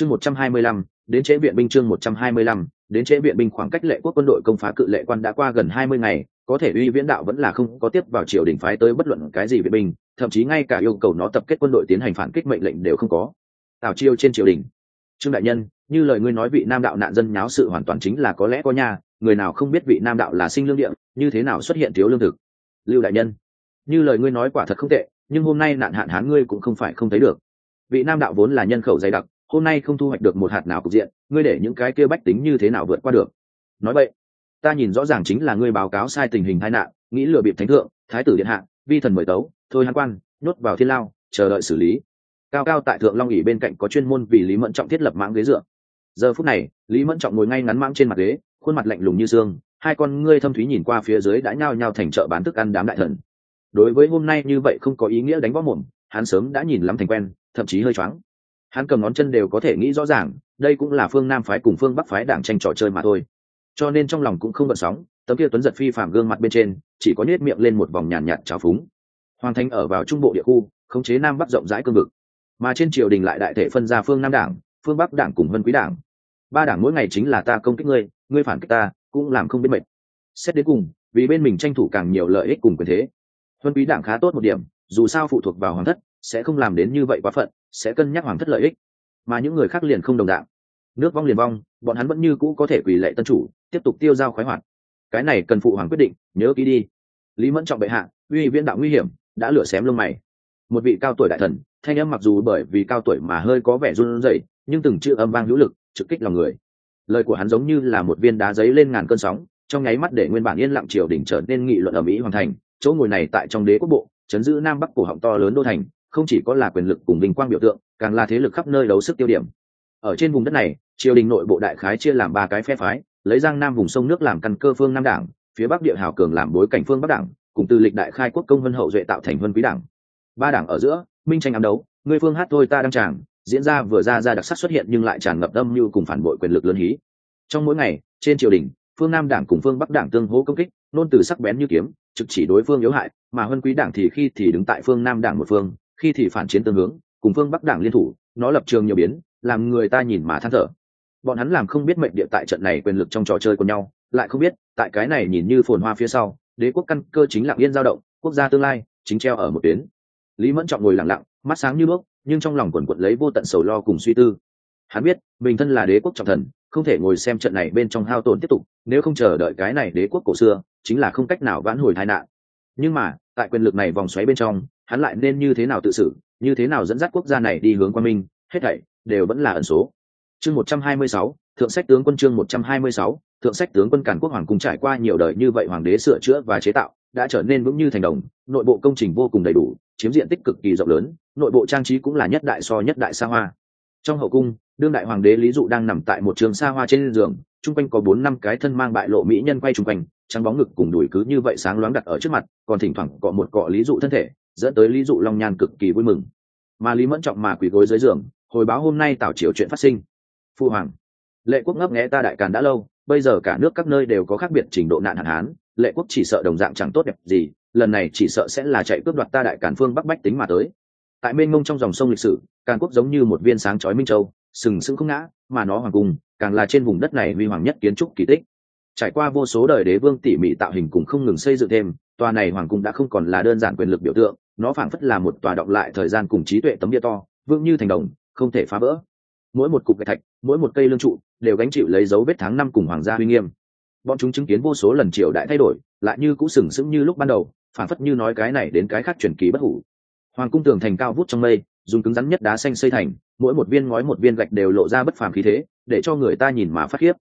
chương một trăm hai mươi lăm, đến chế viện binh chương một trăm hai mươi lăm, đến chế viện binh khoảng cách lệ quốc quân đội công phá cự lệ quan đã qua gần hai mươi ngày, có thể uy viễn đạo vẫn là không có tiếp vào triều đình phái tới bất luận cái gì viện binh, thậm chí ngay cả yêu cầu nó tập kết quân đội tiến hành phản kích mệnh lệnh đều không có. Tào chiêu trên triều đình. Trương đại nhân, như lời ngươi nói vị nam đạo nạn dân nháo sự hoàn toàn chính là có lẽ có nha, người nào không biết vị nam đạo là sinh lương địa, như thế nào xuất hiện thiếu lương thực? Lưu đại nhân, như lời ngươi nói quả thật không tệ, nhưng hôm nay nạn hạn hán ngươi cũng không phải không thấy được. Vị nam đạo vốn là nhân khẩu dày đặc hôm nay không thu hoạch được một hạt nào cục diện, ngươi để những cái kia bách tính như thế nào vượt qua được? Nói vậy, ta nhìn rõ ràng chính là ngươi báo cáo sai tình hình tai nạn, nghĩ lừa bịp thánh thượng, thái tử điện hạ, vi thần mời tấu, thôi hán quan, nhốt vào thiên lao, chờ đợi xử lý. Cao cao tại thượng long ỉ bên cạnh có chuyên môn vì lý mẫn trọng thiết lập mãng ghế dựa. Giờ phút này, lý mẫn trọng ngồi ngay ngắn mãng trên mặt ghế, khuôn mặt lạnh lùng như xương, hai con ngươi thâm thúy nhìn qua phía dưới đã nhao nhao thành chợ bán thức ăn đám đại thần. Đối với hôm nay như vậy không có ý nghĩa đánh võ mồm, hắn sớm đã nhìn lắm thành quen, thậm chí hơi choáng hắn cầm ngón chân đều có thể nghĩ rõ ràng, đây cũng là phương nam phái cùng phương bắc phái đảng tranh trò chơi mà thôi. Cho nên trong lòng cũng không bận sóng, tấm kia tuấn giật phi phạm gương mặt bên trên, chỉ có nhét miệng lên một vòng nhàn nhạt trào phúng. Hoàng thành ở vào trung bộ địa khu, khống chế nam bắc rộng rãi cương vực. Mà trên triều đình lại đại thể phân ra phương nam đảng, phương bắc đảng cùng vân quý đảng. Ba đảng mỗi ngày chính là ta công kích ngươi ngươi phản kích ta, cũng làm không biết mệt. Xét đến cùng, vì bên mình tranh thủ càng nhiều lợi ích cùng quyền thế. Vân quý đảng khá tốt một điểm, dù sao phụ thuộc vào hoàng thất, sẽ không làm đến như vậy quá phận sẽ cân nhắc hoàng thất lợi ích, mà những người khác liền không đồng đạo. Nước vong liền vong, bọn hắn vẫn như cũ có thể quỳ lệ tân chủ, tiếp tục tiêu giao khoái hoạt. Cái này cần phụ hoàng quyết định, nhớ ký đi. Lý mẫn trọng bệ hạ, uy viễn đạo nguy hiểm, đã lửa xém lông mày. Một vị cao tuổi đại thần, thanh âm mặc dù bởi vì cao tuổi mà hơi có vẻ run rẩy, nhưng từng chữ âm vang hữu lực, trực kích lòng người. Lời của hắn giống như là một viên đá giấy lên ngàn cơn sóng, trong nháy mắt để nguyên bản yên lặng triều đỉnh trở nên nghị luận ở mỹ hoàn thành. Chỗ ngồi này tại trong đế quốc bộ, chấn giữ nam bắc cổ họng to lớn đô thành không chỉ có là quyền lực cùng vinh quang biểu tượng, càng là thế lực khắp nơi đấu sức tiêu điểm. Ở trên vùng đất này, triều đình nội bộ đại khái chia làm ba cái phe phái, lấy giang nam vùng sông nước làm căn cơ phương nam đảng, phía bắc địa hào cường làm bối cảnh phương bắc đảng, cùng từ lịch đại khai quốc công vân hậu duệ tạo thành vân quý đảng. Ba đảng ở giữa, minh tranh ám đấu, người phương hát thôi ta đang tràng, diễn ra vừa ra ra đặc sắc xuất hiện nhưng lại tràn ngập âm mưu cùng phản bội quyền lực lớn hí. Trong mỗi ngày, trên triều đình, phương nam đảng cùng phương bắc đảng tương hỗ công kích, nôn từ sắc bén như kiếm, trực chỉ đối phương yếu hại, mà huân quý đảng thì khi thì đứng tại phương nam đảng một phương khi thì phản chiến tương hướng, cùng phương bắc đảng liên thủ, nó lập trường nhiều biến, làm người ta nhìn mà than thở. Bọn hắn làm không biết mệnh địa tại trận này quyền lực trong trò chơi của nhau, lại không biết, tại cái này nhìn như phồn hoa phía sau, đế quốc căn cơ chính lặng yên dao động, quốc gia tương lai chính treo ở một tuyến. Lý mẫn trọng ngồi lặng lặng, mắt sáng như bước nhưng trong lòng quần quận lấy vô tận sầu lo cùng suy tư. Hắn biết, mình thân là đế quốc trọng thần, không thể ngồi xem trận này bên trong hao tổn tiếp tục, nếu không chờ đợi cái này đế quốc cổ xưa, chính là không cách nào vãn hồi tai nạn. Nhưng mà, tại quyền lực này vòng xoáy bên trong hắn lại nên như thế nào tự xử, như thế nào dẫn dắt quốc gia này đi hướng qua minh, hết thảy đều vẫn là ẩn số. Chương một trăm hai mươi sáu, thượng sách tướng quân chương một trăm hai mươi sáu, thượng sách tướng quân càn quốc hoàng cung trải qua nhiều đời như vậy hoàng đế sửa chữa và chế tạo, đã trở nên vững như thành đồng, nội bộ công trình vô cùng đầy đủ, chiếm diện tích cực kỳ rộng lớn, nội bộ trang trí cũng là nhất đại so nhất đại xa hoa. Trong hậu cung, đương đại hoàng đế lý dụ đang nằm tại một trường xa hoa trên giường, chung quanh có bốn năm cái thân mang bại lộ mỹ nhân quay chung quanh, trắng bóng ngực cùng đùi cứ như vậy sáng loáng đặt ở trước mặt, còn thỉnh thoảng cọ một cọ lý dụ thân thể dẫn tới lý dụ long nhan cực kỳ vui mừng. Mà lý mẫn trọng mà quỳ gối dưới giường, hồi báo hôm nay tảo triều chuyện phát sinh. Phu hoàng, lệ quốc ngấp nghé ta đại càn đã lâu, bây giờ cả nước các nơi đều có khác biệt trình độ nạn hạn hán, lệ quốc chỉ sợ đồng dạng chẳng tốt đẹp gì, lần này chỉ sợ sẽ là chạy cướp đoạt ta đại càn phương bắc bách tính mà tới. Tại mênh mông trong dòng sông lịch sử, càn quốc giống như một viên sáng chói minh châu, sừng sững không ngã, mà nó hoàng cung càng là trên vùng đất này huy hoàng nhất kiến trúc kỳ tích trải qua vô số đời đế vương tỉ mỉ tạo hình cùng không ngừng xây dựng thêm, tòa này hoàng cung đã không còn là đơn giản quyền lực biểu tượng, nó phảng phất là một tòa động lại thời gian cùng trí tuệ tấm bia to vương như thành đồng, không thể phá vỡ. Mỗi một cục gạch thạch, mỗi một cây lương trụ, đều gánh chịu lấy dấu vết tháng năm cùng hoàng gia uy nghiêm. Bọn chúng chứng kiến vô số lần triều đại thay đổi, lại như cũ sừng sững như lúc ban đầu phản phất như nói cái này đến cái khác truyền kỳ bất hủ. Hoàng cung tường thành cao vút trong mây, dùng cứng rắn nhất đá xanh xây thành, mỗi một viên ngói một viên gạch đều lộ ra bất phàm khí thế, để cho người ta nhìn mà phát khiếp.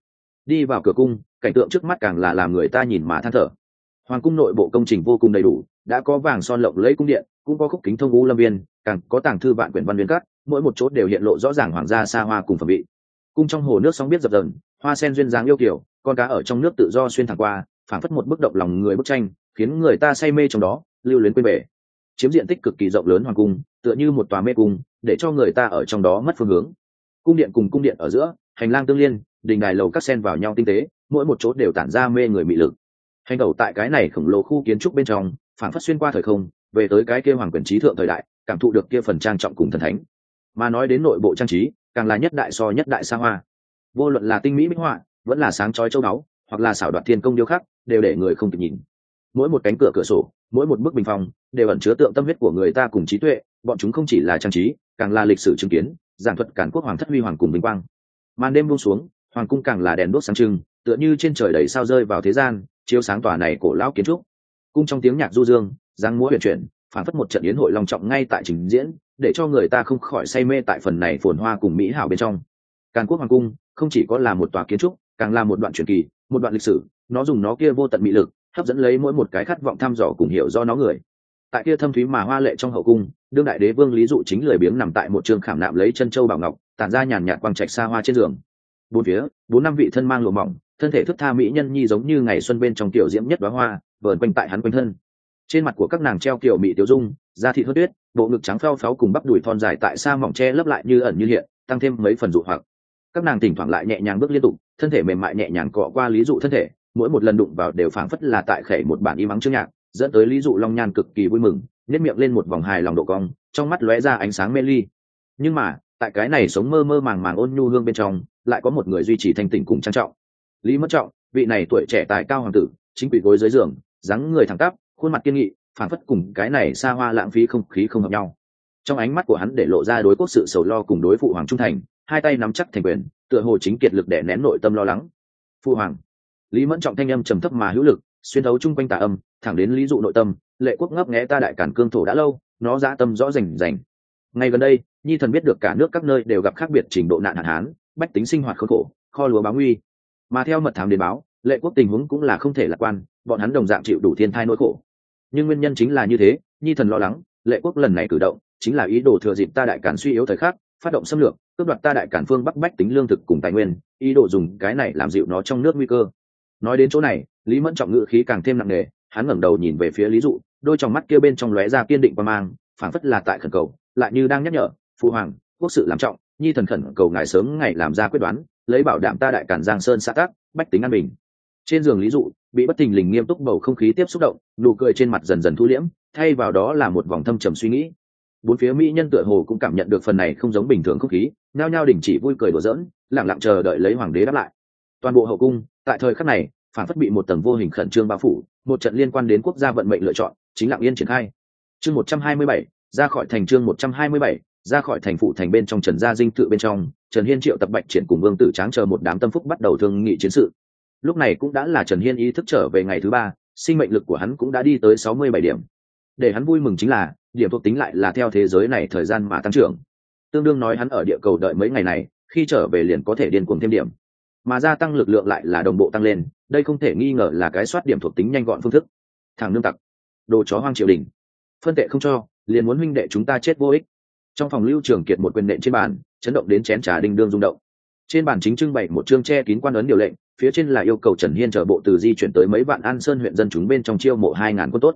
Đi vào cửa cung cảnh tượng trước mắt càng là làm người ta nhìn mà than thở. Hoàng cung nội bộ công trình vô cùng đầy đủ, đã có vàng son lộng lẫy cung điện, cũng có khúc kính thông u lâm viên, càng có tàng thư vạn quyển văn viên cắt mỗi một chốt đều hiện lộ rõ ràng hoàng gia xa hoa cùng phẩm vị. Cung trong hồ nước sóng biết dập dần hoa sen duyên dáng yêu kiểu con cá ở trong nước tự do xuyên thẳng qua, phảng phất một bức động lòng người bức tranh, khiến người ta say mê trong đó, lưu luyến quên bể. Chiếm diện tích cực kỳ rộng lớn hoàng cung, tựa như một tòa mê cung, để cho người ta ở trong đó mất phương hướng cung điện cùng cung điện ở giữa, hành lang tương liên, đình đài lầu các sen vào nhau tinh tế, mỗi một chỗ đều tản ra mê người mị lực. Hành đầu tại cái này khổng lồ khu kiến trúc bên trong, phản phát xuyên qua thời không, về tới cái kia hoàng quyền trí thượng thời đại, cảm thụ được kia phần trang trọng cùng thần thánh. Mà nói đến nội bộ trang trí, càng là nhất đại so nhất đại xa hoa. Vô luận là tinh mỹ minh họa, vẫn là sáng chói châu báu, hoặc là xảo đoạt thiên công điêu khắc, đều để người không kịp nhìn. Mỗi một cánh cửa cửa sổ, mỗi một bức bình phong, đều ẩn chứa tượng tâm huyết của người ta cùng trí tuệ, bọn chúng không chỉ là trang trí, càng là lịch sử chứng kiến giảng thuật cản quốc hoàng thất huy hoàng cùng vinh quang. Màn đêm buông xuống, hoàng cung càng là đèn đốt sáng trưng, tựa như trên trời đầy sao rơi vào thế gian, chiếu sáng tòa này cổ lão kiến trúc. Cung trong tiếng nhạc du dương giang múa huyền chuyển phản phất một trận yến hội long trọng ngay tại trình diễn, để cho người ta không khỏi say mê tại phần này phồn hoa cùng mỹ hảo bên trong. Càn quốc hoàng cung không chỉ có là một tòa kiến trúc, càng là một đoạn truyền kỳ, một đoạn lịch sử, nó dùng nó kia vô tận mỹ lực, hấp dẫn lấy mỗi một cái khát vọng thăm dò cùng hiểu do nó người tại kia thâm thúy mà hoa lệ trong hậu cung, đương đại đế vương lý dụ chính lười biếng nằm tại một trường khảm nạm lấy chân châu bảo ngọc, tản ra nhàn nhạt quang trạch xa hoa trên giường. Bốn phía, bốn năm vị thân mang lụa mỏng, thân thể thức tha mỹ nhân nhi giống như ngày xuân bên trong tiểu diễm nhất đoá hoa, vờn quanh tại hắn quanh thân. Trên mặt của các nàng treo kiểu mỹ tiểu dung, da thị thớt tuyết, bộ ngực trắng phao pháo cùng bắp đùi thon dài tại xa mỏng che lấp lại như ẩn như hiện, tăng thêm mấy phần dụ hoặc. Các nàng thỉnh thoảng lại nhẹ nhàng bước liên tục, thân thể mềm mại nhẹ nhàng cọ qua lý dụ thân thể, mỗi một lần đụng vào đều phảng phất là tại khẩy một bản y mắng chương nhạc dẫn tới lý dụ long nhan cực kỳ vui mừng nhét miệng lên một vòng hài lòng độ cong, trong mắt lóe ra ánh sáng mê ly. Nhưng mà, tại cái này sống mơ mơ màng màng ôn nhu hương bên trong, lại có một người duy trì thanh tỉnh cùng trang trọng. Lý mất trọng, vị này tuổi trẻ tài cao hoàng tử, chính quỷ gối dưới giường, dáng người thẳng tắp, khuôn mặt kiên nghị phản phất cùng cái này xa hoa lãng phí không khí không hợp nhau. Trong ánh mắt của hắn để lộ ra đối quốc sự sầu lo cùng đối phụ hoàng trung thành, hai tay nắm chắc thành quyền, tựa hồ chính kiệt lực để nén nội tâm lo lắng. Phụ hoàng. Lý mẫn trọng thanh âm trầm thấp mà hữu lực xuyên thấu chung quanh tà âm, thẳng đến lý dụ nội tâm, lệ quốc ngấp nghé ta đại cản cương thổ đã lâu, nó dã tâm rõ rành rành. Ngay gần đây, nhi thần biết được cả nước các nơi đều gặp khác biệt trình độ nạn hạn hán, bách tính sinh hoạt khốn khổ, kho lúa báo nguy. Mà theo mật thám đến báo, lệ quốc tình huống cũng là không thể lạc quan, bọn hắn đồng dạng chịu đủ thiên thai nỗi khổ. Nhưng nguyên nhân chính là như thế, nhi thần lo lắng, lệ quốc lần này cử động, chính là ý đồ thừa dịp ta đại cản suy yếu thời khắc, phát động xâm lược, cướp đoạt ta đại cản phương bắc bách tính lương thực cùng tài nguyên, ý đồ dùng cái này làm dịu nó trong nước nguy cơ. Nói đến chỗ này lý mẫn trọng ngữ khí càng thêm nặng nề, hắn ngẩng đầu nhìn về phía lý dụ, đôi trong mắt kia bên trong lóe ra kiên định và mang, phảng phất là tại khẩn cầu, lại như đang nhắc nhở phụ hoàng, quốc sự làm trọng, nhi thần khẩn cầu ngài sớm ngày làm ra quyết đoán, lấy bảo đảm ta đại cản giang sơn xã tác bách tính an bình. Trên giường lý dụ, bị bất thình lình nghiêm túc bầu không khí tiếp xúc động, nụ cười trên mặt dần dần thu liễm, thay vào đó là một vòng thâm trầm suy nghĩ. Bốn phía mỹ nhân tựa hồ cũng cảm nhận được phần này không giống bình thường không khí nao nhao đình chỉ vui cười đùa giỡn lẳng lặng chờ đợi lấy hoàng đế đáp lại. Toàn bộ hậu cung, tại thời khắc này phản phất bị một tầng vô hình khẩn trương bao phủ, một trận liên quan đến quốc gia vận mệnh lựa chọn, chính lặng yên triển khai. Chương một trăm hai mươi bảy, ra khỏi thành chương một trăm hai mươi bảy, ra khỏi thành phụ thành bên trong trần gia dinh tự bên trong, trần hiên triệu tập bạch triển cùng vương tử tráng chờ một đám tâm phúc bắt đầu thương nghị chiến sự. Lúc này cũng đã là trần hiên ý thức trở về ngày thứ ba, sinh mệnh lực của hắn cũng đã đi tới sáu mươi bảy điểm. Để hắn vui mừng chính là, điểm thuộc tính lại là theo thế giới này thời gian mà tăng trưởng. Tương đương nói hắn ở địa cầu đợi mấy ngày này, khi trở về liền có thể điên cuồng thêm điểm. Mà gia tăng lực lượng lại là đồng bộ tăng lên đây không thể nghi ngờ là cái soát điểm thuộc tính nhanh gọn phương thức. Thằng nương tặc, đồ chó hoang triều đình, phân tệ không cho, liền muốn huynh đệ chúng ta chết vô ích. Trong phòng lưu trường kiệt một quyền nện trên bàn, chấn động đến chén trà đinh đương rung động. Trên bàn chính trưng bày một chương che kín quan ấn điều lệnh, phía trên là yêu cầu trần hiên chở bộ từ di chuyển tới mấy vạn an sơn huyện dân chúng bên trong chiêu mộ hai ngàn quân tốt.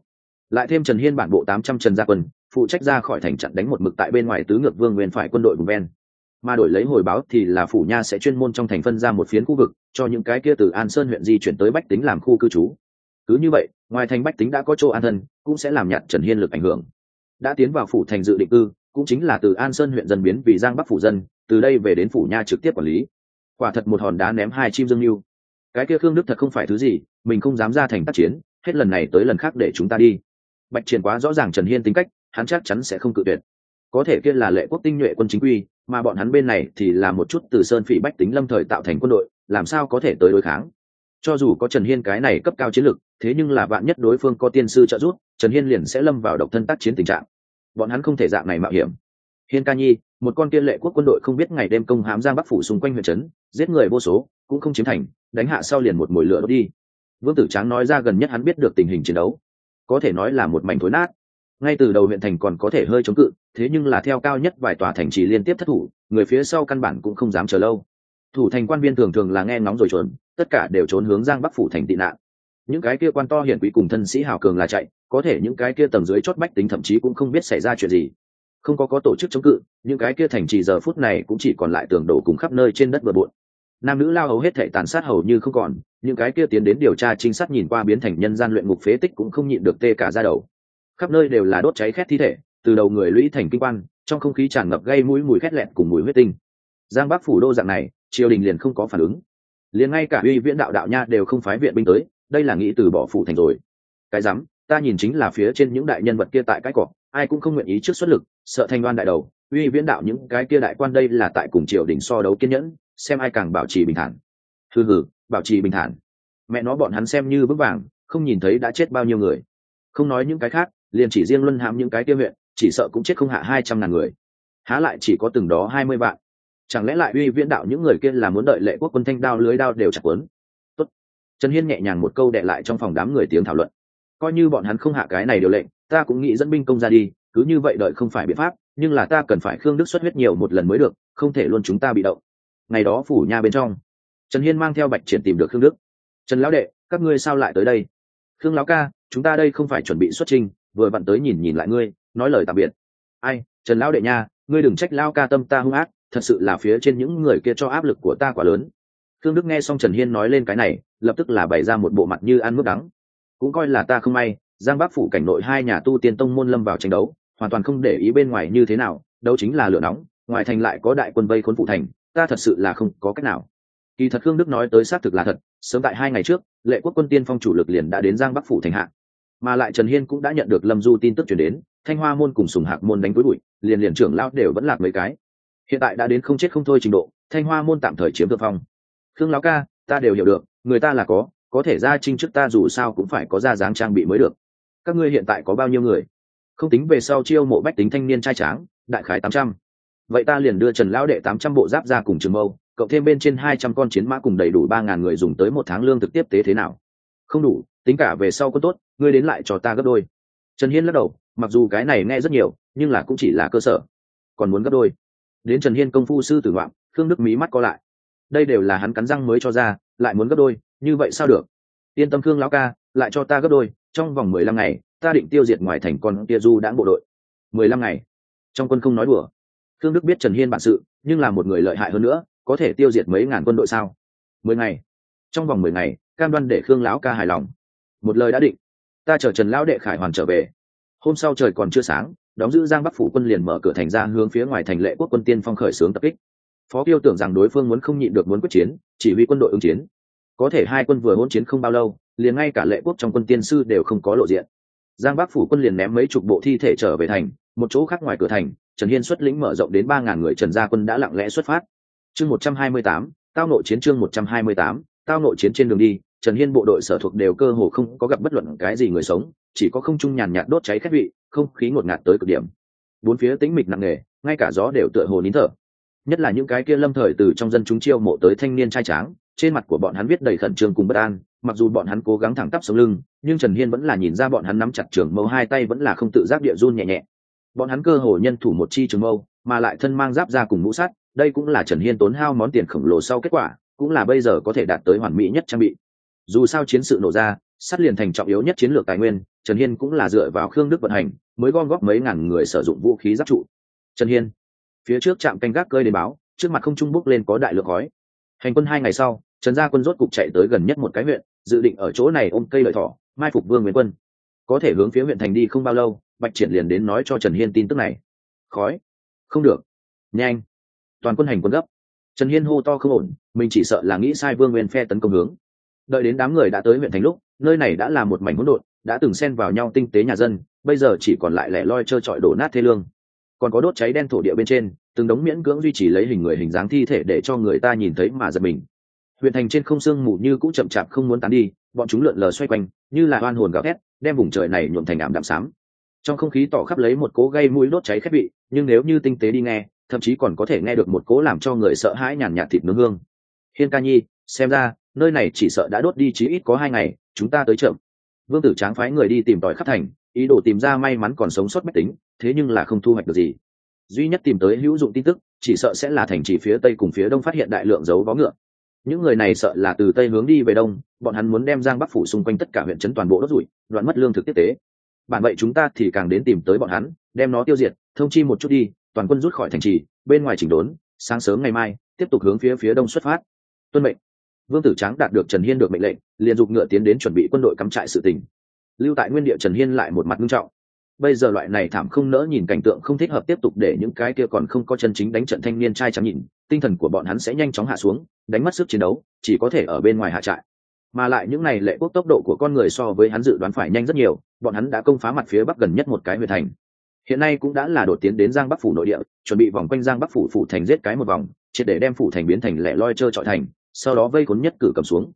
Lại thêm trần hiên bản bộ tám trăm trần gia quân, phụ trách ra khỏi thành trận đánh một mực tại bên ngoài tứ ngược vương nguyên phải quân đội vùng ven mà đổi lấy hồi báo thì là phủ nha sẽ chuyên môn trong thành phân ra một phiến khu vực, cho những cái kia từ an sơn huyện di chuyển tới bách tính làm khu cư trú. Cứ như vậy, ngoài thành bách tính đã có chỗ an thân, cũng sẽ làm nhạt trần hiên lực ảnh hưởng. Đã tiến vào phủ thành dự định cư, cũng chính là từ an sơn huyện dân biến vì giang bắc phủ dân, từ đây về đến phủ nha trực tiếp quản lý. Quả thật một hòn đá ném hai chim dương mưu cái kia khương đức thật không phải thứ gì, mình không dám ra thành tác chiến, hết lần này tới lần khác để chúng ta đi. Bạch triển quá rõ ràng trần hiên tính cách, hắn chắc chắn sẽ không cự tuyệt. Có thể kia là lệ quốc tinh nhuệ quân chính quy mà bọn hắn bên này thì là một chút từ sơn phỉ bách tính lâm thời tạo thành quân đội, làm sao có thể tới đối kháng? Cho dù có trần hiên cái này cấp cao chiến lược thế nhưng là bạn nhất đối phương có tiên sư trợ giúp, trần hiên liền sẽ lâm vào độc thân tác chiến tình trạng. Bọn hắn không thể dạng này mạo hiểm. Hiên ca nhi, một con tiên lệ quốc quân đội không biết ngày đêm công hám giang bắc phủ xung quanh huyện trấn, giết người vô số, cũng không chiếm thành, đánh hạ sau liền một mồi lửa đốt đi. Vương tử tráng nói ra gần nhất hắn biết được tình hình chiến đấu, có thể nói là một mảnh thối nát ngay từ đầu huyện thành còn có thể hơi chống cự, thế nhưng là theo cao nhất vài tòa thành trì liên tiếp thất thủ, người phía sau căn bản cũng không dám chờ lâu. Thủ thành quan viên thường thường là nghe ngóng rồi trốn, tất cả đều trốn hướng giang bắc phủ thành tị nạn. Những cái kia quan to hiển quý cùng thân sĩ hào cường là chạy, có thể những cái kia tầng dưới chót bách tính thậm chí cũng không biết xảy ra chuyện gì. Không có có tổ chức chống cự, những cái kia thành trì giờ phút này cũng chỉ còn lại tường đổ cùng khắp nơi trên đất bừa bộn. Nam nữ lao hầu hết thể tàn sát hầu như không còn, những cái kia tiến đến điều tra trinh sát nhìn qua biến thành nhân gian luyện ngục phế tích cũng không nhịn được tê cả ra đầu khắp nơi đều là đốt cháy khét thi thể, từ đầu người lũy thành kinh quan, trong không khí tràn ngập gây mũi mùi khét lẹn cùng mùi huyết tinh. Giang bắc phủ đô dạng này, triều đình liền không có phản ứng. Liền ngay cả uy viễn đạo đạo nha đều không phái viện binh tới, đây là nghĩ từ bỏ phủ thành rồi. Cái rắm, ta nhìn chính là phía trên những đại nhân vật kia tại cái cỏ, ai cũng không nguyện ý trước xuất lực, sợ thanh đoan đại đầu. Uy viễn đạo những cái kia đại quan đây là tại cùng triều đình so đấu kiên nhẫn, xem ai càng bảo trì bình thản. Hừ hừ, bảo trì bình thản. Mẹ nó bọn hắn xem như vững vàng, không nhìn thấy đã chết bao nhiêu người. Không nói những cái khác liền chỉ riêng luân hãm những cái kia huyện, chỉ sợ cũng chết không hạ hai trăm ngàn người. Há lại chỉ có từng đó hai mươi vạn. Chẳng lẽ lại uy viễn đạo những người kia là muốn đợi lệ quốc quân thanh đao lưới đao đều chặt quấn? Tốt. trần hiên nhẹ nhàng một câu đệ lại trong phòng đám người tiếng thảo luận. Coi như bọn hắn không hạ cái này điều lệnh, ta cũng nghĩ dẫn binh công ra đi, cứ như vậy đợi không phải biện pháp, nhưng là ta cần phải khương đức xuất huyết nhiều một lần mới được, không thể luôn chúng ta bị động. Ngày đó phủ nha bên trong, trần hiên mang theo bạch triển tìm được khương đức. Trần lão đệ, các ngươi sao lại tới đây? Khương lão ca, chúng ta đây không phải chuẩn bị xuất trình vừa vặn tới nhìn nhìn lại ngươi, nói lời tạm biệt. Ai, trần lão đệ nha, ngươi đừng trách lao ca tâm ta hung ác, thật sự là phía trên những người kia cho áp lực của ta quá lớn. Khương đức nghe xong trần hiên nói lên cái này, lập tức là bày ra một bộ mặt như ăn mướp đắng. Cũng coi là ta không may, giang bắc phủ cảnh nội hai nhà tu tiên tông môn lâm vào tranh đấu, hoàn toàn không để ý bên ngoài như thế nào đâu chính là lửa nóng, ngoài thành lại có đại quân vây khốn phụ thành, ta thật sự là không có cách nào. Kỳ thật khương đức nói tới xác thực là thật, sớm tại hai ngày trước, lệ quốc quân tiên phong chủ lực liền đã đến giang bắc phủ thành hạ mà lại trần hiên cũng đã nhận được lâm du tin tức chuyển đến, thanh hoa môn cùng sùng hạc môn đánh với bụi, liền liền trưởng lao đều vẫn lạc mấy cái. Hiện tại đã đến không chết không thôi trình độ, thanh hoa môn tạm thời chiếm thượng phong. Khương lão ca, ta đều hiểu được, người ta là có có thể ra trinh trước ta dù sao cũng phải có ra dáng trang bị mới được. Các ngươi hiện tại có bao nhiêu người? Không tính về sau chiêu mộ bách tính thanh niên trai tráng, đại khái tám trăm. Vậy ta liền đưa trần lão đệ tám trăm bộ giáp ra cùng trường mâu, cộng thêm bên trên hai trăm con chiến mã cùng đầy đủ ba ngàn người dùng tới một tháng lương thực tiếp tế thế nào? Không đủ tính cả về sau có tốt, ngươi đến lại cho ta gấp đôi. Trần hiên lắc đầu, mặc dù cái này nghe rất nhiều, nhưng là cũng chỉ là cơ sở. Còn muốn gấp đôi. Đến trần hiên công phu sư tử ngoạm khương đức mí mắt co lại. Đây đều là hắn cắn răng mới cho ra, lại muốn gấp đôi, như vậy sao được? Yên tâm khương lão ca, lại cho ta gấp đôi, trong vòng mười lăm ngày, ta định tiêu diệt ngoài thành con Tia du đãng bộ đội. Mười lăm ngày. Trong quân không nói đùa. Khương đức biết trần hiên bản sự, nhưng là một người lợi hại hơn nữa, có thể tiêu diệt mấy ngàn quân đội sao? Mười ngày. Trong vòng mười ngày, cam đoan để khương lão ca hài lòng một lời đã định. Ta chờ trần lão đệ khải hoàn trở về. Hôm sau trời còn chưa sáng, đóng giữ giang bắc phủ quân liền mở cửa thành ra hướng phía ngoài thành lệ quốc quân tiên phong khởi xướng tập kích. Phó tiêu tưởng rằng đối phương muốn không nhịn được muốn quyết chiến, chỉ huy quân đội ứng chiến. Có thể hai quân vừa hỗn chiến không bao lâu, liền ngay cả lệ quốc trong quân tiên sư đều không có lộ diện. Giang bắc phủ quân liền ném mấy chục bộ thi thể trở về thành, một chỗ khác ngoài cửa thành, trần hiên xuất lĩnh mở rộng đến ba ngàn người trần gia quân đã lặng lẽ xuất phát. Chương một trăm hai mươi tám, tao nội chiến chương một trăm hai mươi tám, tao nội chiến trên đường đi trần hiên bộ đội sở thuộc đều cơ hồ không có gặp bất luận cái gì người sống, chỉ có không trung nhàn nhạt đốt cháy khét vị, không khí ngột ngạt tới cực điểm. Bốn phía tĩnh mịch nặng nề, ngay cả gió đều tựa hồ nín thở. Nhất là những cái kia lâm thời từ trong dân chúng chiêu mộ tới thanh niên trai tráng, trên mặt của bọn hắn viết đầy khẩn trương cùng bất an, mặc dù bọn hắn cố gắng thẳng tắp sống lưng, nhưng trần hiên vẫn là nhìn ra bọn hắn nắm chặt trường mâu hai tay vẫn là không tự giác địa run nhẹ nhẹ. Bọn hắn cơ hồ nhân thủ một chi trường mâu, mà lại thân mang giáp ra cùng mũ sắt, đây cũng là trần hiên tốn hao món tiền khổng lồ sau kết quả, cũng là bây giờ có thể đạt tới hoàn mỹ nhất trang bị dù sao chiến sự nổ ra, sắt liền thành trọng yếu nhất chiến lược tài nguyên, trần hiên cũng là dựa vào khương đức vận hành, mới gom góp mấy ngàn người sử dụng vũ khí giáp trụ. Trần hiên, phía trước trạm canh gác cơi đến báo, trước mặt không trung bốc lên có đại lượng khói. Hành quân hai ngày sau, trần gia quân rốt cục chạy tới gần nhất một cái huyện, dự định ở chỗ này ôm cây lợi thỏ, mai phục vương nguyễn quân. Có thể hướng phía huyện thành đi không bao lâu, bạch triển liền đến nói cho trần hiên tin tức này. Khói? Không được. Nhanh. Toàn quân hành quân gấp. Trần hiên hô to không ổn, mình chỉ sợ là nghĩ sai vương nguyên phe tấn công hướng đợi đến đám người đã tới huyện thành lúc, nơi này đã là một mảnh hỗn độn, đã từng xen vào nhau tinh tế nhà dân, bây giờ chỉ còn lại lẻ loi trơ trọi đổ nát thê lương. Còn có đốt cháy đen thổ địa bên trên, từng đống miễn cưỡng duy trì lấy hình người hình dáng thi thể để cho người ta nhìn thấy mà giật mình. Huyện thành trên không sương mù như cũng chậm chạp không muốn tán đi, bọn chúng lượn lờ xoay quanh, như là oan hồn gào thét, đem vùng trời này nhuộm thành ảm đạm xám. Trong không khí tỏ khắp lấy một cố gây mũi đốt cháy khét vị, nhưng nếu như tinh tế đi nghe, thậm chí còn có thể nghe được một cố làm cho người sợ hãi nhàn nhạt thịt nướng hương. Hiên ca nhi, xem ra nơi này chỉ sợ đã đốt đi chí ít có hai ngày, chúng ta tới chậm. Vương tử tráng phái người đi tìm tòi khắp thành, ý đồ tìm ra may mắn còn sống sót mách tính, thế nhưng là không thu hoạch được gì. Duy nhất tìm tới hữu dụng tin tức, chỉ sợ sẽ là thành trì phía tây cùng phía đông phát hiện đại lượng dấu vó ngựa. Những người này sợ là từ tây hướng đi về đông, bọn hắn muốn đem giang bắc phủ xung quanh tất cả huyện trấn toàn bộ đốt rủi, đoạn mất lương thực tiếp tế. Bản vậy chúng ta thì càng đến tìm tới bọn hắn, đem nó tiêu diệt, thông chi một chút đi, toàn quân rút khỏi thành trì, bên ngoài chỉnh đốn, sáng sớm ngày mai, tiếp tục hướng phía phía đông xuất phát. Tuân mệnh vương tử tráng đạt được trần hiên được mệnh lệnh, liền dục ngựa tiến đến chuẩn bị quân đội cắm trại sự tình. Lưu tại nguyên địa trần hiên lại một mặt nghiêm trọng. Bây giờ loại này thảm không nỡ nhìn cảnh tượng không thích hợp tiếp tục để những cái kia còn không có chân chính đánh trận thanh niên trai trắng nhìn, tinh thần của bọn hắn sẽ nhanh chóng hạ xuống, đánh mất sức chiến đấu, chỉ có thể ở bên ngoài hạ trại. Mà lại những này lệ quốc tốc độ của con người so với hắn dự đoán phải nhanh rất nhiều, bọn hắn đã công phá mặt phía bắc gần nhất một cái huyện thành. Hiện nay cũng đã là đột tiến đến giang bắc phủ nội địa, chuẩn bị vòng quanh giang bắc phủ phủ thành giết cái một vòng, triệt để đem phủ thành biến thành lẻ loi trơ trọi thành sau đó vây khốn nhất cử cầm xuống.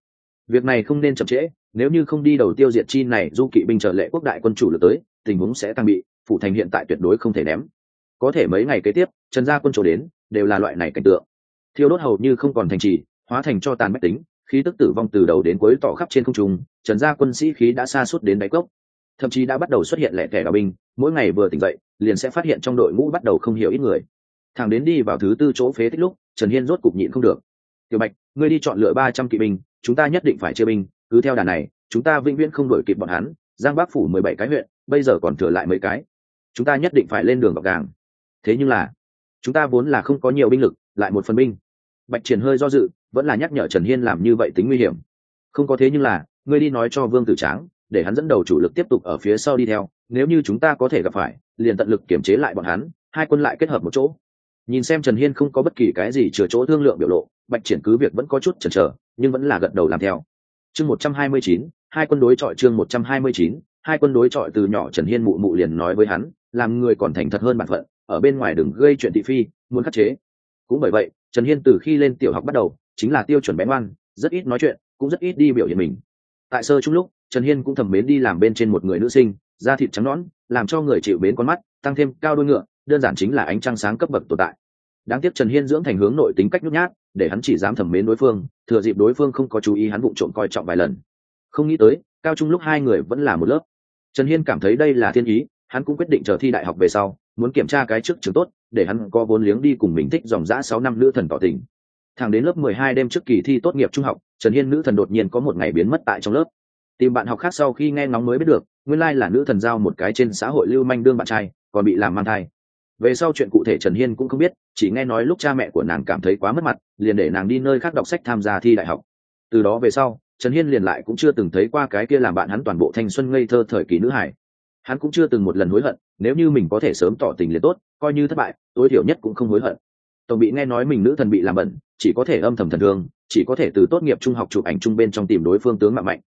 Việc này không nên chậm trễ, nếu như không đi đầu tiêu diệt chi này, du kỵ binh trở lệ quốc đại quân chủ lực tới, tình huống sẽ tăng bị, phủ thành hiện tại tuyệt đối không thể ném. Có thể mấy ngày kế tiếp, trần gia quân trổ đến, đều là loại này cảnh tượng. Thiêu đốt hầu như không còn thành trì, hóa thành cho tàn bách tính, khí tức tử vong từ đầu đến cuối tỏ khắp trên không trung, trần gia quân sĩ khí đã xa suốt đến đáy cốc. Thậm chí đã bắt đầu xuất hiện lẻ thẻ đạo binh, mỗi ngày vừa tỉnh dậy, liền sẽ phát hiện trong đội ngũ bắt đầu không hiểu ít người. Thằng đến đi vào thứ tư chỗ phế tích lúc, trần hiên rốt cục nhịn không được tiểu bạch, ngươi đi chọn lựa ba trăm kỵ binh, chúng ta nhất định phải chia binh, cứ theo đà này, chúng ta vĩnh viễn không đổi kịp bọn hắn. Giang bắc phủ mười bảy cái huyện, bây giờ còn thừa lại mấy cái. Chúng ta nhất định phải lên đường gọc gàng. Thế nhưng là, chúng ta vốn là không có nhiều binh lực, lại một phần binh. Bạch triển hơi do dự, vẫn là nhắc nhở trần hiên làm như vậy tính nguy hiểm. Không có thế nhưng là, ngươi đi nói cho vương tử tráng, để hắn dẫn đầu chủ lực tiếp tục ở phía sau đi theo, nếu như chúng ta có thể gặp phải, liền tận lực kiểm chế lại bọn hắn, hai quân lại kết hợp một chỗ nhìn xem trần hiên không có bất kỳ cái gì chừa chỗ thương lượng biểu lộ, bạch triển cứ việc vẫn có chút chần chờ, nhưng vẫn là gật đầu làm theo. Chương một trăm hai mươi chín, hai quân đối chọi chương một trăm hai mươi chín, hai quân đối chọi từ nhỏ trần hiên mụ mụ liền nói với hắn, làm người còn thành thật hơn bản phận, ở bên ngoài đừng gây chuyện thị phi, muốn khắc chế. Cũng bởi vậy, trần hiên từ khi lên tiểu học bắt đầu, chính là tiêu chuẩn bén oan rất ít nói chuyện, cũng rất ít đi biểu hiện mình. Tại sơ chung lúc, trần hiên cũng thầm mến đi làm bên trên một người nữ sinh, da thịt trắng nõn, làm cho người chịu mến con mắt, tăng thêm cao đôi ngựa đơn giản chính là ánh trăng sáng cấp bậc tồn tại. Đáng tiếc trần hiên dưỡng thành hướng nội tính cách nhút nhát, để hắn chỉ dám thẩm mến đối phương, thừa dịp đối phương không có chú ý hắn vụ trộm coi trọng vài lần. Không nghĩ tới, cao trung lúc hai người vẫn là một lớp. Trần hiên cảm thấy đây là thiên ý, hắn cũng quyết định chờ thi đại học về sau, muốn kiểm tra cái chức trường tốt, để hắn có vốn liếng đi cùng mình thích dòng dã sáu năm nữ thần tỏ tình. Thẳng đến lớp mười hai đêm trước kỳ thi tốt nghiệp trung học, trần hiên nữ thần đột nhiên có một ngày biến mất tại trong lớp. Tìm bạn học khác sau khi nghe ngóng mới biết được, nguyên lai là nữ thần giao một cái trên xã hội lưu manh đương bạn trai, còn bị làm mang thai về sau chuyện cụ thể trần hiên cũng không biết, chỉ nghe nói lúc cha mẹ của nàng cảm thấy quá mất mặt, liền để nàng đi nơi khác đọc sách tham gia thi đại học. Từ đó về sau, trần hiên liền lại cũng chưa từng thấy qua cái kia làm bạn hắn toàn bộ thanh xuân ngây thơ thời kỳ nữ hải hắn cũng chưa từng một lần hối hận, nếu như mình có thể sớm tỏ tình liền tốt, coi như thất bại, tối thiểu nhất cũng không hối hận. Tổng bị nghe nói mình nữ thần bị làm bẩn, chỉ có thể âm thầm thần thương, chỉ có thể từ tốt nghiệp trung học chụp ảnh chung bên trong tìm đối phương tướng mạng mạnh.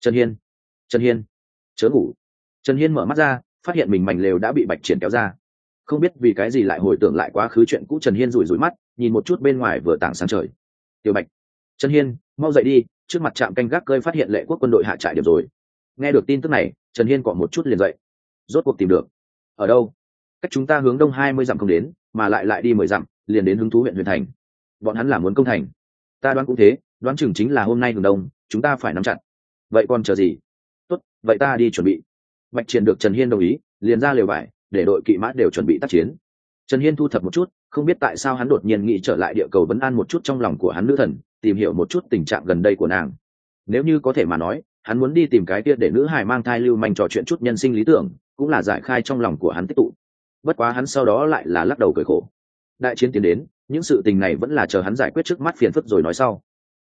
Trần hiên trần hiên, chớ ngủ. Trần hiên mở mắt ra, phát hiện mình mảnh lều đã bị bạch triển kéo ra không biết vì cái gì lại hồi tưởng lại quá khứ chuyện cũ trần hiên rủi rủi mắt, nhìn một chút bên ngoài vừa tảng sáng trời. Tiểu bạch, trần hiên, mau dậy đi, trước mặt trạm canh gác cơi phát hiện lệ quốc quân đội hạ trại điểm rồi. Nghe được tin tức này, trần hiên cọ một chút liền dậy. Rốt cuộc tìm được. Ở đâu? Cách chúng ta hướng đông hai mươi dặm không đến, mà lại lại đi mười dặm, liền đến hứng thú huyện huyền thành. Bọn hắn là muốn công thành. Ta đoán cũng thế, đoán chừng chính là hôm nay hướng đông, chúng ta phải nắm chặt. Vậy còn chờ gì? Tốt, vậy ta đi chuẩn bị. Bạch triển được trần hiên đồng ý, liền ra liều vải để đội kỵ mã đều chuẩn bị tác chiến. Trần hiên thu thập một chút, không biết tại sao hắn đột nhiên nghĩ trở lại địa cầu vấn an một chút trong lòng của hắn nữ thần, tìm hiểu một chút tình trạng gần đây của nàng. Nếu như có thể mà nói, hắn muốn đi tìm cái kia để nữ hài mang thai lưu manh trò chuyện chút nhân sinh lý tưởng, cũng là giải khai trong lòng của hắn tích tụ. Bất quá hắn sau đó lại là lắc đầu cười khổ. Đại chiến tiến đến, những sự tình này vẫn là chờ hắn giải quyết trước mắt phiền phức rồi nói sau.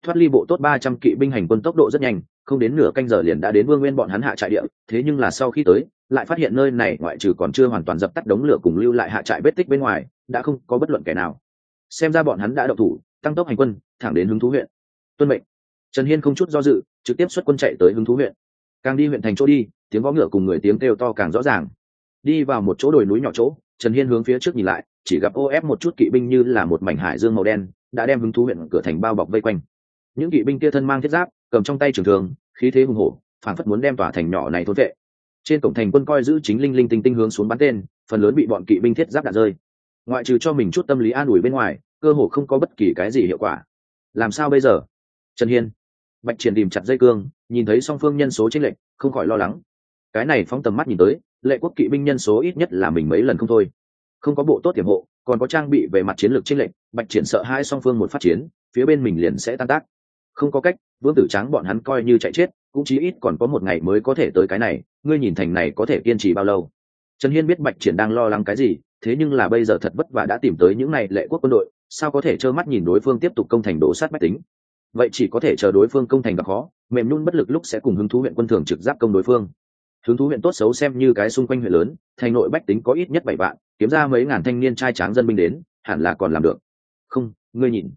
Thoát ly bộ tốt ba trăm kỵ binh hành quân tốc độ rất nhanh, không đến nửa canh giờ liền đã đến vương nguyên bọn hắn hạ trại địa, thế nhưng là sau khi tới lại phát hiện nơi này ngoại trừ còn chưa hoàn toàn dập tắt đống lửa cùng lưu lại hạ trại vết tích bên ngoài, đã không có bất luận kẻ nào. Xem ra bọn hắn đã đậu thủ, tăng tốc hành quân, thẳng đến hứng thú huyện. Tuân mệnh. Trần hiên không chút do dự, trực tiếp xuất quân chạy tới hứng thú huyện. Càng đi huyện thành chỗ đi, tiếng võ ngựa cùng người tiếng kêu to càng rõ ràng. Đi vào một chỗ đồi núi nhỏ chỗ, trần hiên hướng phía trước nhìn lại, chỉ gặp ô ép một chút kỵ binh như là một mảnh hải dương màu đen, đã đem hứng thú huyện cửa thành bao bọc vây quanh. Những kỵ binh kia thân mang thiết giáp, cầm trong tay trường thường khí thế hùng hổ phản phất muốn đem tòa thành nhỏ này thốt vệ trên cổng thành quân coi giữ chính linh linh tinh tinh hướng xuống bắn tên, phần lớn bị bọn kỵ binh thiết giáp đạn rơi. Ngoại trừ cho mình chút tâm lý an ủi bên ngoài, cơ hồ không có bất kỳ cái gì hiệu quả. Làm sao bây giờ? Trần hiên. Bạch triển tìm chặt dây cương, nhìn thấy song phương nhân số chênh lệch, không khỏi lo lắng. Cái này phóng tầm mắt nhìn tới, lệ quốc kỵ binh nhân số ít nhất là mình mấy lần không thôi. Không có bộ tốt tiềm hộ, còn có trang bị về mặt chiến lược chênh lệch, bạch triển sợ hai song phương một phát chiến, phía bên mình liền sẽ tan tác. Không có cách, vương tử tráng bọn hắn coi như chạy chết cũng chí ít còn có một ngày mới có thể tới cái này, ngươi nhìn thành này có thể kiên trì bao lâu? Trần hiên biết bạch triển đang lo lắng cái gì, thế nhưng là bây giờ thật vất vả đã tìm tới những này lệ quốc quân đội, sao có thể trơ mắt nhìn đối phương tiếp tục công thành đổ sát bách tính? Vậy chỉ có thể chờ đối phương công thành gặp khó, mềm nhún bất lực lúc sẽ cùng hứng thú huyện quân thường trực giáp công đối phương. Hứng thú huyện tốt xấu xem như cái xung quanh huyện lớn, thành nội bách tính có ít nhất bảy vạn, kiếm ra mấy ngàn thanh niên trai tráng dân binh đến, hẳn là còn làm được. Không, ngươi nhìn.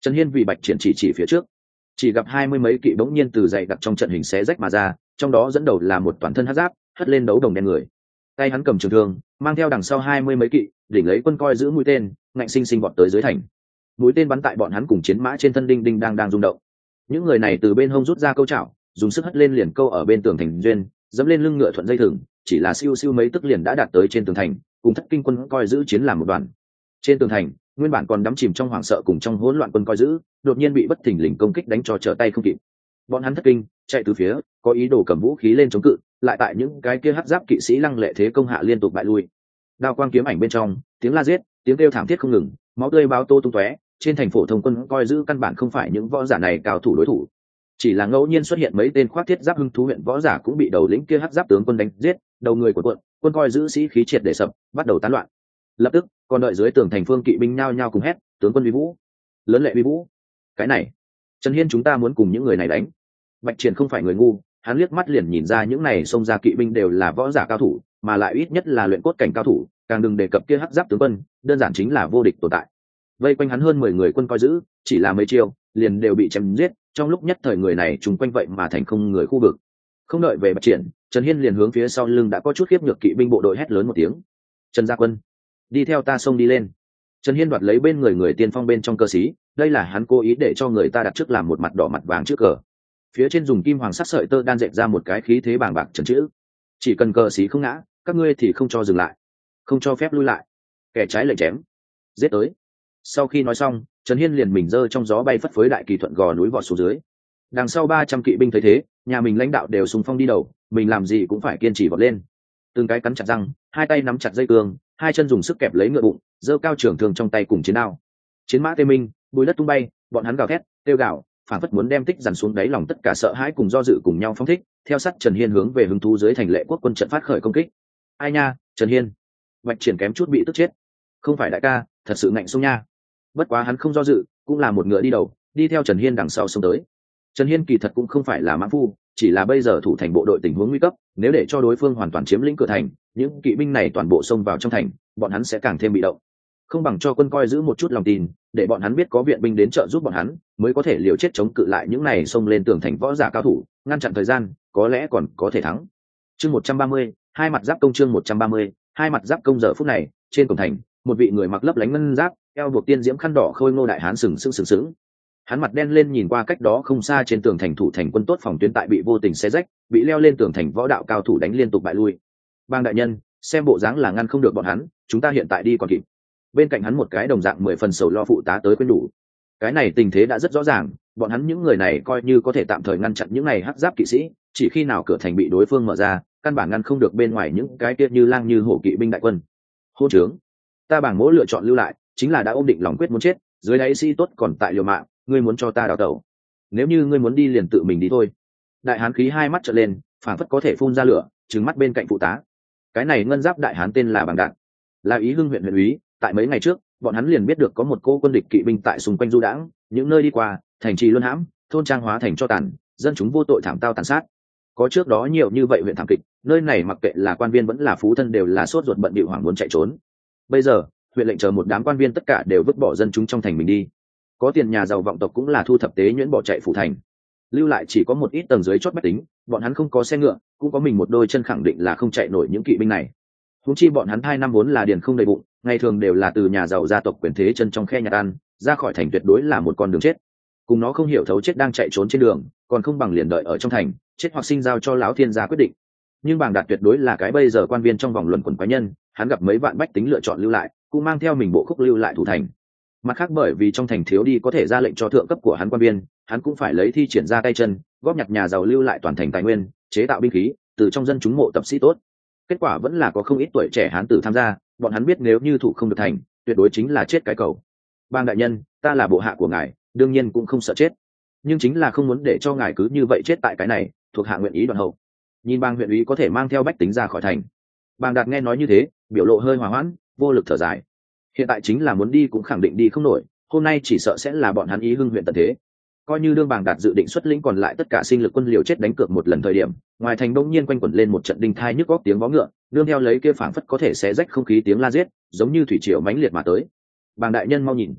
Trần hiên vì bạch triển chỉ chỉ phía trước chỉ gặp hai mươi mấy kỵ bỗng nhiên từ dày đặc trong trận hình xé rách mà ra, trong đó dẫn đầu là một toàn thân hát giáp, hất lên đấu đồng đen người. Tay hắn cầm trường thương, mang theo đằng sau hai mươi mấy kỵ, đỉnh lấy quân coi giữ mũi tên, ngạnh sinh sinh bọt tới dưới thành. Mũi tên bắn tại bọn hắn cùng chiến mã trên thân đinh đinh đang đang rung động. Những người này từ bên hông rút ra câu chảo, dùng sức hất lên liền câu ở bên tường thành duyên, dẫm lên lưng ngựa thuận dây thừng, chỉ là siêu siêu mấy tức liền đã đạt tới trên tường thành, cùng thất kinh quân coi giữ chiến làm một đoàn. Trên tường thành nguyên bản còn đắm chìm trong hoảng sợ cùng trong hỗn loạn quân coi giữ, đột nhiên bị bất thình lình công kích đánh cho trở tay không kịp. Bọn hắn thất kinh, chạy từ phía, có ý đồ cầm vũ khí lên chống cự, lại tại những cái kia hắt giáp kỵ sĩ lăng lệ thế công hạ liên tục bại lui. Đao quang kiếm ảnh bên trong, tiếng la giết, tiếng kêu thảm thiết không ngừng, máu tươi bao tô tung tóe, trên thành phổ thông quân coi giữ căn bản không phải những võ giả này cao thủ đối thủ. Chỉ là ngẫu nhiên xuất hiện mấy tên khoác thiết giáp hưng thú huyện võ giả cũng bị đầu lĩnh kia hắc giáp tướng quân đánh giết, đầu người của quận quân coi giữ sĩ khí triệt để sập, bắt đầu tán loạn lập tức còn đợi dưới tường thành phương kỵ binh nhao nhao cùng hét, tướng quân vi vũ, lớn lệ vi vũ, cái này, trần hiên chúng ta muốn cùng những người này đánh. Bạch triển không phải người ngu, hắn liếc mắt liền nhìn ra những này xông ra kỵ binh đều là võ giả cao thủ, mà lại ít nhất là luyện cốt cảnh cao thủ, càng đừng đề cập kia hắc giáp tướng quân, đơn giản chính là vô địch tồn tại. Vây quanh hắn hơn mười người quân coi giữ, chỉ là mấy chiêu, liền đều bị chém giết, trong lúc nhất thời người này trùng quanh vậy mà thành không người khu vực. Không đợi về bạch triển, trần hiên liền hướng phía sau lưng đã có chút khiếp nhược kỵ binh bộ đội hét lớn một tiếng. Trần gia quân đi theo ta xông đi lên. Trần hiên đoạt lấy bên người người tiên phong bên trong cơ sĩ đây là hắn cố ý để cho người ta đặt trước làm một mặt đỏ mặt vàng trước cờ. Phía trên dùng kim hoàng sắc sợi tơ đan dẹp ra một cái khí thế bàng bạc trần chữ. Chỉ cần cờ sĩ không ngã, các ngươi thì không cho dừng lại, không cho phép lui lại. Kẻ trái lệnh chém, giết tới. Sau khi nói xong, trần hiên liền mình giơ trong gió bay phất phới đại kỳ thuận gò núi vọt xuống dưới. Đằng sau ba trăm kỵ binh thấy thế, nhà mình lãnh đạo đều sùng phong đi đầu, mình làm gì cũng phải kiên trì vọt lên. Từng cái cắn chặt răng, hai tay nắm chặt dây cương hai chân dùng sức kẹp lấy ngựa bụng, giơ cao trường thường trong tay cùng chiến đao. Chiến mã tê minh, bùi đất tung bay, bọn hắn gào thét tiêu gạo phản phất muốn đem tích dằn xuống đáy lòng tất cả sợ hãi cùng do dự cùng nhau phong thích, theo sát trần hiên hướng về hứng thú dưới thành lệ quốc quân trận phát khởi công kích. Ai nha, trần hiên. Vạch triển kém chút bị tức chết. Không phải đại ca, thật sự ngạnh sông nha. Bất quá hắn không do dự, cũng là một ngựa đi đầu, đi theo trần hiên đằng sau xông tới. Trần hiên kỳ thật cũng không phải là mã phu, chỉ là bây giờ thủ thành bộ đội tình huống nguy cấp, nếu để cho đối phương hoàn toàn chiếm lĩnh cửa thành những kỵ binh này toàn bộ xông vào trong thành, bọn hắn sẽ càng thêm bị động. Không bằng cho quân coi giữ một chút lòng tin, để bọn hắn biết có viện binh đến trợ giúp bọn hắn, mới có thể liều chết chống cự lại những này xông lên tường thành võ giả cao thủ, ngăn chặn thời gian, có lẽ còn có thể thắng. Chương một trăm ba mươi, hai mặt giáp công chương một trăm ba mươi, hai mặt giáp công giờ phút này, trên cổng thành, một vị người mặc lấp lánh ngân giáp, eo buộc tiên diễm khăn đỏ khôi ngô đại hán sừng sững sừng sững. Hắn mặt đen lên nhìn qua cách đó không xa trên tường thành thủ thành quân tốt phòng tuyến tại bị vô tình xé rách, bị leo lên tường thành võ đạo cao thủ đánh liên tục bại lui bang đại nhân, xem bộ dáng là ngăn không được bọn hắn, chúng ta hiện tại đi còn kịp. Bên cạnh hắn một cái đồng dạng mười phần sầu lo phụ tá tới quên đủ. Cái này tình thế đã rất rõ ràng, bọn hắn những người này coi như có thể tạm thời ngăn chặn những này hắc giáp kỵ sĩ, chỉ khi nào cửa thành bị đối phương mở ra, căn bản ngăn không được bên ngoài những cái kia như lang như hổ kỵ binh đại quân. Hô trướng. Ta bảng mỗi lựa chọn lưu lại, chính là đã ôm định lòng quyết muốn chết, dưới đáy sĩ tốt còn tại liều mạng, ngươi muốn cho ta đào tẩu. Nếu như ngươi muốn đi liền tự mình đi thôi. Đại hán khí hai mắt trở lên phản phất có thể phun ra lửa trứng mắt bên cạnh phụ tá cái này ngân giáp đại hán tên là bằng đạn là ý hưng huyện huyện úy, tại mấy ngày trước, bọn hắn liền biết được có một cô quân địch kỵ binh tại xung quanh du đãng, những nơi đi qua, thành trì luân hãm, thôn trang hóa thành cho tàn, dân chúng vô tội thảm tao tàn sát. Có trước đó nhiều như vậy huyện thảm kịch, nơi này mặc kệ là quan viên vẫn là phú thân đều là sốt ruột bận bị hoảng muốn chạy trốn. Bây giờ, huyện lệnh chờ một đám quan viên tất cả đều vứt bỏ dân chúng trong thành mình đi. Có tiền nhà giàu vọng tộc cũng là thu thập tế nhuyễn bỏ chạy phủ thành lưu lại chỉ có một ít tầng dưới chót bách tính, bọn hắn không có xe ngựa, cũng có mình một đôi chân khẳng định là không chạy nổi những kỵ binh này. Húng chi bọn hắn hai năm vốn là điền không đầy bụng, ngày thường đều là từ nhà giàu gia tộc quyền thế chân trong khe nhà ăn ra khỏi thành tuyệt đối là một con đường chết. Cùng nó không hiểu thấu chết đang chạy trốn trên đường, còn không bằng liền đợi ở trong thành, chết hoặc sinh giao cho lão thiên gia quyết định. Nhưng bảng đạt tuyệt đối là cái bây giờ quan viên trong vòng luận quần quái nhân, hắn gặp mấy vạn bách tính lựa chọn lưu lại, cũng mang theo mình bộ khúc lưu lại thủ thành. Mặt khác bởi vì trong thành thiếu đi có thể ra lệnh cho thượng cấp của hắn quan viên hắn cũng phải lấy thi triển ra tay chân, góp nhặt nhà giàu lưu lại toàn thành tài nguyên, chế tạo binh khí, từ trong dân chúng mộ tập sĩ tốt. Kết quả vẫn là có không ít tuổi trẻ hán tử tham gia, bọn hắn biết nếu như thủ không được thành, tuyệt đối chính là chết cái cầu. Bang đại nhân, ta là bộ hạ của ngài, đương nhiên cũng không sợ chết. Nhưng chính là không muốn để cho ngài cứ như vậy chết tại cái này, thuộc hạ nguyện ý đoàn hậu. Nhìn bang huyện ý có thể mang theo bách tính ra khỏi thành. Bang đạt nghe nói như thế, biểu lộ hơi hòa hoãn, vô lực thở dài. Hiện tại chính là muốn đi cũng khẳng định đi không nổi, hôm nay chỉ sợ sẽ là bọn hắn ý hưng huyện tận thế coi như đương bàng đạt dự định xuất lĩnh còn lại tất cả sinh lực quân liều chết đánh cược một lần thời điểm, ngoài thành đông nhiên quanh quẩn lên một trận đinh thai nhức góc tiếng vó ngựa, nương theo lấy kia phảng phất có thể xé rách không khí tiếng la giết, giống như thủy triều mãnh liệt mà tới. Bàng đại nhân mau nhìn.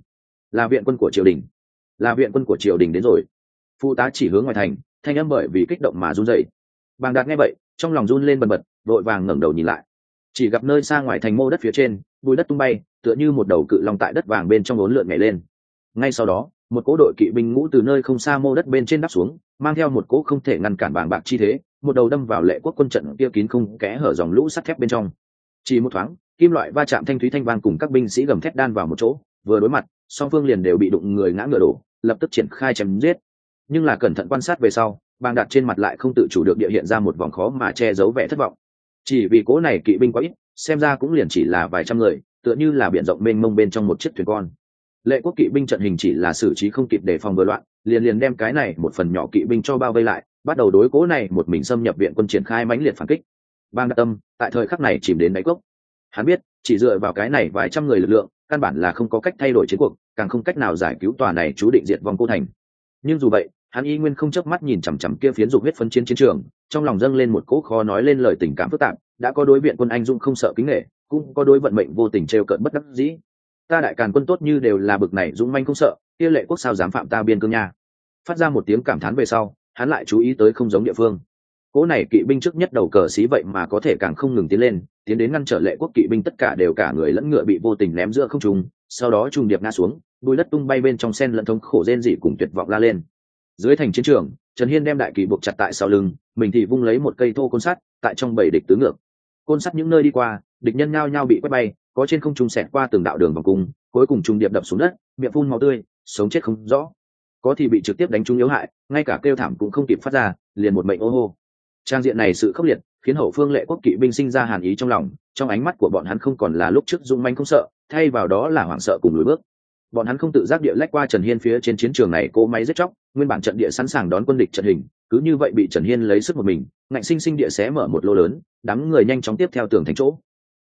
Là viện quân của triều đình. Là viện quân của triều đình đến rồi. Phụ tá chỉ hướng ngoài thành, thanh âm bởi vì kích động mà run dậy bàng đạt nghe vậy, trong lòng run lên bần bật, vội vàng ngẩng đầu nhìn lại. Chỉ gặp nơi xa ngoài thành mô đất phía trên bùi đất tung bay, tựa như một đầu cự long tại đất vàng bên trong ốn lượn nhảy lên. Ngay sau đó một cỗ đội kỵ binh ngũ từ nơi không xa mô đất bên trên đắp xuống, mang theo một cỗ không thể ngăn cản bàng bạc chi thế, một đầu đâm vào lệ quốc quân trận kia kín không kẽ hở dòng lũ sắt thép bên trong. Chỉ một thoáng, kim loại va chạm thanh thúy thanh vang cùng các binh sĩ gầm thét đan vào một chỗ, vừa đối mặt, song phương liền đều bị đụng người ngã ngựa đổ, lập tức triển khai chém giết. Nhưng là cẩn thận quan sát về sau, bàng đặt trên mặt lại không tự chủ được địa hiện ra một vòng khó mà che giấu vẻ thất vọng. Chỉ vì cố này kỵ binh quá ít, xem ra cũng liền chỉ là vài trăm người, tựa như là biển rộng mênh mông bên trong một chiếc thuyền con lệ quốc kỵ binh trận hình chỉ là xử trí không kịp để phòng vừa loạn, liền liền đem cái này một phần nhỏ kỵ binh cho bao vây lại, bắt đầu đối cố này một mình xâm nhập viện quân triển khai mãnh liệt phản kích. Bang đa tâm tại thời khắc này chìm đến đáy cốc. Hắn biết, chỉ dựa vào cái này vài trăm người lực lượng, căn bản là không có cách thay đổi chiến cuộc, càng không cách nào giải cứu tòa này chú định diệt vong cô thành. Nhưng dù vậy, hắn y nguyên không chớp mắt nhìn chằm chằm kia phiến dục huyết phân chiến chiến trường, trong lòng dâng lên một cỗ khó nói lên lời tình cảm phức tạp, đã có đối viện quân anh dũng không sợ kính nghệ cũng có đối vận mệnh vô tình trêu cợt bất đắc dĩ ta đại càn quân tốt như đều là bực này dũng manh không sợ, kia lệ quốc sao dám phạm ta biên cương nha? Phát ra một tiếng cảm thán về sau, hắn lại chú ý tới không giống địa phương. Cỗ này kỵ binh trước nhất đầu cờ xí vậy mà có thể càng không ngừng tiến lên, tiến đến ngăn trở lệ quốc kỵ binh tất cả đều cả người lẫn ngựa bị vô tình ném giữa không trùng sau đó trùng điệp ngã xuống, bùi đất tung bay bên trong sen lẫn thống khổ rên dị cùng tuyệt vọng la lên. Dưới thành chiến trường, trần hiên đem đại kỳ buộc chặt tại sau lưng, mình thì vung lấy một cây thô côn sắt, tại trong bảy địch tứ ngược. Côn sắt những nơi đi qua địch nhân nhao nhao bị quét bay, có trên không trung xẹt qua từng đạo đường vòng cung, cuối cùng trùng điệp đập xuống đất, miệng phun màu tươi, sống chết không rõ. Có thì bị trực tiếp đánh trúng yếu hại, ngay cả kêu thảm cũng không kịp phát ra, liền một mệnh ô hô. Trang diện này sự khốc liệt, khiến hậu phương lệ quốc kỵ binh sinh ra hàn ý trong lòng, trong ánh mắt của bọn hắn không còn là lúc trước dung manh không sợ, thay vào đó là hoảng sợ cùng lùi bước. Bọn hắn không tự giác địa lách qua trần hiên phía trên chiến trường này cỗ máy giết chóc, nguyên bản trận địa sẵn sàng đón quân địch trận hình, cứ như vậy bị trần hiên lấy sức một mình, ngạnh sinh sinh địa xé mở một lô lớn, đám người nhanh chóng tiếp theo tường thành chỗ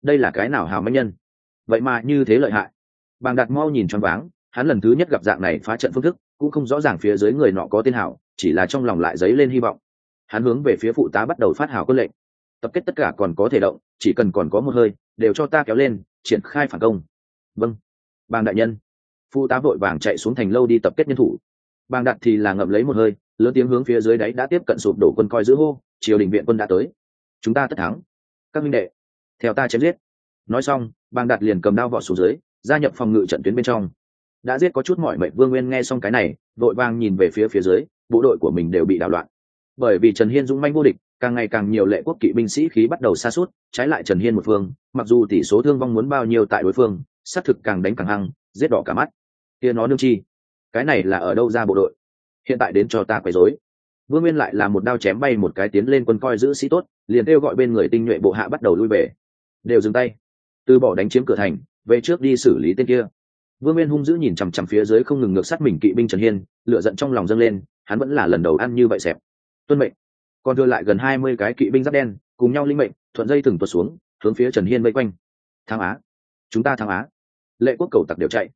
đây là cái nào hào manh nhân? Vậy mà như thế lợi hại. Bàng đạt mau nhìn choáng váng, hắn lần thứ nhất gặp dạng này phá trận phương thức, cũng không rõ ràng phía dưới người nọ có tên hảo, chỉ là trong lòng lại dấy lên hy vọng. Hắn hướng về phía phụ tá bắt đầu phát hào quân lệnh. Tập kết tất cả còn có thể động, chỉ cần còn có một hơi, đều cho ta kéo lên, triển khai phản công. Vâng. Bàng đại nhân. Phụ tá vội vàng chạy xuống thành lâu đi tập kết nhân thủ. Bàng đạt thì là ngậm lấy một hơi, lớn tiếng hướng phía dưới đáy đã tiếp cận sụp đổ quân coi giữ hô, triều đình viện quân đã tới. Chúng ta tất thắng. Các minh đệ theo ta chém giết. Nói xong, bàng đạt liền cầm đao vọt xuống dưới, gia nhập phòng ngự trận tuyến bên trong. Đã giết có chút mọi mệnh vương nguyên nghe xong cái này, đội vang nhìn về phía phía dưới, bộ đội của mình đều bị đảo loạn. Bởi vì trần hiên dũng manh vô địch, càng ngày càng nhiều lệ quốc kỵ binh sĩ khí bắt đầu xa suốt, trái lại trần hiên một phương, mặc dù tỷ số thương vong muốn bao nhiêu tại đối phương, xác thực càng đánh càng hăng, giết đỏ cả mắt. Kia nó nương chi? Cái này là ở đâu ra bộ đội? Hiện tại đến cho ta quấy rối. Vương nguyên lại là một đao chém bay một cái tiến lên quân coi giữ sĩ tốt, liền kêu gọi bên người tinh nhuệ bộ hạ bắt đầu lui về đều dừng tay. Từ bỏ đánh chiếm cửa thành, về trước đi xử lý tên kia. Vương nguyên hung dữ nhìn chằm chằm phía dưới không ngừng ngược sát mình kỵ binh trần hiên lựa giận trong lòng dâng lên, hắn vẫn là lần đầu ăn như vậy xẹp. Tuân mệnh. Còn đưa lại gần hai mươi cái kỵ binh giáp đen, cùng nhau linh mệnh, thuận dây từng tuột xuống, hướng phía trần hiên vây quanh. Thang á. Chúng ta thang á. Lệ quốc cầu tặc đều chạy.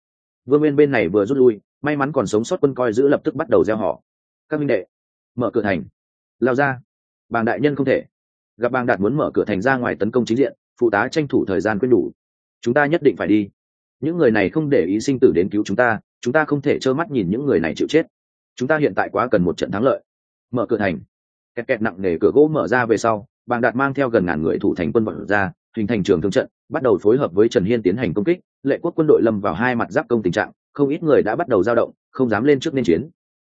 Vương nguyên bên này vừa rút lui, may mắn còn sống sót quân coi giữ lập tức bắt đầu gieo họ. Các minh đệ, mở cửa thành. Lao ra. Bàng đại nhân không thể. Gặp bàng đạt muốn mở cửa thành ra ngoài tấn công chính diện phụ tá tranh thủ thời gian quyết đủ. Chúng ta nhất định phải đi. Những người này không để ý sinh tử đến cứu chúng ta chúng ta không thể trơ mắt nhìn những người này chịu chết. Chúng ta hiện tại quá cần một trận thắng lợi. Mở cửa thành. Kẹt kẹt nặng nề cửa gỗ mở ra về sau, bàng đạt mang theo gần ngàn người thủ thành quân vận ra, hình thành trường thương trận, bắt đầu phối hợp với trần hiên tiến hành công kích, lệ quốc quân đội lâm vào hai mặt giáp công tình trạng, không ít người đã bắt đầu dao động, không dám lên trước nên chiến.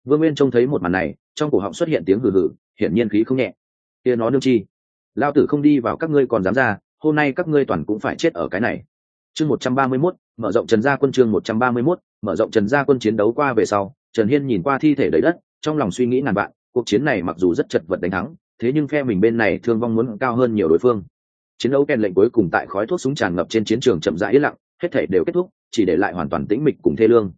Vương nguyên trông thấy một màn này, trong cổ họng xuất hiện tiếng hừ hừ, hiển nhiên khí không nhẹ. Kia nó nương chi. Lao tử không đi vào các ngươi còn dám ra hôm nay các ngươi toàn cũng phải chết ở cái này. Chương một trăm ba mươi 131, mở rộng trần gia quân chương một trăm ba mươi 131, mở rộng trần gia quân chiến đấu qua về sau trần hiên nhìn qua thi thể đầy đất trong lòng suy nghĩ ngàn vạn cuộc chiến này mặc dù rất chật vật đánh thắng thế nhưng phe mình bên này thương vong muốn cao hơn nhiều đối phương. Chiến đấu kèn lệnh cuối cùng tại khói thuốc súng tràn ngập trên chiến trường chậm rãi lặng hết thể đều kết thúc chỉ để lại hoàn toàn tĩnh mịch cùng thê lương.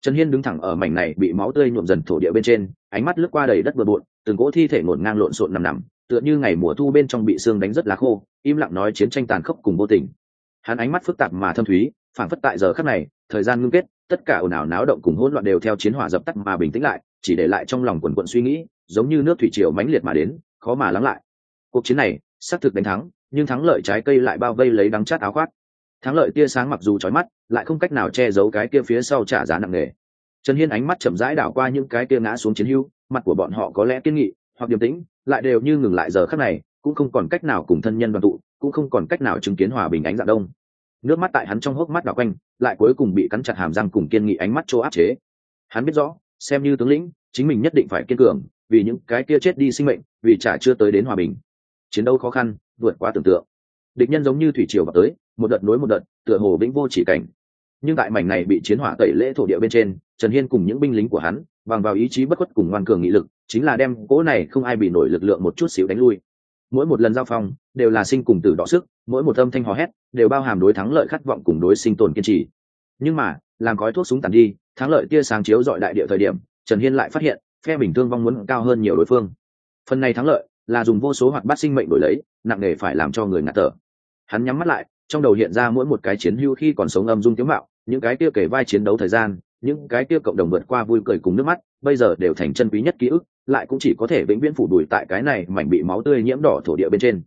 Trần hiên đứng thẳng ở mảnh này bị máu tươi nhuộm dần thổ địa bên trên ánh mắt lướt qua đầy đất bừa bộn từng cỗ thi thể ngổn ngang lộn xộn nằm nằm tựa như ngày mùa thu bên trong bị xương đánh rất lá khô, im lặng nói chiến tranh tàn khốc cùng vô tình. Hắn ánh mắt phức tạp mà thâm thúy phản phất tại giờ khắc này, thời gian ngưng kết, tất cả ồn ào náo động cùng hỗn loạn đều theo chiến hỏa dập tắt mà bình tĩnh lại, chỉ để lại trong lòng quần quận suy nghĩ, giống như nước thủy triều mãnh liệt mà đến, khó mà lắng lại. Cuộc chiến này, xác thực đánh thắng, nhưng thắng lợi trái cây lại bao vây lấy đắng chát áo khoác. Thắng lợi tia sáng mặc dù trói mắt, lại không cách nào che giấu cái kia phía sau trả giá nặng nề. Trần hiên ánh mắt chậm rãi đảo qua những cái kia ngã xuống chiến hưu, mặt của bọn họ có lẽ kiên nghị, hoặc điềm tĩnh lại đều như ngừng lại giờ khắc này, cũng không còn cách nào cùng thân nhân đoàn tụ, cũng không còn cách nào chứng kiến hòa bình ánh dạng đông. Nước mắt tại hắn trong hốc mắt đảo quanh, lại cuối cùng bị cắn chặt hàm răng cùng kiên nghị ánh mắt chỗ áp chế. Hắn biết rõ, xem như tướng lĩnh, chính mình nhất định phải kiên cường, vì những cái kia chết đi sinh mệnh, vì trả chưa tới đến hòa bình. Chiến đấu khó khăn, vượt quá tưởng tượng. Địch nhân giống như thủy triều vào tới, một đợt nối một đợt, tựa hồ vĩnh vô chỉ cảnh nhưng tại mảnh này bị chiến hỏa tẩy lễ thổ địa bên trên, trần hiên cùng những binh lính của hắn, bằng vào ý chí bất khuất cùng ngoan cường nghị lực, chính là đem cỗ này không ai bị nổi lực lượng một chút xíu đánh lui. Mỗi một lần giao phong, đều là sinh cùng tử đọ sức, mỗi một âm thanh hò hét, đều bao hàm đối thắng lợi khát vọng cùng đối sinh tồn kiên trì. Nhưng mà, làm gói thuốc súng tàn đi, thắng lợi tia sáng chiếu dọi đại địa thời điểm, trần hiên lại phát hiện, phe bình thương vong muốn cao hơn nhiều đối phương. Phần này thắng lợi, là dùng vô số hoạt bát sinh mệnh đổi lấy, nặng nề phải làm cho người ngạt thở. Hắn nhắm mắt lại trong đầu hiện ra mỗi một cái chiến hưu khi còn sống âm dung tiếu mạo, những cái kia kể vai chiến đấu thời gian, những cái kia cộng đồng vượt qua vui cười cùng nước mắt, bây giờ đều thành chân quý nhất ký ức, lại cũng chỉ có thể vĩnh viễn phủ đùi tại cái này mảnh bị máu tươi nhiễm đỏ thổ địa bên trên.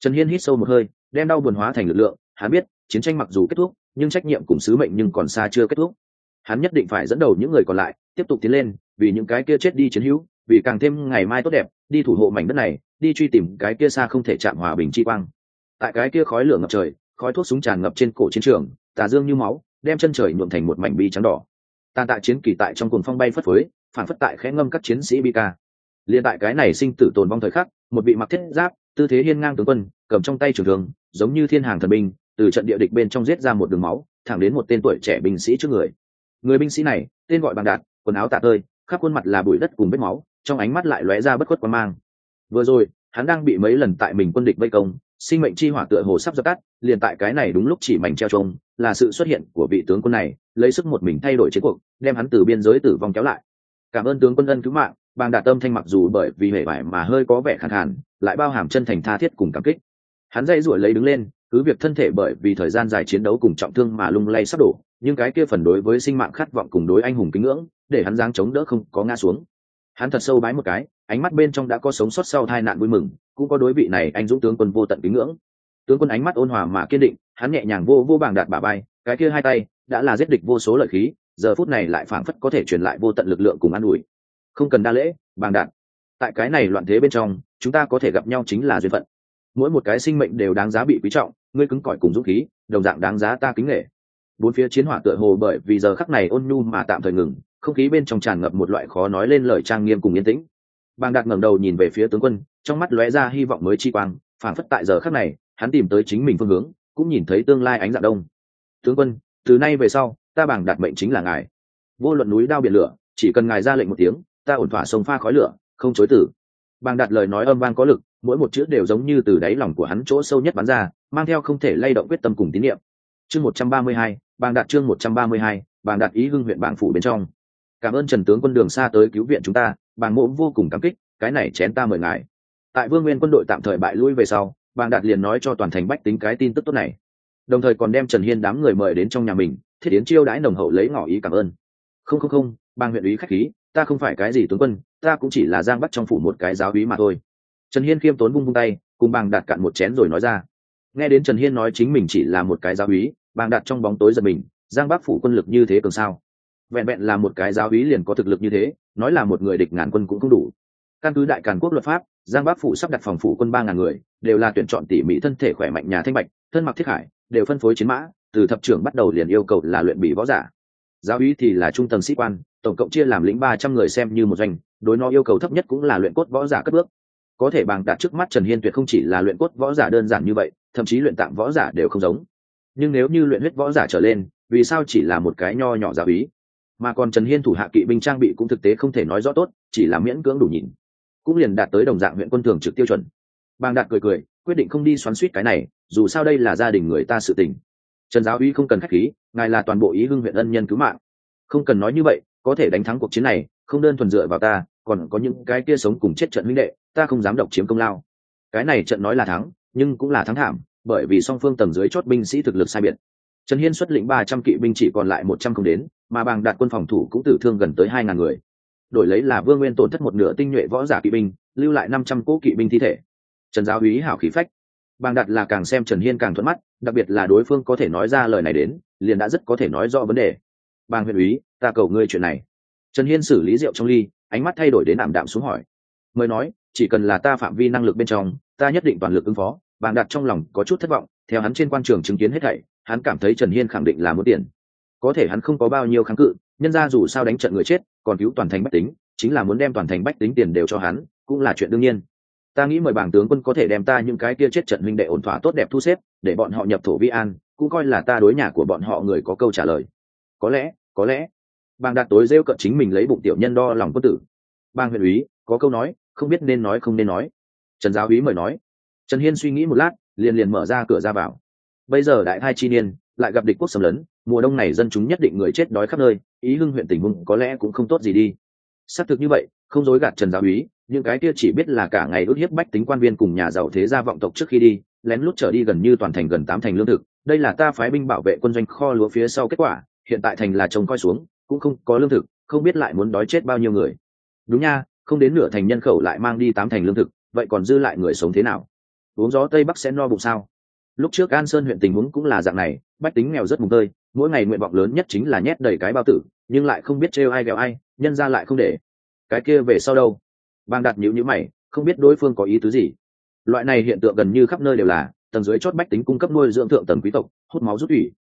Trần hiên hít sâu một hơi, đem đau buồn hóa thành lực lượng, hắn biết, chiến tranh mặc dù kết thúc, nhưng trách nhiệm cùng sứ mệnh nhưng còn xa chưa kết thúc. Hắn nhất định phải dẫn đầu những người còn lại, tiếp tục tiến lên, vì những cái kia chết đi chiến hữu, vì càng thêm ngày mai tốt đẹp, đi thủ hộ mảnh đất này, đi truy tìm cái kia xa không thể chạm hòa bình chi quang. Tại cái kia khói lửa ngập trời khói thuốc súng tràn ngập trên cổ chiến trường, tà dương như máu, đem chân trời nhuộm thành một mảnh bi trắng đỏ. Tàn tạ chiến kỳ tại trong cuồng phong bay phất phới, phản phất tại khẽ ngâm các chiến sĩ bi ca. Liền tại cái này sinh tử tồn vong thời khắc, một vị mặc thiết giáp, tư thế hiên ngang tướng quân, cầm trong tay trường thường giống như thiên hàng thần binh, từ trận địa địch bên trong giết ra một đường máu, thẳng đến một tên tuổi trẻ binh sĩ trước người. Người binh sĩ này, tên gọi bằng đạt, quần áo tạ tơi, khắp khuôn mặt là bụi đất cùng vết máu, trong ánh mắt lại lóe ra bất khuất quan mang. Vừa rồi, hắn đang bị mấy lần tại mình quân địch vây công sinh mệnh chi hỏa tựa hồ sắp dập tắt, liền tại cái này đúng lúc chỉ mảnh treo trông là sự xuất hiện của vị tướng quân này, lấy sức một mình thay đổi chiến cuộc, đem hắn từ biên giới tử vong kéo lại. Cảm ơn tướng quân ân cứu mạng, bàng đạt tâm thanh mặc dù bởi vì hệ vải mà hơi có vẻ khẳng hẳn lại bao hàm chân thành tha thiết cùng cảm kích. Hắn dây ruổi lấy đứng lên, cứ việc thân thể bởi vì thời gian dài chiến đấu cùng trọng thương mà lung lay sắp đổ, nhưng cái kia phần đối với sinh mạng khát vọng cùng đối anh hùng kính ngưỡng, để hắn giáng chống đỡ không có ngã xuống hắn thật sâu bái một cái, ánh mắt bên trong đã có sống sót sau tai nạn vui mừng, cũng có đối vị này anh dũng tướng quân vô tận kính ngưỡng. Tướng quân ánh mắt ôn hòa mà kiên định, hắn nhẹ nhàng vô vô bảng đạt bà bay cái kia hai tay đã là giết địch vô số lợi khí, giờ phút này lại phảng phất có thể truyền lại vô tận lực lượng cùng an ủi. Không cần đa lễ bàng đạt. Tại cái này loạn thế bên trong, chúng ta có thể gặp nhau chính là duyên phận. Mỗi một cái sinh mệnh đều đáng giá bị quý trọng, ngươi cứng cỏi cùng dũng khí, đồng dạng đáng giá ta kính nghệ bốn phía chiến hỏa tựa hồ bởi vì giờ khắc này ôn nhu mà tạm thời ngừng không khí bên trong tràn ngập một loại khó nói lên lời trang nghiêm cùng yên tĩnh. Bàng đạt ngẩng đầu nhìn về phía tướng quân, trong mắt lóe ra hy vọng mới chi quang phản phất tại giờ khắc này, hắn tìm tới chính mình phương hướng, cũng nhìn thấy tương lai ánh dạng đông. Tướng quân, từ nay về sau, ta bàng đạt mệnh chính là ngài. Vô luận núi đao biển lửa, chỉ cần ngài ra lệnh một tiếng, ta ổn thỏa sông pha khói lửa, không chối tử bàng đạt lời nói âm vang có lực, mỗi một chữ đều giống như từ đáy lòng của hắn chỗ sâu nhất bắn ra, mang theo không thể lay động quyết tâm cùng tín nhiệm chương một trăm ba mươi hai, bàng đạt chương một trăm ba mươi hai, bàng đạt ý hưng huyện bảng phủ bên trong cảm ơn trần tướng quân đường xa tới cứu viện chúng ta bàn mộ vô cùng cảm kích, cái này chén ta mời ngài. Tại vương nguyên quân đội tạm thời bại lui về sau bàn đạt liền nói cho toàn thành bách tính cái tin tức tốt này. Đồng thời còn đem trần hiên đám người mời đến trong nhà mình, thiết yến chiêu đãi nồng hậu lấy ngỏ ý cảm ơn. Không không không bang huyện ý khách khí, ta không phải cái gì tướng quân, ta cũng chỉ là giang bắt trong phủ một cái giáo úy mà thôi. Trần hiên khiêm tốn vung vung tay, cùng bàng đạt cạn một chén rồi nói ra. Nghe đến trần hiên nói chính mình chỉ là một cái giáo úy, bàng đạt trong bóng tối giật mình, giang bắc phủ quân lực như thế cường sao? Vẹn vẹn là một cái giáo úy liền có thực lực như thế, nói là một người địch ngàn quân cũng không đủ. Căn cứ đại càn quốc luật pháp, giang bắc phủ sắp đặt phòng phủ quân ba ngàn người, đều là tuyển chọn tỉ mỹ thân thể khỏe mạnh nhà thanh bạch, thân mặc thiết hải đều phân phối chiến mã, từ thập trưởng bắt đầu liền yêu cầu là luyện bị võ giả. Giáo úy thì là trung tầng sĩ quan, tổng cộng chia làm lĩnh ba trăm người xem như một doanh, đối nó yêu cầu thấp nhất cũng là luyện cốt võ giả cất bước. Có thể bằng đạt trước mắt trần hiên tuyệt không chỉ là luyện cốt võ giả đơn giản như vậy, thậm chí luyện tạm võ giả đều không giống. Nhưng nếu như luyện huyết võ giả trở lên, vì sao chỉ là một cái nho nhỏ giáo úy? Mà còn trần hiên thủ hạ kỵ binh trang bị cũng thực tế không thể nói rõ tốt, chỉ là miễn cưỡng đủ nhìn. Cũng liền đạt tới đồng dạng huyện quân thường trực tiêu chuẩn. Bàng đạt cười cười, quyết định không đi xoắn suýt cái này, dù sao đây là gia đình người ta sự tình. Trần giáo uy không cần k h á c h khí, ngài là toàn bộ ý hưng huyện ân nhân cứu mạng. Không cần nói như vậy, có thể đánh thắng cuộc chiến này, không đơn thuần dựa vào ta, còn có những cái kia sống cùng chết trận huynh đệ, ta không dám độc chiếm công lao. Cái này trận nói là thắng, nhưng cũng là thắng thảm, bởi vì song phương tầng dưới chót binh sĩ thực lực sai biệt trần hiên xuất lĩnh ba trăm kỵ binh chỉ còn lại một trăm không đến, mà bàng đạt quân phòng thủ cũng tử thương gần tới hai ngàn người. Đổi lấy là vương nguyên tổn thất một nửa tinh nhuệ võ giả kỵ binh, lưu lại năm trăm cỗ kỵ binh thi thể. Trần giáo úy hảo khí phách. Bàng đạt là càng xem trần hiên càng thuận mắt, đặc biệt là đối phương có thể nói ra lời này đến, liền đã rất có thể nói rõ vấn đề. Bàng huyện úy, ta cầu ngươi chuyện này. Trần hiên xử lý rượu trong ly, ánh mắt thay đổi đến ảm đạm xuống hỏi. Mời nói, chỉ cần là ta phạm vi năng lực bên trong, ta nhất định toàn lực ứng phó. Bàng Đạt trong lòng có chút thất vọng, theo hắn trên quan trường chứng kiến hết thảy hắn cảm thấy trần hiên khẳng định là muốn tiền. Có thể hắn không có bao nhiêu kháng cự, nhân ra dù sao đánh trận người chết, còn cứu toàn thành bách tính, chính là muốn đem toàn thành bách tính tiền đều cho hắn, cũng là chuyện đương nhiên. Ta nghĩ mời bảng tướng quân có thể đem ta những cái kia chết trận minh đệ ổn thỏa tốt đẹp thu xếp, để bọn họ nhập thổ vi an, cũng coi là ta đối nhà của bọn họ người có câu trả lời. Có lẽ có lẽ. Bàng đạt tối rêu cận chính mình lấy bụng tiểu nhân đo lòng quân tử. Bang huyện úy, có câu nói, không biết nên nói không nên nói. Trần giáo úy mời nói. Trần hiên suy nghĩ một lát, liền liền mở ra cửa ra vào bây giờ đại thai chi niên, lại gặp địch quốc xâm lấn, mùa đông này dân chúng nhất định người chết đói khắp nơi, ý hưng huyện tỉnh hùng có lẽ cũng không tốt gì đi. Xác thực như vậy, không dối gạt trần giáo úy, những cái kia chỉ biết là cả ngày ước hiếp bách tính quan viên cùng nhà giàu thế gia vọng tộc trước khi đi, lén lút trở đi gần như toàn thành gần tám thành lương thực. Đây là ta phái binh bảo vệ quân doanh kho lúa phía sau kết quả, hiện tại thành là trông coi xuống, cũng không có lương thực, không biết lại muốn đói chết bao nhiêu người. Đúng nha, không đến nửa thành nhân khẩu lại mang đi tám thành lương thực, vậy còn dư lại người sống thế nào? Uống gió tây bắc sẽ no bụng sao? Lúc trước an sơn huyện tình huống cũng là dạng này, bách tính nghèo rất mùng tơi, mỗi ngày nguyện vọng lớn nhất chính là nhét đầy cái bao tử, nhưng lại không biết trêu ai ghẹo ai, nhân ra lại không để. Cái kia về sau đâu? Bang đặt nhữ nhữ mày, không biết đối phương có ý tứ gì. Loại này hiện tượng gần như khắp nơi đều là, tầng dưới chót bách tính cung cấp nuôi dưỡng thượng tầng quý tộc, hút máu rút ủy.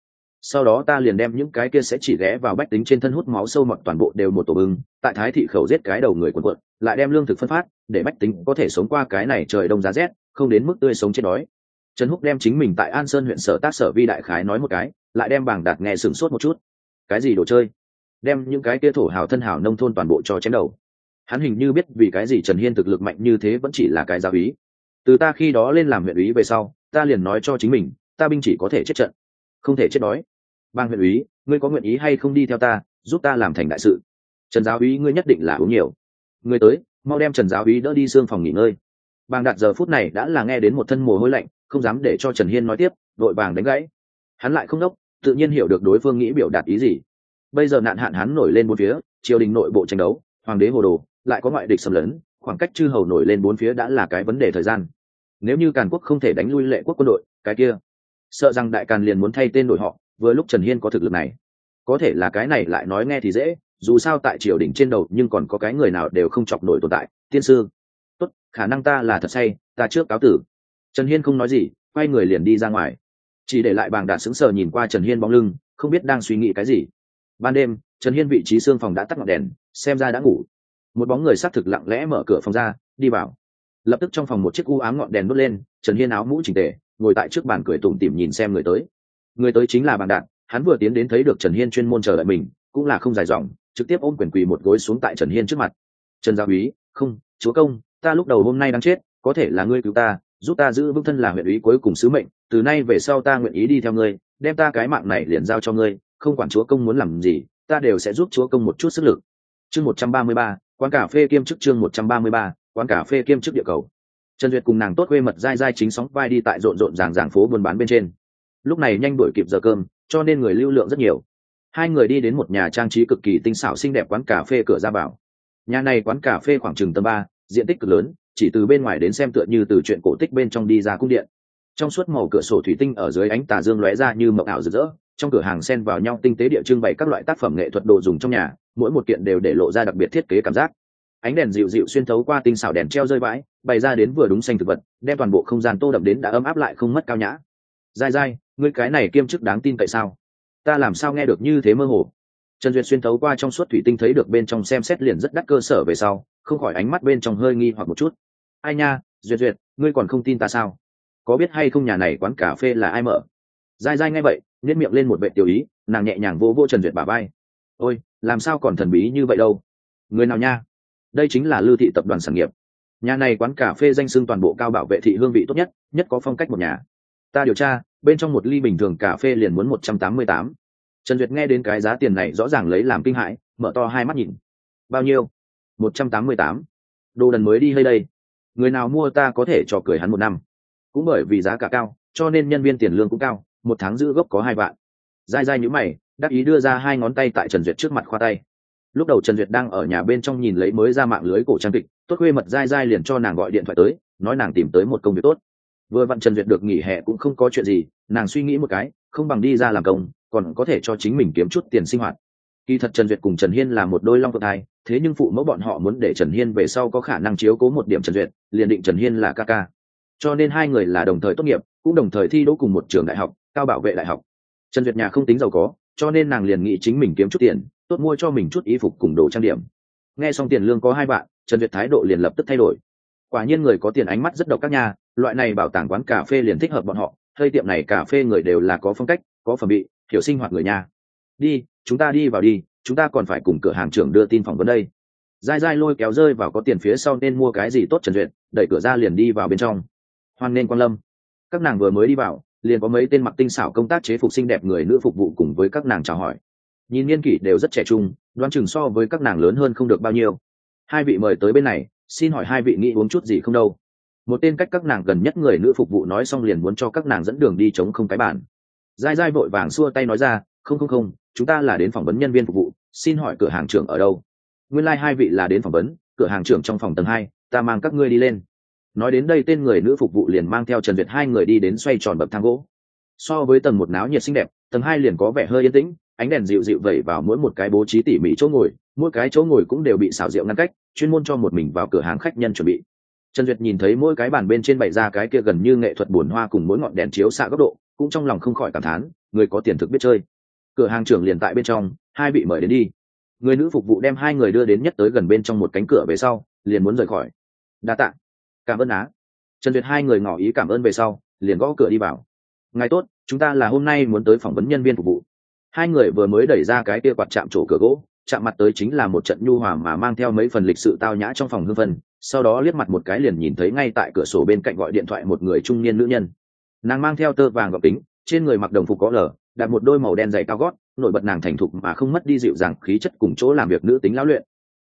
Sau đó ta liền đem những cái kia sẽ chỉ ghé vào bách tính trên thân hút máu sâu mọt toàn bộ đều một tổ bưng tại thái thị khẩu giết cái đầu người quần quận lại đem lương thực phân phát, để bách tính có thể sống qua cái này trời đông giá rét, không đến mức tươi sống chết đói trần húc đem chính mình tại an sơn huyện sở tác sở vi đại khái nói một cái, lại đem bảng đạt nghe sửng sốt một chút. Cái gì đồ chơi? Đem những cái kia thổ hào thân hào nông thôn toàn bộ cho chém đầu. Hắn hình như biết vì cái gì trần hiên thực lực mạnh như thế vẫn chỉ là cái giáo ý từ ta khi đó lên làm huyện úy về sau, ta liền nói cho chính mình, ta binh chỉ có thể chết trận, không thể chết đói. Bang huyện úy, ngươi có nguyện ý hay không đi theo ta, giúp ta làm thành đại sự? Trần giáo úy, ngươi nhất định là uống nhiều. Ngươi tới, mau đem trần giáo úy đỡ đi xương phòng nghỉ ngơi. Bàng đạt giờ phút này đã là nghe đến một thân mồ hôi lạnh không dám để cho trần hiên nói tiếp vội vàng đánh gãy. Hắn lại không đốc, tự nhiên hiểu được đối phương nghĩ biểu đạt ý gì. Bây giờ nạn hạn hắn nổi lên bốn phía, triều đình nội bộ tranh đấu, hoàng đế hồ đồ, lại có ngoại địch xâm lấn, khoảng cách chư hầu nổi lên bốn phía đã là cái vấn đề thời gian. Nếu như càn quốc không thể đánh lui lệ quốc quân đội, cái kia, sợ rằng đại càn liền muốn thay tên đổi họ, vừa lúc trần hiên có thực lực này. Có thể là cái này lại nói nghe thì dễ, dù sao tại triều đình trên đầu nhưng còn có cái người nào đều không chọc nổi tồn tại. Tiên sư, tốt, khả năng ta là thật say, ta trước cáo tử trần hiên không nói gì, quay người liền đi ra ngoài. Chỉ để lại bàng đạt sững sờ nhìn qua trần hiên bóng lưng, không biết đang suy nghĩ cái gì. Ban đêm, trần hiên vị trí xương phòng đã tắt ngọn đèn, xem ra đã ngủ. Một bóng người xác thực lặng lẽ mở cửa phòng ra, đi vào. Lập tức trong phòng một chiếc u ám ngọn đèn đốt lên, trần hiên áo mũ trình tề, ngồi tại trước bàn cười tủm tỉm nhìn xem người tới. Người tới chính là bàng đạt, hắn vừa tiến đến thấy được trần hiên chuyên môn chờ đợi mình, cũng là không dài dòng, trực tiếp ôm quyền quỳ một gối xuống tại trần hiên trước mặt. Trần gia úy không, chúa công, ta lúc đầu hôm nay đang chết, có thể là ngươi cứu ta giúp ta giữ vững thân là huyện ý cuối cùng sứ mệnh, từ nay về sau ta nguyện ý đi theo ngươi, đem ta cái mạng này liền giao cho ngươi, không quản chúa công muốn làm gì, ta đều sẽ giúp chúa công một chút sức lực. Chương một trăm ba mươi ba, quán cà phê kiêm chức chương một trăm ba mươi ba, quán cà phê kiêm chức địa cầu. Trần duyệt cùng nàng tốt quê mật dai dai chính sóng vai đi tại rộn rộn ràng ràng phố buôn bán bên trên. Lúc này nhanh đuổi kịp giờ cơm, cho nên người lưu lượng rất nhiều. Hai người đi đến một nhà trang trí cực kỳ tinh xảo xinh đẹp quán cà phê cửa ra vào. Nhà này quán cà phê khoảng chừng tầm ba, diện tích cực lớn chỉ từ bên ngoài đến xem tựa như từ chuyện cổ tích bên trong đi ra cung điện. Trong suốt màu cửa sổ thủy tinh ở dưới ánh tà dương lóe ra như mộng ảo rực rỡ, trong cửa hàng xen vào nhau tinh tế địa trưng bày các loại tác phẩm nghệ thuật đồ dùng trong nhà, mỗi một kiện đều để lộ ra đặc biệt thiết kế cảm giác. Ánh đèn dịu dịu xuyên thấu qua tinh xảo đèn treo rơi vãi, bày ra đến vừa đúng xanh thực vật, đem toàn bộ không gian tô đậm đến đã ấm áp lại không mất cao nhã. Dai dai, ngươi cái này kiêm chức đáng tin tại sao? Ta làm sao nghe được như thế mơ hồ? Trần duyệt xuyên thấu qua trong suốt thủy tinh thấy được bên trong xem xét liền rất đắt cơ sở về sau không khỏi ánh mắt bên trong hơi nghi hoặc một chút. Ai nha, duyệt duyệt, ngươi còn không tin ta sao? Có biết hay không nhà này quán cà phê là ai mở? Dai dai ngay vậy nhét miệng lên một vệ tiểu ý, nàng nhẹ nhàng vô vô trần duyệt bà bay ôi, làm sao còn thần bí như vậy đâu? Người nào nha? Đây chính là lưu thị tập đoàn sản nghiệp. Nhà này quán cà phê danh sưng toàn bộ cao bảo vệ thị hương vị tốt nhất nhất có phong cách một nhà. Ta điều tra, bên trong một ly bình thường cà phê liền muốn một trăm tám mươi tám. Trần duyệt nghe đến cái giá tiền này rõ ràng lấy làm kinh hãi, mở to hai mắt nhìn. Bao nhiêu? Một trăm tám mươi tám. Đồ đần mới đi hay đây? Người nào mua ta có thể cho cười hắn một năm. Cũng bởi vì giá cả cao, cho nên nhân viên tiền lương cũng cao, một tháng giữ gốc có hai vạn. Dai dai nhữ mày, đắc ý đưa ra hai ngón tay tại trần duyệt trước mặt khoa tay. Lúc đầu trần duyệt đang ở nhà bên trong nhìn lấy mới ra mạng lưới cổ trang kịch, tốt khuê mật dai dai liền cho nàng gọi điện thoại tới, nói nàng tìm tới một công việc tốt. Vừa vặn trần duyệt được nghỉ hè cũng không có chuyện gì, nàng suy nghĩ một cái, không bằng đi ra làm công, còn có thể cho chính mình kiếm chút tiền sinh hoạt. Kỳ thật trần duyệt cùng trần hiên là một đôi long phượng thai thế nhưng phụ mẫu bọn họ muốn để trần hiên về sau có khả năng chiếu cố một điểm trần duyệt, liền định trần hiên là ca ca. Cho nên hai người là đồng thời tốt nghiệp, cũng đồng thời thi đỗ cùng một trường đại học, cao bảo vệ đại học. Trần duyệt nhà không tính giàu có, cho nên nàng liền nghĩ chính mình kiếm chút tiền, tốt mua cho mình chút y phục cùng đồ trang điểm. Nghe xong tiền lương có hai bạn, trần duyệt thái độ liền lập tức thay đổi. Quả nhiên người có tiền ánh mắt rất độc các nhà loại này bảo tàng quán cà phê liền thích hợp bọn họ, hơi tiệm này cà phê người đều là có phong cách, có phẩm bị hiểu sinh hoạt người nhà đi chúng ta đi vào đi, chúng ta còn phải cùng cửa hàng trưởng đưa tin phỏng vấn đây. Dai dai lôi kéo rơi vào có tiền phía sau nên mua cái gì tốt trần duyệt, đẩy cửa ra liền đi vào bên trong. Hoan nên quan lâm. Các nàng vừa mới đi vào, liền có mấy tên mặc tinh xảo công tác chế phục xinh đẹp người nữ phục vụ cùng với các nàng chào hỏi. Nhìn niên kỷ đều rất trẻ trung, đoán chừng so với các nàng lớn hơn không được bao nhiêu. Hai vị mời tới bên này, xin hỏi hai vị nghĩ uống chút gì không đâu? Một tên cách các nàng gần nhất người nữ phục vụ nói xong liền muốn cho các nàng dẫn đường đi chống không cái bản dai dai vội vàng xua tay nói ra không không không, chúng ta là đến phỏng vấn nhân viên phục vụ, xin hỏi cửa hàng trưởng ở đâu? Nguyên lai、like、hai vị là đến phỏng vấn, cửa hàng trưởng trong phòng tầng hai, ta mang các ngươi đi lên. Nói đến đây tên người nữ phục vụ liền mang theo trần việt hai người đi đến xoay tròn bậc thang gỗ. So với tầng một náo nhiệt xinh đẹp, tầng hai liền có vẻ hơi yên tĩnh, ánh đèn dịu dịu vẩy vào mỗi một cái bố trí tỉ mỉ chỗ ngồi, mỗi cái chỗ ngồi cũng đều bị xào rượu ngăn cách, chuyên môn cho một mình vào cửa hàng khách nhân chuẩn bị. Trần duyệt nhìn thấy mỗi cái bàn bên trên bày ra cái kia gần như nghệ thuật bồn hoa cùng mỗi ngọn đèn chiếu xạ góc độ, cũng trong lòng không khỏi cảm thán, người có tiền thực biết chơi cửa hàng trưởng liền tại bên trong, hai vị mời đến đi. Người nữ phục vụ đem hai người đưa đến nhất tới gần bên trong một cánh cửa về sau, liền muốn rời khỏi. Đa tạ. Cảm ơn á. Trần duyệt hai người ngỏ ý cảm ơn về sau, liền gõ cửa đi vào. Ngài tốt, chúng ta là hôm nay muốn tới phỏng vấn nhân viên phục vụ. Hai người vừa mới đẩy ra cái kia quạt chạm chỗ cửa gỗ, chạm mặt tới chính là một trận nhu hòa mà mang theo mấy phần lịch sự tao nhã trong phòng hương vân sau đó liếc mặt một cái liền nhìn thấy ngay tại cửa sổ bên cạnh gọi điện thoại một người trung niên nữ nhân. Nàng mang theo tơ vàng gọc tính trên người mặc đồng phục có lở đặt một đôi màu đen dày cao gót, nổi bật nàng thành thục mà không mất đi dịu dàng khí chất cùng chỗ làm việc nữ tính lão luyện.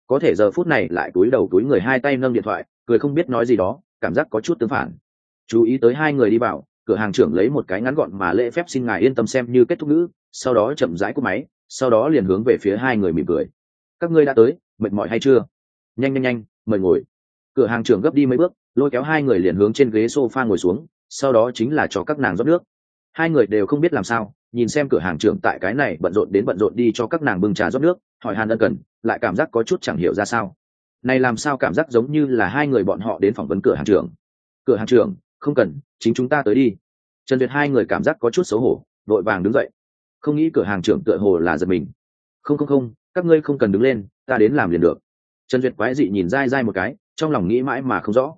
Có thể giờ phút này lại túi đầu túi người hai tay nâng điện thoại, cười không biết nói gì đó, cảm giác có chút tương phản. Chú ý tới hai người đi vào, cửa hàng trưởng lấy một cái ngắn gọn mà lễ phép xin ngài yên tâm xem như kết thúc ngữ sau đó chậm rãi cúp máy, sau đó liền hướng về phía hai người mỉm cười. Các ngươi đã tới, mệt mỏi hay chưa? Nhanh nhanh nhanh, mời ngồi. Cửa hàng trưởng gấp đi mấy bước, lôi kéo hai người liền hướng trên ghế sofa ngồi xuống, sau đó chính là cho các nàng rót nước. Hai người đều không biết làm sao nhìn xem cửa hàng trưởng tại cái này bận rộn đến bận rộn đi cho các nàng bưng trà rót nước, hỏi hàn ân cần, lại cảm giác có chút chẳng hiểu ra sao. Này làm sao cảm giác giống như là hai người bọn họ đến phỏng vấn cửa hàng trưởng? Cửa hàng trưởng, không cần, chính chúng ta tới đi. Trần duyệt hai người cảm giác có chút xấu hổ, vội vàng đứng dậy. Không nghĩ cửa hàng trưởng tựa hồ là giật mình. Không không không, các ngươi không cần đứng lên, ta đến làm liền được. Trần duyệt quái dị nhìn dai dai một cái, trong lòng nghĩ mãi mà không rõ.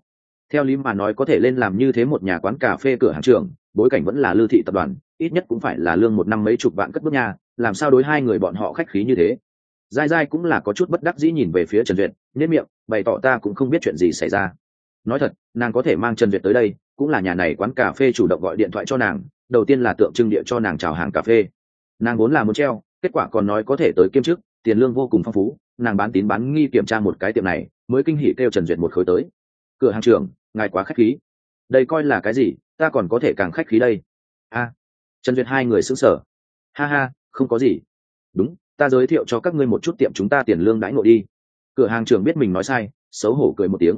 Theo lý mà nói có thể lên làm như thế một nhà quán cà phê cửa hàng trưởng, bối cảnh vẫn là lưu thị tập đoàn ít nhất cũng phải là lương một năm mấy chục vạn cất bước nhà làm sao đối hai người bọn họ khách khí như thế? Dai dai cũng là có chút bất đắc dĩ nhìn về phía trần duyệt nên miệng, bày tỏ ta cũng không biết chuyện gì xảy ra. Nói thật, nàng có thể mang trần duyệt tới đây, cũng là nhà này quán cà phê chủ động gọi điện thoại cho nàng, đầu tiên là tượng trưng địa cho nàng chào hàng cà phê. Nàng vốn là muốn treo, kết quả còn nói có thể tới kiêm chức, tiền lương vô cùng phong phú, nàng bán tín bán nghi kiểm tra một cái tiệm này, mới kinh hỉ kêu trần duyệt một khối tới. Cửa hàng trưởng, ngài quá khách khí. Đây coi là cái gì, ta còn có thể càng khách khí đây. A trần duyệt hai người xứng sở ha ha, không có gì. Đúng, ta giới thiệu cho các ngươi một chút tiệm chúng ta tiền lương đãi ngộ đi. Cửa hàng trưởng biết mình nói sai, xấu hổ cười một tiếng.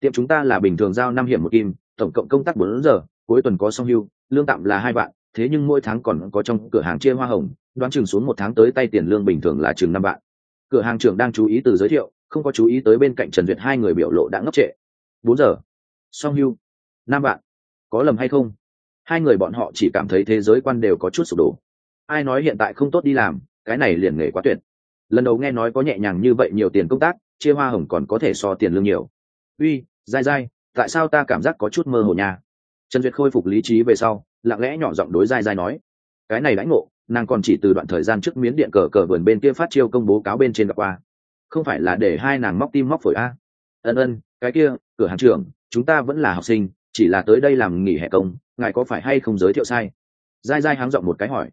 Tiệm chúng ta là bình thường giao năm hiểm một kim, tổng cộng công tác bốn giờ, cuối tuần có song hưu, lương tạm là hai vạn, thế nhưng mỗi tháng còn có trong cửa hàng chia hoa hồng, đoán chừng xuống một tháng tới tay tiền lương bình thường là chừng năm vạn. Cửa hàng trưởng đang chú ý từ giới thiệu, không có chú ý tới bên cạnh trần duyệt hai người biểu lộ đã ngốc trệ. Bốn giờ, song hưu, năm vạn, có lầm hay không? Hai người bọn họ chỉ cảm thấy thế giới quan đều có chút sụp đổ. Ai nói hiện tại không tốt đi làm, cái này liền nghề quá tuyệt. Lần đầu nghe nói có nhẹ nhàng như vậy nhiều tiền công tác, chia hoa hồng còn có thể so tiền lương nhiều. Uy, dai dai, tại sao ta cảm giác có chút mơ hồ nhà trần duyệt khôi phục lý trí về sau, lặng lẽ nhỏ giọng đối dai dai nói. Cái này lãnh ngộ, nàng còn chỉ từ đoạn thời gian trước miến điện cờ cờ vườn bên kia phát chiêu công bố cáo bên trên gặp qua. Không phải là để hai nàng móc tim móc phổi a? Ân ân, cái kia, cửa hàng trưởng, chúng ta vẫn là học sinh, chỉ là tới đây làm nghỉ hè công ngài có phải hay không giới thiệu sai? Dai dai háng giọng một cái hỏi.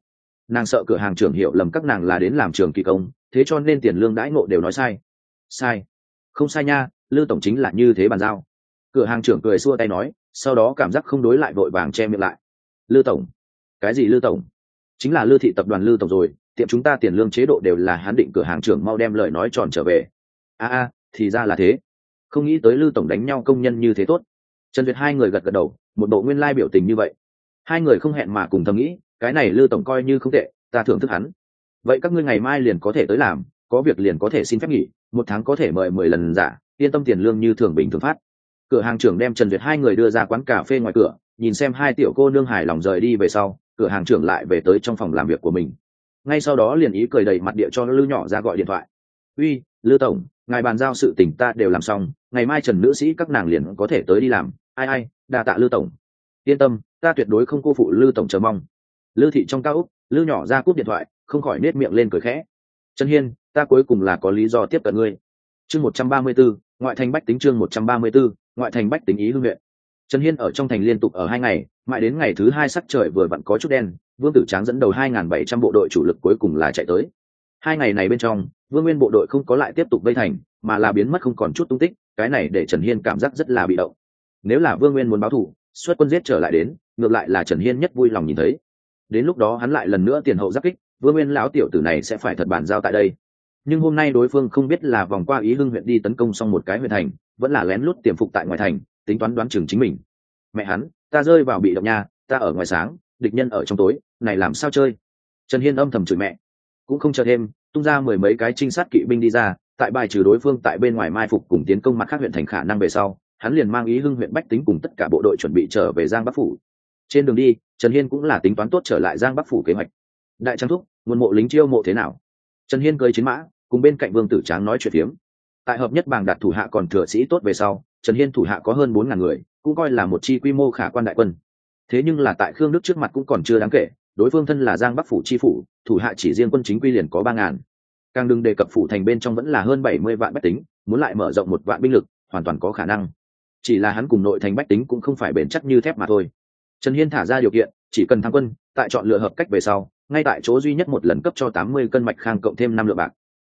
Nàng sợ cửa hàng trưởng hiểu lầm các nàng là đến làm trường kỳ công, thế cho nên tiền lương đãi ngộ đều nói sai. Sai. Không sai nha, lư tổng chính là như thế bàn giao. Cửa hàng trưởng cười xua tay nói, sau đó cảm giác không đối lại vội vàng che miệng lại. Lư tổng. Cái gì lư tổng? Chính là lư thị tập đoàn lư tổng rồi, tiệm chúng ta tiền lương chế độ đều là hán định cửa hàng trưởng mau đem lời nói tròn trở về. A a, thì ra là thế. Không nghĩ tới lư tổng đánh nhau công nhân như thế tốt. Trần duyệt hai người gật gật đầu một bộ nguyên lai biểu tình như vậy. Hai người không hẹn mà cùng thầm nghĩ, cái này lư tổng coi như không tệ, ta thưởng thức hắn. Vậy các ngươi ngày mai liền có thể tới làm, có việc liền có thể xin phép nghỉ, một tháng có thể mời mười lần giả, yên tâm tiền lương như thường bình thường phát. Cửa hàng trưởng đem trần duyệt hai người đưa ra quán cà phê ngoài cửa, nhìn xem hai tiểu cô nương hài lòng rời đi về sau, cửa hàng trưởng lại về tới trong phòng làm việc của mình. Ngay sau đó liền ý cười đầy mặt địa cho lư nhỏ ra gọi điện thoại. Uy, lư tổng, ngài bàn giao sự tình ta đều làm xong, ngày mai trần nữ sĩ các nàng liền có thể tới đi làm. Ai ai đa tạ lư tổng. Yên tâm, ta tuyệt đối không cô phụ lư tổng chờ mong. Lư thị trong cao úc, lư nhỏ ra cúp điện thoại, không khỏi nết miệng lên cười khẽ. Trần hiên, ta cuối cùng là có lý do tiếp cận ngươi. Chương một trăm ba mươi b ố ngoại thành bách tính chương một trăm ba mươi b ố ngoại thành bách tính ý hương huyện trần hiên ở trong thành liên tục ở hai ngày, mãi đến ngày thứ hai sắc trời vừa vặn có chút đen, vương tử tráng dẫn đầu hai nghìn bảy trăm bộ đội chủ lực cuối cùng là chạy tới. Hai ngày này bên trong, vương nguyên bộ đội không có lại tiếp tục vây thành, mà là biến mất không còn chút tung tích, cái này để trần hiên cảm giác rất là bị động nếu là vương nguyên muốn báo thù xuất quân giết trở lại đến, ngược lại là trần hiên nhất vui lòng nhìn thấy. Đến lúc đó hắn lại lần nữa tiền hậu giáp kích, vương nguyên lão tiểu tử này sẽ phải thật bàn giao tại đây. Nhưng hôm nay đối phương không biết là vòng qua ý hưng huyện đi tấn công xong một cái huyện thành, vẫn là lén lút tiềm phục tại ngoài thành, tính toán đoán chừng chính mình. Mẹ hắn, ta rơi vào bị động nha, ta ở ngoài sáng, địch nhân ở trong tối, này làm sao chơi? Trần hiên âm thầm chửi mẹ. Cũng không chờ thêm, tung ra mười mấy cái trinh sát kỵ binh đi ra, tại bài trừ đối phương tại bên ngoài mai phục cùng tiến công mặt khác huyện thành khả năng về sau hắn liền mang ý hưng huyện bách tính cùng tất cả bộ đội chuẩn bị trở về giang bắc phủ. Trên đường đi, trần hiên cũng là tính toán tốt trở lại giang bắc phủ kế hoạch. Đại trang thúc, nguồn mộ lính chiêu mộ thế nào? Trần hiên cưới chiến mã, cùng bên cạnh vương tử tráng nói chuyện phiếm. Tại hợp nhất bàng đạt thủ hạ còn thừa sĩ tốt về sau, trần hiên thủ hạ có hơn bốn ngàn người, cũng coi là một chi quy mô khả quan đại quân. Thế nhưng là tại khương đức trước mặt cũng còn chưa đáng kể, đối phương thân là giang bắc phủ chi phủ, thủ hạ chỉ riêng quân chính quy liền có ba ngàn. Càng đừng đề cập phủ thành bên trong vẫn là hơn bảy mươi vạn bách tính, muốn lại mở rộng một vạn binh lực, hoàn toàn có khả năng chỉ là hắn cùng nội thành bách tính cũng không phải bền chắc như thép mà thôi. Trần hiên thả ra điều kiện, chỉ cần thắng quân, tại chọn lựa hợp cách về sau, ngay tại chỗ duy nhất một lần cấp cho tám mươi cân mạch khang cộng thêm năm lượng bạc.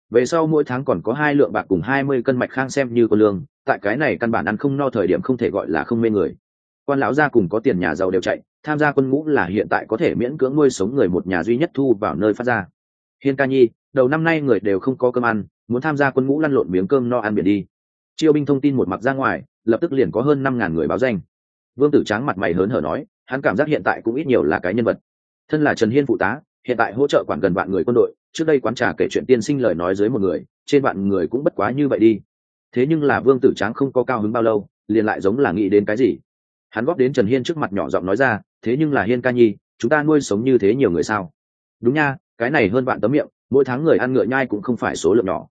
Về sau mỗi tháng còn có hai lượng bạc cùng hai mươi cân mạch khang xem như có lương, tại cái này căn bản ăn không no thời điểm không thể gọi là không mê người. Quan lão gia cùng có tiền nhà giàu đều chạy, tham gia quân ngũ là hiện tại có thể miễn cưỡng nuôi sống người một nhà duy nhất thu vào nơi phát ra. Hiên ca nhi, đầu năm nay người đều không có cơm ăn, muốn tham gia quân ngũ lăn lộn miếng cơm no ăn biển đi. Chiêu binh thông tin một mặt ra ngoài lập tức liền có hơn năm ngàn người báo danh. Vương tử tráng mặt mày hớn hở nói, hắn cảm giác hiện tại cũng ít nhiều là cái nhân vật. Thân là trần hiên phụ tá, hiện tại hỗ trợ quản gần vạn người quân đội, trước đây quán trà kể chuyện tiên sinh lời nói dưới một người, trên vạn người cũng bất quá như vậy đi. Thế nhưng là vương tử tráng không có cao hứng bao lâu, liền lại giống là nghĩ đến cái gì. Hắn góp đến trần hiên trước mặt nhỏ giọng nói ra, thế nhưng là hiên ca nhi, chúng ta nuôi sống như thế nhiều người sao? Đúng nha, cái này hơn vạn tấm miệng, mỗi tháng người ăn ngựa nhai cũng không phải số lượng nhỏ.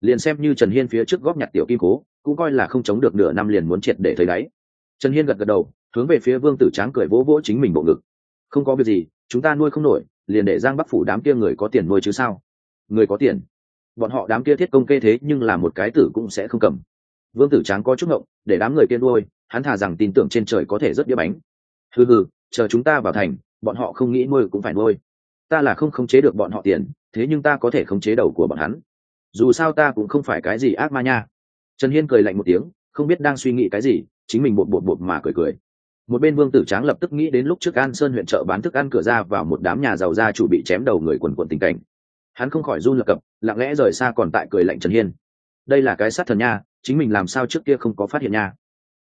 Liền xem như trần hiên phía trước góp nhặt tiểu kim cố cũng coi là không chống được nửa năm liền muốn triệt để thấy đáy. Trần hiên gật gật đầu, hướng về phía vương tử tráng cười vỗ vỗ chính mình bộ ngực. Không có việc gì, chúng ta nuôi không nổi, liền để giang bắc phủ đám kia người có tiền nuôi chứ sao? Người có tiền? Bọn họ đám kia thiết công kê thế nhưng là một cái tử cũng sẽ không cầm. Vương tử tráng có chút ngộng, để đám người kia nuôi, hắn thà rằng tin tưởng trên trời có thể rất đĩa bánh. Hừ hừ, chờ chúng ta vào thành, bọn họ không nghĩ nuôi cũng phải nuôi. Ta là không khống chế được bọn họ tiền, thế nhưng ta có thể khống chế đầu của bọn hắn. Dù sao ta cũng không phải cái gì ác ma nha trần hiên cười lạnh một tiếng, không biết đang suy nghĩ cái gì, chính mình bột bột bột mà cười cười. Một bên vương tử tráng lập tức nghĩ đến lúc trước an sơn huyện chợ bán thức ăn cửa ra vào một đám nhà giàu gia chủ bị chém đầu người quần quần tình cảnh. Hắn không khỏi run lập cập, lặng lẽ rời xa còn tại cười lạnh trần hiên. Đây là cái sát thần nha, chính mình làm sao trước kia không có phát hiện nha.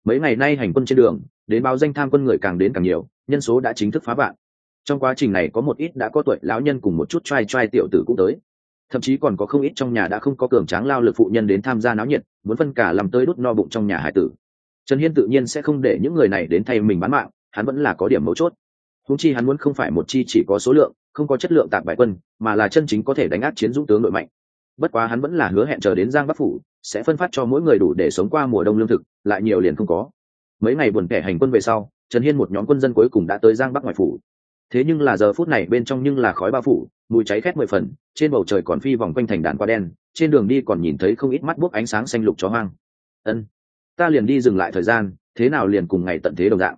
Mấy ngày nay hành quân trên đường, đến báo danh tham quân người càng đến càng nhiều, nhân số đã chính thức phá vạn. Trong quá trình này có một ít đã có tuổi, lão nhân cùng một chút t r a i t r a i tiểu tử cũng tới thậm chí còn có không ít trong nhà đã không có cường tráng lao lực phụ nhân đến tham gia náo nhiệt, muốn phân cả làm tới đốt no bụng trong nhà hải tử. Trần hiên tự nhiên sẽ không để những người này đến thay mình bán mạng, hắn vẫn là có điểm mấu chốt. Húng chi hắn muốn không phải một chi chỉ có số lượng, không có chất lượng tạp bại quân, mà là chân chính có thể đánh áp chiến dũng tướng đội mạnh. Bất quá hắn vẫn là hứa hẹn chờ đến giang bắc phủ, sẽ phân phát cho mỗi người đủ để sống qua mùa đông lương thực, lại nhiều liền không có. Mấy ngày buồn kẻ hành quân về sau, trần hiên một nhóm quân dân cuối cùng đã tới giang bắc ngoài phủ thế nhưng là giờ phút này bên trong nhưng là khói bao phủ, mùi cháy khét mười phần, trên bầu trời còn phi vòng quanh thành đàn qua đen, trên đường đi còn nhìn thấy không ít mắt bút ánh sáng xanh lục chó hoang. Ân, ta liền đi dừng lại thời gian, thế nào liền cùng ngày tận thế đồng dạng.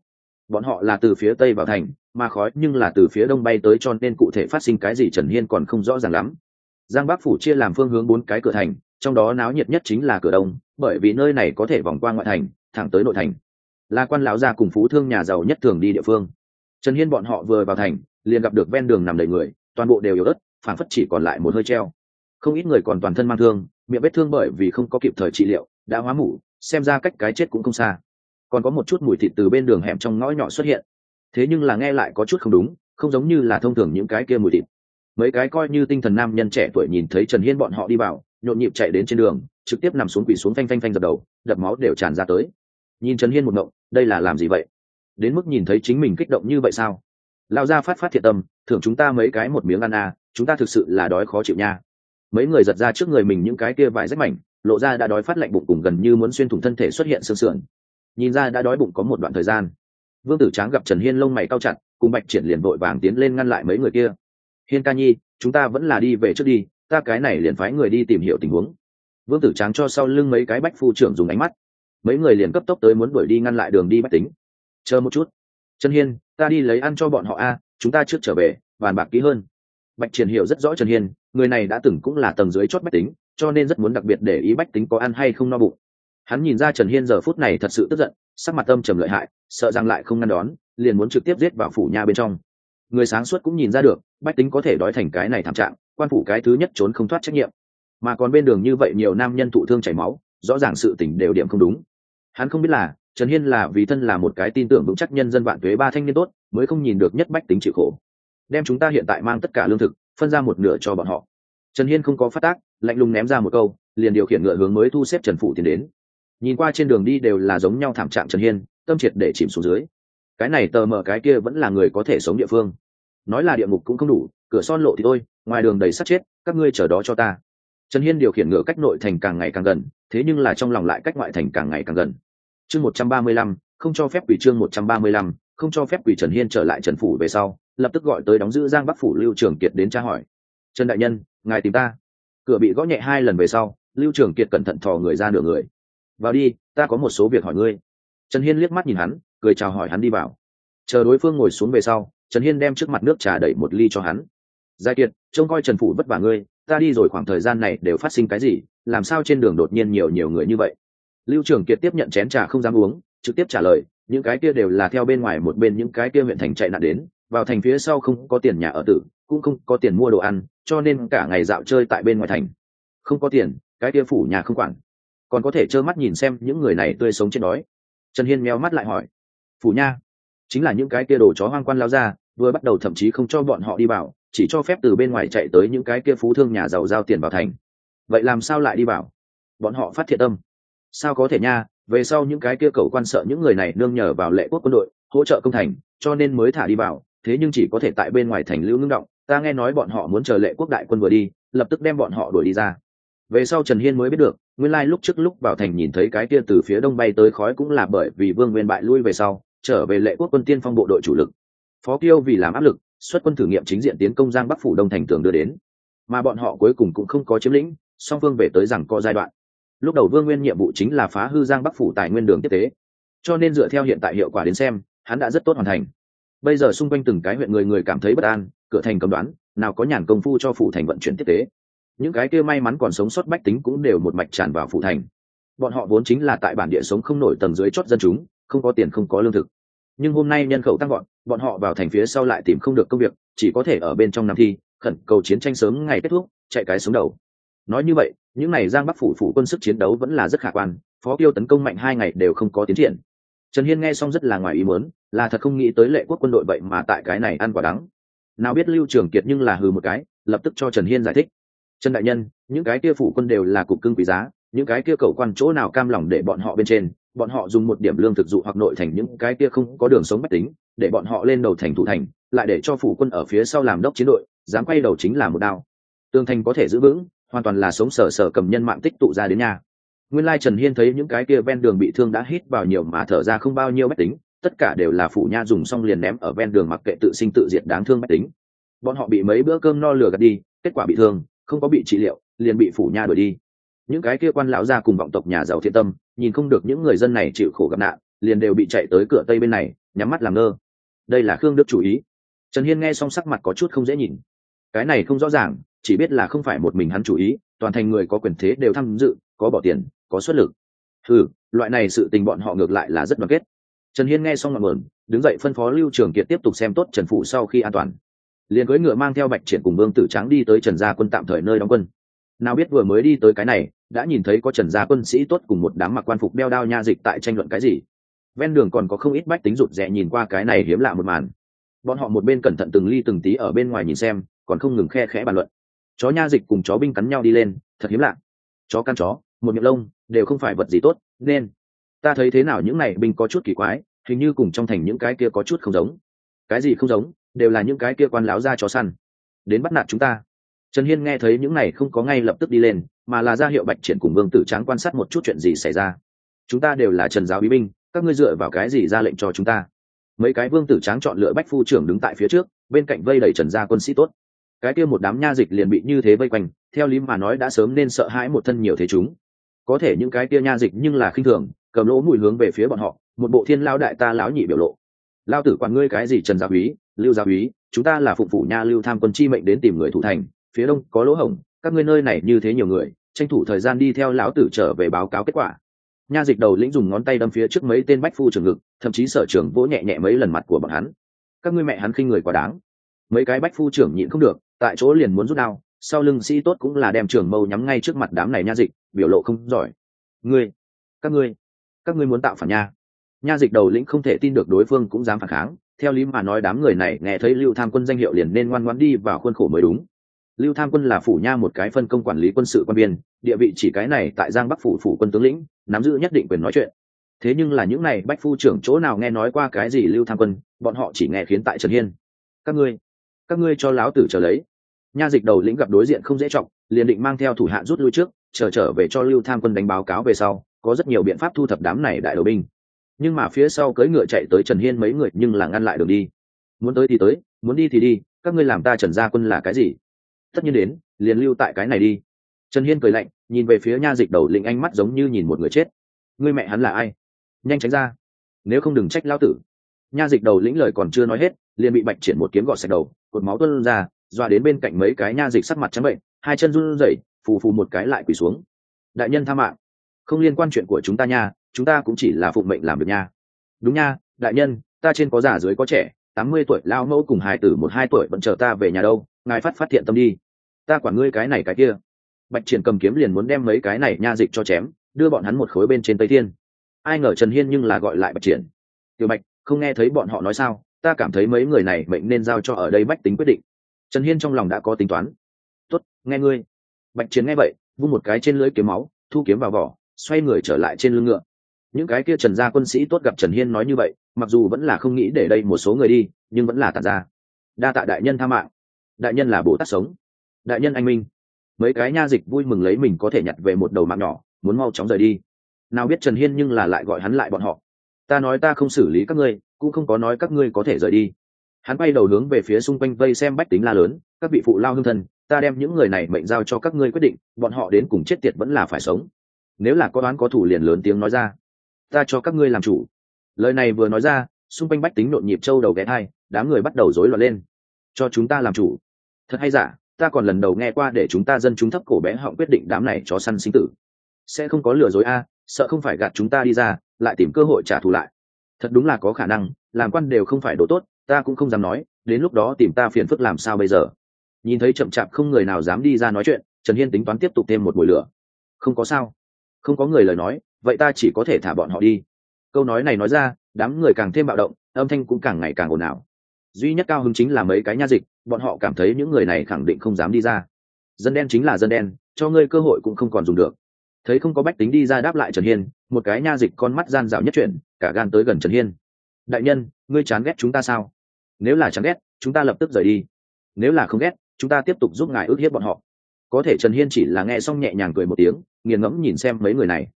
Bọn họ là từ phía tây vào thành, mà khói nhưng là từ phía đông bay tới cho nên cụ thể phát sinh cái gì trần hiên còn không rõ ràng lắm. Giang bắc phủ chia làm phương hướng bốn cái cửa thành, trong đó náo nhiệt nhất chính là cửa đông, bởi vì nơi này có thể vòng qua ngoại thành, thẳng tới nội thành. Là quan lão gia cùng phú thương nhà giàu nhất thường đi địa phương trần hiên bọn họ vừa vào thành, liền gặp được ven đường nằm đầy người, toàn bộ đều yếu ớt phản phất chỉ còn lại một hơi treo. Không ít người còn toàn thân mang thương, miệng vết thương bởi vì không có kịp thời trị liệu, đã hóa mủ, xem ra cách cái chết cũng không xa. Còn có một chút mùi thịt từ bên đường hẻm trong ngõ nhỏ xuất hiện. Thế nhưng là nghe lại có chút không đúng, không giống như là thông thường những cái kia mùi thịt. Mấy cái coi như tinh thần nam nhân trẻ tuổi nhìn thấy trần hiên bọn họ đi vào, nhộn nhịp chạy đến trên đường, trực tiếp nằm xuống quỳ xuống phanh phanh phanh dập đầu, đập máu đều tràn ra tới. Nhìn trần hiên một ngộng, đây là làm gì vậy? Đến mức nhìn thấy chính mình kích động như vậy sao? Lao ra phát phát thiệt tâm, thưởng chúng ta mấy cái một miếng ăn à chúng ta thực sự là đói khó chịu nha. Mấy người giật ra trước người mình những cái kia vải rách mảnh, lộ ra đã đói phát lạnh bụng cùng gần như muốn xuyên thủng thân thể xuất hiện sương sườn. Nhìn ra đã đói bụng có một đoạn thời gian. Vương tử tráng gặp trần hiên lông mày cao chặt, cùng bạch triển liền vội vàng tiến lên ngăn lại mấy người kia. Hiên ca nhi, chúng ta vẫn là đi về trước đi, ta cái này liền phái người đi tìm hiểu tình huống. Vương tử tráng cho sau lưng mấy cái bách phu trưởng dùng ánh mắt. Mấy người liền cấp tốc tới muốn đuổi đi ngăn lại đường đi bách tính chờ một chút. Trần hiên, ta đi lấy ăn cho bọn họ a, chúng ta trước trở về, bàn bạc kỹ hơn. Bạch triển hiểu rất rõ trần hiên, người này đã từng cũng là tầng dưới chót bách tính, cho nên rất muốn đặc biệt để ý bách tính có ăn hay không no bụng. Hắn nhìn ra trần hiên giờ phút này thật sự tức giận, sắc mặt tâm trầm lợi hại, sợ rằng lại không ngăn đón, liền muốn trực tiếp giết vào phủ nha bên trong. Người sáng suốt cũng nhìn ra được, bách tính có thể đói thành cái này thảm trạng, quan phủ cái thứ nhất trốn không thoát trách nhiệm. Mà còn bên đường như vậy nhiều nam nhân thụ thương chảy máu, rõ ràng sự tỉnh đều điểm không đúng. Hắn không biết là trần hiên là vì thân là một cái tin tưởng vững chắc nhân dân vạn thuế ba thanh niên tốt, mới không nhìn được nhất bách tính chịu khổ. Đem chúng ta hiện tại mang tất cả lương thực, phân ra một nửa cho bọn họ. Trần hiên không có phát tác, lạnh lùng ném ra một câu, liền điều khiển ngựa hướng mới thu xếp trần phụ tiến đến. Nhìn qua trên đường đi đều là giống nhau thảm trạng trần hiên, tâm triệt để chìm xuống dưới. Cái này tờ mờ cái kia vẫn là người có thể sống địa phương. Nói là địa ngục cũng không đủ, cửa son lộ thì thôi, ngoài đường đầy sắt chết, các ngươi chờ đó cho ta. Trần hiên điều khiển ngựa cách nội thành càng ngày càng gần, thế nhưng là trong lòng lại cách ngoại thành càng ngày càng gần chương một trăm ba mươi lăm, không cho phép quỷ chương một trăm ba mươi lăm, không cho phép quỷ trần hiên trở lại trần phủ về sau, lập tức gọi tới đóng giữ giang bắc phủ lưu trường kiệt đến tra hỏi. Trần đại nhân, ngài tìm ta. Cửa bị gõ nhẹ hai lần về sau, lưu trường kiệt cẩn thận thò người ra nửa người. Vào đi, ta có một số việc hỏi ngươi. Trần hiên liếc mắt nhìn hắn, cười chào hỏi hắn đi vào. Chờ đối phương ngồi xuống về sau, trần hiên đem trước mặt nước trà đẩy một ly cho hắn. Giai kiệt, trông coi trần phủ vất vả ngươi, ta đi rồi khoảng thời gian này đều phát sinh cái gì, làm sao trên đường đột nhiên nhiều nhiều người như vậy? Lưu trường kiệt tiếp nhận chén trà không dám uống, trực tiếp trả lời, những cái kia đều là theo bên ngoài một bên những cái kia huyện thành chạy nạn đến, vào thành phía sau không có tiền nhà ở tử, cũng không có tiền mua đồ ăn, cho nên cả ngày dạo chơi tại bên ngoài thành. Không có tiền, cái kia phủ nhà không quản. Còn có thể trơ mắt nhìn xem những người này tươi sống trên đói. Trần hiên meo mắt lại hỏi, phủ nha, chính là những cái kia đồ chó hoang quan lao ra, vừa bắt đầu thậm chí không cho bọn họ đi vào, chỉ cho phép từ bên ngoài chạy tới những cái kia phú thương nhà giàu giao tiền vào thành. Vậy làm sao lại đi vào? Bọn họ phát thiệt tâm sao có thể nha, về sau những cái kia cầu quan sợ những người này nương nhờ vào lệ quốc quân đội, hỗ trợ công thành, cho nên mới thả đi vào, thế nhưng chỉ có thể tại bên ngoài thành lưu ngưng động, ta nghe nói bọn họ muốn chờ lệ quốc đại quân vừa đi, lập tức đem bọn họ đuổi đi ra. Về sau trần hiên mới biết được, nguyên lai lúc trước lúc vào thành nhìn thấy cái kia từ phía đông bay tới khói cũng là bởi vì vương nguyên bại lui về sau, trở về lệ quốc quân tiên phong bộ đội chủ lực. Phó kiêu vì làm áp lực, xuất quân thử nghiệm chính diện tiến công giang bắc phủ đông thành tường đưa đến. Mà bọn họ cuối cùng cũng không có chiếm lĩnh, song phương về tới rằng có giai đoạn lúc đầu vương nguyên nhiệm vụ chính là phá hư giang bắc phủ tài nguyên đường tiếp tế. Cho nên dựa theo hiện tại hiệu quả đến xem, hắn đã rất tốt hoàn thành. Bây giờ xung quanh từng cái huyện người người cảm thấy bất an, cửa thành cấm đoán, nào có nhàn công phu cho phủ thành vận chuyển tiếp tế. Những cái kia may mắn còn sống sót bách tính cũng đều một mạch tràn vào phủ thành. Bọn họ vốn chính là tại bản địa sống không nổi tầng dưới chót dân chúng, không có tiền không có lương thực. Nhưng hôm nay nhân khẩu tăng gọn bọn họ vào thành phía sau lại tìm không được công việc, chỉ có thể ở bên trong năm thi, khẩn cầu chiến tranh sớm ngày kết thúc, chạy cái sống đầu. Nói như vậy những ngày giang bắc phủ phủ quân sức chiến đấu vẫn là rất khả quan, phó tiêu tấn công mạnh hai ngày đều không có tiến triển. Trần hiên nghe xong rất là ngoài ý muốn, là thật không nghĩ tới lệ quốc quân đội vậy mà tại cái này ăn quả đắng. Nào biết lưu trường kiệt nhưng là hừ một cái, lập tức cho trần hiên giải thích. Trần đại nhân, những cái kia phủ quân đều là cục cưng quý giá, những cái kia cầu quan chỗ nào cam lòng để bọn họ bên trên, bọn họ dùng một điểm lương thực dụ hoặc nội thành những cái kia không có đường sống mách tính, để bọn họ lên đầu thành thủ thành, lại để cho phủ quân ở phía sau làm đốc chiến đội, dám quay đầu chính là một đao. Tương thành có thể giữ vững hoàn toàn là sống sờ sờ cầm nhân mạng tích tụ ra đến nhà. Nguyên lai trần hiên thấy những cái kia ven đường bị thương đã hít vào nhiều mà thở ra không bao nhiêu mách tính, tất cả đều là phủ nha dùng xong liền ném ở ven đường mặc kệ tự sinh tự diệt đáng thương mách tính. Bọn họ bị mấy bữa cơm no lừa gạt đi, kết quả bị thương, không có bị trị liệu, liền bị phủ nha đuổi đi. Những cái kia quan lão ra cùng vọng tộc nhà giàu thiện tâm, nhìn không được những người dân này chịu khổ gặp nạn, liền đều bị chạy tới cửa tây bên này, nhắm mắt làm ngơ. Đây là khương đức chủ ý. Trần hiên nghe xong sắc mặt có chút không dễ nhìn. Cái này không rõ ràng chỉ biết là không phải một mình hắn chủ ý, toàn thành người có quyền thế đều tham dự, có bỏ tiền, có xuất lực. Ừ loại này sự tình bọn họ ngược lại là rất đoàn kết. Trần hiên nghe xong ngọn mờn đứng dậy phân phó lưu trường kiệt tiếp tục xem tốt trần phụ sau khi an toàn. Liền cưỡi ngựa mang theo bạch triển cùng vương tử trắng đi tới trần gia quân tạm thời nơi đóng quân. Nào biết vừa mới đi tới cái này, đã nhìn thấy có trần gia quân sĩ tốt cùng một đám mặc quan phục đeo đao nha dịch tại tranh luận cái gì. Ven đường còn có không ít bách tính rụt rè nhìn qua cái này hiếm lạ một màn. Bọn họ một bên cẩn thận từng ly từng tí ở bên ngoài nhìn xem, còn không ngừng khe khẽ bàn luận chó nha dịch cùng chó binh cắn nhau đi lên, thật hiếm lạ. Chó căn chó, một miệng lông, đều không phải vật gì tốt, nên ta thấy thế nào những này binh có chút kỳ quái, hình như cùng trong thành những cái kia có chút không giống. Cái gì không giống, đều là những cái kia quan láo ra chó săn. Đến bắt nạt chúng ta. Trần hiên nghe thấy những này không có ngay lập tức đi lên, mà là ra hiệu bạch triển cùng vương tử tráng quan sát một chút chuyện gì xảy ra. Chúng ta đều là trần giáo bí binh, các ngươi dựa vào cái gì ra lệnh cho chúng ta? Mấy cái vương tử tráng chọn lựa bách phu trưởng đứng tại phía trước, bên cạnh vây đầy trần gia quân sĩ tốt cái kia một đám nha dịch liền bị như thế vây quanh, theo lý mà nói đã sớm nên sợ hãi một thân nhiều thế chúng. Có thể những cái kia nha dịch nhưng là khinh thường, cầm lỗ mùi hướng về phía bọn họ, một bộ thiên lao đại ta lão nhị biểu lộ. Lao tử quản ngươi cái gì trần gia úy lưu gia úy chúng ta là phụng phủ nha lưu tham quân chi mệnh đến tìm người thủ thành, phía đông có lỗ hổng, các ngươi nơi này như thế nhiều người, tranh thủ thời gian đi theo lão tử trở về báo cáo kết quả. Nha dịch đầu lĩnh dùng ngón tay đâm phía trước mấy tên bách phu trường ngực, thậm chí sở trường vỗ nhẹ nhẹ mấy lần mặt của bọn hắn. Các ngươi mẹ hắn khinh người quá đáng mấy cái bách phu trưởng nhịn không được, tại chỗ liền muốn rút đao, sau lưng sĩ tốt cũng là đem trưởng mâu nhắm ngay trước mặt đám này nha dịch, biểu lộ không giỏi. Ngươi, các ngươi các ngươi muốn tạo phản nha. Nha dịch đầu lĩnh không thể tin được đối phương cũng dám phản kháng, theo lý mà nói đám người này nghe thấy lưu tham quân danh hiệu liền nên ngoan ngoãn đi vào khuôn khổ mới đúng. Lưu tham quân là phủ nha một cái phân công quản lý quân sự quan biên, địa vị chỉ cái này tại giang bắc phủ phủ quân tướng lĩnh, nắm giữ nhất định quyền nói chuyện. Thế nhưng là những này bách phu trưởng chỗ nào nghe nói qua cái gì lưu tham quân, bọn họ chỉ nghe khiến tại trần hiên. Các ngươi các ngươi cho láo tử trở lấy. Nha dịch đầu lĩnh gặp đối diện không dễ trọng liền định mang theo thủ hạ rút lui trước, chờ trở về cho lưu tham quân đánh báo cáo về sau, có rất nhiều biện pháp thu thập đám này đại đầu binh. Nhưng mà phía sau cưỡi ngựa chạy tới trần hiên mấy người nhưng là ngăn lại đường đi. Muốn tới thì tới, muốn đi thì đi, các ngươi làm ta trần gia quân là cái gì? Tất nhiên đến, liền lưu tại cái này đi. Trần hiên cười lạnh, nhìn về phía nha dịch đầu lĩnh ánh mắt giống như nhìn một người chết. Ngươi mẹ hắn là ai? Nhanh tránh ra. Nếu không đừng trách lao tử. Nha dịch đầu lĩnh lời còn chưa nói hết liền bị bạch triển một kiếm gọt sạch đầu, cột máu tuân ra, dọa đến bên cạnh mấy cái nha dịch sắc mặt trắng bệnh, hai chân run rẩy, phù phù một cái lại quỳ xuống. Đại nhân tha mạng. Không liên quan chuyện của chúng ta nha, chúng ta cũng chỉ là phụng mệnh làm được nha. Đúng nha, đại nhân, ta trên có già dưới có trẻ, tám mươi tuổi lao mẫu cùng hai tử một hai tuổi vẫn chờ ta về nhà đâu, ngài phát phát thiện tâm đi. Ta quản ngươi cái này cái kia. Bạch triển cầm kiếm liền muốn đem mấy cái này nha dịch cho chém, đưa bọn hắn một khối bên trên tây thiên. Ai ngờ trần hiên nhưng là gọi lại bạch triển. Tiểu bạch, không nghe thấy bọn họ nói sao? Ta cảm thấy mấy người này mệnh nên giao cho ở đây bách tính quyết định. Trần hiên trong lòng đã có tính toán. Tuất nghe ngươi. Bạch chiến nghe vậy, vung một cái trên lưới kiếm máu, thu kiếm vào vỏ, xoay người trở lại trên lưng ngựa. Những cái kia trần gia quân sĩ tốt gặp trần hiên nói như vậy, mặc dù vẫn là không nghĩ để đây một số người đi, nhưng vẫn là tàn ra. Đa tạ đại nhân tha mạng. Đại nhân là bồ tát sống. Đại nhân anh minh. Mấy cái nha dịch vui mừng lấy mình có thể nhặt về một đầu mạng nhỏ, muốn mau chóng rời đi. Nào biết trần hiên nhưng là lại gọi hắn lại bọn họ ta nói ta không xử lý các ngươi, cũng không có nói các ngươi có thể rời đi. Hắn bay đầu hướng về phía xung quanh vây xem bách tính la lớn, các vị phụ lao hương thân, ta đem những người này mệnh giao cho các ngươi quyết định, bọn họ đến cùng chết tiệt vẫn là phải sống. Nếu là có đoán có thủ liền lớn tiếng nói ra, ta cho các ngươi làm chủ. Lời này vừa nói ra, xung quanh bách tính nhộn nhịp trâu đầu ghé thai, đám người bắt đầu rối loạn lên. Cho chúng ta làm chủ. Thật hay giả, ta còn lần đầu nghe qua để chúng ta dân chúng thấp cổ bé họng quyết định đám này cho săn sinh tử. Sẽ không có lừa dối a, sợ không phải gạt chúng ta đi ra lại tìm cơ hội trả thù lại. Thật đúng là có khả năng, làm quan đều không phải đồ tốt, ta cũng không dám nói, đến lúc đó tìm ta phiền phức làm sao bây giờ? Nhìn thấy chậm chạp không người nào dám đi ra nói chuyện, trần hiên tính toán tiếp tục thêm một buổi lửa. Không có sao. Không có người lời nói, vậy ta chỉ có thể thả bọn họ đi. Câu nói này nói ra, đám người càng thêm bạo động, âm thanh cũng càng ngày càng ồn ào. Duy nhất cao hứng chính là mấy cái nha dịch, bọn họ cảm thấy những người này khẳng định không dám đi ra. Dân đen chính là dân đen, cho ngươi cơ hội cũng không còn dùng được. Thấy không có bách tính đi ra đáp lại trần hiên một cái nha dịch con mắt gian dạo nhất chuyện cả gan tới gần trần hiên. Đại nhân, ngươi chán ghét chúng ta sao? Nếu là chán ghét, chúng ta lập tức rời đi. Nếu là không ghét, chúng ta tiếp tục giúp ngài ước hiếp bọn họ. Có thể trần hiên chỉ là nghe xong nhẹ nhàng cười một tiếng, nghiền ngẫm nhìn xem mấy người này.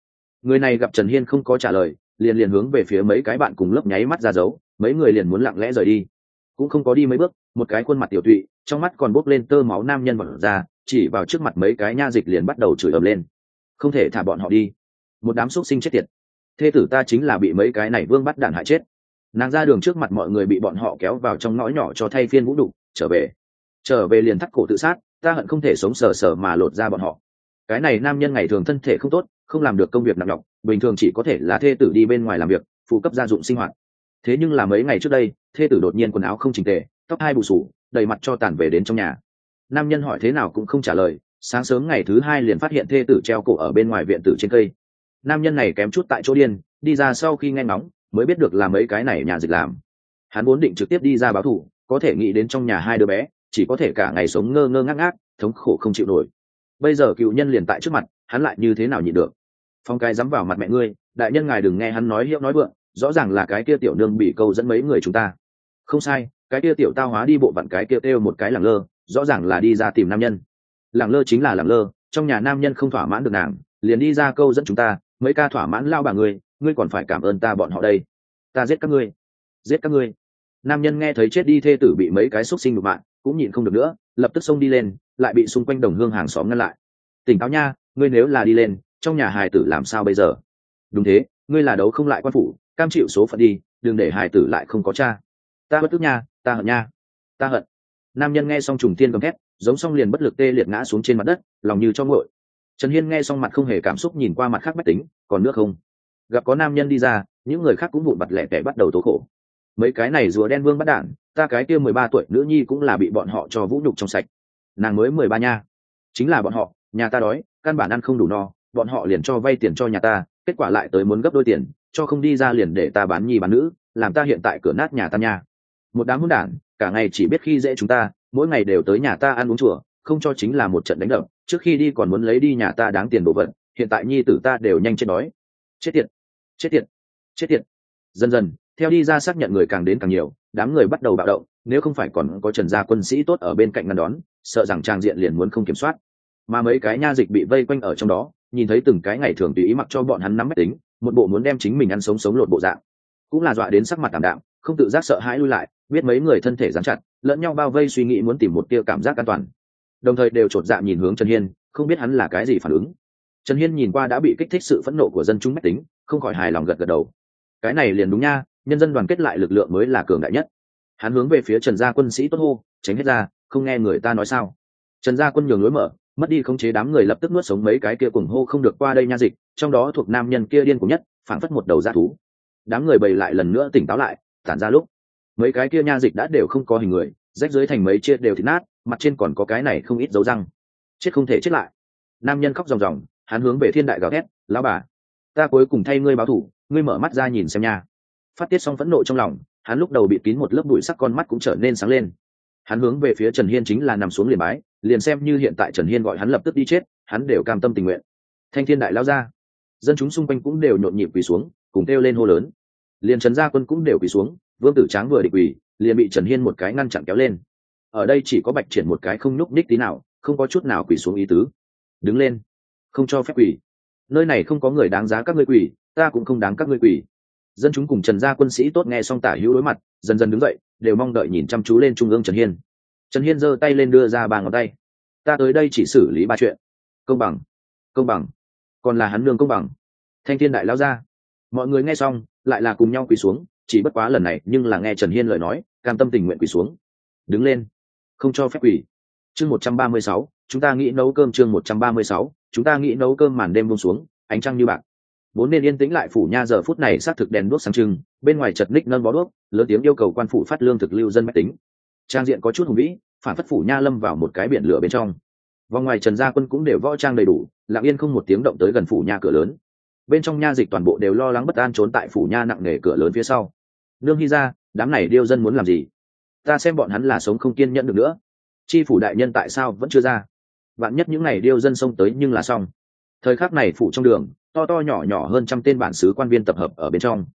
Người này gặp trần hiên không có trả lời, liền liền hướng về phía mấy cái bạn cùng lớp nháy mắt ra dấu, mấy người liền muốn lặng lẽ rời đi. Cũng không có đi mấy bước, một cái khuôn mặt tiểu tụy, trong mắt còn bốc lên tơ máu nam nhân vật ra, chỉ vào trước mặt mấy cái nha dịch liền bắt đầu chửi ầm lên. Không thể thả bọn họ đi một đám xúc sinh chết tiệt. Thê tử ta chính là bị mấy cái này vương bắt đạn hại chết. Nàng ra đường trước mặt mọi người bị bọn họ kéo vào trong ngõ nhỏ cho thay phiên vũ đục, trở về. Trở về liền thắt cổ tự sát, ta hận không thể sống sờ sờ mà lột ra bọn họ. Cái này nam nhân ngày thường thân thể không tốt, không làm được công việc nặng nhọc, bình thường chỉ có thể là thê tử đi bên ngoài làm việc, phụ cấp gia dụng sinh hoạt. Thế nhưng là mấy ngày trước đây, thê tử đột nhiên quần áo không chỉnh tề, tóc hai bù sủ đầy mặt cho tàn về đến trong nhà. Nam nhân hỏi thế nào cũng không trả lời, sáng sớm ngày thứ hai liền phát hiện thê tử treo cổ ở bên ngoài viện tử trên cây nam nhân này kém chút tại chỗ điên, đi ra sau khi nghe ngóng, mới biết được là mấy cái này nhà dịch làm. Hắn vốn định trực tiếp đi ra báo thù, có thể nghĩ đến trong nhà hai đứa bé, chỉ có thể cả ngày sống ngơ ngơ ngác ngác, thống khổ không chịu nổi. Bây giờ cựu nhân liền tại trước mặt, hắn lại như thế nào nhịn được? Phong cái dám vào mặt mẹ ngươi, đại nhân ngài đừng nghe hắn nói hiệu nói vượng, rõ ràng là cái kia tiểu nương bị câu dẫn mấy người chúng ta. Không sai, cái kia tiểu tao hóa đi bộ vặn cái kia kêu một cái lẳng lơ, rõ ràng là đi ra tìm nam nhân. Lẳng lơ chính là lẳng lơ, trong nhà nam nhân không thỏa mãn được nàng, liền đi ra câu dẫn chúng ta mấy ca thỏa mãn lao bà ngươi ngươi còn phải cảm ơn ta bọn họ đây. Ta giết các ngươi. Giết các ngươi. Nam nhân nghe thấy chết đi thê tử bị mấy cái xúc sinh đục mạng cũng nhịn không được nữa, lập tức xông đi lên, lại bị xung quanh đồng hương hàng xóm ngăn lại. Tỉnh táo nha, ngươi nếu là đi lên, trong nhà hài tử làm sao bây giờ? Đúng thế, ngươi là đấu không lại quan phủ, cam chịu số phận đi, đừng để hài tử lại không có cha. Ta bất tức nha, ta hận nha. Ta hận. Nam nhân nghe xong trùng tiên gầm thét, giống xong liền bất lực tê liệt ngã xuống trên mặt đất, lòng như cho ngội trần hiên nghe xong mặt không hề cảm xúc nhìn qua mặt khác bách tính, còn nước không? Gặp có nam nhân đi ra, những người khác cũng vụn bặt lẻ tẻ bắt đầu tố khổ. Mấy cái này rùa đen vương bắt đản ta cái kia mười ba tuổi nữ nhi cũng là bị bọn họ cho vũ nhục trong sạch. Nàng mới mười ba nha. Chính là bọn họ, nhà ta đói, căn bản ăn không đủ no, bọn họ liền cho vay tiền cho nhà ta, kết quả lại tới muốn gấp đôi tiền, cho không đi ra liền để ta bán nhi bán nữ, làm ta hiện tại cửa nát nhà ta nha. Một đám hôn đản cả ngày chỉ biết khi dễ chúng ta, mỗi ngày đều tới nhà ta ăn uống chùa không cho chính là một trận đánh đập, trước khi đi còn muốn lấy đi nhà ta đáng tiền đồ vật, hiện tại nhi tử ta đều nhanh chết đói. Chết tiệt chết tiệt chết tiệt. Dần dần, theo đi ra xác nhận người càng đến càng nhiều, đám người bắt đầu bạo động, nếu không phải còn có trần gia quân sĩ tốt ở bên cạnh ngăn đón, sợ rằng trang diện liền muốn không kiểm soát. Mà mấy cái nha dịch bị vây quanh ở trong đó, nhìn thấy từng cái ngày thường tùy ý mặc cho bọn hắn nắm máy tính, một bộ muốn đem chính mình ăn sống sống lột bộ dạng. Cũng là dọa đến sắc mặt tảm đạm, không tự giác sợ hãi lui lại, biết mấy người thân thể dán chặt, lẫn nhau bao vây suy nghĩ muốn tìm một tia cảm giác an toàn đồng thời đều chột dạ nhìn hướng trần hiên, không biết hắn là cái gì phản ứng. Trần hiên nhìn qua đã bị kích thích sự phẫn nộ của dân chúng mách tính, không khỏi hài lòng gật gật đầu. Cái này liền đúng nha, nhân dân đoàn kết lại lực lượng mới là cường đại nhất. Hắn hướng về phía trần gia quân sĩ tốt hô, tránh hết ra, không nghe người ta nói sao. Trần gia quân nhường lối mở, mất đi khống chế đám người lập tức nuốt sống mấy cái kia cùng hô không được qua đây nha dịch, trong đó thuộc nam nhân kia điên cùng nhất phản phất một đầu g thú. Đám người bày lại lần nữa tỉnh táo lại, tản ra lúc, mấy cái kia nha dịch đã đều không có hình người, rách dưới thành mấy chia đều thịt nát mặt trên còn có cái này không ít dấu răng. Chết không thể chết lại. Nam nhân khóc ròng ròng, hắn hướng về thiên đại gào thét, lão bà, ta cuối cùng thay ngươi báo thủ, ngươi mở mắt ra nhìn xem nha. Phát tiết xong phẫn nộ trong lòng, hắn lúc đầu bị kín một lớp bụi sắc con mắt cũng trở nên sáng lên. Hắn hướng về phía trần hiên chính là nằm xuống liền bái, liền xem như hiện tại trần hiên gọi hắn lập tức đi chết, hắn đều cam tâm tình nguyện. Thanh thiên đại lao ra. Dân chúng xung quanh cũng đều nhộn nhịp quỳ xuống, cùng kêu lên hô lớn. Liền trần gia quân cũng đều quỳ xuống, vương tử tráng vừa định quỳ, liền bị trần hiên một cái ngăn chặn kéo lên ở đây chỉ có bạch triển một cái không nhúc ních tí nào, không có chút nào quỳ xuống ý tứ. Đứng lên, không cho phép quỳ. Nơi này không có người đáng giá các ngươi quỳ, ta cũng không đáng các ngươi quỳ. Dân chúng cùng trần gia quân sĩ tốt nghe xong tả hữu đối mặt, dần dần đứng dậy, đều mong đợi nhìn chăm chú lên trung ương trần hiên. Trần hiên giơ tay lên đưa ra ba ngón tay. Ta tới đây chỉ xử lý ba chuyện. Công bằng công bằng. Còn là hắn lương công bằng. Thanh thiên đại lao ra. Mọi người nghe xong, lại là cùng nhau quỳ xuống, chỉ bất quá lần này nhưng là nghe trần hiên lời nói, cam tâm tình nguyện quỳ xuống. Đứng lên không cho phép quỷ chương một trăm ba mươi sáu, chúng ta nghĩ nấu cơm chương một trăm ba mươi sáu, chúng ta nghĩ nấu cơm màn đêm buông xuống, ánh trăng như bạc. Vốn nên yên tĩnh lại phủ nha giờ phút này xác thực đèn đuốc sáng trưng, bên ngoài chật ních nâng bó đuốc, lớn tiếng yêu cầu quan phủ phát lương thực lưu dân mách tính. Trang diện có chút hùng vĩ, phản phất phủ nha lâm vào một cái biển lửa bên trong. Vòng ngoài trần gia quân cũng đều võ trang đầy đủ, lặng yên không một tiếng động tới gần phủ nha cửa lớn. Bên trong nha dịch toàn bộ đều lo lắng bất an trốn tại phủ nha nặng nề cửa lớn phía sau. Nương hy ra, đám này điêu dân muốn làm gì? Ta xem bọn hắn là sống không kiên nhẫn được nữa. Chi phủ đại nhân tại sao vẫn chưa ra? Bạn nhất những ngày điêu dân xông tới nhưng là xong. Thời khắc này phủ trong đường, to to nhỏ nhỏ hơn trăm tên bản xứ quan viên tập hợp ở bên trong.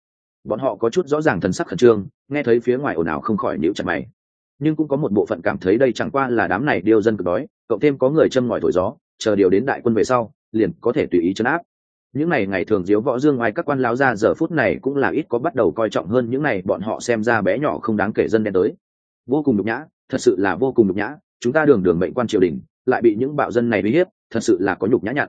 Bọn họ có chút rõ ràng thần sắc khẩn trương, nghe thấy phía ngoài ồn ào không khỏi níu chặt mày. Nhưng cũng có một bộ phận cảm thấy đây chẳng qua là đám này điêu dân cực đói, cộng thêm có người châm ngòi thổi gió, chờ điều đến đại quân về sau, liền có thể tùy ý chấn áp. Những ngày ngày thường diếu võ dương ngoài các quan láo ra, giờ phút này cũng là ít có bắt đầu coi trọng hơn những ngày bọn họ xem ra bé nhỏ không đáng kể dân đen tới vô cùng nhục nhã, thật sự là vô cùng nhục nhã. Chúng ta đường đường mệnh quan triều đình lại bị những bạo dân này uy hiếp, thật sự là có nhục nhã nhặn.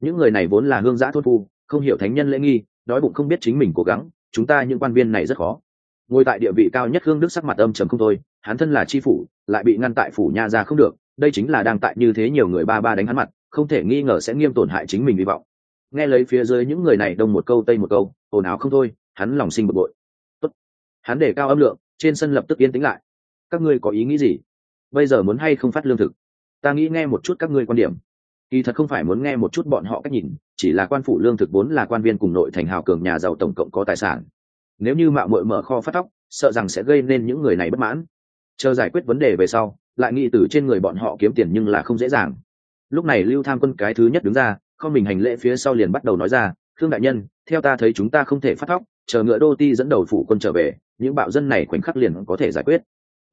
Những người này vốn là hương giã thôn phu, không hiểu thánh nhân lễ nghi, đói bụng không biết chính mình cố gắng. Chúng ta những quan viên này rất khó. Ngồi tại địa vị cao nhất hương đức sắc mặt âm trầm không thôi, hắn thân là tri phủ, lại bị ngăn tại phủ nha ra không được. Đây chính là đang tại như thế nhiều người ba ba đánh hắn mặt, không thể nghi ngờ sẽ nghiêm tổn hại chính mình hy vọng. Nghe lấy phía dưới những người này đông một câu tây một câu, ồn ào không thôi, hắn lòng sinh bực bội. Tốt. hắn để cao âm lượng, trên sân lập tức yên tĩnh lại các ngươi có ý nghĩ gì? Bây giờ muốn hay không phát lương thực? Ta nghĩ nghe một chút các ngươi quan điểm. Kỳ thật không phải muốn nghe một chút bọn họ cách nhìn, chỉ là quan phủ lương thực vốn là quan viên cùng nội thành hào cường nhà giàu tổng cộng có tài sản. Nếu như mạo muội mở kho phát tóc, sợ rằng sẽ gây nên những người này bất mãn. Chờ giải quyết vấn đề về sau, lại nghĩ từ trên người bọn họ kiếm tiền nhưng là không dễ dàng. Lúc này lưu tham quân cái thứ nhất đứng ra, không mình hành lễ phía sau liền bắt đầu nói ra thương đại nhân, theo ta thấy chúng ta không thể phát tóc, chờ ngựa đô ti dẫn đầu phủ quân trở về, những bạo dân này khoảnh khắc liền có thể giải quyết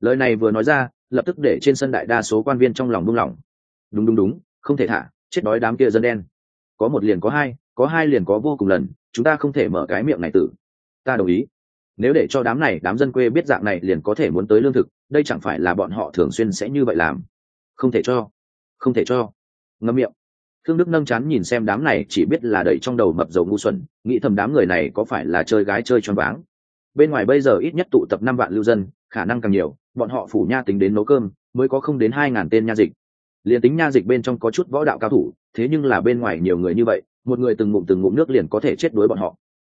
lời này vừa nói ra, lập tức để trên sân đại đa số quan viên trong lòng buông lỏng đúng đúng đúng, không thể thả, chết đói đám kia dân đen. Có một liền có hai có hai liền có vô cùng lần, chúng ta không thể mở cái miệng này tử. Ta đồng ý. Nếu để cho đám này, đám dân quê biết dạng này liền có thể muốn tới lương thực, đây chẳng phải là bọn họ thường xuyên sẽ như vậy làm. Không thể cho. Không thể cho. Ngâm miệng. Thương đức nâng chán nhìn xem đám này chỉ biết là đẩy trong đầu mập dầu ngu xuẩn, nghĩ thầm đám người này có phải là chơi gái chơi choáng váng bên ngoài bây giờ ít nhất tụ tập năm vạn lưu dân, khả năng càng nhiều, bọn họ phủ nha tính đến nấu cơm, mới có không đến hai ngàn tên nha dịch. Liền tính nha dịch bên trong có chút võ đạo cao thủ, thế nhưng là bên ngoài nhiều người như vậy, một người từng ngụm từng ngụm nước liền có thể chết đuối bọn họ.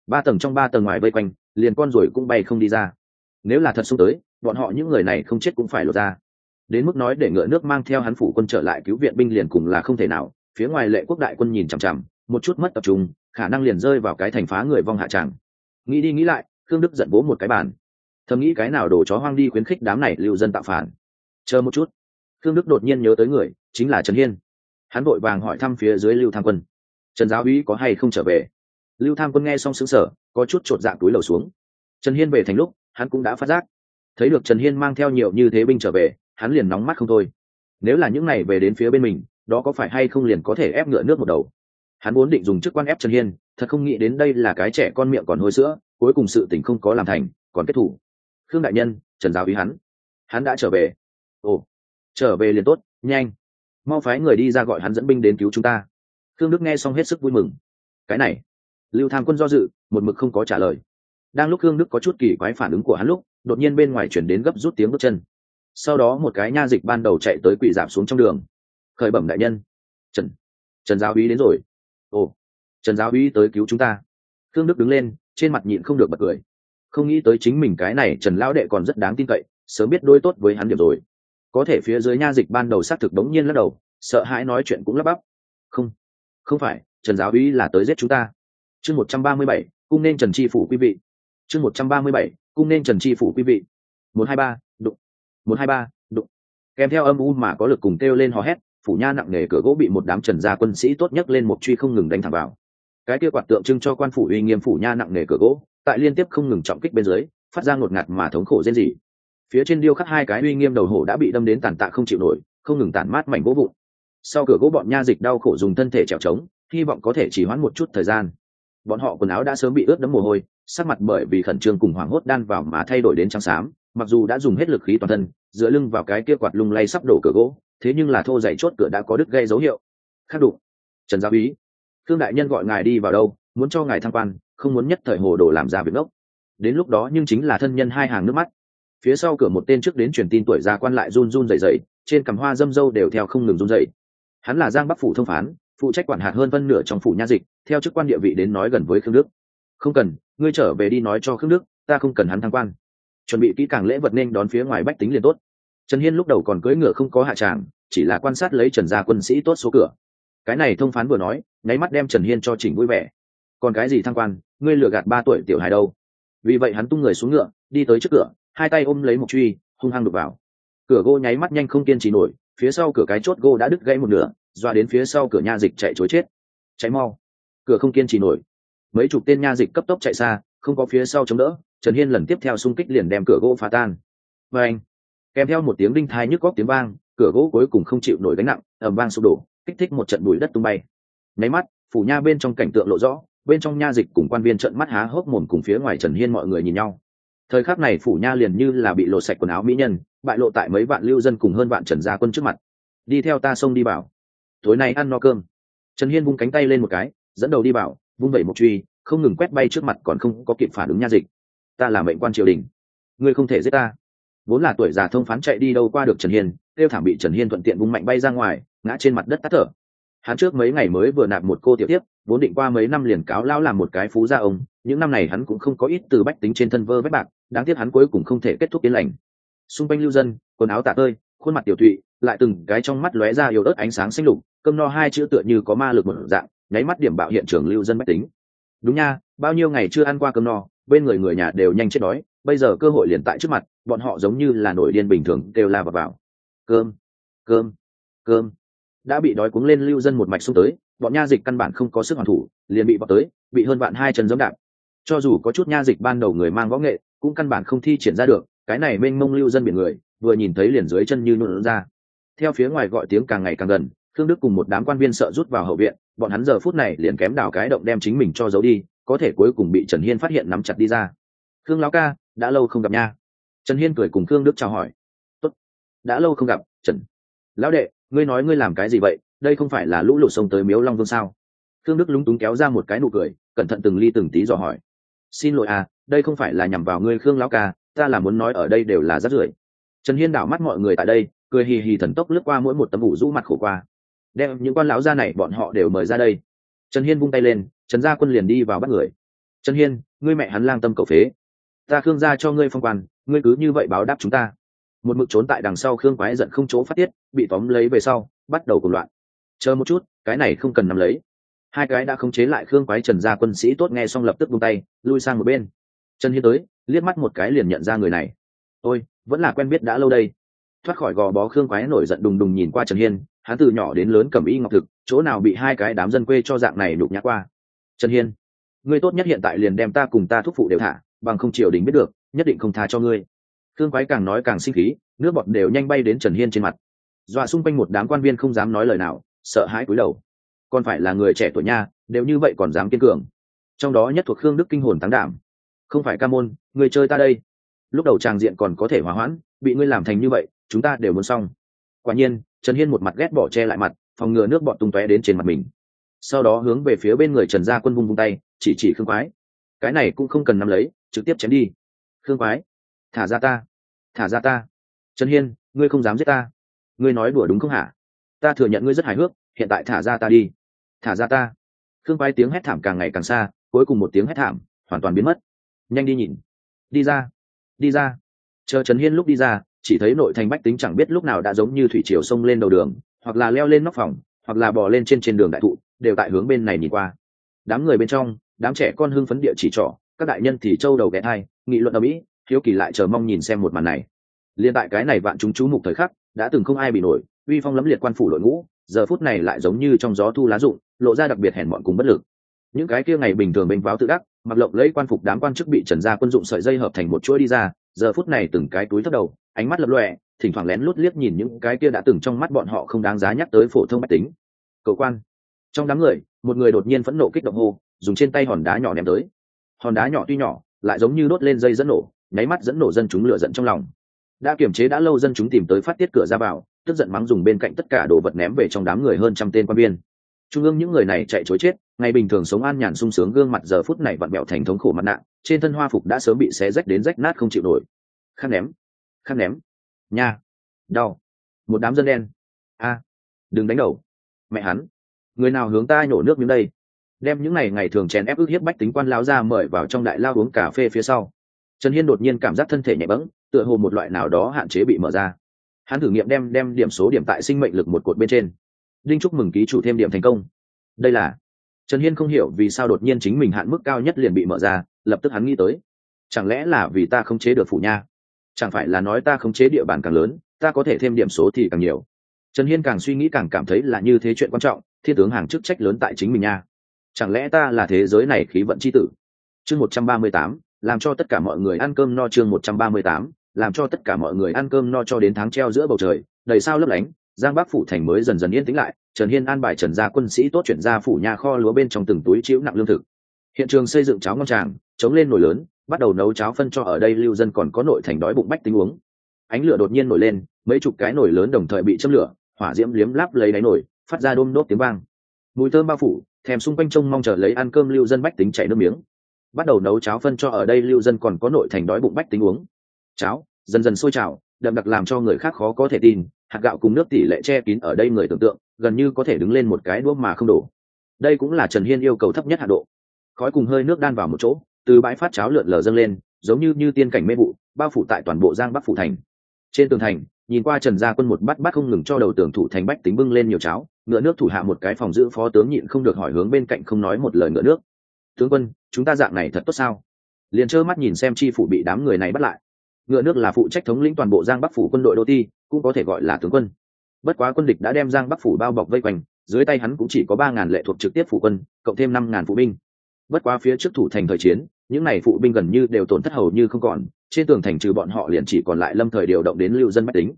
Ba tầng trong ba tầng ngoài vây quanh, liền con rồi cũng bay không đi ra. Nếu là thật xuống tới, bọn họ những người này không chết cũng phải lột ra. Đến mức nói để ngựa nước mang theo hắn phủ quân trở lại cứu viện binh liền cùng là không thể nào, phía ngoài lệ quốc đại quân nhìn chằm chằm, một chút mất tập trung, khả năng liền rơi vào cái thành phá người vong hạ tràng. Nghĩ đi nghĩ lại khương đức giận vỗ một cái bàn. Thầm nghĩ cái nào đổ chó hoang đi khuyến khích đám này lưu dân tạo phản. Chờ một chút. Khương đức đột nhiên nhớ tới người, chính là trần hiên. Hắn vội vàng hỏi thăm phía dưới lưu tham quân. Trần giáo uý có hay không trở về? Lưu tham quân nghe xong xứng sở có chút chột dạng túi lầu xuống. Trần hiên về thành lúc, hắn cũng đã phát giác. Thấy được trần hiên mang theo nhiều như thế binh trở về, hắn liền nóng mắt không thôi. Nếu là những này về đến phía bên mình, đó có phải hay không liền có thể ép ngựa nước một đầu? Hắn vốn định dùng chức quan ép trần hiên, thật không nghĩ đến đây là cái trẻ con miệng còn hôi sữa cuối cùng sự tình không có làm thành, còn kết thủ. Khương đại nhân, trần giáo ý hắn. Hắn đã trở về. Ồ, trở về liền tốt, nhanh. Mau phái người đi ra gọi hắn dẫn binh đến cứu chúng ta. Khương đức nghe xong hết sức vui mừng. Cái này, lưu tham quân do dự, một mực không có trả lời. Đang lúc khương đức có chút kỳ quái phản ứng của hắn lúc, đột nhiên bên ngoài chuyển đến gấp rút tiếng bước chân. Sau đó một cái nha dịch ban đầu chạy tới quỷ giảm xuống trong đường. Khởi bẩm đại nhân. Trần trần giáo uý đến rồi. Ồ, trần giáo uý tới cứu chúng ta. Khương đức đứng lên trên mặt nhịn không được bật cười. Không nghĩ tới chính mình cái này trần lão đệ còn rất đáng tin cậy, sớm biết đôi tốt với hắn điểm rồi. Có thể phía dưới nha dịch ban đầu xác thực đống nhiên lắc đầu, sợ hãi nói chuyện cũng lắp bắp. Không không phải, trần giáo úy là tới giết chúng ta. Chương một trăm ba mươi bảy, cung nên trần tri phủ quý vị. Chương một trăm ba mươi bảy, cung nên trần tri phủ quý vị. Một hai ba, đụng. Một hai ba, đụng. Kèm theo âm u mà có lực cùng kêu lên hò hét, phủ nha nặng nề cửa gỗ bị một đám trần gia quân sĩ tốt nhất lên một truy không ngừng đánh thẳng vào cái kia quạt tượng trưng cho quan phủ uy nghiêm phủ nha nặng nề cửa gỗ, tại liên tiếp không ngừng trọng kích bên dưới, phát ra ngột ngạt mà thống khổ rên rỉ. Phía trên điêu khắc hai cái uy nghiêm đầu hổ đã bị đâm đến tàn tạ không chịu nổi, không ngừng tàn mát mảnh gỗ vụn. Sau cửa gỗ bọn nha dịch đau khổ dùng thân thể trèo trống, hy vọng có thể chỉ hoãn một chút thời gian. Bọn họ quần áo đã sớm bị ướt đẫm mồ hôi, sắc mặt bởi vì khẩn trương cùng hoảng hốt đan vào mà thay đổi đến trắng xám, mặc dù đã dùng hết lực khí toàn thân, dựa lưng vào cái kia quạt lung lay sắp đổ cửa gỗ, thế nhưng là thô dày chốt cửa đã có đứt gây dấu hiệu. Khắc đụng trần gia úy thương đại nhân gọi ngài đi vào đâu, muốn cho ngài tham quan, không muốn nhất thời hồ đồ làm ra việc ngốc. Đến lúc đó nhưng chính là thân nhân hai hàng nước mắt. Phía sau cửa một tên trước đến truyền tin tuổi già quan lại run run dày dày trên cằm hoa dâm dâu đều theo không ngừng run dày hắn là giang bắc phủ thông phán, phụ trách quản hạt hơn phân nửa trong phủ nha dịch, theo chức quan địa vị đến nói gần với khương đức. Không cần, ngươi trở về đi nói cho khương đức, ta không cần hắn thăng quan. Chuẩn bị kỹ càng lễ vật nên đón phía ngoài bách tính liền tốt. Trần hiên lúc đầu còn cưỡi ngựa không có hạ tràng, chỉ là quan sát lấy trần gia quân sĩ tốt số cửa cái này thông phán vừa nói, nháy mắt đem trần hiên cho chỉnh vui vẻ. Còn cái gì thăng quan, ngươi lừa gạt ba tuổi tiểu hài đâu? Vì vậy hắn tung người xuống ngựa, đi tới trước cửa, hai tay ôm lấy một truy, hung hăng đục vào. Cửa gỗ nháy mắt nhanh không kiên trì nổi, phía sau cửa cái chốt gỗ đã đứt gãy một nửa, doa đến phía sau cửa nha dịch chạy chối chết. Cháy mau. Cửa không kiên trì nổi. Mấy chục tên nha dịch cấp tốc chạy xa, không có phía sau chống đỡ, trần hiên lần tiếp theo xung kích liền đem cửa gỗ phá tan. Và anh, kèm theo một tiếng đinh thai nhức góc tiếng vang, cửa gỗ cuối cùng không chịu nổi gánh nặng ẩm vang sụp đổ kích thích một trận bụi đất tung bay. Nháy mắt, phủ nha bên trong cảnh tượng lộ rõ, bên trong nha dịch cùng quan viên trận mắt há hốc mồm cùng phía ngoài trần hiên mọi người nhìn nhau. Thời khắc này phủ nha liền như là bị lộ sạch quần áo mỹ nhân, bại lộ tại mấy vạn lưu dân cùng hơn vạn trần gia quân trước mặt. Đi theo ta xông đi bảo. Tối nay ăn no cơm. Trần hiên vung cánh tay lên một cái, dẫn đầu đi bảo, vung vẩy một truy, không ngừng quét bay trước mặt còn không có kịp phản ứng nha dịch. Ta là mệnh quan triều đình. Ngươi không thể giết ta. Vốn là tuổi già thông phán chạy đi đâu qua được trần hiên kêu thảm bị trần hiên thuận tiện vung mạnh bay ra ngoài ngã trên mặt đất tắt thở. Hắn trước mấy ngày mới vừa nạp một cô tiểu tiếp vốn định qua mấy năm liền cáo lao làm một cái phú gia ông, những năm này hắn cũng không có ít từ bách tính trên thân vơ vách bạc, đáng tiếc hắn cuối cùng không thể kết thúc yên lành. Xung quanh lưu dân, quần áo tả tơi, khuôn mặt tiểu thụy, lại từng cái trong mắt lóe ra yếu ớt ánh sáng xanh lục, cơm no hai chữ tựa như có ma lực một dạng, nháy mắt điểm bạo hiện trường lưu dân bách tính. Đúng nha, bao nhiêu ngày chưa ăn qua cơm no, bên người người nhà đều nhanh chết đói, bây giờ cơ hội liền tại trước mặt, bọn họ giống như là nổi điên bình thường đều la vào vào. Cơm cơm cơm đã bị đói cuống lên lưu dân một mạch xuống tới, bọn nha dịch căn bản không có sức hoàn thủ, liền bị bọc tới, bị hơn bạn hai chân giống đạp. Cho dù có chút nha dịch ban đầu người mang võ nghệ, cũng căn bản không thi triển ra được, cái này mênh mông lưu dân biển người, vừa nhìn thấy liền dưới chân như nhuộn ra. Theo phía ngoài gọi tiếng càng ngày càng gần thương đức cùng một đám quan viên sợ rút vào hậu viện, bọn hắn giờ phút này liền kém đào cái động đem chính mình cho giấu đi, có thể cuối cùng bị trần hiên phát hiện nắm chặt đi ra. Khương lão ca, đã lâu không gặp nha. Trần hiên cười cùng khương đức chào hỏi. Tốt. đã lâu không gặp, trần lão đệ, ngươi nói ngươi làm cái gì vậy? Đây không phải là lũ lụt sông tới miếu long vương sao? Khương đức lúng túng kéo ra một cái nụ cười, cẩn thận từng ly từng tí dò hỏi. Xin lỗi à đây không phải là nhằm vào ngươi khương lão ca, ta là muốn nói ở đây đều là rát rưởi. Trần hiên đảo mắt mọi người tại đây, cười hì hì thần tốc lướt qua mỗi một tấm ủ rũ mặt khổ qua. Đem những con lão gia này bọn họ đều mời ra đây. Trần hiên vung tay lên, trần gia quân liền đi vào bắt người. Trần hiên, ngươi mẹ hắn lang tâm cầu phế. Ta khương gia cho ngươi phong quan, ngươi cứ như vậy báo đáp chúng ta một mực trốn tại đằng sau khương quái giận không chỗ phát tiết, bị tóm lấy về sau, bắt đầu cùng loạn. Chờ một chút, cái này không cần nắm lấy. Hai cái đã khống chế lại khương quái trần gia quân sĩ tốt nghe xong lập tức vung tay, lui sang một bên. Trần hiên tới, liếc mắt một cái liền nhận ra người này. Ôi, vẫn là quen biết đã lâu đây. Thoát khỏi gò bó, khương quái nổi giận đùng đùng nhìn qua trần hiên, hắn từ nhỏ đến lớn cầm y ngọc thực, chỗ nào bị hai cái đám dân quê cho dạng này đục nhã qua. Trần hiên, ngươi tốt nhất hiện tại liền đem ta cùng ta thúc phụ đều thả, bằng không triều đình biết được, nhất định không tha cho ngươi thương quái càng nói càng sinh khí, nước bọt đều nhanh bay đến trần hiên trên mặt. Dọa xung quanh một đám quan viên không dám nói lời nào, sợ hãi cúi đầu. Còn phải là người trẻ tuổi nha, đều như vậy còn dám kiên cường. Trong đó nhất thuộc khương đức kinh hồn táng đảm. Không phải ca môn, người chơi ta đây. Lúc đầu tràng diện còn có thể hòa hoãn, bị ngươi làm thành như vậy, chúng ta đều muốn xong. Quả nhiên, trần hiên một mặt ghét bỏ che lại mặt, phòng ngừa nước bọt tung tóe đến trên mặt mình. Sau đó hướng về phía bên người trần gia quân vung vung tay, chỉ chỉ khương quái. Cái này cũng không cần nắm lấy, trực tiếp chém đi. Khương quái thả ra ta. Thả ra ta. Trần hiên, ngươi không dám giết ta. Ngươi nói đùa đúng không hả? Ta thừa nhận ngươi rất hài hước, hiện tại thả ra ta đi. Thả ra ta. Khương quái tiếng hét thảm càng ngày càng xa, cuối cùng một tiếng hét thảm, hoàn toàn biến mất. Nhanh đi nhìn. Đi ra. Đi ra. Chờ trần hiên lúc đi ra, chỉ thấy nội thành bách tính chẳng biết lúc nào đã giống như thủy triều sông lên đầu đường, hoặc là leo lên nóc phòng, hoặc là bò lên trên trên đường đại thụ, đều tại hướng bên này nhìn qua. Đám người bên trong, đám trẻ con hưng phấn địa chỉ trỏ, các đại nhân thì trâu đầu ghé thai nghị luận ở mỹ hiếu kỳ lại chờ mong nhìn xem một màn này. Liên tại cái này vạn chúng chú mục thời khắc, đã từng không ai bị nổi, uy phong lẫm liệt quan phủ đội ngũ, giờ phút này lại giống như trong gió thu lá rụng, lộ ra đặc biệt hèn mọn cùng bất lực. Những cái kia ngày bình thường bênh váo tự đắc, mặc lộng lấy quan phục đám quan chức bị trần gia quân dụng sợi dây hợp thành một chuỗi đi ra, giờ phút này từng cái túi thấp đầu, ánh mắt lập lọe thỉnh thoảng lén lút liếc nhìn những cái kia đã từng trong mắt bọn họ không đáng giá nhắc tới phổ thông bách tính. Cầu quan. Trong đám người, một người đột nhiên phẫn nộ kích động hô, dùng trên tay hòn đá nhỏ ném tới. Hòn đá nhỏ tuy nhỏ, lại giống như đốt lên dây dẫn nổ nháy mắt dẫn nổ dân chúng lửa giận trong lòng. Đã kiềm chế đã lâu dân chúng tìm tới phát tiết cửa ra vào, tức giận mắng dùng bên cạnh tất cả đồ vật ném về trong đám người hơn trăm tên quan viên. Trung ương những người này chạy chối chết, ngày bình thường sống an nhàn sung sướng gương mặt giờ phút này vặn bẹo thành thống khổ mặt nạ, trên thân hoa phục đã sớm bị xé rách đến rách nát không chịu nổi. Khăn ném khăn ném. Nha, đau. Một đám dân đen. A, đừng đánh đầu. Mẹ hắn, người nào hướng ta nhổ nước miếng đây? Đem những ngày ngày thường chèn ép ức hiếp bách tính quan lao ra mời vào trong đại lao uống cà phê phía sau trần hiên đột nhiên cảm giác thân thể nhẹ bẫng, tựa hồ một loại nào đó hạn chế bị mở ra. Hắn thử nghiệm đem đem điểm số điểm tại sinh mệnh lực một cột bên trên. Đinh chúc mừng ký chủ thêm điểm thành công. Đây là trần hiên không hiểu vì sao đột nhiên chính mình hạn mức cao nhất liền bị mở ra, lập tức hắn nghĩ tới. Chẳng lẽ là vì ta không chế được phủ nha? Chẳng phải là nói ta không chế địa bàn càng lớn, ta có thể thêm điểm số thì càng nhiều? Trần hiên càng suy nghĩ càng cảm thấy là như thế chuyện quan trọng, thiên tướng hàng chức trách lớn tại chính mình nha. Chẳng lẽ ta là thế giới này khí vận c h i tử? Chương một trăm ba mươi tám làm cho tất cả mọi người ăn cơm no chương một trăm ba mươi tám, làm cho tất cả mọi người ăn cơm no cho đến tháng treo giữa bầu trời, đầy sao lấp lánh, giang bắc phủ thành mới dần dần yên tĩnh lại, trần hiên an bài trần gia quân sĩ tốt chuyển ra phủ nhà kho lúa bên trong từng túi chịu nặng lương thực. Hiện trường xây dựng cháo ngon tràng, chống lên nồi lớn, bắt đầu nấu cháo phân cho ở đây lưu dân còn có nội thành đói bụng bách tính uống. Ánh lửa đột nhiên nổi lên, mấy chục cái nồi lớn đồng thời bị châm lửa, hỏa diễm liếm láp lấy đáy nồi, phát ra đôm đốt tiếng vang. Mùi thơm bao phủ, thèm xung quanh trông mong chờ lấy ăn cơm lưu dân bách tính chảy nước miếng bắt đầu nấu cháo phân cho ở đây lưu dân còn có nội thành đói bụng bách tính uống. Cháo, dần dần sôi trào, đậm đặc làm cho người khác khó có thể tin, hạt gạo cùng nước tỷ lệ che kín ở đây người tưởng tượng, gần như có thể đứng lên một cái đũa mà không đổ. Đây cũng là trần hiên yêu cầu thấp nhất hạ độ. Khói cùng hơi nước đan vào một chỗ, từ bãi phát cháo lượn lờ dâng lên, giống như như tiên cảnh mê vụ, bao phủ tại toàn bộ giang bắc phủ thành. Trên tường thành, nhìn qua trần gia quân một bắt bắt không ngừng cho đầu tường thủ thành bách tính bưng lên nhiều cháo, ngựa nước thủ hạ một cái phòng giữ phó tướng nhịn không được hỏi hướng bên cạnh không nói một lời ngựa nước tướng quân, chúng ta dạng này thật tốt sao? Liền trơ mắt nhìn xem chi phủ bị đám người này bắt lại. Ngựa nước là phụ trách thống lĩnh toàn bộ giang bắc phủ quân đội đô ti cũng có thể gọi là tướng quân. Bất quá quân địch đã đem giang bắc phủ bao bọc vây quanh, dưới tay hắn cũng chỉ có ba ngàn lệ thuộc trực tiếp phủ quân, cộng thêm năm ngàn phụ binh. Bất quá phía trước thủ thành thời chiến, những n à y phụ binh gần như đều tổn thất hầu như không còn, trên tường thành trừ bọn họ liền chỉ còn lại lâm thời điều động đến lưu dân mách tính.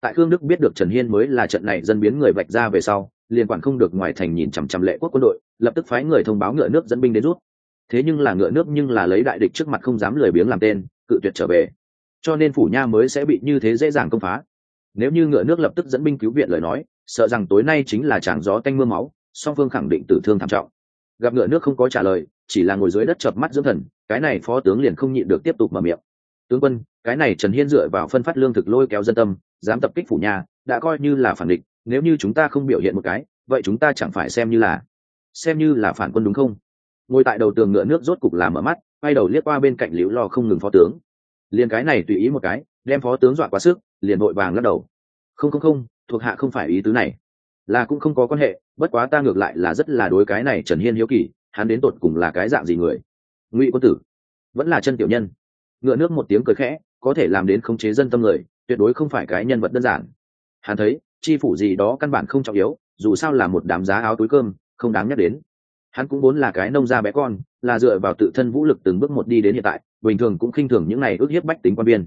Tại khương đức biết được trần hiên mới là trận này dân biến người vạch ra về sau, liền quản không được ngoài thành nhìn chằm chằm lệ quốc quân đội lập tức phái người thông báo ngựa nước dẫn binh đến rút. Thế nhưng là ngựa nước nhưng là lấy đại địch trước mặt không dám lười biếng làm tên, cự tuyệt trở về. Cho nên phủ nha mới sẽ bị như thế dễ dàng công phá. Nếu như ngựa nước lập tức dẫn binh cứu viện lời nói, sợ rằng tối nay chính là tràng gió tanh mưa máu, song phương khẳng định tử thương thảm trọng. Gặp ngựa nước không có trả lời, chỉ là ngồi dưới đất chợp mắt dưỡng thần, cái này phó tướng liền không nhịn được tiếp tục mở miệng. Tướng quân, cái này trần hiên dựa vào phân phát lương thực lôi kéo dân tâm, dám tập kích phủ nhà đã coi như là phản địch, nếu như chúng ta không biểu hiện một cái, vậy chúng ta chẳng phải xem như là xem như là phản quân đúng không? Ngồi tại đầu tường ngựa nước rốt cục làm mở mắt, quay đầu liếc qua bên cạnh liễu lo không ngừng phó tướng. Liền cái này tùy ý một cái, đem phó tướng dọa quá sức, liền vội vàng lắc đầu. Không không không, thuộc hạ không phải ý tứ này. Là cũng không có quan hệ, bất quá ta ngược lại là rất là đối cái này trần hiên hiếu kỳ, hắn đến tột cùng là cái dạng gì người? Ngụy quân tử, vẫn là chân tiểu nhân. Ngựa nước một tiếng cười khẽ, có thể làm đến khống chế dân tâm người, tuyệt đối không phải cái nhân vật đơn giản. Hắn thấy, chi phủ gì đó căn bản không trọng yếu, dù sao là một đám giá áo túi cơm không đáng nhắc đến. Hắn cũng vốn là cái nông gia bé con, là dựa vào tự thân vũ lực từng bước một đi đến hiện tại, bình thường cũng khinh thường những này ước hiếp bách tính quan biên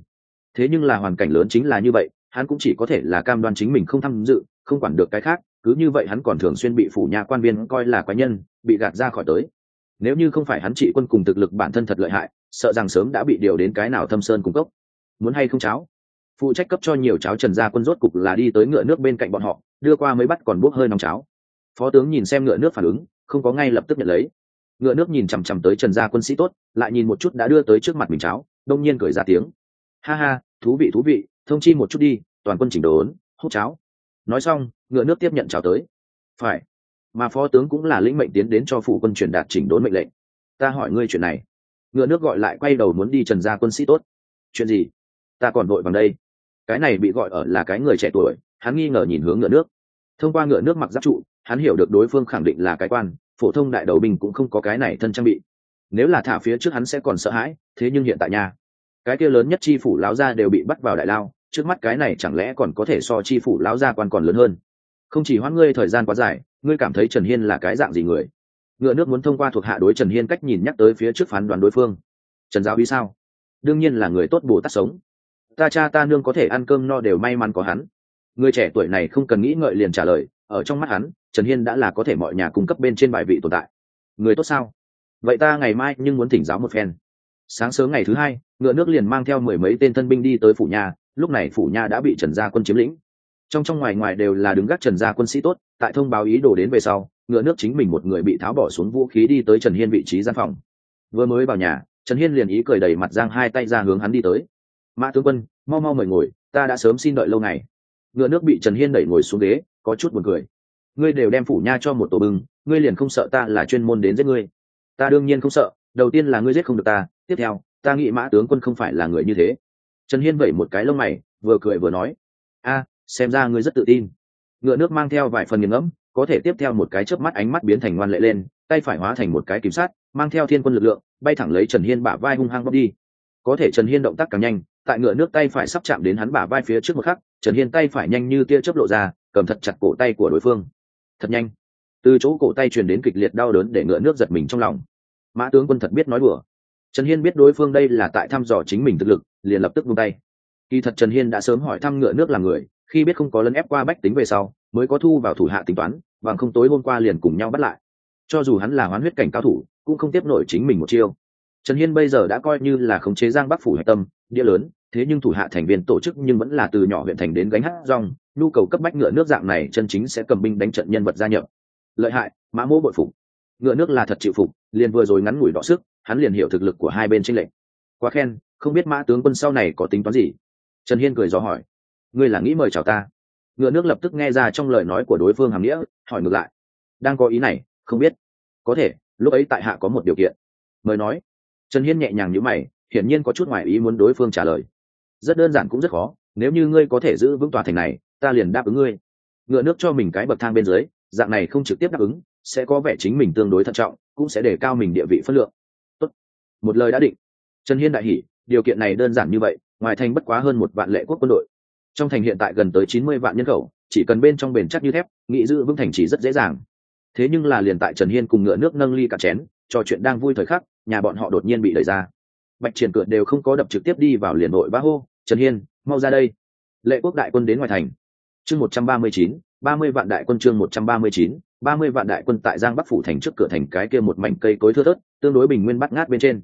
thế nhưng là hoàn cảnh lớn chính là như vậy, hắn cũng chỉ có thể là cam đoan chính mình không tham dự, không quản được cái khác, cứ như vậy hắn còn thường xuyên bị phủ nhà quan viên coi là quái nhân, bị gạt ra khỏi tới. Nếu như không phải hắn trị quân cùng thực lực bản thân thật lợi hại, sợ rằng sớm đã bị điều đến cái nào thâm sơn cung cấp muốn hay không cháo? Phụ trách cấp cho nhiều cháo trần gia quân rốt cục là đi tới ngựa nước bên cạnh bọn họ, đưa qua mới bắt còn bốc hơi nóng cháo phó tướng nhìn xem ngựa nước phản ứng, không có ngay lập tức nhận lấy. Ngựa nước nhìn chằm chằm tới trần gia quân sĩ tốt, lại nhìn một chút đã đưa tới trước mặt mình cháo, đông nhiên cười ra tiếng. Ha ha, thú vị thú vị, thông chi một chút đi, toàn quân chỉnh đốn, hút cháo. Nói xong, ngựa nước tiếp nhận cháo tới. Phải, mà phó tướng cũng là lĩnh mệnh tiến đến cho phủ quân truyền đạt chỉnh đốn mệnh lệnh. Ta hỏi ngươi chuyện này. Ngựa nước gọi lại quay đầu muốn đi trần gia quân sĩ tốt. Chuyện gì? Ta còn vội bằng đây. Cái này bị gọi ở là cái người trẻ tuổi, hắn nghi ngờ nhìn hướng ngựa nước. Thông qua ngựa nước mặc giáp trụ hắn hiểu được đối phương khẳng định là cái quan, phổ thông đại đầu binh cũng không có cái này thân trang bị. Nếu là thả phía trước hắn sẽ còn sợ hãi, thế nhưng hiện tại nhà cái kia lớn nhất chi phủ láo gia đều bị bắt vào đại lao, trước mắt cái này chẳng lẽ còn có thể so chi phủ láo gia quan còn lớn hơn? Không chỉ hoãn ngươi thời gian quá dài, ngươi cảm thấy trần hiên là cái dạng gì người? Ngựa nước muốn thông qua thuộc hạ đối trần hiên cách nhìn nhắc tới phía trước phán đoán đối phương. Trần giáo vì sao? Đương nhiên là người tốt bồ tát sống. Ta cha ta nương có thể ăn cơm no đều may mắn có hắn. Người trẻ tuổi này không cần nghĩ ngợi liền trả lời, ở trong mắt hắn trần hiên đã là có thể mọi nhà cung cấp bên trên bài vị tồn tại. Người tốt sao? Vậy ta ngày mai nhưng muốn thỉnh giáo một phen. Sáng sớm ngày thứ hai, ngựa nước liền mang theo mười mấy tên thân binh đi tới phủ nhà, lúc này phủ nhà đã bị trần gia quân chiếm lĩnh. Trong trong ngoài ngoài đều là đứng gác trần gia quân sĩ tốt, tại thông báo ý đồ đến về sau, ngựa nước chính mình một người bị tháo bỏ xuống vũ khí đi tới trần hiên vị trí gian phòng. Vừa mới vào nhà, trần hiên liền ý cười đầy mặt giang hai tay ra hướng hắn đi tới. Mã tướng quân, mau mau mời ngồi, ta đã sớm xin đợi lâu ngày. Ngựa nước bị trần hiên đẩy ngồi xuống ghế, có chút buồn cười ngươi đều đem phủ nha cho một tổ bưng, ngươi liền không sợ ta là chuyên môn đến giết ngươi? Ta đương nhiên không sợ, đầu tiên là ngươi giết không được ta, tiếp theo, ta nghĩ mã tướng quân không phải là người như thế. Trần hiên vẩy một cái lông mày, vừa cười vừa nói, a, xem ra ngươi rất tự tin. Ngựa nước mang theo vài phần nghiền ngẫm, có thể tiếp theo một cái chớp mắt ánh mắt biến thành ngoan lệ lên, tay phải hóa thành một cái kiểm sát mang theo thiên quân lực lượng, bay thẳng lấy trần hiên bả vai hung hăng bóc đi. Có thể trần hiên động tác càng nhanh, tại ngựa nước tay phải sắp chạm đến hắn bả vai phía trước một khắc, trần hiên tay phải nhanh như tia chớp lộ ra, cầm thật chặt cổ tay của đối phương thật nhanh. Từ chỗ cổ tay truyền đến kịch liệt đau đớn để ngựa nước giật mình trong lòng. Mã tướng quân thật biết nói đùa. Trần hiên biết đối phương đây là tại thăm dò chính mình thực lực, liền lập tức vung tay. Kỳ thật trần hiên đã sớm hỏi thăm ngựa nước là người, khi biết không có lấn ép qua bách tính về sau, mới có thu vào thủ hạ tính toán, bằng không tối hôm qua liền cùng nhau bắt lại. Cho dù hắn là hoán huyết cảnh cao thủ, cũng không tiếp nổi chính mình một chiêu. Trần hiên bây giờ đã coi như là khống chế giang bắc phủ hạch tâm, địa lớn thế nhưng thủ hạ thành viên tổ chức nhưng vẫn là từ nhỏ huyện thành đến gánh hát rong, nhu cầu cấp bách ngựa nước dạng này chân chính sẽ cầm binh đánh trận nhân vật gia nhập. Lợi hại, mã mỗ bội phục. Ngựa nước là thật chịu phục, liền vừa rồi ngắn ngủi đọ sức, hắn liền hiểu thực lực của hai bên tranh lệch. Quá khen, không biết mã tướng quân sau này có tính toán gì? Trần hiên cười gió hỏi. Ngươi là nghĩ mời chào ta? Ngựa nước lập tức nghe ra trong lời nói của đối phương hàm nghĩa, hỏi ngược lại. Đang có ý này, không biết. Có thể, lúc ấy tại hạ có một điều kiện. Mời nói. Trần hiên nhẹ nhàng nhữ mày, hiển nhiên có chút ngoài ý muốn đối phương trả lời rất đơn giản cũng rất khó. Nếu như ngươi có thể giữ vững tòa thành này, ta liền đáp ứng ngươi. Ngựa nước cho mình cái bậc thang bên dưới, dạng này không trực tiếp đáp ứng, sẽ có vẻ chính mình tương đối thận trọng, cũng sẽ để cao mình địa vị phân lượng. Tốt. một lời đã định. Trần hiên đại hỉ, điều kiện này đơn giản như vậy, ngoài thành bất quá hơn một vạn lệ quốc quân đội. Trong thành hiện tại gần tới chín mươi vạn nhân khẩu, chỉ cần bên trong bền chắc như thép nghị giữ vững thành chỉ rất dễ dàng. Thế nhưng là liền tại trần hiên cùng ngựa nước nâng ly cả chén trò chuyện đang vui thời khắc, nhà bọn họ đột nhiên bị đẩy ra. Bạch triển cửa đều không có đập trực tiếp đi vào liền nội bá hô trần hiên, mau ra đây. Lệ quốc đại quân đến ngoài thành. Chương một trăm ba mươi chín, ba mươi vạn đại quân chương một trăm ba mươi chín, ba mươi vạn đại quân tại giang bắc phủ thành trước cửa thành cái kia một mảnh cây cối thưa thớt, tương đối bình nguyên bắt ngát bên trên.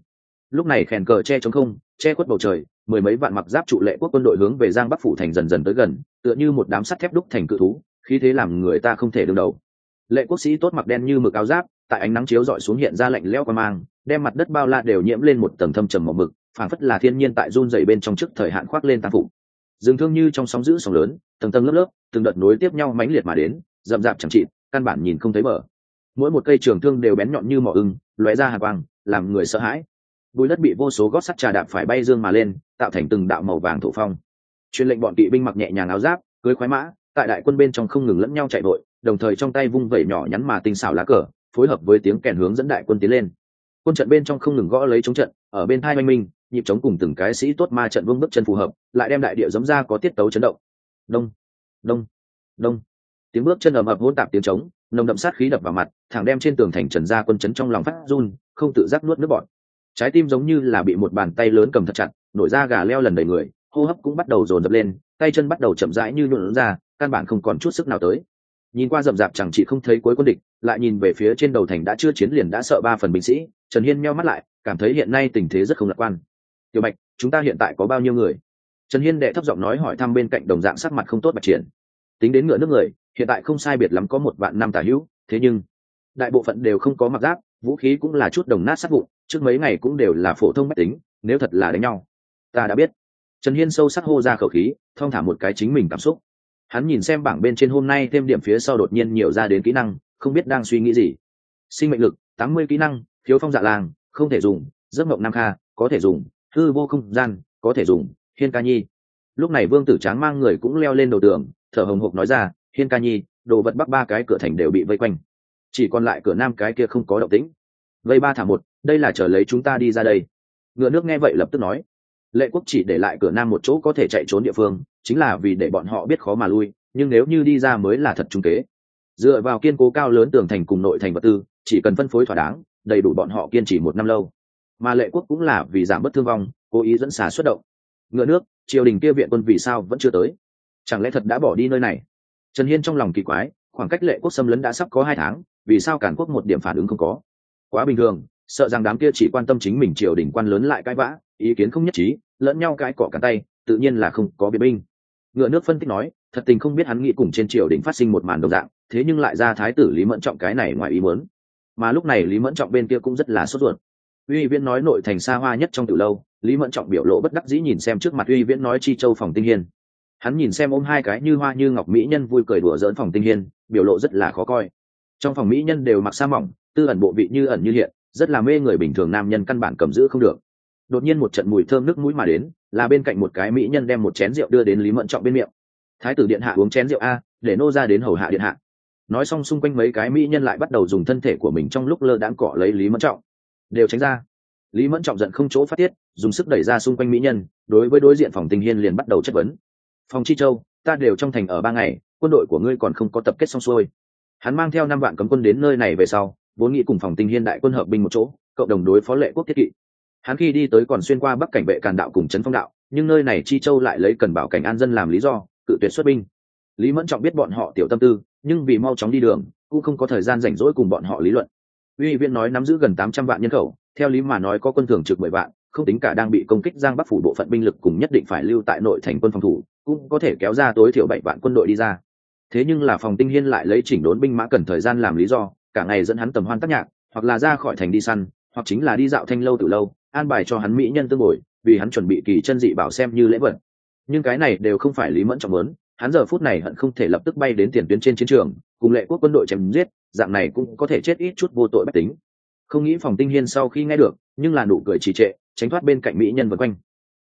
Lúc này khèn cờ che chống không, che khuất bầu trời, mười mấy vạn mặc giáp trụ lệ quốc quân đội hướng về giang bắc phủ thành dần dần tới gần, tựa như một đám sắt thép đúc thành cự thú, khí thế làm người ta không thể đương đầu. Lệ quốc sĩ tốt mặc đen như mực áo giáp, tại ánh nắng chiếu rọi xuống hiện ra lạnh lẽo qua mang, đem mặt đất bao la đều nhiễm lên một tầng thâm trầm màu mực phảng phất là thiên nhiên tại run dày bên trong trước thời hạn khoác lên tam phủ. Dường thương như trong sóng giữ sóng lớn, tầng tầng lớp lớp, từng đợt nối tiếp nhau mãnh liệt mà đến, rậm rạp chẳng trị căn bản nhìn không thấy mở. mỗi một cây trường thương đều bén nhọn như mỏ ưng, lóe ra hà quang, làm người sợ hãi. Bùi đất bị vô số gót sắt trà đạp phải bay dương mà lên, tạo thành từng đạo màu vàng thổ phong. Truyền lệnh bọn kỵ binh mặc nhẹ nhàng áo giáp, cưới khoái mã, tại đại quân bên trong không ngừng lẫn nhau chạy vội, đồng thời trong tay vung vẩy nhỏ nhắn mà tinh xảo lá cờ, phối hợp với tiếng kèn hướng dẫn đại quân tiến lên. Quân trận bên trong không ngừng gõ lấy chống trận ở bên thai oanh minh, nhịp chống cùng từng cái sĩ tốt ma trận vương bước chân phù hợp, lại đem đại địa giống ra có tiết tấu chấn động. Đông đông đông. Tiếng bước chân ầm ập hỗn tạp tiếng trống, nồng đậm sát khí đập vào mặt, thẳng đem trên tường thành trần ra quân chấn trong lòng phát run, không tự giác nuốt nước bọt. Trái tim giống như là bị một bàn tay lớn cầm thật chặt, nổi da gà leo lần đầy người, hô hấp cũng bắt đầu dồn dập lên, tay chân bắt đầu chậm rãi như nhuộn ra, căn bản không còn chút sức nào tới. Nhìn qua rậm rạp chẳng chị không thấy cuối quân địch, lại nhìn về phía trên đầu thành đã chưa chiến liền đã sợ ba phần binh sĩ, trần hiên meo mắt lại cảm thấy hiện nay tình thế rất không lạc quan. Tiểu bạch, chúng ta hiện tại có bao nhiêu người? Trần hiên đệ thấp giọng nói hỏi thăm bên cạnh đồng dạng sắc mặt không tốt bạch triển. Tính đến ngựa nước người, hiện tại không sai biệt lắm có một vạn năm tả hữu, thế nhưng đại bộ phận đều không có mặc giáp, vũ khí cũng là chút đồng nát sát vụn, trước mấy ngày cũng đều là phổ thông mách tính, nếu thật là đánh nhau, ta đã biết. Trần hiên sâu sắc hô ra khẩu khí, thong thả một cái chính mình cảm xúc. Hắn nhìn xem bảng bên trên hôm nay thêm điểm phía sau đột nhiên nhiều ra đến kỹ năng, không biết đang suy nghĩ gì. Sinh mệnh lực, tám mươi kỹ năng thiếu phong dạ làng không thể dùng, giấc mộng nam kha có thể dùng, hư vô không gian có thể dùng, hiên ca nhi. Lúc này vương tử tráng mang người cũng leo lên đầu tường, thở hồng hộc nói ra, hiên ca nhi, đồ vật bắc ba cái cửa thành đều bị vây quanh. Chỉ còn lại cửa nam cái kia không có động tĩnh. Vây ba thả một, đây là chờ lấy chúng ta đi ra đây. Ngựa nước nghe vậy lập tức nói, lệ quốc chỉ để lại cửa nam một chỗ có thể chạy trốn địa phương, chính là vì để bọn họ biết khó mà lui, nhưng nếu như đi ra mới là thật trung kế. Dựa vào kiên cố cao lớn tường thành cùng nội thành vật tư, chỉ cần phân phối thỏa đáng đầy đủ bọn họ kiên trì một năm lâu. Mà lệ quốc cũng là vì giảm bất thương vong, cố ý dẫn xả xuất động. Ngựa nước, triều đình kia viện quân vì sao vẫn chưa tới? Chẳng lẽ thật đã bỏ đi nơi này? Trần hiên trong lòng kỳ quái, khoảng cách lệ quốc xâm lấn đã sắp có hai tháng, vì sao cản quốc một điểm phản ứng không có? Quá bình thường, sợ rằng đám kia chỉ quan tâm chính mình triều đình quan lớn lại cãi vã, ý kiến không nhất trí, lẫn nhau cãi cỏ cả tay, tự nhiên là không có biệt binh. Ngựa nước phân tích nói, thật tình không biết hắn nghĩ cùng trên triều đình phát sinh một màn đồng dạng, thế nhưng lại ra thái tử lý mẫn trọng cái này ngoài ý muốn mà lúc này lý mẫn trọng bên kia cũng rất là sốt ruột uy viễn nói nội thành xa hoa nhất trong từ lâu lý mẫn trọng biểu lộ bất đắc dĩ nhìn xem trước mặt uy viễn nói chi châu phòng tinh hiên hắn nhìn xem ôm hai cái như hoa như ngọc mỹ nhân vui cười đùa dỡn phòng tinh hiên biểu lộ rất là khó coi trong phòng mỹ nhân đều mặc sa mỏng tư ẩn bộ vị như ẩn như hiện rất là mê người bình thường nam nhân căn bản cầm giữ không được đột nhiên một trận mùi thơm nước mũi mà đến là bên cạnh một cái mỹ nhân đem một chén rượu đưa đến lý mẫn trọng bên miệng thái tử điện hạ uống chén rượu a để nô ra đến hầu hạ điện hạ nói xong xung quanh mấy cái mỹ nhân lại bắt đầu dùng thân thể của mình trong lúc lơ đãng cọ lấy lý mẫn trọng. Đều tránh ra. Lý mẫn trọng giận không chỗ phát tiết, dùng sức đẩy ra xung quanh mỹ nhân, đối với đối diện phòng tình hiên liền bắt đầu chất vấn. Phòng chi châu, ta đều trong thành ở ba ngày, quân đội của ngươi còn không có tập kết xong xuôi. Hắn mang theo năm vạn cấm quân đến nơi này về sau, vốn nghĩ cùng phòng tình hiên đại quân hợp binh một chỗ, cộng đồng đối phó lệ quốc thiết kỵ. Hắn khi đi tới còn xuyên qua bắc cảnh vệ càn đạo cùng trấn phong đạo, nhưng nơi này chi châu lại lấy cần bảo cảnh an dân làm lý do, cự tuyệt xuất binh. Lý mẫn trọng biết bọn họ tiểu tâm tư nhưng vì mau chóng đi đường, cũng không có thời gian rảnh rỗi cùng bọn họ lý luận. Uy viên nói nắm giữ gần tám trăm vạn nhân khẩu, theo lý mà nói có quân thường trực mười vạn, không tính cả đang bị công kích giang bắc phủ bộ phận binh lực cùng nhất định phải lưu tại nội thành quân phòng thủ, cũng có thể kéo ra tối thiểu bảy vạn quân đội đi ra. Thế nhưng là phòng tinh hiên lại lấy chỉnh đốn binh mã cần thời gian làm lý do, cả ngày dẫn hắn tầm hoan tác nhạc, hoặc là ra khỏi thành đi săn, hoặc chính là đi dạo thanh lâu từ lâu, an bài cho hắn mỹ nhân tương bồi, vì hắn chuẩn bị kỳ chân dị bảo xem như lễ vật. Nhưng cái này đều không phải lý mẫn trọng lớn hắn giờ phút này hận không thể lập tức bay đến tiền tuyến trên chiến trường, cùng lệ quốc quân đội chém giết, dạng này cũng có thể chết ít chút vô tội bách tính. Không nghĩ phòng tinh hiên sau khi nghe được, nhưng là nụ cười trì trệ, tránh thoát bên cạnh mỹ nhân vân quanh.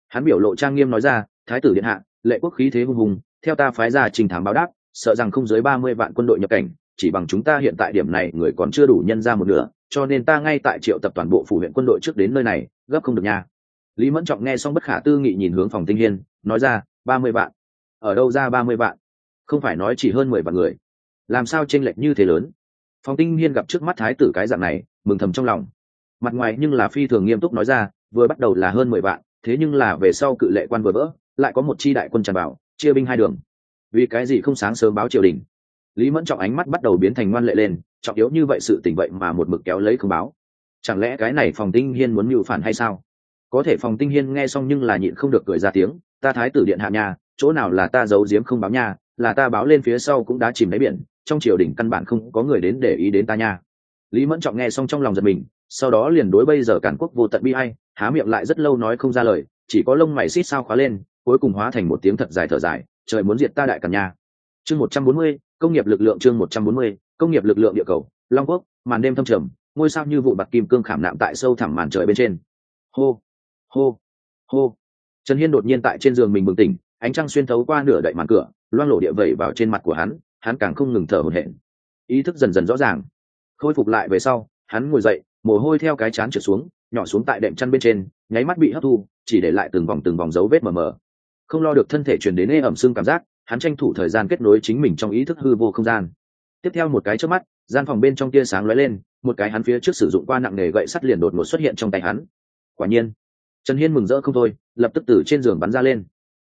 Hắn biểu lộ trang nghiêm nói ra, thái tử điện hạ, lệ quốc khí thế hùng hùng, theo ta phái ra trình thám báo đáp, sợ rằng không dưới ba mươi vạn quân đội nhập cảnh, chỉ bằng chúng ta hiện tại điểm này, người còn chưa đủ nhân ra một nửa, cho nên ta ngay tại triệu tập toàn bộ phủ huyện quân đội trước đến nơi này, gấp không được nha. Lý mẫn trọng nghe xong bất khả tư nghị nhìn hướng phòng tinh hiên, nói ra, ba mươi vạn ở đâu ra ba mươi vạn? Không phải nói chỉ hơn mười vạn người. Làm sao chênh lệch như thế lớn? Phòng tinh hiên gặp trước mắt thái tử cái dạng này, mừng thầm trong lòng. Mặt ngoài nhưng là phi thường nghiêm túc nói ra, vừa bắt đầu là hơn mười vạn, thế nhưng là về sau cự lệ quan vừa vỡ, lại có một chi đại quân tràn vào, chia binh hai đường. Vì cái gì không sáng sớm báo triều đình? Lý mẫn trọng ánh mắt bắt đầu biến thành ngoan lệ lên, trọng yếu như vậy sự tình vậy mà một mực kéo lấy không báo. Chẳng lẽ cái này phòng tinh hiên muốn mưu phản hay sao? Có thể phòng tinh hiên nghe xong nhưng là nhịn không được cười ra tiếng, ta thái tử điện hạ nhà chỗ nào là ta giấu giếm không báo nha, là ta báo lên phía sau cũng đã chìm đáy biển, trong triều đình căn bản không có người đến để ý đến ta nha. Lý mẫn trọng nghe xong trong lòng giật mình, sau đó liền đối bây giờ cản quốc vô tận bi hay há miệng lại rất lâu nói không ra lời, chỉ có lông mày xít sao khóa lên, cuối cùng hóa thành một tiếng thật dài thở dài, trời muốn diệt ta đại cản nha. Chương một trăm bốn mươi, công nghiệp lực lượng chương một trăm bốn mươi, công nghiệp lực lượng địa cầu, long quốc, màn đêm thâm trầm, ngôi sao như vụ bạc kim cương khảm nạm tại sâu thẳm màn trời bên trên. Hô hô hô. Trần hiên đột nhiên tại trên giường mình bừng tỉnh ánh trăng xuyên thấu qua nửa đậy màn cửa, loang lổ địa vẩy vào trên mặt của hắn hắn càng không ngừng thở hổn hển. Ý thức dần dần rõ ràng. Khôi phục lại về sau, hắn ngồi dậy, mồ hôi theo cái chán trượt xuống, nhỏ xuống tại đệm chăn bên trên, nháy mắt bị hấp thu, chỉ để lại từng vòng từng vòng dấu vết mờ mờ. Không lo được thân thể chuyển đến ê ẩm xương cảm giác, hắn tranh thủ thời gian kết nối chính mình trong ý thức hư vô không gian. Tiếp theo một cái trước mắt, gian phòng bên trong tia sáng lóe lên, một cái hắn phía trước sử dụng qua nặng nề gậy sắt liền đột ngột xuất hiện trong tay hắn. Quả nhiên, trần hiên mừng rỡ không thôi, lập tức từ trên giường bắn ra lên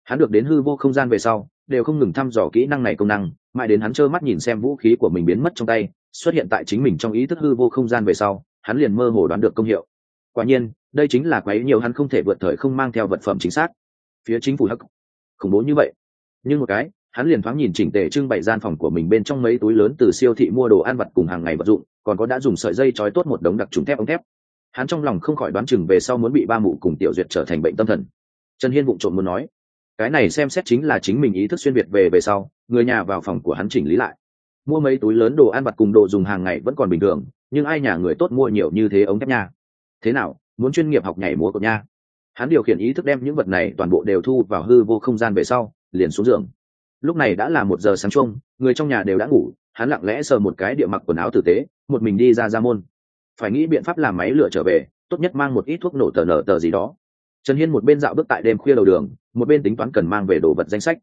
hắn được đến hư vô không gian về sau, đều không ngừng thăm dò kỹ năng này công năng, mãi đến hắn trơ mắt nhìn xem vũ khí của mình biến mất trong tay, xuất hiện tại chính mình trong ý thức hư vô không gian về sau, hắn liền mơ hồ đoán được công hiệu. Quả nhiên, đây chính là quấy nhiều hắn không thể vượt thời không mang theo vật phẩm chính xác. Phía chính phủ hắc khủng bố như vậy. Nhưng một cái, hắn liền thoáng nhìn chỉnh tề trưng bày gian phòng của mình bên trong mấy túi lớn từ siêu thị mua đồ ăn vặt cùng hàng ngày vật dụng, còn có đã dùng sợi dây trói tốt một đống đặc trùng thép ống thép. Hắn trong lòng không khỏi đoán chừng về sau muốn bị ba mụ cùng tiểu duyệt trở thành bệnh tâm thần. Trần hiên vụng trộm muốn nói cái này xem xét chính là chính mình ý thức xuyên việt về về sau, người nhà vào phòng của hắn chỉnh lý lại. Mua mấy túi lớn đồ ăn vặt cùng đồ dùng hàng ngày vẫn còn bình thường, nhưng ai nhà người tốt mua nhiều như thế ống thép nha. Thế nào, muốn chuyên nghiệp học nhảy múa cột nha. Hắn điều khiển ý thức đem những vật này toàn bộ đều thu vào hư vô không gian về sau, liền xuống giường. Lúc này đã là một giờ sáng trông, người trong nhà đều đã ngủ, hắn lặng lẽ sờ một cái địa mặc quần áo tử tế, một mình đi ra ra môn. Phải nghĩ biện pháp làm máy lửa trở về, tốt nhất mang một ít thuốc nổ tờ nở tờ gì đó. Trần hiên một bên dạo bước tại đêm khuya đầu đường một bên tính toán cần mang về đồ vật danh sách.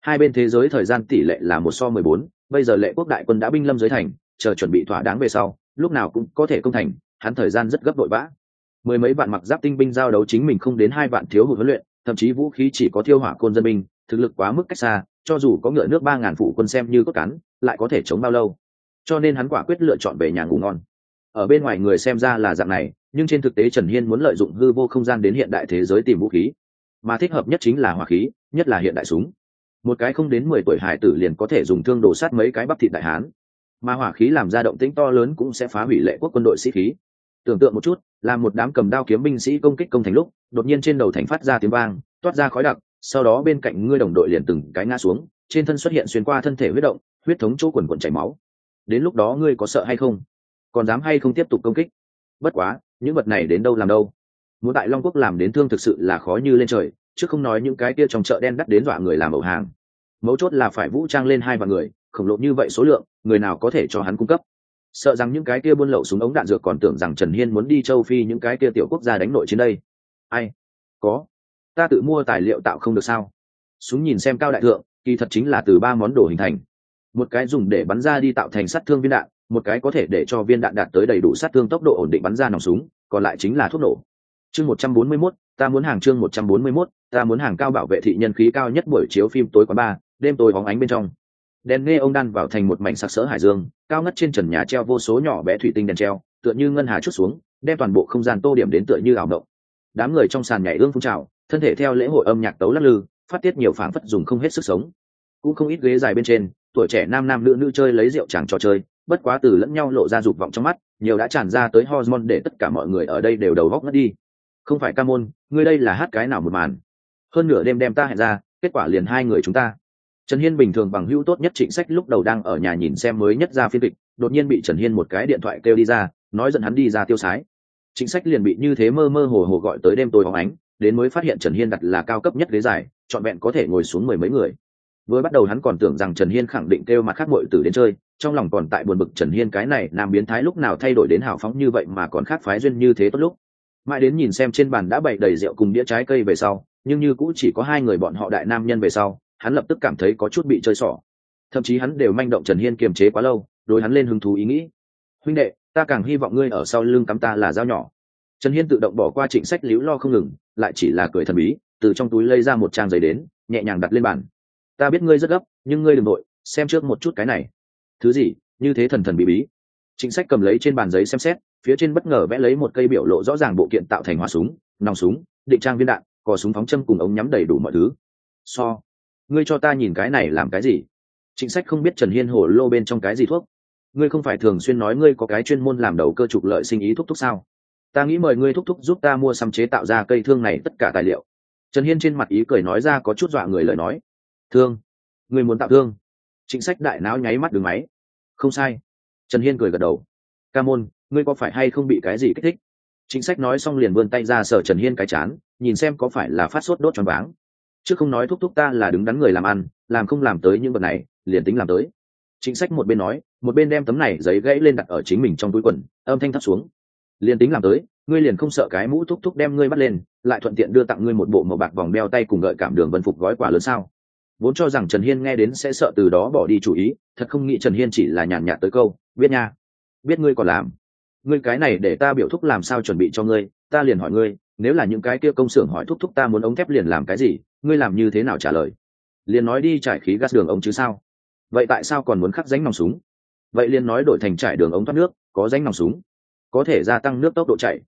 Hai bên thế giới thời gian tỷ lệ là một so mười bốn, bây giờ lệ quốc đại quân đã binh lâm dưới thành, chờ chuẩn bị thỏa đáng về sau, lúc nào cũng có thể công thành, hắn thời gian rất gấp đội vã. Mười mấy vạn mặc giáp tinh binh giao đấu chính mình không đến hai vạn thiếu hụt huấn luyện, thậm chí vũ khí chỉ có thiêu hỏa côn dân binh, thực lực quá mức cách xa, cho dù có ngựa nước ba ngàn phụ quân xem như cốt cán, lại có thể chống bao lâu. Cho nên hắn quả quyết lựa chọn về nhà ngủ ngon. Ở bên ngoài người xem ra là dạng này, nhưng trên thực tế trần hiên muốn lợi dụng hư vô không gian đến hiện đại thế giới tìm vũ khí mà thích hợp nhất chính là hỏa khí, nhất là hiện đại súng. Một cái không đến mười tuổi hải tử liền có thể dùng thương đổ sát mấy cái bắp thịt đại hán. Mà hỏa khí làm ra động tĩnh to lớn cũng sẽ phá hủy lệ quốc quân đội sĩ khí. Tưởng tượng một chút, là một đám cầm đao kiếm binh sĩ công kích công thành lúc, đột nhiên trên đầu thành phát ra tiếng vang, toát ra khói đặc, sau đó bên cạnh ngươi đồng đội liền từng cái ngã xuống, trên thân xuất hiện xuyên qua thân thể huyết động, huyết thống chỗ quần quần chảy máu. Đến lúc đó ngươi có sợ hay không? Còn dám hay không tiếp tục công kích? Bất quá, những vật này đến đâu làm đâu? Muốn tại long quốc làm đến thương thực sự là khó như lên trời, chứ không nói những cái kia trong chợ đen đắt đến dọa người làm ẩu hàng. Mấu chốt là phải vũ trang lên hai vạn người, khổng lồ như vậy số lượng, người nào có thể cho hắn cung cấp? Sợ rằng những cái kia buôn lậu súng ống đạn dược còn tưởng rằng trần hiên muốn đi châu phi những cái kia tiểu quốc gia đánh nội trên đây. Ai? Có. Ta tự mua tài liệu tạo không được sao? Súng nhìn xem cao đại thượng, kỳ thật chính là từ ba món đồ hình thành. Một cái dùng để bắn ra đi tạo thành sát thương viên đạn, một cái có thể để cho viên đạn đạt tới đầy đủ sát thương tốc độ ổn định bắn ra nòng súng, còn lại chính là thuốc nổ chương một trăm bốn mươi 141, ta muốn hàng chương một trăm bốn mươi 141, ta muốn hàng cao bảo vệ thị nhân khí cao nhất buổi chiếu phim tối quán ba đêm tối bóng ánh bên trong. Đèn nghe ông đan vào thành một mảnh sặc sỡ hải dương cao ngất trên trần nhà treo vô số nhỏ bé thủy tinh đèn treo tựa như ngân hà chút xuống đem toàn bộ không gian tô điểm đến tựa như ảo động đám người trong sàn nhảy ương phun trào thân thể theo lễ hội âm nhạc tấu lắc lư phát tiết nhiều phảng phất dùng không hết sức sống. Cũng không ít ghế dài bên trên tuổi trẻ nam nam nữ nữ chơi lấy rượu chàng trò chơi bất quá từ lẫn nhau lộ ra dục vọng trong mắt nhiều đã tràn ra tới hormone để tất cả mọi người ở đây đều đầu góc ngất đi không phải ca môn, ngươi đây là hát cái nào một màn? Hơn nửa đêm đem ta hẹn ra, kết quả liền hai người chúng ta. Trần hiên bình thường bằng hữu tốt nhất trịnh sách lúc đầu đang ở nhà nhìn xem mới nhất ra phiên kịch, đột nhiên bị trần hiên một cái điện thoại kêu đi ra, nói dẫn hắn đi ra tiêu sái. Chính sách liền bị như thế mơ mơ hồ hồ gọi tới đêm tối hóng ánh, đến mới phát hiện trần hiên đặt là cao cấp nhất ghế dài, trọn vẹn có thể ngồi xuống mười mấy người. Vừa bắt đầu hắn còn tưởng rằng trần hiên khẳng định kêu mặt khác mội tử đến chơi, trong lòng còn tại buồn bực trần hiên cái này nam biến thái lúc nào thay đổi đến hào phóng như vậy mà còn khác phái duyên như thế tốt lúc mãi đến nhìn xem trên bàn đã bày đầy rượu cùng đĩa trái cây về sau, nhưng như cũng chỉ có hai người bọn họ đại nam nhân về sau, hắn lập tức cảm thấy có chút bị chơi xỏ. Thậm chí hắn đều manh động trần hiên kiềm chế quá lâu, đối hắn lên hứng thú ý nghĩ. Huynh đệ, ta càng hy vọng ngươi ở sau lưng cắm ta là dao nhỏ. Trần hiên tự động bỏ qua trịnh sách liễu lo không ngừng, lại chỉ là cười thần bí, từ trong túi lây ra một trang giấy đến, nhẹ nhàng đặt lên bàn. Ta biết ngươi rất gấp, nhưng ngươi đ ừ n g nội xem trước một chút cái này. Thứ gì? Như thế thần thần bí bí. Trịnh sách cầm lấy trên bàn giấy xem xét phía trên bất ngờ vẽ lấy một cây biểu lộ rõ ràng bộ kiện tạo thành hỏa súng, nòng súng, định trang viên đạn, cò súng phóng châm cùng ống nhắm đầy đủ mọi thứ. So, ngươi cho ta nhìn cái này làm cái gì? Trịnh sách không biết trần hiên hổ lô bên trong cái gì thuốc. Ngươi không phải thường xuyên nói ngươi có cái chuyên môn làm đầu cơ trục lợi sinh ý thúc thúc sao? Ta nghĩ mời ngươi thúc thúc giúp ta mua xăm chế tạo ra cây thương này tất cả tài liệu. Trần hiên trên mặt ý cười nói ra có chút dọa người lời nói. Thương? Ngươi muốn tạo thương? Chính sách đại não nháy mắt đường máy. Không sai. Trần hiên cười gật đầu. Ca môn ngươi có phải hay không bị cái gì kích thích? Chính sách nói xong liền vươn tay ra sở trần hiên cái chán, nhìn xem có phải là phát sốt đốt tròn váng. Chứ không nói thúc thúc ta là đứng đắn người làm ăn, làm không làm tới những vật này, liền tính làm tới. Chính sách một bên nói, một bên đem tấm này giấy gãy lên đặt ở chính mình trong túi quần, âm thanh thắt xuống. Liền tính làm tới, ngươi liền không sợ cái mũ thúc thúc đem ngươi bắt lên, lại thuận tiện đưa tặng ngươi một bộ màu bạc vòng đeo tay cùng gợi cảm đường vân phục gói quà lớn sao? Vốn cho rằng trần hiên nghe đến sẽ sợ từ đó bỏ đi chủ ý, thật không nghĩ trần hiên chỉ là nhàn nhạt tới câu, biết nha, biết ngươi còn làm ngươi cái này để ta biểu thúc làm sao chuẩn bị cho ngươi, ta liền hỏi ngươi, nếu là những cái kia công xưởng hỏi thúc thúc ta muốn ống thép liền làm cái gì, ngươi làm như thế nào trả lời? Liền nói đi trải khí gas đường ống chứ sao? Vậy tại sao còn muốn khắc ránh nòng súng? Vậy liền nói đổi thành trải đường ống thoát nước, có ránh nòng súng, có thể gia tăng nước tốc độ chạy.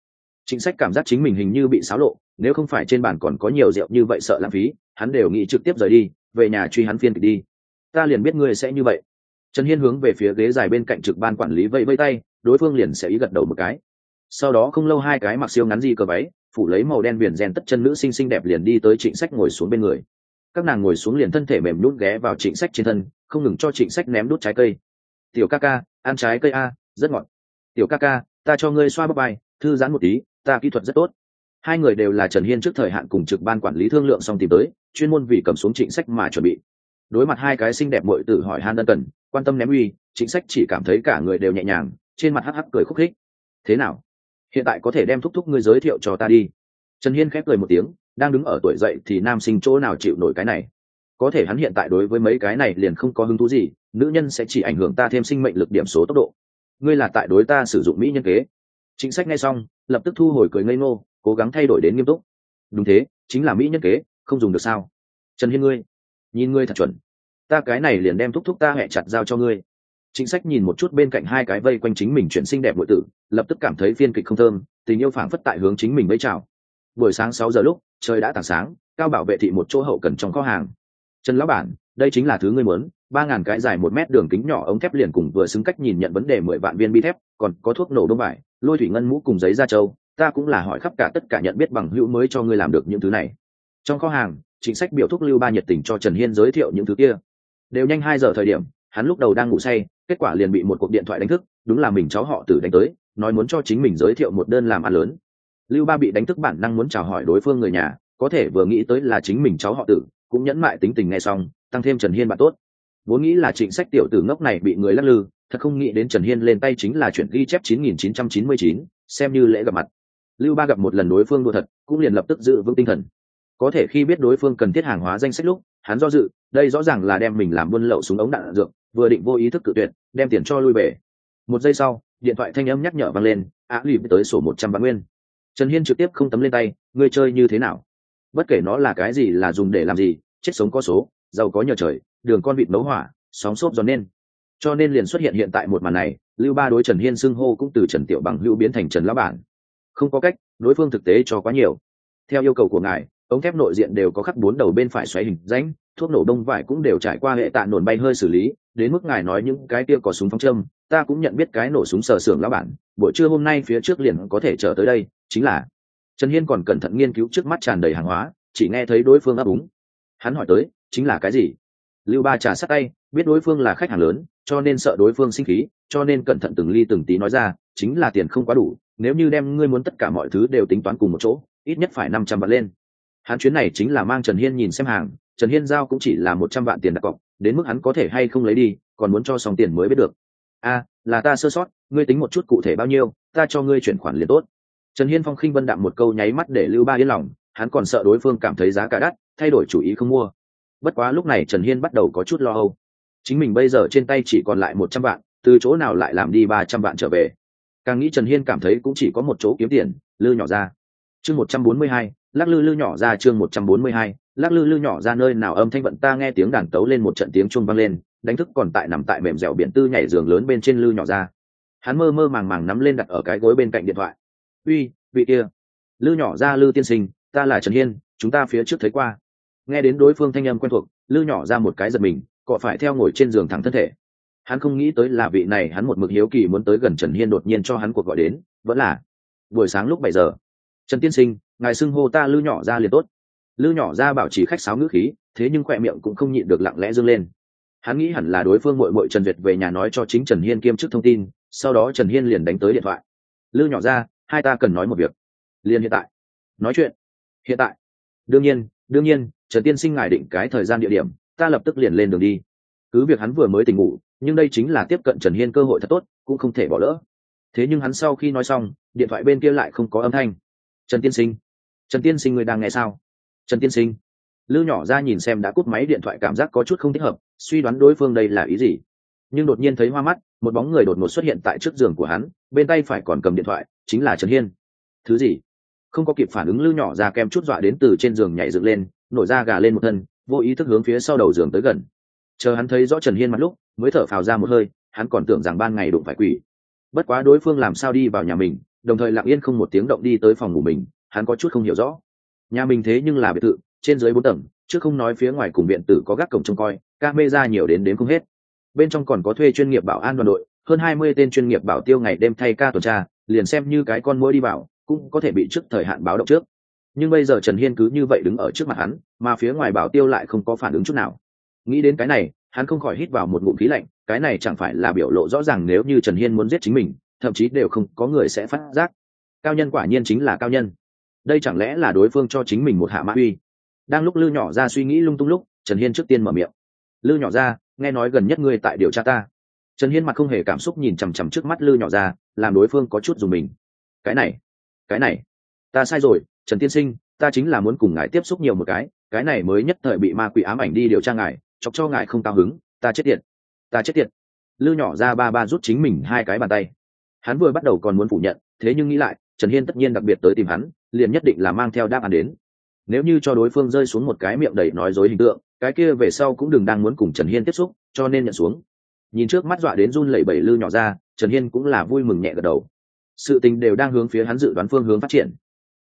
Chính sách cảm giác chính mình hình như bị xáo lộ, nếu không phải trên bàn còn có nhiều rượu như vậy sợ lãng phí, hắn đều nghĩ trực tiếp rời đi, về nhà truy hắn phiên kịch đi. Ta liền biết ngươi sẽ như vậy. Trần hiên hướng về phía ghế dài bên cạnh trực ban quản lý vẫy vẫy tay đối phương liền sẽ ý gật đầu một cái. Sau đó không lâu hai cái mặc siêu ngắn gì cờ váy, phủ lấy màu đen viền rèn tất chân nữ xinh xinh đẹp liền đi tới trịnh sách ngồi xuống bên người. Các nàng ngồi xuống liền thân thể mềm nhút ghé vào trịnh sách trên thân, không ngừng cho trịnh sách ném đút trái cây. Tiểu ca ca, ăn trái cây a, rất ngọt. Tiểu ca ca, ta cho ngươi xoa bắp bài, thư giãn một tí, ta kỹ thuật rất tốt. Hai người đều là trần hiên trước thời hạn cùng trực ban quản lý thương lượng xong tìm tới, chuyên môn vì cầm xuống trịnh sách mà chuẩn bị. Đối mặt hai cái xinh đẹp mội tử hỏi han đơn cần, quan tâm ném uy chính sách chỉ cảm thấy cả người đều nhẹ nhàng trên mặt hắc hắc cười khúc khích. Thế nào? Hiện tại có thể đem thúc thúc ngươi giới thiệu cho ta đi. Trần hiên khép cười một tiếng, đang đứng ở tuổi dậy thì nam sinh chỗ nào chịu nổi cái này? Có thể hắn hiện tại đối với mấy cái này liền không có hứng thú gì, nữ nhân sẽ chỉ ảnh hưởng ta thêm sinh mệnh lực điểm số tốc độ. Ngươi là tại đối ta sử dụng mỹ nhân kế. Chính sách ngay xong, lập tức thu hồi cười ngây ngô, cố gắng thay đổi đến nghiêm túc. Đúng thế, chính là mỹ nhân kế, không dùng được sao? Trần hiên ngươi, nhìn ngươi thật chuẩn. Ta cái này liền đem thúc thúc ta hẹ chặt giao cho ngươi chính sách nhìn một chút bên cạnh hai cái vây quanh chính mình chuyển sinh đẹp nội tử, lập tức cảm thấy phiên kịch không thơm, tình yêu phảng phất tại hướng chính mình với chào. Buổi sáng sáu giờ lúc, trời đã tảng sáng, cao bảo vệ thị một chỗ hậu cần trong kho hàng. Trần lão bản, đây chính là thứ ngươi muốn, ba ngàn cái dài một mét đường kính nhỏ ống thép liền cùng vừa xứng cách nhìn nhận vấn đề mười vạn viên bi thép, còn có thuốc nổ đông vải lôi thủy ngân mũ cùng giấy da trâu, ta cũng là hỏi khắp cả tất cả nhận biết bằng hữu mới cho ngươi làm được những thứ này. Trong kho hàng, chính sách biểu thuốc lưu ba nhiệt tình cho trần hiên giới thiệu những thứ kia. Đều nhanh hai giờ thời điểm hắn lúc đầu đang ngủ say kết quả liền bị một cuộc điện thoại đánh thức đúng là mình cháu họ tử đánh tới nói muốn cho chính mình giới thiệu một đơn làm ăn lớn. Lưu ba bị đánh thức bản năng muốn chào hỏi đối phương người nhà có thể vừa nghĩ tới là chính mình cháu họ tử cũng nhẫn mại tính tình nghe xong tăng thêm trần hiên bạn tốt. Vốn nghĩ là trịnh sách tiểu tử ngốc này bị người lắc lư thật không nghĩ đến trần hiên lên tay chính là chuyện ghi chép 9999, xem như lễ gặp mặt. Lưu ba gặp một lần đối phương đua thật cũng liền lập tức giữ vững tinh thần. Có thể khi biết đối phương cần thiết hàng hóa danh sách lúc hắn do dự đây rõ ràng là đem mình làm buôn lậu súng ống đạn dược vừa định vô ý thức cự tuyệt, đem tiền cho lui về. Một giây sau, điện thoại thanh âm nhắc nhở vang lên á lụy tới sổ một trăm vạn nguyên. Trần hiên trực tiếp không tấm lên tay, ngươi chơi như thế nào? Bất kể nó là cái gì là dùng để làm gì, chết sống có số, giàu có nhờ trời, đường con vịt nấu hỏa, sóng xốp giòn nên. Cho nên liền xuất hiện hiện tại một màn này, lưu ba đối trần hiên xưng hô cũng từ trần tiểu bằng hữu biến thành trần lão bản. Không có cách, đối phương thực tế cho quá nhiều. Theo yêu cầu của ngài, ống thép nội diện đều có khắc bốn đầu bên phải xoáy hình rãnh, thuốc nổ đông vải cũng đều trải qua hệ tạ nổn bay hơi xử lý đến mức ngài nói những cái kia có súng phóng châm, ta cũng nhận biết cái nổ súng sờ sưởng lão bản, buổi trưa hôm nay phía trước liền có thể trở tới đây, chính là trần hiên còn cẩn thận nghiên cứu trước mắt tràn đầy hàng hóa, chỉ nghe thấy đối phương ấp úng. Hắn hỏi tới, chính là cái gì? Lưu ba trà sát tay, biết đối phương là khách hàng lớn, cho nên sợ đối phương sinh khí, cho nên cẩn thận từng ly từng tí nói ra, chính là tiền không quá đủ, nếu như đem ngươi muốn tất cả mọi thứ đều tính toán cùng một chỗ, ít nhất phải năm trăm vạn lên. Hắn chuyến này chính là mang trần hiên nhìn xem hàng, trần hiên giao cũng chỉ là một trăm vạn tiền đặt cọc đến mức hắn có thể hay không lấy đi, còn muốn cho xong tiền mới biết được. A là ta sơ sót, ngươi tính một chút cụ thể bao nhiêu, ta cho ngươi chuyển khoản liền tốt. Trần hiên phong khinh vân đạm một câu nháy mắt để lưu ba yên lòng, hắn còn sợ đối phương cảm thấy giá cả đắt, thay đổi chủ ý không mua. Bất quá lúc này trần hiên bắt đầu có chút lo âu. Chính mình bây giờ trên tay chỉ còn lại một trăm vạn, từ chỗ nào lại làm đi ba trăm vạn trở về? Càng nghĩ trần hiên cảm thấy cũng chỉ có một chỗ kiếm tiền, lư nhỏ ra. Chương một trăm bốn mươi hai, lắc lư lư nhỏ ra chương một trăm bốn mươi hai lắc lư lư nhỏ ra nơi nào âm thanh vận ta nghe tiếng đàn tấu lên một trận tiếng chuông vang lên, đánh thức còn tại nằm tại mềm dẻo biển tư nhảy giường lớn bên trên lư nhỏ ra. Hắn mơ mơ màng màng nắm lên đặt ở cái gối bên cạnh điện thoại. Uy, vị kia. Lư nhỏ ra, lư tiên sinh, ta là trần hiên, chúng ta phía trước thấy qua. Nghe đến đối phương thanh âm quen thuộc, lư nhỏ ra một cái giật mình, cọ phải theo ngồi trên giường thẳng thân thể. Hắn không nghĩ tới là vị này, hắn một mực hiếu kỳ muốn tới gần trần hiên đột nhiên cho hắn cuộc gọi đến, vẫn là, buổi sáng lúc bảy giờ. Trần tiên sinh, ngài xưng hô ta lư nhỏ ra liền tốt lư nhỏ ra bảo trì khách sáo ngữ khí, thế nhưng khoe miệng cũng không nhịn được lặng lẽ dâng lên. Hắn nghĩ hẳn là đối phương mội mội trần việt về nhà nói cho chính trần hiên kiêm chức thông tin, sau đó trần hiên liền đánh tới điện thoại. Lư nhỏ ra, hai ta cần nói một việc. Liền hiện tại. Nói chuyện. Hiện tại. Đương nhiên đương nhiên, trần tiên sinh ngài định cái thời gian địa điểm, ta lập tức liền lên đường đi. Cứ việc hắn vừa mới tỉnh ngủ, nhưng đây chính là tiếp cận trần hiên cơ hội thật tốt, cũng không thể bỏ lỡ. Thế nhưng hắn sau khi nói xong, điện thoại bên kia lại không có âm thanh. Trần tiên sinh. Trần tiên sinh người đang nghe sao? Trần tiên sinh. Lư nhỏ ra nhìn xem đã cúp máy điện thoại cảm giác có chút không thích hợp, suy đoán đối phương đây là ý gì. Nhưng đột nhiên thấy hoa mắt, một bóng người đột ngột xuất hiện tại trước giường của hắn, bên tay phải còn cầm điện thoại, chính là trần hiên. Thứ gì? Không có kịp phản ứng, lư nhỏ ra kem chút dọa đến từ trên giường nhảy dựng lên, nổi da gà lên một thân, vô ý thức hướng phía sau đầu giường tới gần. Chờ hắn thấy rõ trần hiên mặt lúc, mới thở phào ra một hơi, hắn còn tưởng rằng ban ngày đụng phải quỷ. Bất quá đối phương làm sao đi vào nhà mình, đồng thời lặng yên không một tiếng động đi tới phòng ngủ mình, hắn có chút không hiểu rõ nhà mình thế nhưng là biệt thự trên dưới bốn tầng chứ không nói phía ngoài cùng viện tử có gác cổng trông coi ca mê ra nhiều đến đến không hết. Bên trong còn có thuê chuyên nghiệp bảo an đoàn đội hơn hai mươi tên chuyên nghiệp bảo tiêu ngày đêm thay ca tuần tra liền xem như cái con mũi đi bảo, cũng có thể bị trước thời hạn báo động trước. Nhưng bây giờ trần hiên cứ như vậy đứng ở trước mặt hắn mà phía ngoài bảo tiêu lại không có phản ứng chút nào. Nghĩ đến cái này hắn không khỏi hít vào một ngụm khí lạnh cái này chẳng phải là biểu lộ rõ ràng nếu như trần hiên muốn giết chính mình thậm chí đều không có người sẽ phát giác. Cao nhân quả nhiên chính là cao nhân đây chẳng lẽ là đối phương cho chính mình một hạ mã uy? Đang lúc lư nhỏ ra suy nghĩ lung tung lúc, trần hiên trước tiên mở miệng. Lư nhỏ ra nghe nói gần nhất ngươi tại điều tra ta. Trần hiên mặt không hề cảm xúc nhìn chằm chằm trước mắt lư nhỏ ra làm đối phương có chút dùng mình. Cái này cái này, ta sai rồi, trần tiên sinh, ta chính là muốn cùng ngài tiếp xúc nhiều một cái cái này mới nhất thời bị ma quỷ ám ảnh đi điều tra ngài, chọc cho ngài không cao hứng, ta chết tiệt, ta chết tiệt. Lư nhỏ ra ba ba rút chính mình hai cái bàn tay. Hắn vừa bắt đầu còn muốn phủ nhận, thế nhưng nghĩ lại, trần hiên tất nhiên đặc biệt tới tìm hắn liền nhất định là mang theo đáp án đến. Nếu như cho đối phương rơi xuống một cái miệng đầy nói dối hình tượng, cái kia về sau cũng đừng đang muốn cùng trần hiên tiếp xúc, cho nên nhận xuống. Nhìn trước mắt dọa đến run lẩy bẩy lư nhỏ ra, trần hiên cũng là vui mừng nhẹ gật đầu. Sự tình đều đang hướng phía hắn dự đoán phương hướng phát triển.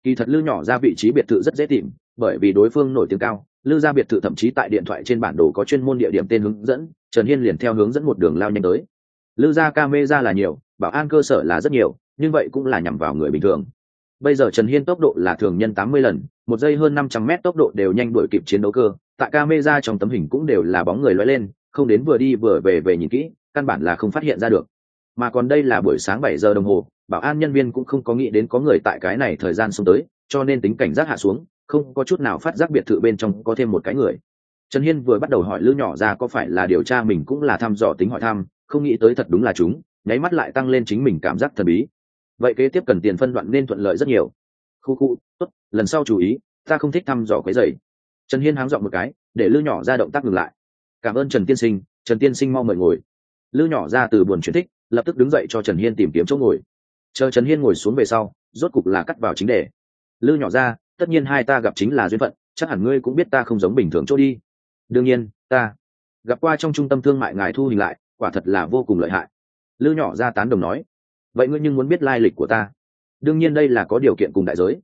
Kỳ thật lư nhỏ ra vị trí biệt thự rất dễ tìm, bởi vì đối phương nổi tiếng cao, lư ra biệt thự thậm chí tại điện thoại trên bản đồ có chuyên môn địa điểm tên hướng dẫn, trần hiên liền theo hướng dẫn một đường lao nhanh tới. Lư ra ca mê ra là nhiều, bảo an cơ sở là rất nhiều, nhưng vậy cũng là nhằm vào người bình thường bây giờ trần hiên tốc độ là thường nhân tám mươi lần, một giây hơn năm trăm mét tốc độ đều nhanh đuổi kịp chiến đấu cơ. Tại ca mê ra trong tấm hình cũng đều là bóng người loay lên, không đến vừa đi vừa về về nhìn kỹ, căn bản là không phát hiện ra được. Mà còn đây là buổi sáng bảy giờ đồng hồ, bảo an nhân viên cũng không có nghĩ đến có người tại cái này thời gian xuống tới, cho nên tính cảnh giác hạ xuống, không có chút nào phát giác biệt thự bên trong có thêm một cái người. Trần hiên vừa bắt đầu hỏi lữ nhỏ ra có phải là điều tra mình cũng là thăm dò tính hỏi thăm, không nghĩ tới thật đúng là chúng, nháy mắt lại tăng lên chính mình cảm giác thần bí vậy kế tiếp cần tiền phân đoạn nên thuận lợi rất nhiều. Khu khu, tốt, lần sau chú ý, ta không thích thăm dò quấy dày trần hiên háng dọn một cái, để lư nhỏ ra động tác ngừng lại. Cảm ơn trần tiên sinh, trần tiên sinh mau mời ngồi. Lư nhỏ ra từ buồn chuyển thích, lập tức đứng dậy cho trần hiên tìm kiếm chỗ ngồi. Chờ trần hiên ngồi xuống về sau, rốt cục là cắt vào chính đề. Lư nhỏ ra, tất nhiên hai ta gặp chính là duyên phận, chắc hẳn ngươi cũng biết ta không giống bình thường chỗ đi. Đương nhiên, ta gặp qua trong trung tâm thương mại ngài thu hình lại, quả thật là vô cùng lợi hại. Lư nhỏ ra tán đồng nói vậy ngươi nhưng muốn biết lai lịch của ta? Đương nhiên đây là có điều kiện cùng đại giới.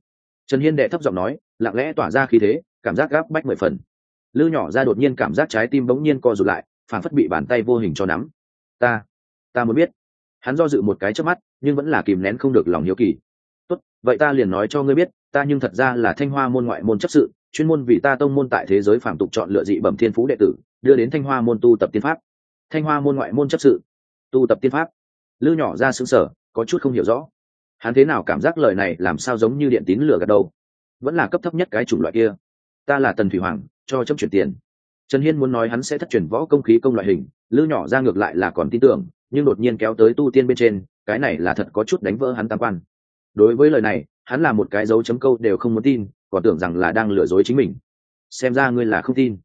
Trần hiên đệ thấp giọng nói, lặng lẽ tỏa ra khí thế, cảm giác gáp bách mười phần. Lư nhỏ ra đột nhiên cảm giác trái tim bỗng nhiên co rụt lại phản phất bị bàn tay vô hình cho nắm. Ta ta muốn biết. Hắn do dự một cái trước mắt, nhưng vẫn là kìm nén không được lòng hiếu kỳ. Tốt, vậy ta liền nói cho ngươi biết, ta nhưng thật ra là thanh hoa môn ngoại môn chấp sự, chuyên môn vì ta tông môn tại thế giới phản tục chọn lựa dị bẩm thiên phú đệ tử, đưa đến thanh hoa môn tu tập tiên pháp. Thanh hoa môn ngoại môn chấp sự, tu tập tiên pháp. Lư nhỏ ra xứng sở có chút không hiểu rõ. Hắn thế nào cảm giác lời này làm sao giống như điện tín lửa gật đầu vẫn là cấp thấp nhất cái chủng loại kia. Ta là tần thủy hoàng, cho chấm chuyển tiền. Trần hiên muốn nói hắn sẽ thất truyền võ công khí công loại hình lư nhỏ ra ngược lại là còn tin tưởng, nhưng đột nhiên kéo tới tu tiên bên trên, cái này là thật có chút đánh vỡ hắn tam quan. Đối với lời này, hắn là một cái dấu chấm câu đều không muốn tin, còn tưởng rằng là đang lừa dối chính mình. Xem ra ngươi là không tin.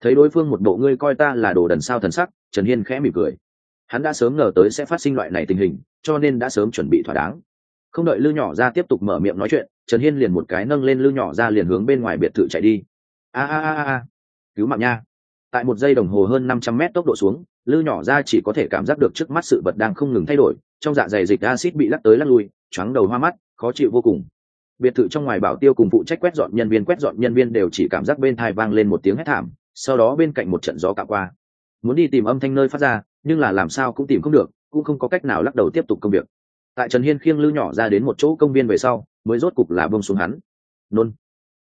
Thấy đối phương một bộ ngươi coi ta là đồ đần sao thần sắc, trần hiên khẽ mỉm cười hắn đã sớm ngờ tới sẽ phát sinh loại này tình hình, cho nên đã sớm chuẩn bị thỏa đáng. Không đợi lư nhỏ ra tiếp tục mở miệng nói chuyện, trần hiên liền một cái nâng lên lư nhỏ ra liền hướng bên ngoài biệt thự chạy đi. A a a a cứu mạng nha. Tại một giây đồng hồ hơn năm trăm mét tốc độ xuống, lư nhỏ ra chỉ có thể cảm giác được trước mắt sự vật đang không ngừng thay đổi, trong dạ dày dịch acid bị lắc tới lắc lui, choáng đầu hoa mắt, khó chịu vô cùng. Biệt thự trong ngoài bảo tiêu cùng phụ trách quét dọn nhân viên quét dọn nhân viên đều chỉ cảm giác bên thai vang lên một tiếng hét thảm, sau đó bên cạnh một trận gió cạo qua muốn đi tìm âm thanh nơi phát ra, nhưng là làm sao cũng tìm không được, cũng không có cách nào lắc đầu tiếp tục công việc. Tại trần hiên khiêng lư nhỏ ra đến một chỗ công viên về sau, mới rốt cục là bông xuống hắn. Nôn.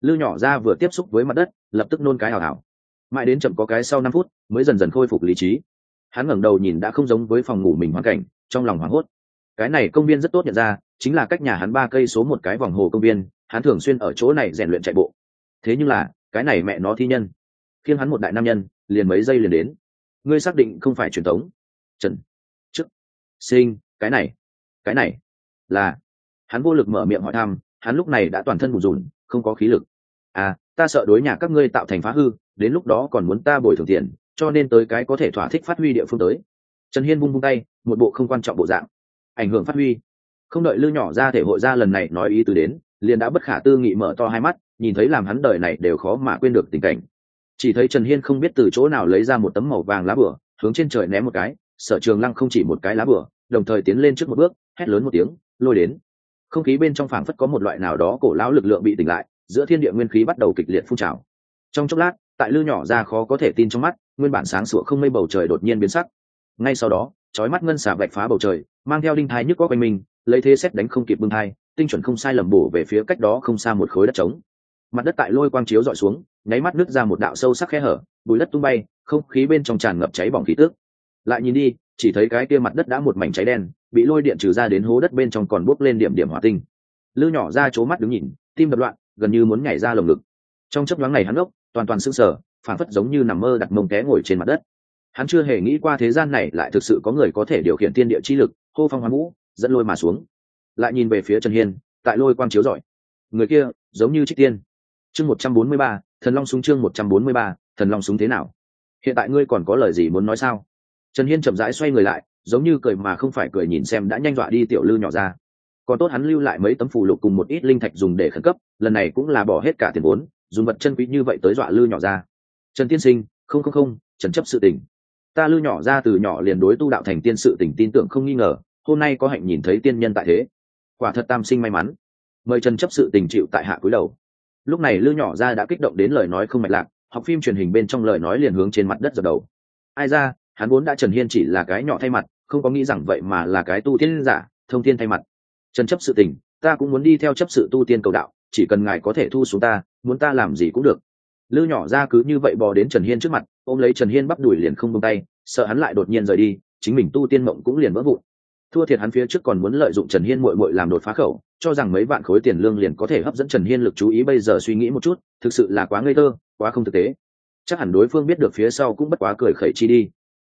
Lư nhỏ ra vừa tiếp xúc với mặt đất, lập tức nôn cái hào hào. Mãi đến chậm có cái sau năm phút, mới dần dần khôi phục lý trí. Hắn ngẩng đầu nhìn đã không giống với phòng ngủ mình hoàn cảnh, trong lòng hoảng hốt. Cái này công viên rất tốt nhận ra, chính là cách nhà hắn ba cây số một cái vòng hồ công viên, hắn thường xuyên ở chỗ này rèn luyện chạy bộ. Thế nhưng là, cái này mẹ nó thi nhân. Khiêng hắn một đại nam nhân, liền mấy giây liền đến ngươi xác định không phải truyền thống. Trần. Chức sinh, cái này. Cái này. Là. Hắn vô lực mở miệng hỏi thăm, hắn lúc này đã toàn thân bùn rùn, không có khí lực. À ta sợ đối nhà các ngươi tạo thành phá hư, đến lúc đó còn muốn ta bồi thường tiền, cho nên tới cái có thể thỏa thích phát huy địa phương tới. Trần hiên bung bung tay, một bộ không quan trọng bộ dạng. Ảnh hưởng phát huy. Không đợi lư nhỏ ra thể hội ra lần này nói ý từ đến, liền đã bất khả tư nghị mở to hai mắt, nhìn thấy làm hắn đời này đều khó mà quên được tình cảnh chỉ thấy trần hiên không biết từ chỗ nào lấy ra một tấm màu vàng lá bửa, hướng trên trời ném một cái, sở trường lăng không chỉ một cái lá bửa, đồng thời tiến lên trước một bước, hét lớn một tiếng, lôi đến! Không khí bên trong phảng phất có một loại nào đó cổ lão lực lượng bị tỉnh lại, giữa thiên địa nguyên khí bắt đầu kịch liệt phun trào. Trong chốc lát, tại lư nhỏ ra khó có thể tin trong mắt, nguyên bản sáng sủa không mây bầu trời đột nhiên biến sắc. Ngay sau đó, chói mắt ngân xả vạch phá bầu trời, mang theo đinh thai nhức có quanh mình, lấy thế xét đánh không kịp bưng thai, tinh chuẩn không sai lầm bổ về phía cách đó không xa một khối đất trống mặt đất tại lôi quang chiếu dọi xuống, nháy mắt nước ra một đạo sâu sắc khe hở, bùi đất tung bay, không khí bên trong tràn ngập cháy bỏng khí tước lại nhìn đi, chỉ thấy cái kia mặt đất đã một mảnh cháy đen, bị lôi điện trừ ra đến hố đất bên trong còn bốc lên điểm điểm hỏa tinh. Lư nhỏ ra chỗ mắt đứng nhìn, tim đập loạn, gần như muốn nhảy ra lồng ngực. Trong chấp nhoáng này hắn ốc toàn toàn sững sờ phản phất giống như nằm mơ đặt mông té ngồi trên mặt đất. Hắn chưa hề nghĩ qua thế gian này lại thực sự có người có thể điều khiển tiên địa chi lực, hô phong hoán vũ, dẫn lôi mà xuống. Lại nhìn về phía trần hiên, tại lôi quang chiếu rọi. Người kia, giống như trích tiên chương một trăm bốn mươi ba, thần long súng chương một trăm bốn mươi ba, thần long súng thế nào? Hiện tại ngươi còn có lời gì muốn nói sao? Trần hiên chậm rãi xoay người lại, giống như cười mà không phải cười nhìn xem đã nhanh dọa đi tiểu lư nhỏ ra. Còn tốt hắn lưu lại mấy tấm phù lục cùng một ít linh thạch dùng để khẩn cấp, lần này cũng là bỏ hết cả tiền vốn, dùng vật chân quý như vậy tới dọa lư nhỏ ra. Trần tiên sinh, không không không, trần chấp sự tình. Ta lư nhỏ ra từ nhỏ liền đối tu đạo thành tiên sự tình tin tưởng không nghi ngờ, hôm nay có hạnh nhìn thấy tiên nhân tại thế. Quả thật tam sinh may mắn. Mời trần chấp sự tình chịu tại hạ cúi đầu lúc này lư nhỏ ra đã kích động đến lời nói không mạch lạc, học phim truyền hình bên trong lời nói liền hướng trên mặt đất dập đầu. Ai ra, hắn vốn đã trần hiên chỉ là cái nhỏ thay mặt, không có nghĩ rằng vậy mà là cái tu tiên giả, thông tiên thay mặt. Trần chấp sự tình, ta cũng muốn đi theo chấp sự tu tiên cầu đạo, chỉ cần ngài có thể thu xuống ta, muốn ta làm gì cũng được. Lư nhỏ ra cứ như vậy bò đến trần hiên trước mặt, ôm lấy trần hiên bắp đùi liền không bông tay, sợ hắn lại đột nhiên rời đi, chính mình tu tiên mộng cũng liền vỡ vụn thua thiệt hắn phía trước còn muốn lợi dụng trần hiên mội mội làm đột phá khẩu, cho rằng mấy vạn khối tiền lương liền có thể hấp dẫn trần hiên lực chú ý bây giờ suy nghĩ một chút, thực sự là quá ngây thơ, quá không thực tế. Chắc hẳn đối phương biết được phía sau cũng bất quá cười khẩy chi đi.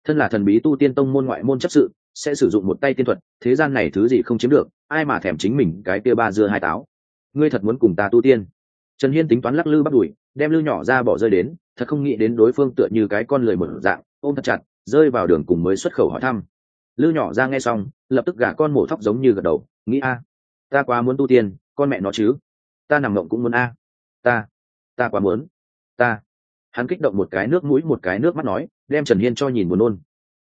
Thân là thần bí tu tiên tông môn ngoại môn chấp sự, sẽ sử dụng một tay tiên thuật, thế gian này thứ gì không chiếm được, ai mà thèm chính mình cái kia ba dưa hai táo. Ngươi thật muốn cùng ta tu tiên? Trần hiên tính toán lắc lư bắt đùi đem lư nhỏ ra bỏ rơi đến, thật không nghĩ đến đối phương tựa như cái con lười mở dạng, ôm thật chặt, rơi vào đường cùng mới xuất khẩu hỏi thăm. Lư nhỏ ra nghe xong lập tức gả con mổ thóc giống như gật đầu, nghĩ a, ta quá muốn tu tiên, con mẹ nó chứ, ta nằm mộng cũng muốn a, ta ta quá muốn, ta. Hắn kích động một cái nước mũi, một cái nước mắt nói, đem trần hiên cho nhìn buồn nôn.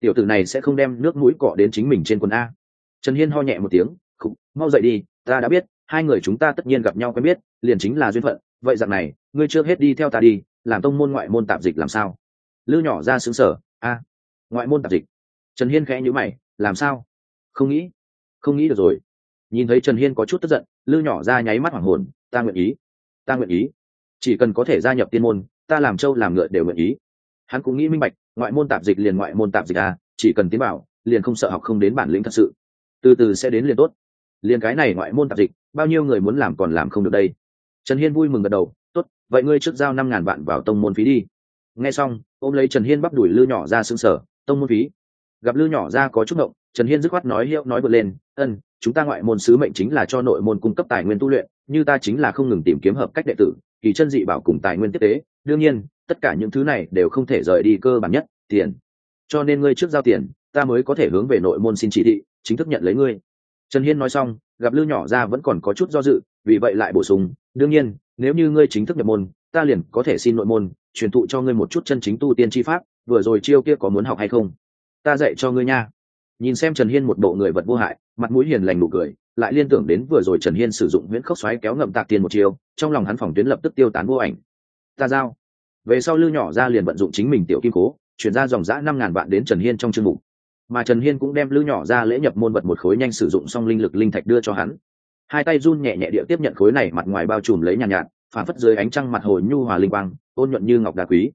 Tiểu tử này sẽ không đem nước mũi cọ đến chính mình trên quần a. Trần hiên ho nhẹ một tiếng khúc mau dậy đi, ta đã biết, hai người chúng ta tất nhiên gặp nhau quen biết, liền chính là duyên phận, vậy dạng này, ngươi chưa hết đi theo ta đi, làm tông môn ngoại môn tạp dịch làm sao? Lư nhỏ ra xứng sở a, ngoại môn tạp dịch. Trần hiên khẽ nhữ mày, làm sao? Không nghĩ. Không nghĩ được rồi. Nhìn thấy trần hiên có chút tức giận, lư nhỏ ra nháy mắt hoảng hồn, ta nguyện ý. Ta nguyện ý. Chỉ cần có thể gia nhập tiên môn, ta làm trâu làm ngựa đều nguyện ý. Hắn cũng nghĩ minh bạch, ngoại môn tạp dịch liền ngoại môn tạp dịch à chỉ cần tiến bảo liền không sợ học không đến bản lĩnh thật sự. Từ từ sẽ đến liền tốt. Liền cái này ngoại môn tạp dịch, bao nhiêu người muốn làm còn làm không được đây. Trần hiên vui mừng gật đầu, tốt, vậy ngươi trước giao năm ngàn vạn vào tông môn phí đi. Nghe xong, ôm lấy trần hiên bắp đuổi lư nhỏ ra xương sở tông môn phí? Gặp lư nhỏ ra có chút động trần hiên dứt khoát nói hiệu, nói vượt lên, ân, chúng ta ngoại môn sứ mệnh chính là cho nội môn cung cấp tài nguyên tu luyện, như ta chính là không ngừng tìm kiếm hợp cách đệ tử, kỳ chân dị bảo cùng tài nguyên tiếp tế. Đương nhiên, tất cả những thứ này đều không thể rời đi cơ bản nhất, tiền. Cho nên ngươi trước giao tiền, ta mới có thể hướng về nội môn xin chỉ thị, chính thức nhận lấy ngươi. Trần hiên nói xong, gặp lư nhỏ ra vẫn còn có chút do dự, vì vậy lại bổ sung, đương nhiên, nếu như ngươi chính thức nhập môn, ta liền có thể xin nội môn, truyền thụ cho ngươi một chút chân chính tu tiên tri pháp, vừa rồi chiêu kia có muốn học hay không? Ta dạy cho ngươi nha nhìn xem trần hiên một bộ người vật vô hại mặt mũi hiền lành nụ cười lại liên tưởng đến vừa rồi trần hiên sử dụng nguyễn khốc xoáy kéo ngậm tạc tiền một chiều trong lòng hắn phòng tuyến lập tức tiêu tán vô ảnh. Ta giao. Về sau lư nhỏ ra liền vận dụng chính mình tiểu kim cố chuyển ra dòng giã năm ngàn vạn đến trần hiên trong chương mục. Mà trần hiên cũng đem lư nhỏ ra lễ nhập môn vật một khối nhanh sử dụng xong linh lực linh thạch đưa cho hắn. Hai tay run nhẹ nhẹ địa tiếp nhận khối này mặt ngoài bao trùm lấy nhàn nhạt, nhạt phản phất dưới ánh trăng mặt hồi nhu hòa linh quang ôn nhuận như ngọc đá quý.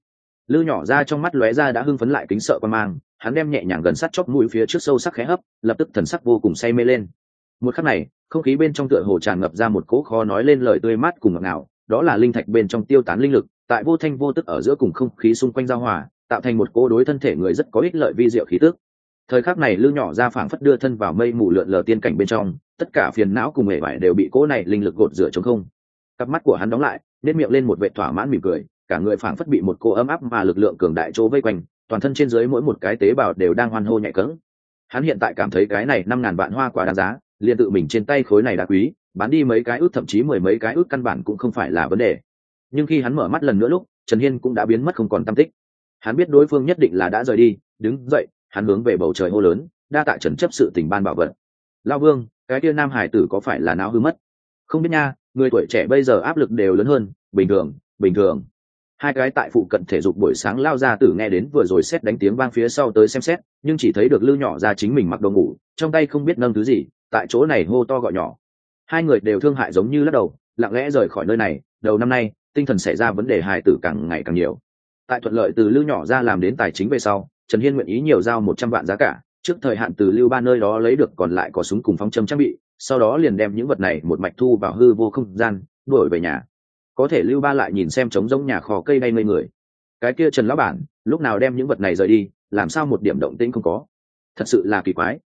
Lư nhỏ ra trong mắt lóe ra đã hưng phấn lại kính sợ quan mang hắn đem nhẹ nhàng gần sát chóp mũi phía trước sâu sắc khẽ hấp, lập tức thần sắc vô cùng say mê lên. Một khắc này, không khí bên trong tựa hồ tràn ngập ra một cỗ khó nói lên lời tươi mát cùng ngọt ngào, đó là linh thạch bên trong tiêu tán linh lực, tại vô thanh vô tức ở giữa cùng không khí xung quanh giao hòa, tạo thành một cỗ đối thân thể người rất có ích lợi vi diệu khí tức. Thời khắc này, lư nhỏ ra phảng phất đưa thân vào mây mù lượn lờ tiên cảnh bên trong, tất cả phiền não cùng hệ vải đều bị cỗ này linh lực gột rửa chống không. Cặp mắt của hắn đóng lại nếp miệng lên một vệ thỏa mãn mỉm cười, cả người phảng phất bị một cô ấm áp mà lực lượng cường đại chỗ vây quanh toàn thân trên dưới mỗi một cái tế bào đều đang hoan hô nhạy cỡng. Hắn hiện tại cảm thấy cái này năm ngàn vạn hoa quả đáng giá, liền tự mình trên tay khối này đã quý, bán đi mấy cái ước thậm chí mười mấy cái ước căn bản cũng không phải là vấn đề. Nhưng khi hắn mở mắt lần nữa lúc, trần hiên cũng đã biến mất không còn tâm tích. Hắn biết đối phương nhất định là đã rời đi, đứng dậy, hắn hướng về bầu trời hô lớn, đa tạ trần chấp sự tình ban bảo vật. Lao vương, cái kia nam hải tử có phải là não hư mất? Không biết nha, người tuổi trẻ bây giờ áp lực đều lớn hơn, bình thường bình thường hai cái tại phụ cận thể dục buổi sáng lao ra tử nghe đến vừa rồi xét đánh tiếng vang phía sau tới xem xét, nhưng chỉ thấy được lư nhỏ ra chính mình mặc đồ ngủ, trong tay không biết nâng thứ gì, tại chỗ này hô to gọi nhỏ. Hai người đều thương hại giống như lắc đầu, lặng lẽ rời khỏi nơi này, đầu năm nay, tinh thần xảy ra vấn đề hài tử càng ngày càng nhiều. Tại thuận lợi từ lưu nhỏ ra làm đến tài chính về sau, trần hiên nguyện ý nhiều giao một trăm vạn giá cả, trước thời hạn từ lưu ba nơi đó lấy được còn lại có súng cùng phóng châm trang bị, sau đó liền đem những vật này một mạch thu vào hư vô không gian, đuổi về nhà có thể lưu ba lại nhìn xem trống giống nhà kho cây đay ngây người. Cái kia trần lão bản, lúc nào đem những vật này rời đi, làm sao một điểm động tĩnh không có? Thật sự là kỳ quái.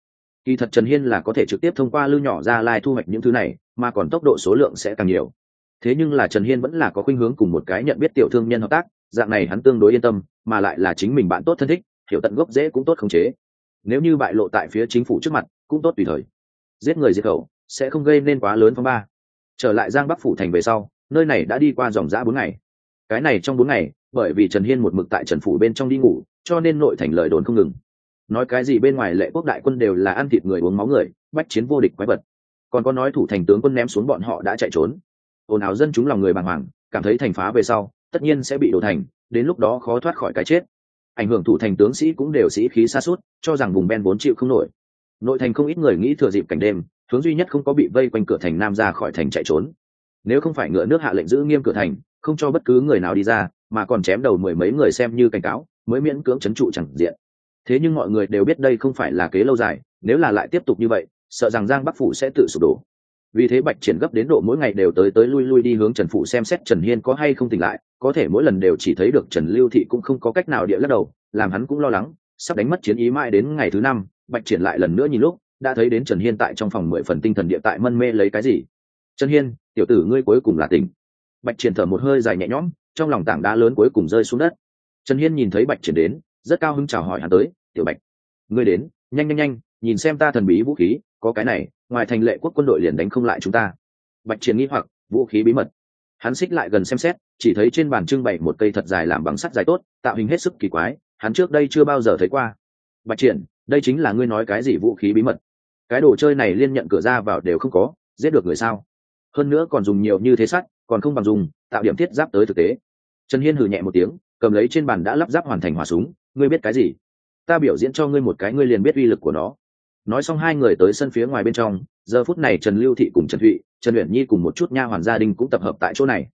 Kỳ thật trần hiên là có thể trực tiếp thông qua lưu nhỏ ra lai thu hoạch những thứ này, mà còn tốc độ số lượng sẽ càng nhiều. Thế nhưng là trần hiên vẫn là có khuynh hướng cùng một cái nhận biết tiểu thương nhân hợp tác, dạng này hắn tương đối yên tâm, mà lại là chính mình bạn tốt thân thích, hiểu tận gốc dễ cũng tốt khống chế. Nếu như bại lộ tại phía chính phủ trước mặt, cũng tốt tùy thời. Giết người diệt khẩu, sẽ không gây nên quá lớn phong ba. Trở lại giang bắc phủ thành về sau nơi này đã đi qua dòng giã bốn ngày. Cái này trong bốn ngày, bởi vì trần hiên một mực tại trần phủ bên trong đi ngủ, cho nên nội thành lời đồn không ngừng. Nói cái gì bên ngoài lệ quốc đại quân đều là ăn thịt người uống máu người, bách chiến vô địch quái vật. Còn có nói thủ thành tướng quân ném xuống bọn họ đã chạy trốn. Ồn ào dân chúng lòng người bàng hoàng, cảm thấy thành phá về sau, tất nhiên sẽ bị đổ thành, đến lúc đó khó thoát khỏi cái chết. Ảnh hưởng thủ thành tướng sĩ cũng đều sĩ khí xa suốt cho rằng vùng ben vốn chịu không nổi. Nội thành không ít người nghĩ thừa dịp cảnh đêm, hướng duy nhất không có bị vây quanh cửa thành nam ra khỏi thành chạy trốn nếu không phải ngựa nước hạ lệnh giữ nghiêm cửa thành, không cho bất cứ người nào đi ra, mà còn chém đầu mười mấy người xem như cảnh cáo, mới miễn cưỡng c h ấ n trụ chẳng diện. Thế nhưng mọi người đều biết đây không phải là kế lâu dài, nếu là lại tiếp tục như vậy, sợ rằng giang bắc phủ sẽ tự sụp đổ. Vì thế bạch triển gấp đến độ mỗi ngày đều tới tới lui lui đi hướng trần phụ xem xét trần hiên có hay không tỉnh lại, có thể mỗi lần đều chỉ thấy được trần lưu thị cũng không có cách nào địa lắc đầu, làm hắn cũng lo lắng, sắp đánh mất chiến ý mãi đến ngày thứ năm, bạch triển lại lần nữa nhìn lúc, đã thấy đến trần hiên tại trong phòng mười phần tinh thần địa tại mân mê lấy cái gì. Trần hiên tiểu tử ngươi cuối cùng là tỉnh. Bạch triển thở một hơi dài nhẹ nhõm, trong lòng tảng đá lớn cuối cùng rơi xuống đất. Trần hiên nhìn thấy bạch triển đến, rất cao hứng chào hỏi hắn tới, tiểu bạch, ngươi đến, nhanh nhanh nhanh, nhìn xem ta thần bí vũ khí, có cái này, ngoài thành lệ quốc quân đội liền đánh không lại chúng ta. Bạch triển nghĩ hoặc, vũ khí bí mật. Hắn xích lại gần xem xét, chỉ thấy trên bàn trưng bày một cây thật dài làm bằng sắt dài tốt, tạo hình hết sức kỳ quái, hắn trước đây chưa bao giờ thấy qua. Bạch triển, đây chính là ngươi nói cái gì vũ khí bí mật? Cái đồ chơi này liên nhận cửa ra vào đều không có, giết được người sao? Hơn nữa còn dùng nhiều như thế sắt, còn không bằng dùng, tạo điểm thiết giáp tới thực tế. Trần hiên hừ nhẹ một tiếng, cầm lấy trên bàn đã lắp ráp hoàn thành hỏa súng, ngươi biết cái gì? Ta biểu diễn cho ngươi một cái, ngươi liền biết uy lực của nó. Nói xong hai người tới sân phía ngoài bên trong, giờ phút này trần lưu thị cùng trần thụy, trần luyện nhi cùng một chút nha hoàn gia đình cũng tập hợp tại chỗ này.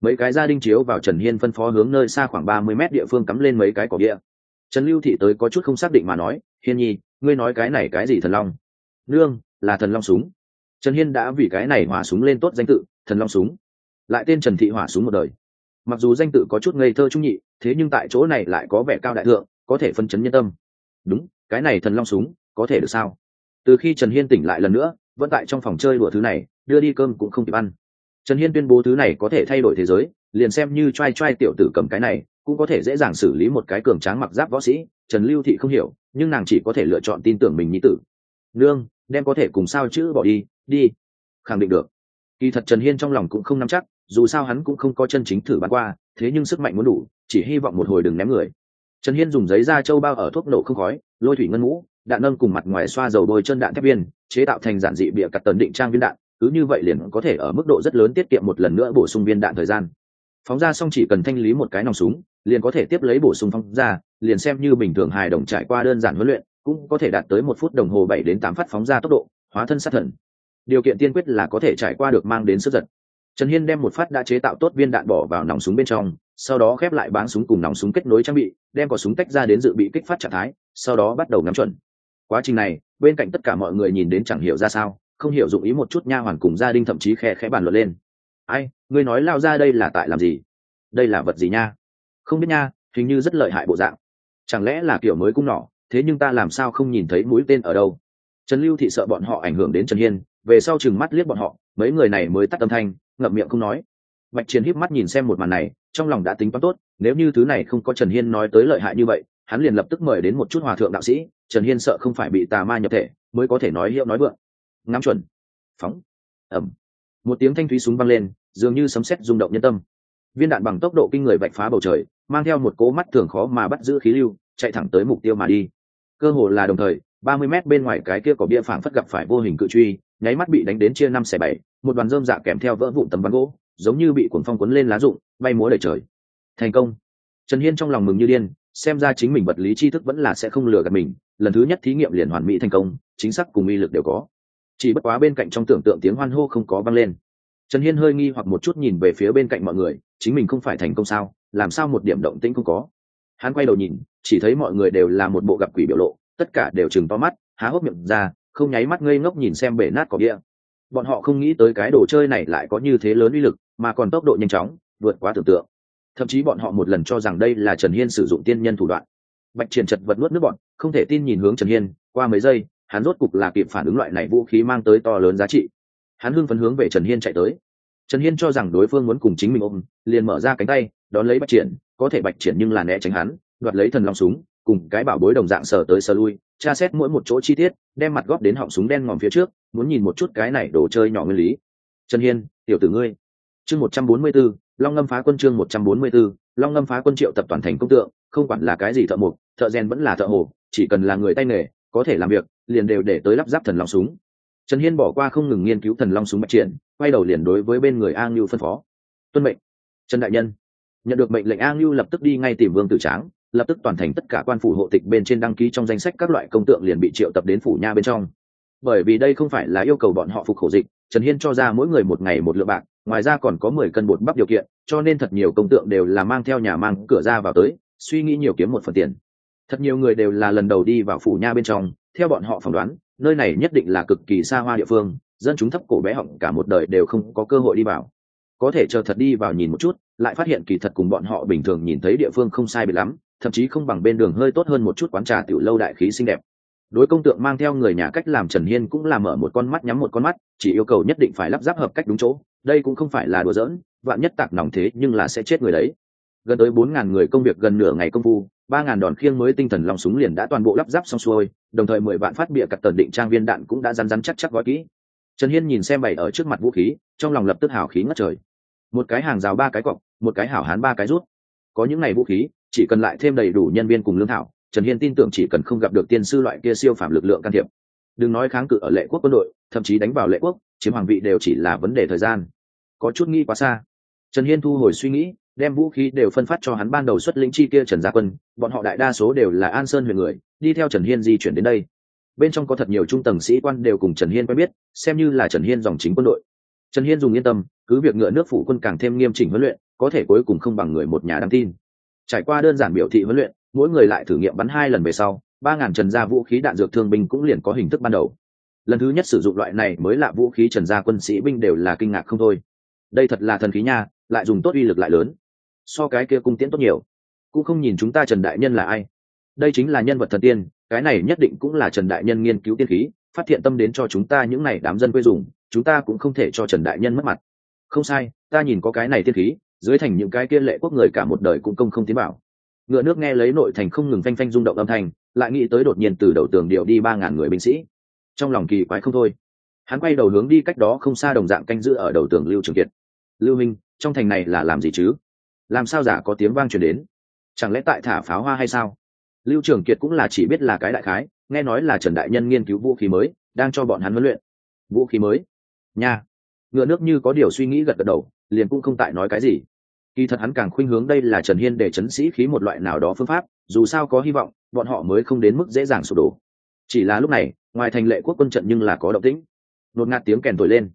Mấy cái gia đình chiếu vào trần hiên phân phó hướng nơi xa khoảng ba mươi mét địa phương cắm lên mấy cái cỏ địa trần lưu thị tới có chút không xác định mà nói, hiên nhi, ngươi nói cái này cái gì thần long? Nương, là thần long súng trần hiên đã vì cái này hỏa súng lên tốt danh tự, thần long súng. Lại tên trần thị hỏa súng một đời. Mặc dù danh tự có chút ngây thơ trung nhị, thế nhưng tại chỗ này lại có vẻ cao đại thượng, có thể phân chấn nhân tâm. Đúng, cái này thần long súng, có thể được sao? Từ khi trần hiên tỉnh lại lần nữa, vẫn tại trong phòng chơi đùa thứ này, đưa đi cơm cũng không kịp ăn. Trần hiên tuyên bố thứ này có thể thay đổi thế giới, liền xem như t r a i t r a i tiểu tử cầm cái này, cũng có thể dễ dàng xử lý một cái cường tráng mặc giáp võ sĩ, trần lưu thị không hiểu, nhưng nàng chỉ có thể lựa chọn tin tưởng mình nghĩ tử. Nương đem có thể cùng sao chữ bỏ đi đi. Khẳng định được. Kỳ thật trần hiên trong lòng cũng không nắm chắc, dù sao hắn cũng không có chân chính thử bắn qua, thế nhưng sức mạnh muốn đủ, chỉ hy vọng một hồi đừng ném người. Trần hiên dùng giấy da trâu bao ở thuốc nổ không khói, lôi thủy ngân mũ, đạn nâng cùng mặt ngoài xoa dầu bôi chân đạn thép viên, chế tạo thành giản dị bịa cặt tần định trang viên đạn, cứ như vậy liền có thể ở mức độ rất lớn tiết kiệm một lần nữa bổ sung viên đạn thời gian. Phóng ra xong chỉ cần thanh lý một cái nòng súng, liền có thể tiếp lấy bổ sung phóng ra, liền xem như bình thường hài đồng trải qua đơn giản huấn luyện cũng có thể đạt tới một phút đồng hồ bảy đến tám phát phóng ra tốc độ, hóa thân sát thần. Điều kiện tiên quyết là có thể trải qua được mang đến sức giật. Trần hiên đem một phát đã chế tạo tốt viên đạn bỏ vào nòng súng bên trong, sau đó khép lại báng súng cùng nòng súng kết nối trang bị, đem cỏ súng tách ra đến dự bị kích phát trạng thái, sau đó bắt đầu ngắm chuẩn. Quá trình này, bên cạnh tất cả mọi người nhìn đến chẳng hiểu ra sao, không hiểu dụng ý một chút nha hoàn cùng gia đình thậm chí khe khẽ bàn luận lên. Ai, ngươi nói lao ra đây là tại làm gì? Đây là vật gì nha? Không biết nha, hình như rất lợi hại bộ dạng. Chẳng lẽ là kiểu mới cung nỏ? Thế nhưng ta làm sao không nhìn thấy mũi tên ở đâu? Trần lưu thị sợ bọn họ ảnh hưởng đến trần hiên, về sau chừng mắt liếc bọn họ, mấy người này mới tắt âm thanh, ngậm miệng không nói. Bạch chiến híp mắt nhìn xem một màn này, trong lòng đã tính toán tốt, nếu như thứ này không có trần hiên nói tới lợi hại như vậy, hắn liền lập tức mời đến một chút hòa thượng đạo sĩ, trần hiên sợ không phải bị tà ma nhập thể, mới có thể nói hiệu nói vượng. Ngắm chuẩn. Phóng. Ẩm một tiếng thanh thúy súng văng lên, dường như sấm sét rung động nhân tâm. Viên đạn bằng tốc độ kinh người vạch phá bầu trời, mang theo một cố mắt thường khó mà bắt giữ khí lưu, chạy thẳng tới mục tiêu mà đi cơ hồ là đồng thời, ba mươi mét bên ngoài cái kia có bia phảng phất gặp phải vô hình cự truy, nháy mắt bị đánh đến chia năm xẻ bảy, một đoàn rơm dạ kèm theo vỡ vụn tấm ván gỗ, giống như bị cuồng phong cuốn lên lá rụng, bay múa đầy trời. Thành công. Trần hiên trong lòng mừng như điên, xem ra chính mình vật lý tri thức vẫn là sẽ không lừa gạt mình, lần thứ nhất thí nghiệm liền hoàn mỹ thành công, chính xác cùng uy lực đều có. Chỉ bất quá bên cạnh trong tưởng tượng tiếng hoan hô không có vang lên. Trần hiên hơi nghi hoặc một chút nhìn về phía bên cạnh mọi người, chính mình không phải thành công sao, làm sao một điểm động tĩnh không có hắn quay đầu nhìn, chỉ thấy mọi người đều là một bộ gặp quỷ biểu lộ, tất cả đều chừng to mắt, há hốc miệng ra, không nháy mắt ngây ngốc nhìn xem bể nát cỏ bia. Bọn họ không nghĩ tới cái đồ chơi này lại có như thế lớn uy lực, mà còn tốc độ nhanh chóng, vượt quá tưởng tượng. Thậm chí bọn họ một lần cho rằng đây là trần hiên sử dụng tiên nhân thủ đoạn. Bạch triển chật vật nuốt nước bọn, không thể tin nhìn hướng trần hiên, qua mấy giây, hắn rốt cục là kịp phản ứng loại này vũ khí mang tới to lớn giá trị. Hắn hưng phấn hướng về trần hiên chạy tới. Trần hiên cho rằng đối phương muốn cùng chính mình ôm, liền mở ra cánh tay, đón lấy bạch triển có thể bạch triển nhưng là né tránh hắn, đoạt lấy thần long súng, cùng cái bảo bối đồng dạng sở tới sở lui, tra xét mỗi một chỗ chi tiết, đem mặt góp đến họng súng đen ngòm phía trước, muốn nhìn một chút cái này đồ chơi nhỏ nguyên lý. Trần hiên, tiểu tử ngươi. Chương một trăm bốn mươi b ố long ngâm phá quân chương một trăm bốn mươi b ố long ngâm phá quân triệu tập toàn thành công tượng, không quản là cái gì thợ mộc, thợ rèn vẫn là thợ hồ, chỉ cần là người tay nghề, có thể làm việc, liền đều để tới lắp ráp thần long súng. Trần hiên bỏ qua không ngừng nghiên cứu thần long súng bạch triển, quay đầu liền đối với bên người a ngưu phân phó. Tuân mệnh. Trần đại nhân nhận được mệnh lệnh a ngưu lập tức đi ngay tìm vương tử tráng, lập tức toàn thành tất cả quan phủ hộ tịch bên trên đăng ký trong danh sách các loại công tượng liền bị triệu tập đến phủ nha bên trong. Bởi vì đây không phải là yêu cầu bọn họ phục khổ dịch, trần hiên cho ra mỗi người một ngày một lượng bạc, ngoài ra còn có mười cân bột bắp điều kiện, cho nên thật nhiều công tượng đều là mang theo nhà mang cửa ra vào tới, suy nghĩ nhiều kiếm một phần tiền. Thật nhiều người đều là lần đầu đi vào phủ nha bên trong, theo bọn họ phỏng đoán, nơi này nhất định là cực kỳ xa hoa địa phương, dân chúng thấp cổ bé họng cả một đời đều không có cơ hội đi vào có thể chờ thật đi vào nhìn một chút, lại phát hiện kỳ thật cùng bọn họ bình thường nhìn thấy địa phương không sai biệt lắm, thậm chí không bằng bên đường hơi tốt hơn một chút quán trà tiểu lâu đại khí xinh đẹp. Đối công tượng mang theo người nhà cách làm trần hiên cũng là mở một con mắt nhắm một con mắt, chỉ yêu cầu nhất định phải lắp ráp hợp cách đúng chỗ, đây cũng không phải là đùa giỡn, vạn nhất tạc nòng thế nhưng là sẽ chết người đấy. Gần tới bốn ngàn người công việc gần nửa ngày công phu, ba ngàn đòn khiêng mới tinh thần lòng súng liền đã toàn bộ lắp ráp xong xuôi, đồng thời mười vạn phát bịa cặp tần định trang viên đạn cũng đã rắn rắn chắc chắc gói kỹ. Trần hiên nhìn xem bày ở trước mặt vũ khí, trong lòng lập tức hào khí ngất trời một cái hàng rào ba cái cọc, một cái hảo hán ba cái rút. Có những ngày vũ khí, chỉ cần lại thêm đầy đủ nhân viên cùng lương thảo, trần hiên tin tưởng chỉ cần không gặp được tiên sư loại kia siêu phạm lực lượng can thiệp. Đừng nói kháng cự ở lệ quốc quân đội, thậm chí đánh vào lệ quốc, chiếm hoàng vị đều chỉ là vấn đề thời gian. Có chút nghĩ quá xa. Trần hiên thu hồi suy nghĩ, đem vũ khí đều phân phát cho hắn ban đầu xuất lĩnh chi kia trần gia quân, bọn họ đại đa số đều là an sơn huyện người, đi theo trần hiên di chuyển đến đây. Bên trong có thật nhiều trung tầng sĩ quan đều cùng trần hiên quen biết, xem như là trần hiên dòng chính quân đội trần hiên dùng yên tâm, cứ việc ngựa nước phủ quân càng thêm nghiêm chỉnh huấn luyện, có thể cuối cùng không bằng người một nhà đáng tin. Trải qua đơn giản biểu thị huấn luyện, mỗi người lại thử nghiệm bắn hai lần về sau, ba ngàn trần gia vũ khí đạn dược thương binh cũng liền có hình thức ban đầu. Lần thứ nhất sử dụng loại này mới là vũ khí trần gia quân sĩ binh đều là kinh ngạc không thôi. Đây thật là thần khí nha, lại dùng tốt uy lực lại lớn. So cái kia cung tiễn tốt nhiều. Cũng không nhìn chúng ta trần đại nhân là ai. Đây chính là nhân vật thần tiên, cái này nhất định cũng là trần đại nhân nghiên cứu tiên khí, phát hiện tâm đến cho chúng ta những này đám dân quê dùng chúng ta cũng không thể cho trần đại nhân mất mặt. Không sai, ta nhìn có cái này tiên khí, dưới thành những cái kia lệ quốc người cả một đời cũng công không tiến bảo ngựa nước nghe lấy nội thành không ngừng phanh phanh rung động âm thanh, lại nghĩ tới đột nhiên từ đầu tường điệu đi ba ngàn người binh sĩ. Trong lòng kỳ quái không thôi. Hắn quay đầu hướng đi cách đó không xa đồng dạng canh giữ ở đầu tường lưu trường kiệt. Lưu minh, trong thành này là làm gì chứ? Làm sao giả có tiếng vang truyền đến? Chẳng lẽ tại thả pháo hoa hay sao? Lưu trường kiệt cũng là chỉ biết là cái đại khái, nghe nói là trần đại nhân nghiên cứu vũ khí mới, đang cho bọn hắn huấn luyện. Vũ khí mới? Nha. Ngựa nước như có điều suy nghĩ gật gật đầu, liền cũng không tại nói cái gì. Kỳ thật hắn càng khuynh hướng đây là trần hiên để chấn sĩ khí một loại nào đó phương pháp, dù sao có hy vọng, bọn họ mới không đến mức dễ dàng sụp đổ. Chỉ là lúc này, ngoài thành lệ quốc quân trận nhưng là có động tĩnh. Nột ngạt tiếng kèn thổi lên.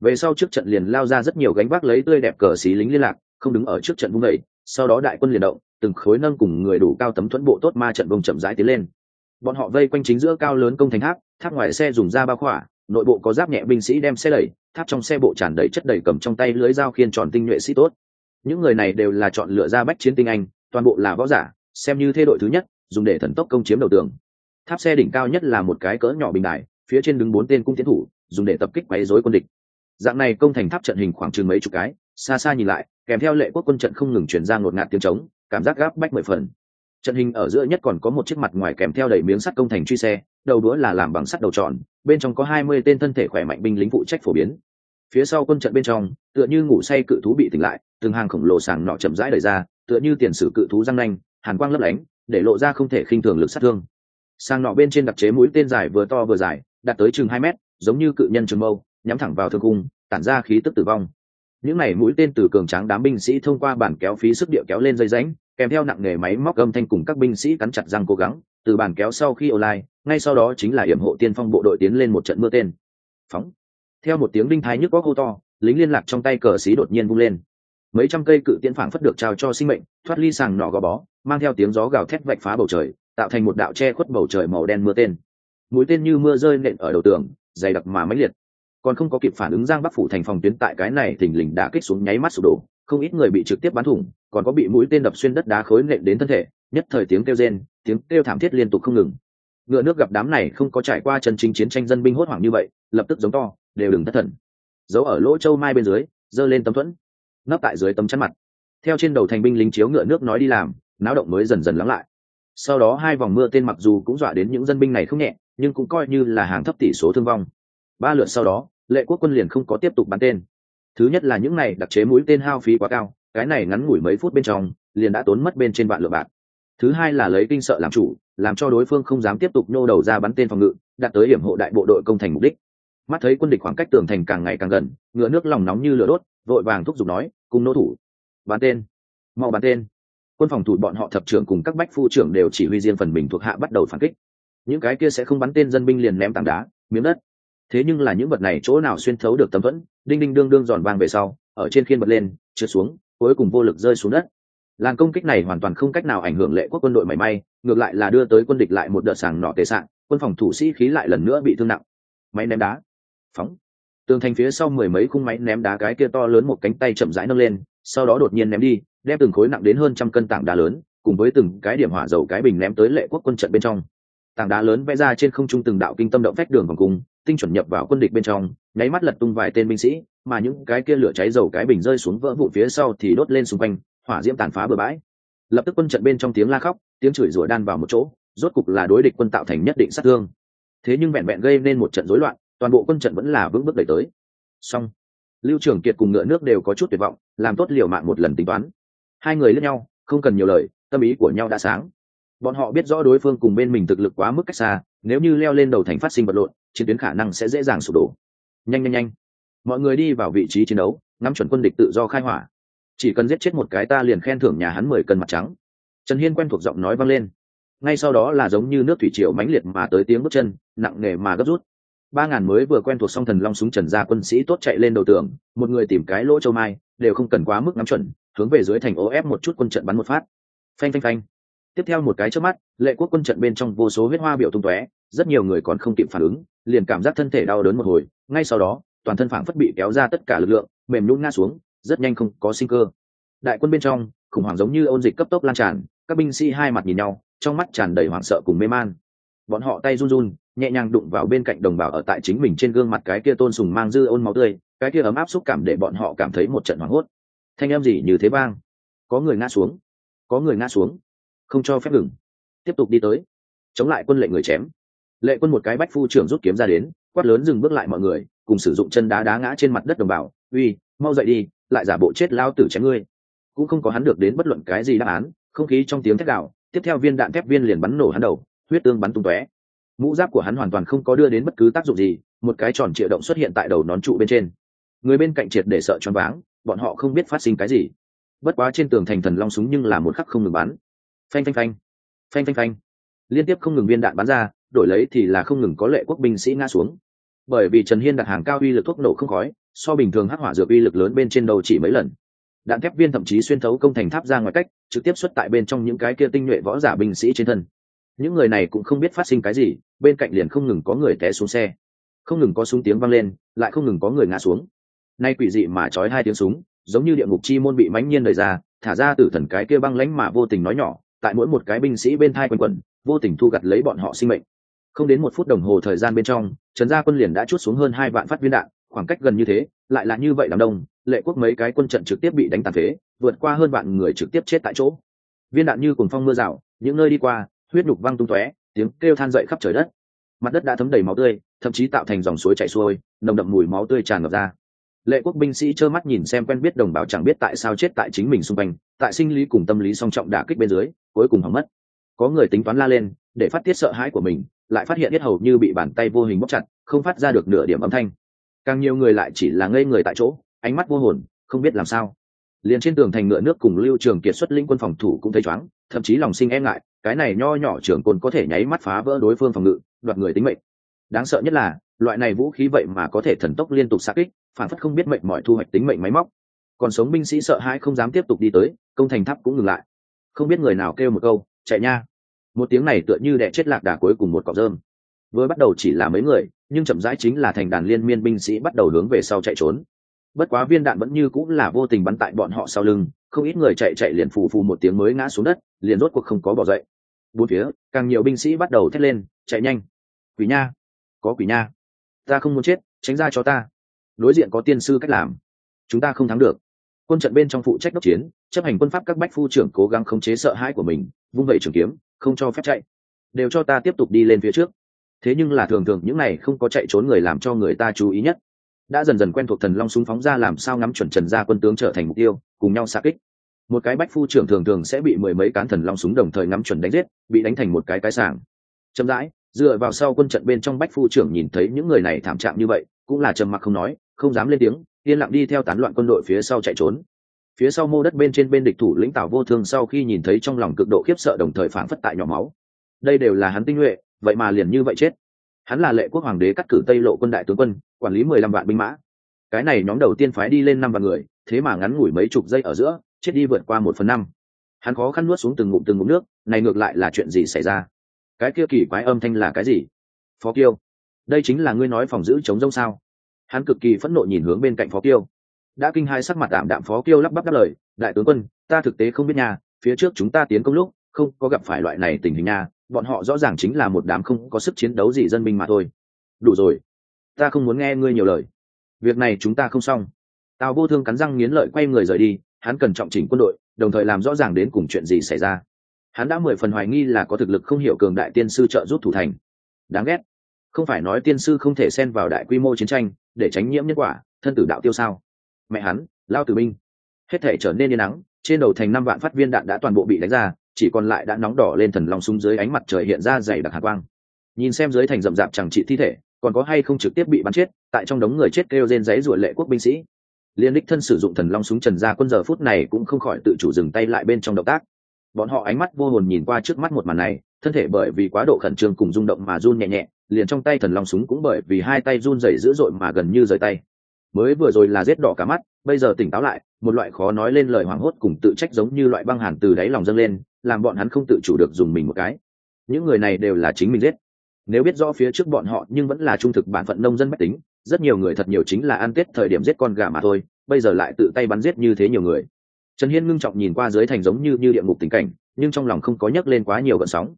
Về sau trước trận liền lao ra rất nhiều gánh vác lấy tươi đẹp cờ xí lính liên lạc, không đứng ở trước trận vung đẩy sau đó đại quân liền động, từng khối nâng cùng người đủ cao tấm thuẫn bộ tốt ma trận bông chậm rãi tiến lên. Bọn họ vây quanh chính giữa cao lớn công thành tháp tháp ngoài xe dùng ra bao khỏa nội bộ có giáp nhẹ binh sĩ đem xe đẩy, tháp trong xe bộ tràn đầy chất đầy cầm trong tay lưới dao khiên tròn tinh nhuệ sĩ tốt. Những người này đều là chọn lựa ra bách chiến tinh anh, toàn bộ là võ giả, xem như thế đội thứ nhất, dùng để thần tốc công chiếm đầu tường. Tháp xe đỉnh cao nhất là một cái cỡ nhỏ bình đài, phía trên đứng bốn tên cung tiến thủ, dùng để tập kích quấy rối quân địch. Dạng này công thành tháp trận hình khoảng chừng mấy chục cái, xa xa nhìn lại, kèm theo lệ quốc quân trận không ngừng chuyển ra ngột ngạt tiếng trống, cảm giác gáp bách mười phần trận hình ở giữa nhất còn có một chiếc mặt ngoài kèm theo đầy miếng sắt công thành truy xe, đầu đũa là làm bằng sắt đầu tròn, bên trong có hai mươi tên thân thể khỏe mạnh binh lính phụ trách phổ biến. Phía sau quân trận bên trong, tựa như ngủ say cự thú bị tỉnh lại, từng hàng khổng lồ sàng nọ chậm rãi đời ra, tựa như tiền sử cự thú răng nanh, hàn quang lấp lánh, để lộ ra không thể khinh thường lực sát thương. Sàng nọ bên trên đặc chế mũi tên dài vừa to vừa dài, đạt tới chừng hai mét, giống như cự nhân trường mâu, nhắm thẳng vào thương cung, tản ra khí tức tử vong. Những này mũi tên từ cường tráng đám binh sĩ thông qua bản kéo phí sức địa kéo lên dây ránh kèm theo nặng nghề máy móc âm thanh cùng các binh sĩ cắn chặt răng cố gắng, từ bàn kéo sau khi online, ngay sau đó chính là hiểm hộ tiên phong bộ đội tiến lên một trận mưa tên. Phóng. Theo một tiếng đinh thái nhức có hô to, lính liên lạc trong tay cờ xí đột nhiên vung lên. Mấy trăm cây cự tiễn phảng phất được trao cho sinh mệnh, thoát ly sàng nỏ gò bó, mang theo tiếng gió gào thét vạch phá bầu trời, tạo thành một đạo che khuất bầu trời màu đen mưa tên. Mũi tên như mưa rơi nện ở đầu tường, dày đặc mà mãnh liệt còn không có kịp phản ứng giang bắc phủ thành phòng tuyến tại cái này thình lình đã kích xuống nháy mắt sụp đổ. Không ít người bị trực tiếp bắn thủng, còn có bị mũi tên đập xuyên đất đá khối nện đến thân thể, nhất thời tiếng kêu rên, tiếng kêu thảm thiết liên tục không ngừng. Ngựa nước gặp đám này không có trải qua chân chính chiến tranh dân binh hốt hoảng như vậy, lập tức giống to, đều đừng thất thần. Giấu ở lỗ châu mai bên dưới, giơ lên tấm thuẫn, nấp tại dưới tấm chắn mặt. Theo trên đầu thành binh lính chiếu ngựa nước nói đi làm, náo động mới dần dần lắng lại. Sau đó hai vòng mưa tên mặc dù cũng dọa đến những dân binh này không nhẹ, nhưng cũng coi như là hàng thấp tỷ số thương vong ba lượt sau đó, lệ quốc quân liền không có tiếp tục bắn tên. Thứ nhất là những này đặc chế mũi tên hao phí quá cao, cái này ngắn ngủi mấy phút bên trong, liền đã tốn mất bên trên vạn lượng bạc. Thứ hai là lấy kinh sợ làm chủ, làm cho đối phương không dám tiếp tục nhô đầu ra bắn tên phòng ngự, đạt tới hiểm hộ đại bộ đội công thành mục đích. Mắt thấy quân địch khoảng cách tường thành càng ngày càng gần, ngựa nước lòng nóng như lửa đốt, vội vàng thúc giục nói, cùng nô thủ, bắn tên, mau bắn tên. Quân phòng thủ bọn họ thập trưởng cùng các bách phu trưởng đều chỉ huy riêng phần mình thuộc hạ bắt đầu phản kích. Những cái kia sẽ không bắn tên dân binh liền ném tảng đá, miếng đất thế nhưng là những vật này chỗ nào xuyên thấu được tấm vẫn đinh đinh đương đương giòn vang về sau, ở trên khiên bật lên, trượt xuống, cuối cùng vô lực rơi xuống đất. Làn công kích này hoàn toàn không cách nào ảnh hưởng lệ quốc quân đội mảy may, ngược lại là đưa tới quân địch lại một đợt sàng nọ tệ sạn, quân phòng thủ sĩ khí lại lần nữa bị thương nặng. Máy ném đá. Phóng. Tường thành phía sau mười mấy khung máy ném đá cái kia to lớn một cánh tay chậm rãi nâng lên, sau đó đột nhiên ném đi, đem từng khối nặng đến hơn trăm cân tảng đá lớn, cùng với từng cái điểm hỏa dầu cái bình ném tới lệ quốc quân trận bên trong. Tảng đá lớn vẽ ra trên không trung từng đạo kinh tâm động phách đường vòng cung tinh chuẩn nhập vào quân địch bên trong, nháy mắt lật tung vài tên binh sĩ, mà những cái kia lửa cháy dầu cái bình rơi xuống vỡ vụn phía sau thì đốt lên xung quanh, hỏa diễm tàn phá bừa bãi. Lập tức quân trận bên trong tiếng la khóc, tiếng chửi rủa đan vào một chỗ, rốt cục là đối địch quân tạo thành nhất định sát thương. Thế nhưng vẹn vẹn gây nên một trận rối loạn, toàn bộ quân trận vẫn là vững bước đẩy tới. Song lưu trường kiệt cùng ngựa nước đều có chút tuyệt vọng, làm tốt liều mạng một lần tính toán. Hai người lẫn nhau, không cần nhiều lời, tâm ý của nhau đã sáng bọn họ biết rõ đối phương cùng bên mình thực lực quá mức cách xa, nếu như leo lên đầu thành phát sinh vật lộn, chiến tuyến khả năng sẽ dễ dàng sụp đổ. Nhanh nhanh nhanh. Mọi người đi vào vị trí chiến đấu, ngắm chuẩn quân địch tự do khai hỏa. Chỉ cần giết chết một cái ta liền khen thưởng nhà hắn mười cân mặt trắng. Trần hiên quen thuộc giọng nói vang lên. Ngay sau đó là giống như nước thủy triều mãnh liệt mà tới tiếng bước chân, nặng nề mà gấp rút. Ba ngàn mới vừa quen thuộc song thần long súng trần ra quân sĩ tốt chạy lên đầu tường, một người tìm cái lỗ châu mai, đều không cần quá mức ngắm chuẩn, hướng về dưới thành ô ép một chút quân trận bắn một phát. Phanh phanh phanh tiếp theo một cái trước mắt, lệ quốc quân trận bên trong vô số huyết hoa biểu tung tóe, rất nhiều người còn không kịp phản ứng, liền cảm giác thân thể đau đớn một hồi, ngay sau đó, toàn thân phảng phất bị kéo ra tất cả lực lượng, mềm nhún ngã xuống, rất nhanh không có sinh cơ. Đại quân bên trong, khủng hoảng giống như ôn dịch cấp tốc lan tràn, các binh sĩ hai mặt nhìn nhau, trong mắt tràn đầy hoảng sợ cùng mê man. Bọn họ tay run run, nhẹ nhàng đụng vào bên cạnh đồng bào ở tại chính mình trên gương mặt cái kia tôn sùng mang dư ôn máu tươi, cái kia ấm áp xúc cảm để bọn họ cảm thấy một trận hoảng hốt. Thanh em gì như thế bang có người ngã xuống, có người ngã xuống không cho phép ngừng. Tiếp tục đi tới. Chống lại quân lệnh người chém. Lệ quân một cái bách phu trưởng rút kiếm ra đến, quát lớn dừng bước lại mọi người, cùng sử dụng chân đá đá ngã trên mặt đất đồng bào, uy, mau dậy đi, lại giả bộ chết lao tử chém ngươi. Cũng không có hắn được đến bất luận cái gì đáp án, không khí trong tiếng thét đạo tiếp theo viên đạn thép viên liền bắn nổ hắn đầu, huyết tương bắn tung tóe. Mũ giáp của hắn hoàn toàn không có đưa đến bất cứ tác dụng gì, một cái tròn triệu động xuất hiện tại đầu nón trụ bên trên. Người bên cạnh triệt để sợ choáng váng, bọn họ không biết phát sinh cái gì. Bất quá trên tường thành thần long súng nhưng là một khắc không ngừng bắn phanh phanh phanh. Phanh phanh phanh. Liên tiếp không ngừng viên đạn bắn ra, đổi lấy thì là không ngừng có lệ quốc binh sĩ ngã xuống. Bởi vì trần hiên đặt hàng cao uy lực thuốc nổ không khói, so bình thường hắc hỏa dược uy lực lớn bên trên đầu chỉ mấy lần. Đạn thép viên thậm chí xuyên thấu công thành tháp ra ngoài cách, trực tiếp xuất tại bên trong những cái kia tinh nhuệ võ giả binh sĩ trên thân. Những người này cũng không biết phát sinh cái gì, bên cạnh liền không ngừng có người té xuống xe. Không ngừng có súng tiếng vang lên, lại không ngừng có người ngã xuống. Nay quỷ dị mà trói hai tiếng súng, giống như địa ngục chi môn bị mãnh nhiên đời ra, thả ra từ thần cái kia băng lánh mà vô tình nói nhỏ tại mỗi một cái binh sĩ bên thai quanh quẩn vô tình thu gặt lấy bọn họ sinh mệnh. Không đến một phút đồng hồ thời gian bên trong trần gia quân liền đã chút xuống hơn hai vạn phát viên đạn, khoảng cách gần như thế, lại là như vậy đám đông, lệ quốc mấy cái quân trận trực tiếp bị đánh tàn phế, vượt qua hơn vạn người trực tiếp chết tại chỗ. Viên đạn như cùng phong mưa rào, những nơi đi qua, huyết nhục văng tung tóe, tiếng kêu than dậy khắp trời đất. Mặt đất đã thấm đầy máu tươi, thậm chí tạo thành dòng suối chảy xuôi, nồng đậm mùi máu tươi tràn ngập ra. Lệ quốc binh sĩ trơ mắt nhìn xem quen biết đồng bào chẳng biết tại sao chết tại chính mình xung quanh tại sinh lý cùng tâm lý song trọng đả kích bên dưới, cuối cùng hỏng mất. Có người tính toán la lên, để phát tiết sợ hãi của mình, lại phát hiện biết hầu như bị bàn tay vô hình bóc chặt, không phát ra được nửa điểm âm thanh. Càng nhiều người lại chỉ là ngây người tại chỗ, ánh mắt vô hồn, không biết làm sao. Liền trên tường thành ngựa nước cùng lưu trường kiệt xuất lĩnh quân phòng thủ cũng thấy chóng, thậm chí lòng sinh e ngại, cái này nho nhỏ trưởng côn có thể nháy mắt phá vỡ đối phương phòng ngự, đoạt người tính mệnh. Đáng sợ nhất là, loại này vũ khí vậy mà có thể thần tốc liên tục xa kích, phản phất không biết mệnh mọi thu hoạch tính mệnh máy móc còn sống binh sĩ sợ hãi không dám tiếp tục đi tới, công thành tháp cũng ngừng lại. Không biết người nào kêu một câu, chạy nha. Một tiếng này tựa như đẻ chết lạc đà cuối cùng một cọc rơm. Vừa bắt đầu chỉ là mấy người, nhưng chậm rãi chính là thành đàn liên miên binh sĩ bắt đầu hướng về sau chạy trốn. Bất quá viên đạn vẫn như cũng là vô tình bắn tại bọn họ sau lưng, không ít người chạy chạy liền phù phù một tiếng mới ngã xuống đất, liền rốt cuộc không có bỏ dậy. Bốn phía, càng nhiều binh sĩ bắt đầu thét lên, chạy nhanh! Quỷ nha! Có quỷ nha! Ta không muốn chết, tránh ra cho ta. Đối diện có tiên sư cách làm. Chúng ta không thắng được quân trận bên trong phụ trách đốc chiến, chấp hành quân pháp các bách phu trưởng cố gắng khống chế sợ hãi của mình, vung vẩy trường kiếm, không cho phép chạy. Đều cho ta tiếp tục đi lên phía trước. Thế nhưng là thường thường những này không có chạy trốn người làm cho người ta chú ý nhất. Đã dần dần quen thuộc thần long súng phóng ra làm sao ngắm chuẩn trần ra quân tướng trở thành mục tiêu, cùng nhau xa kích. Một cái bách phu trưởng thường thường sẽ bị mười mấy cán thần long súng đồng thời ngắm chuẩn đánh giết, bị đánh thành một cái cái sàng chậm rãi, dựa vào sau quân trận bên trong bách phu trưởng nhìn thấy những người này thảm trạng như vậy, cũng là trầm mặc không nói, không dám lên tiếng yên lặng đi theo tán loạn quân đội phía sau chạy trốn. Phía sau mô đất bên trên bên địch thủ lĩnh tảo vô thương sau khi nhìn thấy trong lòng cực độ khiếp sợ đồng thời phản phất tại nhỏ máu. Đây đều là hắn tinh nhuệ, vậy mà liền như vậy chết. Hắn là lệ quốc hoàng đế cắt cử tây lộ quân đại tướng quân, quản lý mười lăm vạn binh mã. Cái này nhóm đầu tiên phái đi lên năm vạn người, thế mà ngắn ngủi mấy chục giây ở giữa, chết đi vượt qua một phần năm. Hắn khó khăn nuốt xuống từng ngụm từng ngụm nước, này ngược lại là chuyện gì xảy ra? Cái kia kỳ quái âm thanh là cái gì? Phó kiêu, đây chính là ngươi nói phòng giữ chống rông sao? Hắn cực kỳ phẫn nộ nhìn hướng bên cạnh phó kiêu. Đã kinh hai sắc mặt tạm đạm, phó kiêu lắp bắp đáp lời, đại tướng quân, ta thực tế không biết nhà phía trước chúng ta tiến công lúc, không có gặp phải loại này tình hình nha, bọn họ rõ ràng chính là một đám không có sức chiến đấu gì dân binh mà thôi. Đủ rồi, ta không muốn nghe ngươi nhiều lời. Việc này chúng ta không xong. Tào vô thương cắn răng nghiến lợi quay người rời đi, hắn cần trọng chỉnh quân đội, đồng thời làm rõ ràng đến cùng chuyện gì xảy ra. Hắn đã mười phần hoài nghi là có thực lực không hiểu cường đại tiên sư trợ giúp thủ thành. Đáng ghét. Không phải nói tiên sư không thể xen vào đại quy mô chiến tranh để tránh nhiễm nhân quả, thân tử đạo tiêu sao. Mẹ hắn, lao tử binh hết thể trở nên yên nắng, trên đầu thành năm vạn phát viên đạn đã toàn bộ bị đánh ra, chỉ còn lại đã nóng đỏ lên thần lòng súng dưới ánh mặt trời hiện ra dày đặc hạ quang. Nhìn xem dưới thành rậm rạp chẳng trị thi thể, còn có hay không trực tiếp bị bắn chết, tại trong đống người chết kêu rên giấy ruột lệ quốc binh sĩ. Liên đích thân sử dụng thần long súng trần ra quân giờ phút này cũng không khỏi tự chủ dừng tay lại bên trong động tác. Bọn họ ánh mắt vô hồn nhìn qua trước mắt một màn này, thân thể bởi vì quá độ khẩn trương cùng rung động mà run nhẹ nhẹ liền trong tay thần long súng cũng bởi vì hai tay run rẩy dữ dội mà gần như rời tay. Mới vừa rồi là rết đỏ cả mắt, bây giờ tỉnh táo lại, một loại khó nói lên lời hoảng hốt cùng tự trách giống như loại băng hàn từ đáy lòng dâng lên, làm bọn hắn không tự chủ được dùng mình một cái. Những người này đều là chính mình giết. Nếu biết rõ phía trước bọn họ nhưng vẫn là trung thực bản phận nông dân mách tính, rất nhiều người thật nhiều chính là ăn tết thời điểm giết con gà mà thôi, bây giờ lại tự tay bắn giết như thế nhiều người. Trần hiên ngưng trọng nhìn qua dưới thành giống như như địa ngục tình cảnh, nhưng trong lòng không có nhấc lên quá nhiều gợn sóng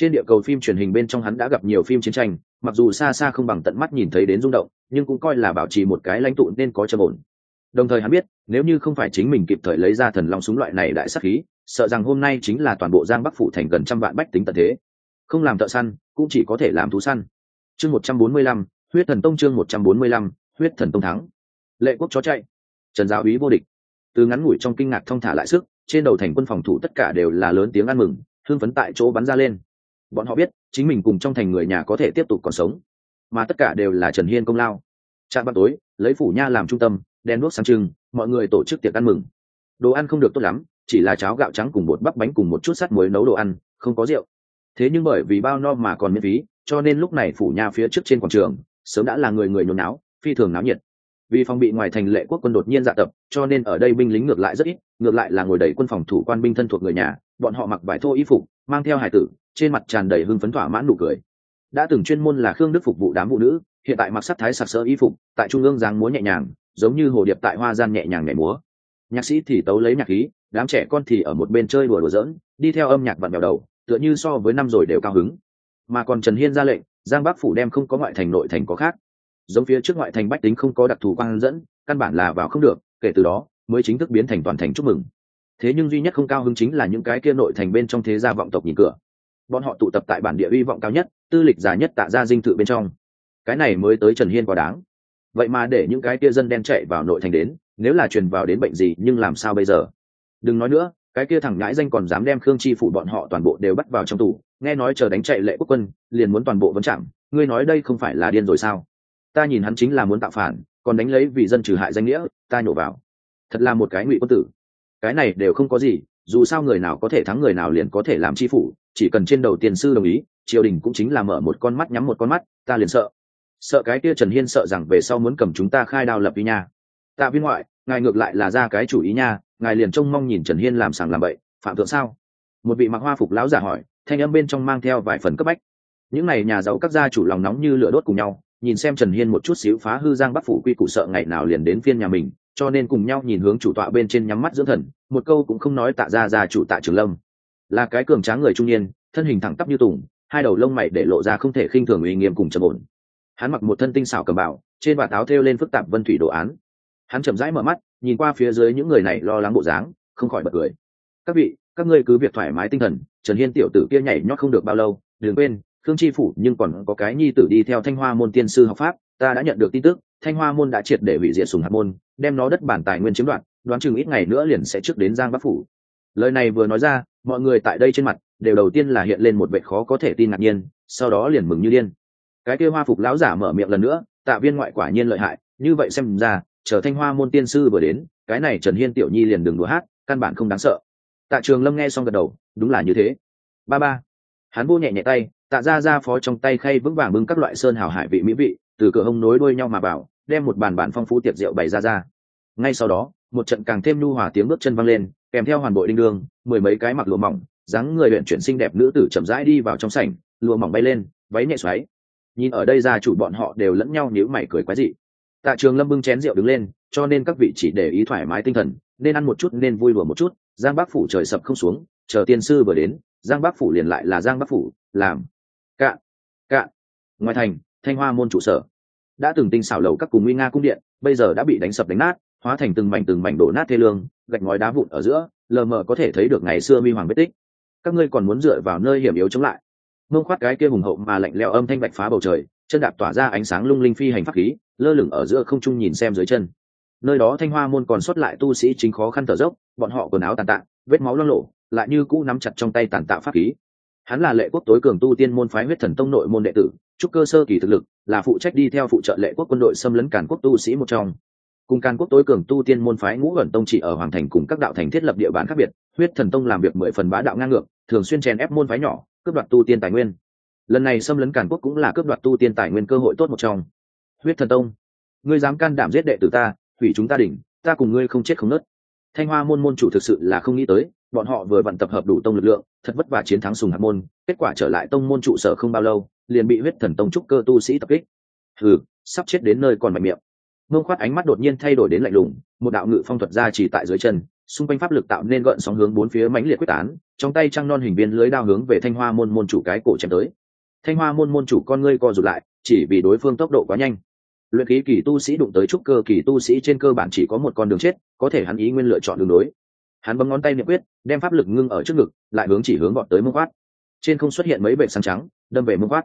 trên địa cầu phim truyền hình bên trong hắn đã gặp nhiều phim chiến tranh, mặc dù xa xa không bằng tận mắt nhìn thấy đến rung động, nhưng cũng coi là bảo trì một cái lãnh tụ nên có trầm ổn. Đồng thời hắn biết, nếu như không phải chính mình kịp thời lấy ra thần long súng loại này đại sắc khí, sợ rằng hôm nay chính là toàn bộ giang bắc phủ thành gần trăm vạn bách tính tận thế. Không làm thợ săn, cũng chỉ có thể làm thú săn. Chương một trăm bốn mươi lăm, huyết thần tông chương một trăm bốn mươi lăm, huyết thần tông thắng. Lệ quốc chó chạy. Trần giáo úy vô địch. Từ ngắn ngủi trong kinh ngạc thong thả lại sức, trên đầu thành quân phòng thủ tất cả đều là lớn tiếng ăn mừng thương phấn tại chỗ bắn ra lên bọn họ biết, chính mình cùng trong thành người nhà có thể tiếp tục còn sống. Mà tất cả đều là trần hiên công lao. Trạm ban tối, lấy phủ nha làm trung tâm đen đuốc sáng trưng, mọi người tổ chức tiệc ăn mừng. Đồ ăn không được tốt lắm, chỉ là cháo gạo trắng cùng bột bắp bánh cùng một chút sắt muối nấu đồ ăn, không có rượu. Thế nhưng bởi vì bao no mà còn miễn phí, cho nên lúc này phủ nha phía trước trên quảng trường, sớm đã là người người nhốn náo, phi thường náo nhiệt. Vì phòng bị ngoài thành lệ quốc quân đột nhiên dạ tập, cho nên ở đây binh lính ngược lại rất ít, ngược lại là ngồi đầy quân phòng thủ quan binh thân thuộc người nhà, bọn họ mặc vải thô y phục, mang theo hải tử trên mặt tràn đầy hưng phấn thỏa mãn nụ cười. Đã từng chuyên môn là khương đức phục vụ đám phụ nữ, hiện tại mặc sắc thái sặc sỡ y phục, tại trung ương giáng múa nhẹ nhàng, giống như hồ điệp tại hoa gian nhẹ nhàng nhảy múa. Nhạc sĩ thì tấu lấy nhạc khí, đám trẻ con thì ở một bên chơi đùa đùa giỡn, đi theo âm nhạc vặn bèo đầu, tựa như so với năm rồi đều cao hứng. Mà còn trần hiên ra lệnh, giang bắc phủ đem không có ngoại thành nội thành có khác. Giống phía trước ngoại thành bách tính không có đặc thù quan dẫn, căn bản là vào không được, kể từ đó, mới chính thức biến thành toàn thành chúc mừng. Thế nhưng duy nhất không cao hứng chính là những cái kia nội thành bên trong thế gia vọng tộc nhìn cửa bọn họ tụ tập tại bản địa hy vọng cao nhất, tư lịch dài nhất tạ ra dinh thự bên trong. Cái này mới tới trần hiên quá đáng. Vậy mà để những cái kia dân đen chạy vào nội thành đến, nếu là truyền vào đến bệnh gì, nhưng làm sao bây giờ? Đừng nói nữa, cái kia thẳng ngãi danh còn dám đem khương chi phủ bọn họ toàn bộ đều bắt vào trong tù, nghe nói chờ đánh chạy lệ quốc quân, liền muốn toàn bộ vấn chạm ngươi nói đây không phải là điên rồi sao? Ta nhìn hắn chính là muốn tạo phản, còn đánh lấy vì dân trừ hại danh nghĩa, ta nhổ vào. Thật là một cái ngụy quân tử. Cái này đều không có gì, dù sao người nào có thể thắng người nào liền có thể làm chi phủ chỉ cần trên đầu tiền sư đồng ý, triều đình cũng chính là mở một con mắt nhắm một con mắt, ta liền sợ. Sợ cái kia trần hiên sợ rằng về sau muốn cầm chúng ta khai đao lập đi nha. Tạ viên ngoại, ngài ngược lại là ra cái chủ ý nha, ngài liền trông mong nhìn trần hiên làm sàng làm bậy, phạm thượng sao? Một vị mặc hoa phục lão giả hỏi, thanh âm bên trong mang theo vài phần cấp bách. Những n à y nhà giàu các gia chủ lòng nóng như lửa đốt cùng nhau, nhìn xem trần hiên một chút xíu phá hư giang bắc phủ quy củ sợ ngày nào liền đến phiên nhà mình, cho nên cùng nhau nhìn hướng chủ tọa bên trên nhắm mắt dưỡng thần, một câu cũng không nói tạ ra ra chủ tạ trường lâm là cái cường tráng người trung niên, thân hình thẳng tắp như tùng, hai đầu lông mày để lộ ra không thể khinh thường uy nghiêm cùng trầm ổn. Hắn mặc một thân tinh xảo cầm bảo trên vạt áo thêu lên phức tạp vân thủy đồ án. Hắn chậm rãi mở mắt, nhìn qua phía dưới những người này lo lắng bộ dáng, không khỏi bật cười. Các vị, các ngươi cứ việc thoải mái tinh thần, trần hiên tiểu tử kia nhảy nhót không được bao lâu, đừng quên, khương chi phủ nhưng còn có cái nhi tử đi theo thanh hoa môn tiên sư học pháp, ta đã nhận được tin tức, thanh hoa môn đã triệt để hủy diệt sùng hạt môn, đem nó đất bản tài nguyên chiếm đoạt, đoán chừng ít ngày nữa liền sẽ trước đến giang bắc phủ. Lời này vừa nói ra mọi người tại đây trên mặt đều đầu tiên là hiện lên một vệ khó có thể tin ngạc nhiên, sau đó liền mừng như điên. Cái kia hoa phục lão giả mở miệng lần nữa, tạ viên ngoại quả nhiên lợi hại, như vậy xem ra, chờ thanh hoa môn tiên sư vừa đến, cái này trần hiên tiểu nhi liền đừng đùa hát, căn bản không đáng sợ. Tạ trường lâm nghe xong gật đầu, đúng là như thế. Ba ba. Hắn vô nhẹ nhẹ tay, tạ ra ra phó trong tay khay vững vàng bưng các loại sơn hào hải vị mỹ vị, từ cửa hông nối đuôi nhau mà bảo đem một bàn bản phong phú tiệc rượu bày ra ra. Ngay sau đó, một trận càng thêm nhu hòa tiếng bước chân văng lên, kèm theo hoàn bội đinh đường mười mấy cái mặc lụa mỏng, dáng người luyện chuyển xinh đẹp nữ tử chậm rãi đi vào trong sảnh, lụa mỏng bay lên, váy nhẹ xoáy. Nhìn ở đây gia chủ bọn họ đều lẫn nhau nhíu mày cười quái dị. Tạ trường lâm bưng chén rượu đứng lên, cho nên các vị chỉ để ý thoải mái tinh thần, nên ăn một chút nên vui đùa một chút, giang bác phủ trời sập không xuống, chờ tiên sư vừa đến, giang bác phủ liền lại là giang bác phủ, làm. Cạn cạn. Ngoài thành, thanh hoa môn trụ sở. Đã từng tinh xảo lầu các cùng nguy nga cung điện, bây giờ đã bị đánh sập đánh nát, hóa thành từng mảnh từng mảnh đổ nát thê lương, gạch ngói đá vụn ở giữa lờ mờ có thể thấy được ngày xưa mi hoàng vết tích. Các ngươi còn muốn dựa vào nơi hiểm yếu chống lại. Mông khoát cái kia hùng hậu mà lạnh lẽo âm thanh bạch phá bầu trời, chân đạp tỏa ra ánh sáng lung linh phi hành pháp khí, lơ lửng ở giữa không trung nhìn xem dưới chân. Nơi đó thanh hoa môn còn xuất lại tu sĩ chính khó khăn thở dốc, bọn họ quần áo tàn tạ, vết máu loang lộ lại như cũ nắm chặt trong tay tàn tạo pháp khí. Hắn là lệ quốc tối cường tu tiên môn phái huyết thần tông nội môn đệ tử, trúc cơ sơ kỳ thực lực, là phụ trách đi theo phụ trợ lệ quốc quân đội xâm lấn cản quốc tu sĩ một trong cùng càn quốc tối cường tu tiên môn phái ngũ ẩn tông chỉ ở hoàng thành cùng các đạo thành thiết lập địa bàn khác biệt, huyết thần tông làm việc mười phần bá đạo ngang ngược, thường xuyên chèn ép môn phái nhỏ, cướp đoạt tu tiên tài nguyên. Lần này xâm lấn càn quốc cũng là cướp đoạt tu tiên tài nguyên cơ hội tốt một trong. Huyết thần tông, ngươi dám can đảm giết đệ tử ta, hủy chúng ta đỉnh, ta cùng ngươi không chết không nớt thanh hoa môn môn chủ thực sự là không nghĩ tới, bọn họ vừa vận tập hợp đủ tông lực lượng, thật vất vả chiến thắng sùng hạt môn, kết quả trở lại tông môn trụ sở không bao lâu, liền bị huyết thần tông trúc cơ tu sĩ tập kích. Hừ, sắp chết đến nơi còn mạnh miệng mông khoát ánh mắt đột nhiên thay đổi đến lạnh lùng, một đạo ngự phong thuật ra chỉ tại dưới chân, xung quanh pháp lực tạo nên gợn sóng hướng bốn phía mãnh liệt quyết tán, trong tay trăng non hình viên lưới đao hướng về thanh hoa môn môn chủ cái cổ chém tới thanh hoa môn môn chủ con ngươi co rụt lại, chỉ vì đối phương tốc độ quá nhanh luyện khí kỳ tu sĩ đụng tới trúc cơ kỳ tu sĩ trên cơ bản chỉ có một con đường chết, có thể hắn ý nguyên lựa chọn đường đối hắn bấm ngón tay niệm quyết, đem pháp lực ngưng ở trước ngực, lại hướng chỉ hướng gọn tới mông khoát. trên không xuất hiện mấy vệ sáng trắng, đâm về mông khoát.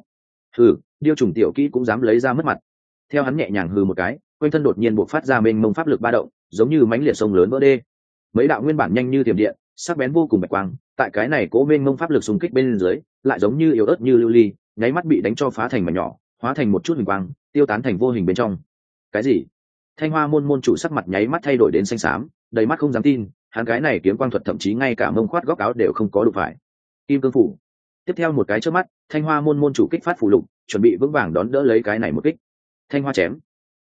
hừ, điêu trùng tiểu kỹ cũng dám lấy ra mất mặt theo hắn nhẹ nhàng hừ một cái quanh thân đột nhiên buộc phát ra mênh mông pháp lực ba động, giống như mánh liệt sông lớn vỡ đê. Mấy đạo nguyên bản nhanh như tiềm điện, sắc bén vô cùng bạch quang, tại cái này cố mênh mông pháp lực xung kích bên dưới, lại giống như yếu ớt như lưu ly, nháy mắt bị đánh cho phá thành mảnh nhỏ, hóa thành một chút hình quang, tiêu tán thành vô hình bên trong. Cái gì? Thanh hoa môn môn chủ sắc mặt nháy mắt thay đổi đến xanh xám, đầy mắt không dám tin, hắn cái này kiếm quang thuật thậm chí ngay cả mông khoát góc áo đều không có đụng phải. Kim cương phủ. Tiếp theo một cái trước mắt, thanh hoa môn môn chủ kích phát phủ lục, chuẩn bị vững vàng đón đỡ lấy cái này một kích. Thanh hoa chém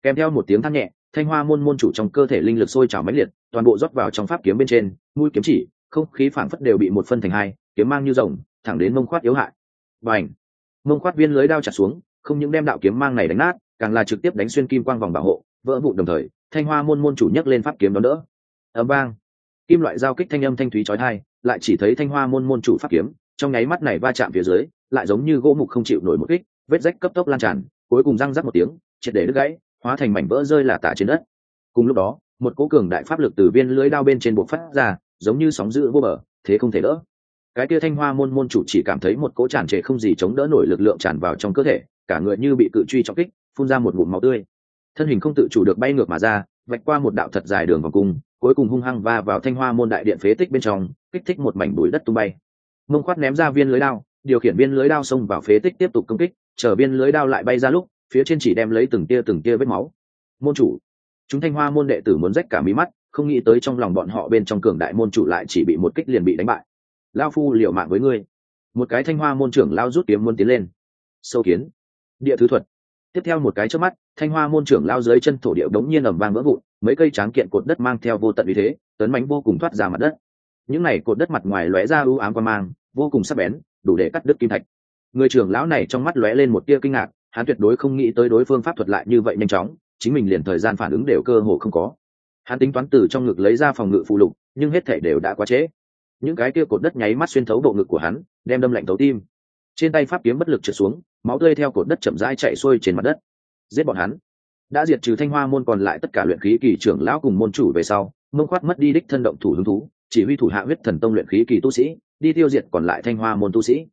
kèm theo một tiếng than nhẹ, thanh hoa môn môn chủ trong cơ thể linh lực sôi trào mãnh liệt, toàn bộ rót vào trong pháp kiếm bên trên, mũi kiếm chỉ, không khí phảng phất đều bị một phân thành hai, kiếm mang như rồng, thẳng đến mông khoát yếu hại. Và ảnh mông khoát viên lưới đao chặt xuống, không những đem đạo kiếm mang này đánh nát, càng là trực tiếp đánh xuyên kim quang vòng bảo hộ, vỡ vụn đồng thời, thanh hoa môn môn chủ nhấc lên pháp kiếm đón đỡ. Ấm bang kim loại giao kích thanh âm thanh thúy trói thai lại chỉ thấy thanh hoa môn môn chủ pháp kiếm, trong nháy mắt này va chạm phía dưới, lại giống như gỗ mục không chịu nổi một kích, vết rách cấp tốc lan tràn, cuối cùng răng rắc một tiếng, triệt để đứt gãy hóa thành mảnh vỡ rơi là tả trên đất. Cùng lúc đó, một cố cường đại pháp lực từ viên lưới đao bên trên buộc phát ra, giống như sóng dữ vô bờ, thế không thể đỡ. Cái kia thanh hoa môn môn chủ chỉ cảm thấy một cỗ tràn trề không gì chống đỡ nổi lực lượng tràn vào trong cơ thể, cả người như bị cự truy trọng kích, phun ra một ngụm máu tươi. Thân hình không tự chủ được bay ngược mà ra, vạch qua một đạo thật dài đường vòng cung, cuối cùng hung hăng va vào thanh hoa môn đại điện phế tích bên trong, kích thích một mảnh bụi đất tung bay. Mông khoát ném ra viên lưới đao, điều khiển viên lưới đao xông vào phế tích tiếp tục công kích, chờ viên lưới đao lại bay ra lúc phía trên chỉ đem lấy từng tia từng tia vết máu. Môn chủ. Chúng thanh hoa môn đệ tử muốn rách cả mí mắt, không nghĩ tới trong lòng bọn họ bên trong cường đại môn chủ lại chỉ bị một kích liền bị đánh bại. Lao phu liệu mạng với ngươi. Một cái thanh hoa môn trưởng lao rút kiếm muốn tiến lên. Sâu kiến. Địa thứ thuật. Tiếp theo một cái trước mắt, thanh hoa môn trưởng lao dưới chân thổ địa đống nhiên ẩm vang vỡ vụn, mấy cây tráng kiện cột đất mang theo vô tận vì thế, tấn mãnh vô cùng thoát ra mặt đất. Những này cột đất mặt ngoài lóe ra ưu ám qua mang, vô cùng sắc bén, đủ để cắt đứt kim thạch. Người trưởng lão này trong mắt lóe lên một tia kinh ngạc hắn tuyệt đối không nghĩ tới đối phương pháp thuật lại như vậy nhanh chóng, chính mình liền thời gian phản ứng đều cơ hồ không có. Hắn tính toán từ trong ngực lấy ra phòng ngự phụ lục, nhưng hết thể đều đã quá trễ. Những cái kia cột đất nháy mắt xuyên thấu bộ ngực của hắn, đem đâm lạnh thấu tim. Trên tay pháp kiếm bất lực trượt xuống, máu tươi theo cột đất chậm rãi chạy xuôi trên mặt đất. Giết bọn hắn. Đã diệt trừ thanh hoa môn còn lại tất cả luyện khí kỳ trưởng lão cùng môn chủ về sau, mông khoát mất đi đích thân động thủ hứng thú, chỉ huy thủ hạ huyết thần tông luyện khí kỳ tu sĩ, đi tiêu diệt còn lại thanh hoa môn tu sĩ.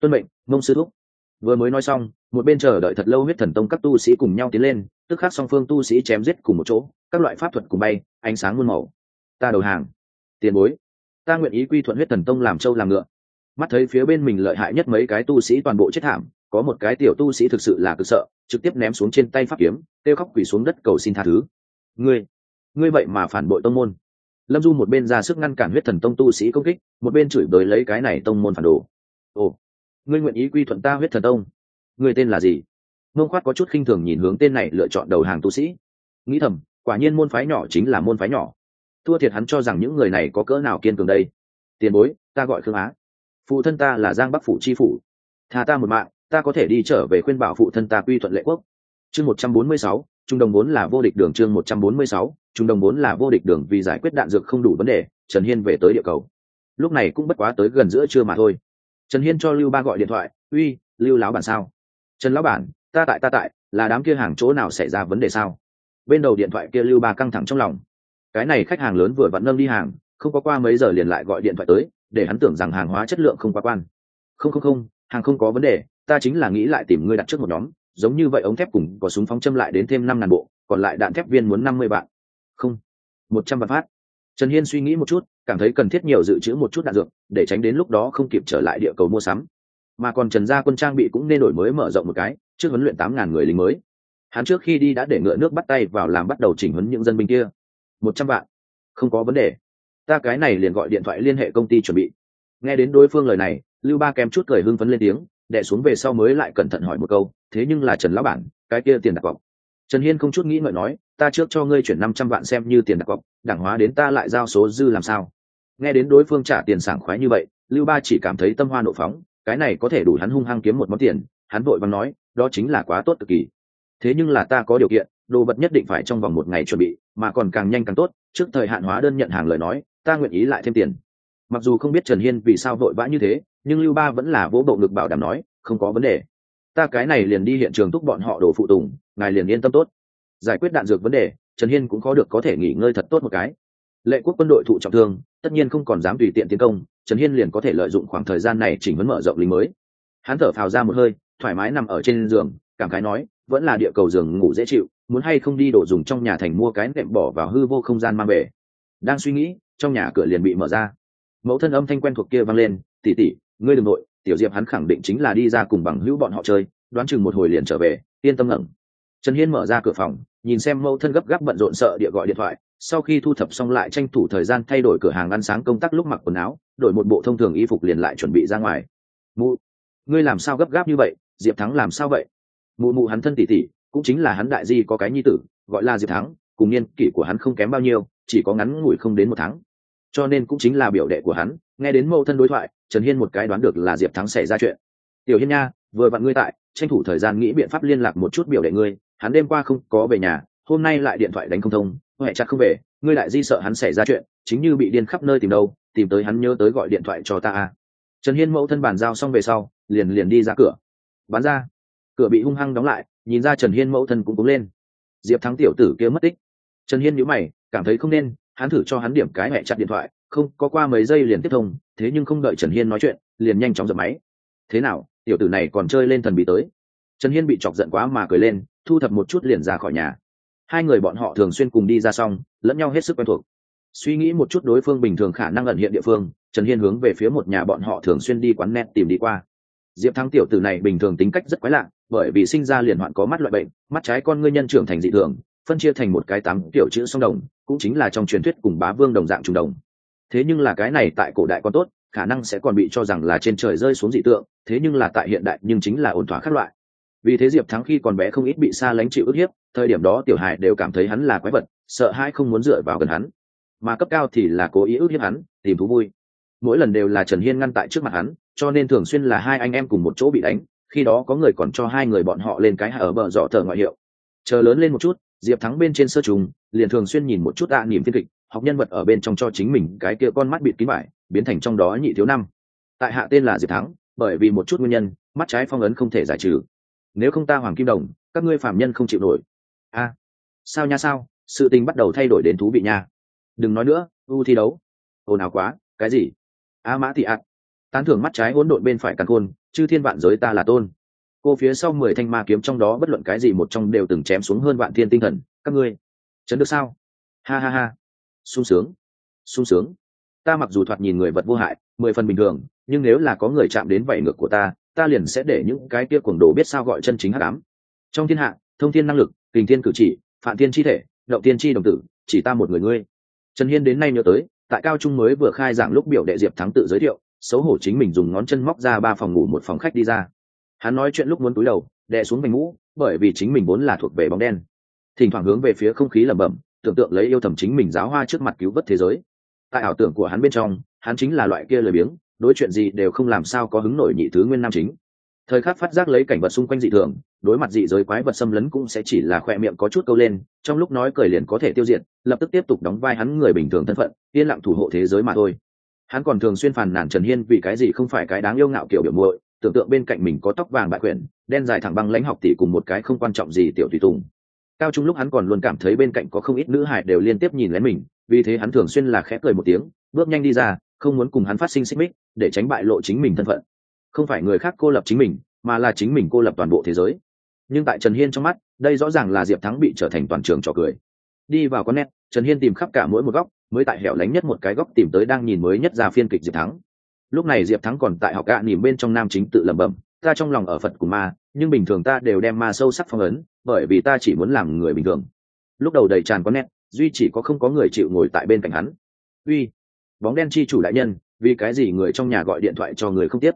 Tuân mệnh, mông sư thúc vừa mới nói xong, một bên chờ đợi thật lâu huyết thần tông các tu sĩ cùng nhau tiến lên, tức khắc song phương tu sĩ chém giết cùng một chỗ, các loại pháp thuật cùng bay, ánh sáng muôn màu. Ta đầu hàng. Tiền bối. Ta nguyện ý quy thuận huyết thần tông làm trâu làm ngựa. Mắt thấy phía bên mình lợi hại nhất mấy cái tu sĩ toàn bộ chết thảm, có một cái tiểu tu sĩ thực sự là cực sợ, trực tiếp ném xuống trên tay pháp kiếm, kêu khóc quỳ xuống đất cầu xin tha thứ. Ngươi. Ngươi vậy mà phản bội tông môn. Lâm du một bên ra sức ngăn cản huyết thần tông tu sĩ công kích, một bên chửi bới lấy cái này tông môn phản đồ. Ồ ngươi nguyện ý quy thuận ta huyết thần tông? Ngươi tên là gì? Mông khoát có chút khinh thường nhìn hướng tên này lựa chọn đầu hàng tu sĩ. Nghĩ thầm, quả nhiên môn phái nhỏ chính là môn phái nhỏ. Thua thiệt hắn cho rằng những người này có cỡ nào kiên cường đây. Tiền bối, ta gọi khương á. Phụ thân ta là giang bắc phủ chi phủ. Thà ta một mạng, ta có thể đi trở về khuyên bảo phụ thân ta quy thuận lệ quốc. Chương một trăm bốn mươi sáu, trung đồng vốn là vô địch đường chương một trăm bốn mươi sáu, trung đồng vốn là vô địch đường vì giải quyết đạn dược không đủ vấn đề, trần hiên về tới địa cầu. Lúc này cũng bất quá tới gần giữa trưa mà thôi trần hiên cho lưu ba gọi điện thoại, uy, lưu Lão bản sao? Trần lão bản, ta tại ta tại, là đám kia hàng chỗ nào xảy ra vấn đề sao? Bên đầu điện thoại kia lưu ba căng thẳng trong lòng. Cái này khách hàng lớn vừa vặn nâng đi hàng, không có qua mấy giờ liền lại gọi điện thoại tới, để hắn tưởng rằng hàng hóa chất lượng không quá quan. Không không không, hàng không có vấn đề, ta chính là nghĩ lại tìm ngươi đặt trước một nhóm, giống như vậy ống thép cùng có súng phóng châm lại đến thêm năm ngàn bộ, còn lại đạn thép viên muốn năm mươi vạn. Không, một trăm vạn phát. Trần hiên suy nghĩ một chút cảm thấy cần thiết nhiều dự trữ một chút đạn dược, để tránh đến lúc đó không kịp trở lại địa cầu mua sắm. Mà còn trần gia quân trang bị cũng nên đổi mới mở rộng một cái, trước huấn luyện tám ngàn người lính mới. Hắn trước khi đi đã để ngựa nước bắt tay vào làm bắt đầu chỉnh huấn những dân binh kia. Một trăm vạn. Không có vấn đề. Ta cái này liền gọi điện thoại liên hệ công ty chuẩn bị. Nghe đến đối phương lời này, lưu ba kém chút cười hưng phấn lên tiếng đẻ xuống về sau mới lại cẩn thận hỏi một câu, thế nhưng là trần lão bản, cái kia tiền đặt cọc? Trần hiên không chút nghĩ ngợi nói, ta trước cho ngươi chuyển năm trăm vạn xem như tiền đặt cọc, đảng hóa đến ta lại giao số dư làm sao? Nghe đến đối phương trả tiền sảng khoái như vậy, lưu ba chỉ cảm thấy tâm hoa nộ phóng, cái này có thể đủ hắn hung hăng kiếm một món tiền, hắn vội vàng nói, đó chính là quá tốt cực kỳ. Thế nhưng là ta có điều kiện, đồ vật nhất định phải trong vòng một ngày chuẩn bị, mà còn càng nhanh càng tốt, trước thời hạn hóa đơn nhận hàng lời nói, ta nguyện ý lại thêm tiền. Mặc dù không biết trần hiên vì sao vội vã như thế, nhưng lưu ba vẫn là vỗ bộ ngực bảo đảm nói, không có vấn đề. Ta cái này liền đi hiện trường thúc bọn họ đổ phụ tùng, ngài liền yên tâm tốt. Giải quyết đạn dược vấn đề, trần hiên cũng có được có thể nghỉ ngơi thật tốt một cái lệ quốc quân đội thụ trọng thương, tất nhiên không còn dám tùy tiện tiến công, trần hiên liền có thể lợi dụng khoảng thời gian này chỉnh vấn mở rộng lính mới. Hắn thở phào ra một hơi, thoải mái nằm ở trên giường, cảm khái nói, vẫn là địa cầu giường ngủ dễ chịu, muốn hay không đi đồ dùng trong nhà thành mua cái nệm bỏ vào hư vô không gian mang về. Đang suy nghĩ, trong nhà cửa liền bị mở ra. Mẫu thân âm thanh quen thuộc kia vang lên tỉ tỉ ngươi đ ừ n g nội, tiểu diệp hắn khẳng định chính là đi ra cùng bằng hữu bọn họ chơi, đoán chừng một hồi liền trở về, yên tâm ngẩng trần hiên mở ra cửa phòng, nhìn xem mẫu thân gấp gáp bận rộn sợ địa gọi điện thoại sau khi thu thập xong lại tranh thủ thời gian thay đổi cửa hàng ăn sáng công tác lúc mặc quần áo, đổi một bộ thông thường y phục liền lại chuẩn bị ra ngoài. Mụ, ngươi làm sao gấp gáp như vậy? Diệp thắng làm sao vậy? Mụ mụ hắn thân tỉ tỉ cũng chính là hắn đại di có cái nhi tử, gọi là diệp thắng, cùng niên kỷ của hắn không kém bao nhiêu, chỉ có ngắn ngủi không đến một tháng. Cho nên cũng chính là biểu đệ của hắn, nghe đến mâu thân đối thoại, trần hiên một cái đoán được là diệp thắng xảy ra chuyện. Tiểu hiên nha, vừa vặn ngươi tại, tranh thủ thời gian nghĩ biện pháp liên lạc một chút biểu đệ ngươi, hắn đêm qua không có về nhà, hôm nay lại điện thoại đánh không thông huệ chặt không về, ngươi lại di sợ hắn xảy ra chuyện, chính như bị điên khắp nơi tìm đâu, tìm tới hắn nhớ tới gọi điện thoại cho ta à. trần hiên mẫu thân bàn giao xong về sau, liền liền đi ra cửa. Bán ra. Cửa bị hung hăng đóng lại, nhìn ra trần hiên mẫu thân cũng cúng lên. Diệp thắng tiểu tử kia mất tích. Trần hiên nhữ mày, cảm thấy không nên, hắn thử cho hắn điểm cái mẹ chặt điện thoại, không, có qua mấy giây liền tiếp thông, thế nhưng không đợi trần hiên nói chuyện, liền nhanh chóng dập máy. Thế nào, tiểu tử này còn chơi lên thần bị tới. Trần hiên bị chọc giận quá mà cười lên, thu thập một chút liền ra khỏi nhà hai người bọn họ thường xuyên cùng đi ra xong lẫn nhau hết sức quen thuộc. Suy nghĩ một chút đối phương bình thường khả năng ẩn hiện địa phương, trần hiên hướng về phía một nhà bọn họ thường xuyên đi quán net tìm đi qua. Diệp thắng tiểu tử này bình thường tính cách rất quái lạ, bởi vì sinh ra liền hoạn có mắt loại bệnh, mắt trái con ngươi nhân trưởng thành dị thường, phân chia thành một cái tám tiểu chữ song đồng, cũng chính là trong truyền thuyết cùng bá vương đồng dạng trùng đồng. Thế nhưng là cái này tại cổ đại còn tốt, khả năng sẽ còn bị cho rằng là trên trời rơi xuống dị tượng, thế nhưng là tại hiện đại nhưng chính là ổn thỏa khác loại. Vì thế diệp thắng khi còn bé không ít bị xa lánh chịu ức hiếp thời điểm đó tiểu hải đều cảm thấy hắn là quái vật, sợ hãi không muốn dựa vào gần hắn. Mà cấp cao thì là cố ý ước hiếp hắn, tìm thú vui. Mỗi lần đều là trần hiên ngăn tại trước mặt hắn, cho nên thường xuyên là hai anh em cùng một chỗ bị đánh, khi đó có người còn cho hai người bọn họ lên cái hạ ở bờ dọ thờ ngoại hiệu. Chờ lớn lên một chút, diệp thắng bên trên sơ trùng, liền thường xuyên nhìn một chút tạ niềm phiên kịch, học nhân vật ở bên trong cho chính mình cái kia con mắt bịt kín vải biến thành trong đó nhị thiếu năm. Tại hạ tên là diệp thắng, bởi vì một chút nguyên nhân, mắt trái phong ấn không thể giải trừ. Nếu không ta hoàng kim đồng, các ngươi phạm nhân không chịu nổi a sao nha sao? Sự tình bắt đầu thay đổi đến thú vị nha. Đừng nói nữa, u thi đấu. Ồn ào quá, cái gì? A mã thị ạt tán thưởng mắt trái hỗn độn bên phải càn khôn, chư thiên vạn giới ta là tôn. Cô phía sau mười thanh ma kiếm trong đó bất luận cái gì một trong đều từng chém xuống hơn vạn thiên tinh thần. Các ngươi, chấn được sao? Ha ha ha. Sung sướng. Sung sướng. Ta mặc dù thoạt nhìn người vật vô hại, mười phần bình thường, nhưng nếu là có người chạm đến vảy ngược của ta ta liền sẽ để những cái kia cuồng đồ biết sao gọi chân chính hắc ám. Trong thiên hạ, thông thiên năng lực kình thiên cử chỉ phạm thiên chi thể, động tiên chi đồng tử, chỉ ta một người ngươi. Trần hiên đến nay nhớ tới, tại cao trung mới vừa khai giảng lúc biểu đệ diệp thắng tự giới thiệu, xấu hổ chính mình dùng ngón chân móc ra ba phòng ngủ một phòng khách đi ra. Hắn nói chuyện lúc muốn túi đầu, đè xuống vành mũ, bởi vì chính mình vốn là thuộc về bóng đen. Thỉnh thoảng hướng về phía không khí lẩm bẩm, tưởng tượng lấy yêu thầm chính mình giáo hoa trước mặt cứu vớt thế giới. Tại ảo tưởng của hắn bên trong, hắn chính là loại kia lười biếng, đối chuyện gì đều không làm sao có hứng nổi nhị thứ nguyên nam chính. Thời khắc phát giác lấy cảnh vật xung quanh dị thường đối mặt dị giới quái vật xâm lấn cũng sẽ chỉ là khoe miệng có chút câu lên, trong lúc nói cười liền có thể tiêu diệt, lập tức tiếp tục đóng vai hắn người bình thường thân phận, yên lặng thủ hộ thế giới mà thôi. Hắn còn thường xuyên phàn nàn trần hiên vì cái gì không phải cái đáng yêu ngạo kiểu biểu muội, tưởng tượng bên cạnh mình có tóc vàng bại quyển, đen dài thẳng băng lãnh học tỷ cùng một cái không quan trọng gì tiểu tùy tùng. Cao trung lúc hắn còn luôn cảm thấy bên cạnh có không ít nữ hải đều liên tiếp nhìn lén mình, vì thế hắn thường xuyên là khẽ cười một tiếng, bước nhanh đi ra, không muốn cùng hắn phát sinh xích mích, để tránh bại lộ chính mình thân phận. Không phải người khác cô lập chính mình, mà là chính mình cô lập toàn bộ thế giới nhưng tại trần hiên trong mắt, đây rõ ràng là diệp thắng bị trở thành toàn trường trò cười. Đi vào con nét trần hiên tìm khắp cả mỗi một góc, mới tại hẻo lánh nhất một cái góc tìm tới đang nhìn mới nhất ra phiên kịch diệp thắng. Lúc này diệp thắng còn tại học gạ nỉm bên trong nam chính tự lẩm bẩm, ta trong lòng ở phật của ma, nhưng bình thường ta đều đem ma sâu sắc phong ấn, bởi vì ta chỉ muốn làm người bình thường. Lúc đầu đầy tràn con nét duy chỉ có không có người chịu ngồi tại bên cạnh hắn. Uy, bóng đen chi chủ đại nhân, vì cái gì người trong nhà gọi điện thoại cho người không tiếp?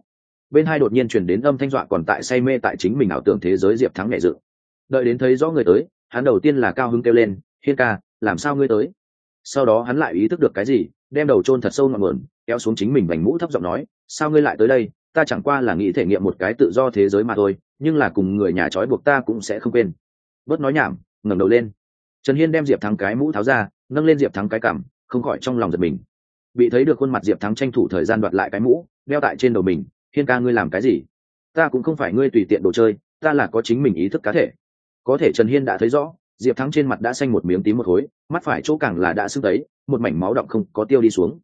Bên hai đột nhiên chuyển đến âm thanh dọa còn tại say mê tại chính mình ảo tưởng thế giới diệp thắng nhẹ dự. Đợi đến thấy rõ người tới, hắn đầu tiên là cao hứng kêu lên, hiên ca, làm sao ngươi tới? Sau đó hắn lại ý thức được cái gì, đem đầu chôn thật sâu ngọn nguồn, kéo xuống chính mình vành mũ thấp giọng nói, sao ngươi lại tới đây? Ta chẳng qua là nghĩ thể nghiệm một cái tự do thế giới mà thôi, nhưng là cùng người nhà trói buộc ta cũng sẽ không quên. Bớt nói nhảm, ngẩng đầu lên. Trần hiên đem diệp thắng cái mũ tháo ra, nâng lên diệp thắng cái cảm không khỏi trong lòng giật mình. Bị thấy được khuôn mặt diệp thắng tranh thủ thời gian đoạt lại cái mũ, đeo tại trên đầu mình hiên ca ngươi làm cái gì? Ta cũng không phải ngươi tùy tiện đồ chơi, ta là có chính mình ý thức cá thể. Có thể trần hiên đã thấy rõ, diệp thắng trên mặt đã xanh một miếng tím một khối, mắt phải chỗ càng là đã sưng tấy, một mảnh máu động không có tiêu đi xuống.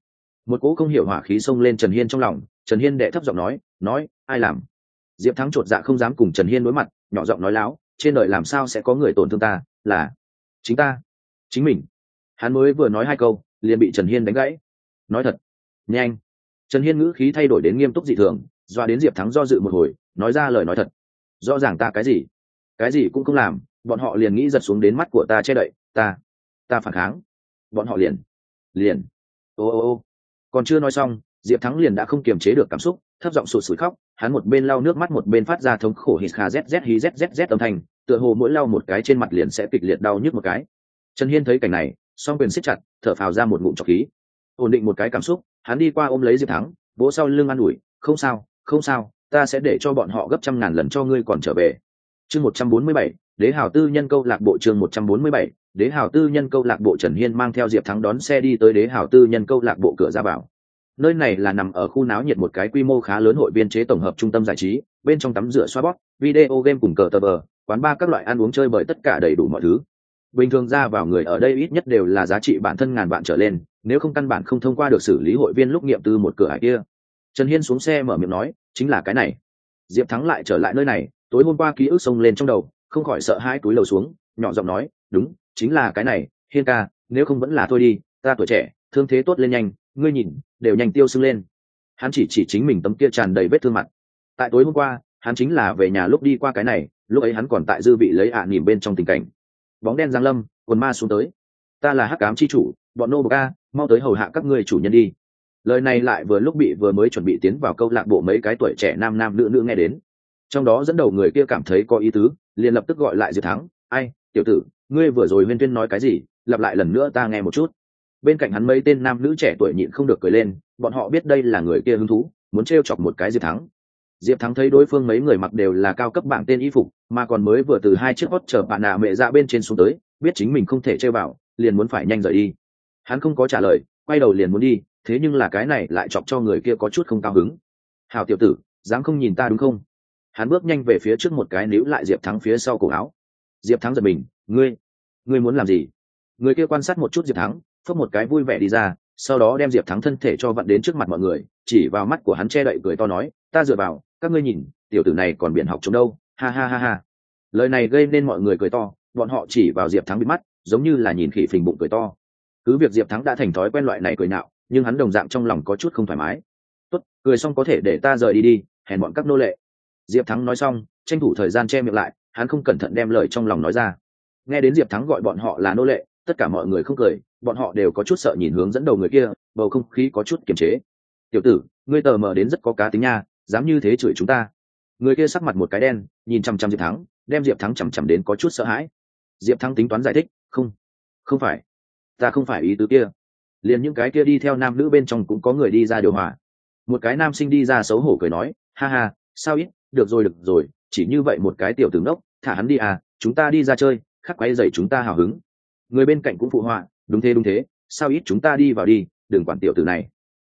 Một cỗ không hiểu hỏa khí xông lên trần hiên trong lòng, trần hiên đệ thấp giọng nói nói, ai làm? Diệp thắng chột dạ không dám cùng trần hiên đối mặt, nhỏ giọng nói láo, trên đời làm sao sẽ có người tổn thương ta, là chính ta, chính mình. Hắn mới vừa nói hai câu, liền bị trần hiên đánh gãy. Nói thật, nhanh. Trần hiên ngữ khí thay đổi đến nghiêm túc dị thường doa đến diệp thắng do dự một hồi, nói ra lời nói thật. Rõ ràng ta cái gì? Cái gì cũng không làm, bọn họ liền nghĩ giật xuống đến mắt của ta che đậy, ta ta phản kháng. Bọn họ liền liền. Ô ô ô. Còn chưa nói xong, diệp thắng liền đã không kiềm chế được cảm xúc, thấp giọng sụt sùi khóc, hắn một bên lau nước mắt một bên phát ra thống khổ hít kha zz hí z âm thanh, tựa hồ mỗi lau một cái trên mặt liền sẽ kịch liệt đau nhức một cái. Trần hiên thấy cảnh này, song quyền siết chặt, thở phào ra một ngụm trọc khí. Ổn định một cái cảm xúc, hắn đi qua ôm lấy diệp thắng, vỗ sau lưng an ủi, không sao không sao, ta sẽ để cho bọn họ gấp trăm ngàn lần cho ngươi còn trở về. Chương một trăm bốn mươi bảy, đế hào tư nhân câu lạc bộ chương một trăm bốn mươi bảy, đế hào tư nhân câu lạc bộ trần hiên mang theo diệp thắng đón xe đi tới đế hào tư nhân câu lạc bộ cửa ra vào. Nơi này là nằm ở khu náo nhiệt một cái quy mô khá lớn hội viên chế tổng hợp trung tâm giải trí, bên trong tắm rửa, xoa bóp, video game cùng cờ tờ bờ, quán ba các loại ăn uống chơi bởi tất cả đầy đủ mọi thứ. Bình thường ra vào người ở đây ít nhất đều là giá trị bản thân ngàn vạn trở lên, nếu không căn bản không thông qua được xử lý hội viên lúc nghiệm tư một cửa hải kia trần hiên xuống xe mở miệng nói, chính là cái này. Diệp thắng lại trở lại nơi này, tối hôm qua ký ức xông lên trong đầu, không khỏi sợ hai túi lầu xuống, nhỏ giọng nói, đúng, chính là cái này, hiên ca, nếu không vẫn là thôi đi, ta tuổi trẻ, thương thế tốt lên nhanh, ngươi nhìn, đều nhanh tiêu sưng lên. Hắn chỉ chỉ chính mình tấm kia tràn đầy vết thương mặt. Tại tối hôm qua, hắn chính là về nhà lúc đi qua cái này, lúc ấy hắn còn tại dư vị lấy ạ à nỉm bên trong tình cảnh. Bóng đen giang lâm, quần ma xuống tới. Ta là hắc cám chi chủ, bọn nô bờ ca mau tới hầu hạ các ngươi chủ nhân đi lời này lại vừa lúc bị vừa mới chuẩn bị tiến vào câu lạc bộ mấy cái tuổi trẻ nam nam nữ nữ nghe đến. Trong đó dẫn đầu người kia cảm thấy có ý tứ, liền lập tức gọi lại diệp thắng. Ai, tiểu tử, ngươi vừa rồi huyên tuyên nói cái gì? Lặp lại lần nữa ta nghe một chút. Bên cạnh hắn mấy tên nam nữ trẻ tuổi nhịn không được cười lên, bọn họ biết đây là người kia hứng thú, muốn t r e o chọc một cái diệp thắng. Diệp thắng thấy đối phương mấy người mặc đều là cao cấp bảng tên y phục, mà còn mới vừa từ hai chiếc hót chở bạn nạ mẹ ra bên trên xuống tới, biết chính mình không thể chơi vào, liền muốn phải nhanh rời đi. Hắn không có trả lời, quay đầu liền muốn đi thế nhưng là cái này lại chọc cho người kia có chút không cao hứng. Hào tiểu tử, dám không nhìn ta đúng không? Hắn bước nhanh về phía trước một cái níu lại diệp thắng phía sau cổ áo. Diệp thắng giật mình, ngươi ngươi muốn làm gì? Người kia quan sát một chút diệp thắng phớt một cái vui vẻ đi ra, sau đó đem diệp thắng thân thể cho vặn đến trước mặt mọi người, chỉ vào mắt của hắn che đậy cười to nói, ta dựa vào, các ngươi nhìn, tiểu tử này còn biện học chống đâu, ha ha ha ha. Lời này gây nên mọi người cười to, bọn họ chỉ vào diệp thắng bị mắt, giống như là nhìn khỉ phình bụng cười to. Cứ việc diệp thắng đã thành thói quen loại này cười nạo nhưng hắn đồng dạng trong lòng có chút không thoải mái. Tốt, cười xong có thể để ta rời đi đi, hèn bọn các nô lệ. Diệp thắng nói xong, tranh thủ thời gian che miệng lại, hắn không cẩn thận đem lời trong lòng nói ra. Nghe đến diệp thắng gọi bọn họ là nô lệ, tất cả mọi người không cười, bọn họ đều có chút sợ nhìn hướng dẫn đầu người kia, bầu không khí có chút kiềm chế. Tiểu tử, ngươi tờ mờ đến rất có cá tính nha, dám như thế chửi chúng ta. Người kia sắc mặt một cái đen, nhìn chằm chằm diệp thắng, đem diệp thắng chằm chằm đến có chút sợ hãi. Diệp thắng tính toán giải thích, không không phải, ta không phải ý tứ kia liền những cái kia đi theo nam nữ bên trong cũng có người đi ra điều hòa. Một cái nam sinh đi ra xấu hổ cười nói, ha ha, sao ít, được rồi được rồi, chỉ như vậy một cái tiểu tướng đốc thả hắn đi à chúng ta đi ra chơi, khắc quay dậy chúng ta hào hứng. Người bên cạnh cũng phụ họa, đúng thế đúng thế, sao ít chúng ta đi vào đi, đừng quản tiểu tử này.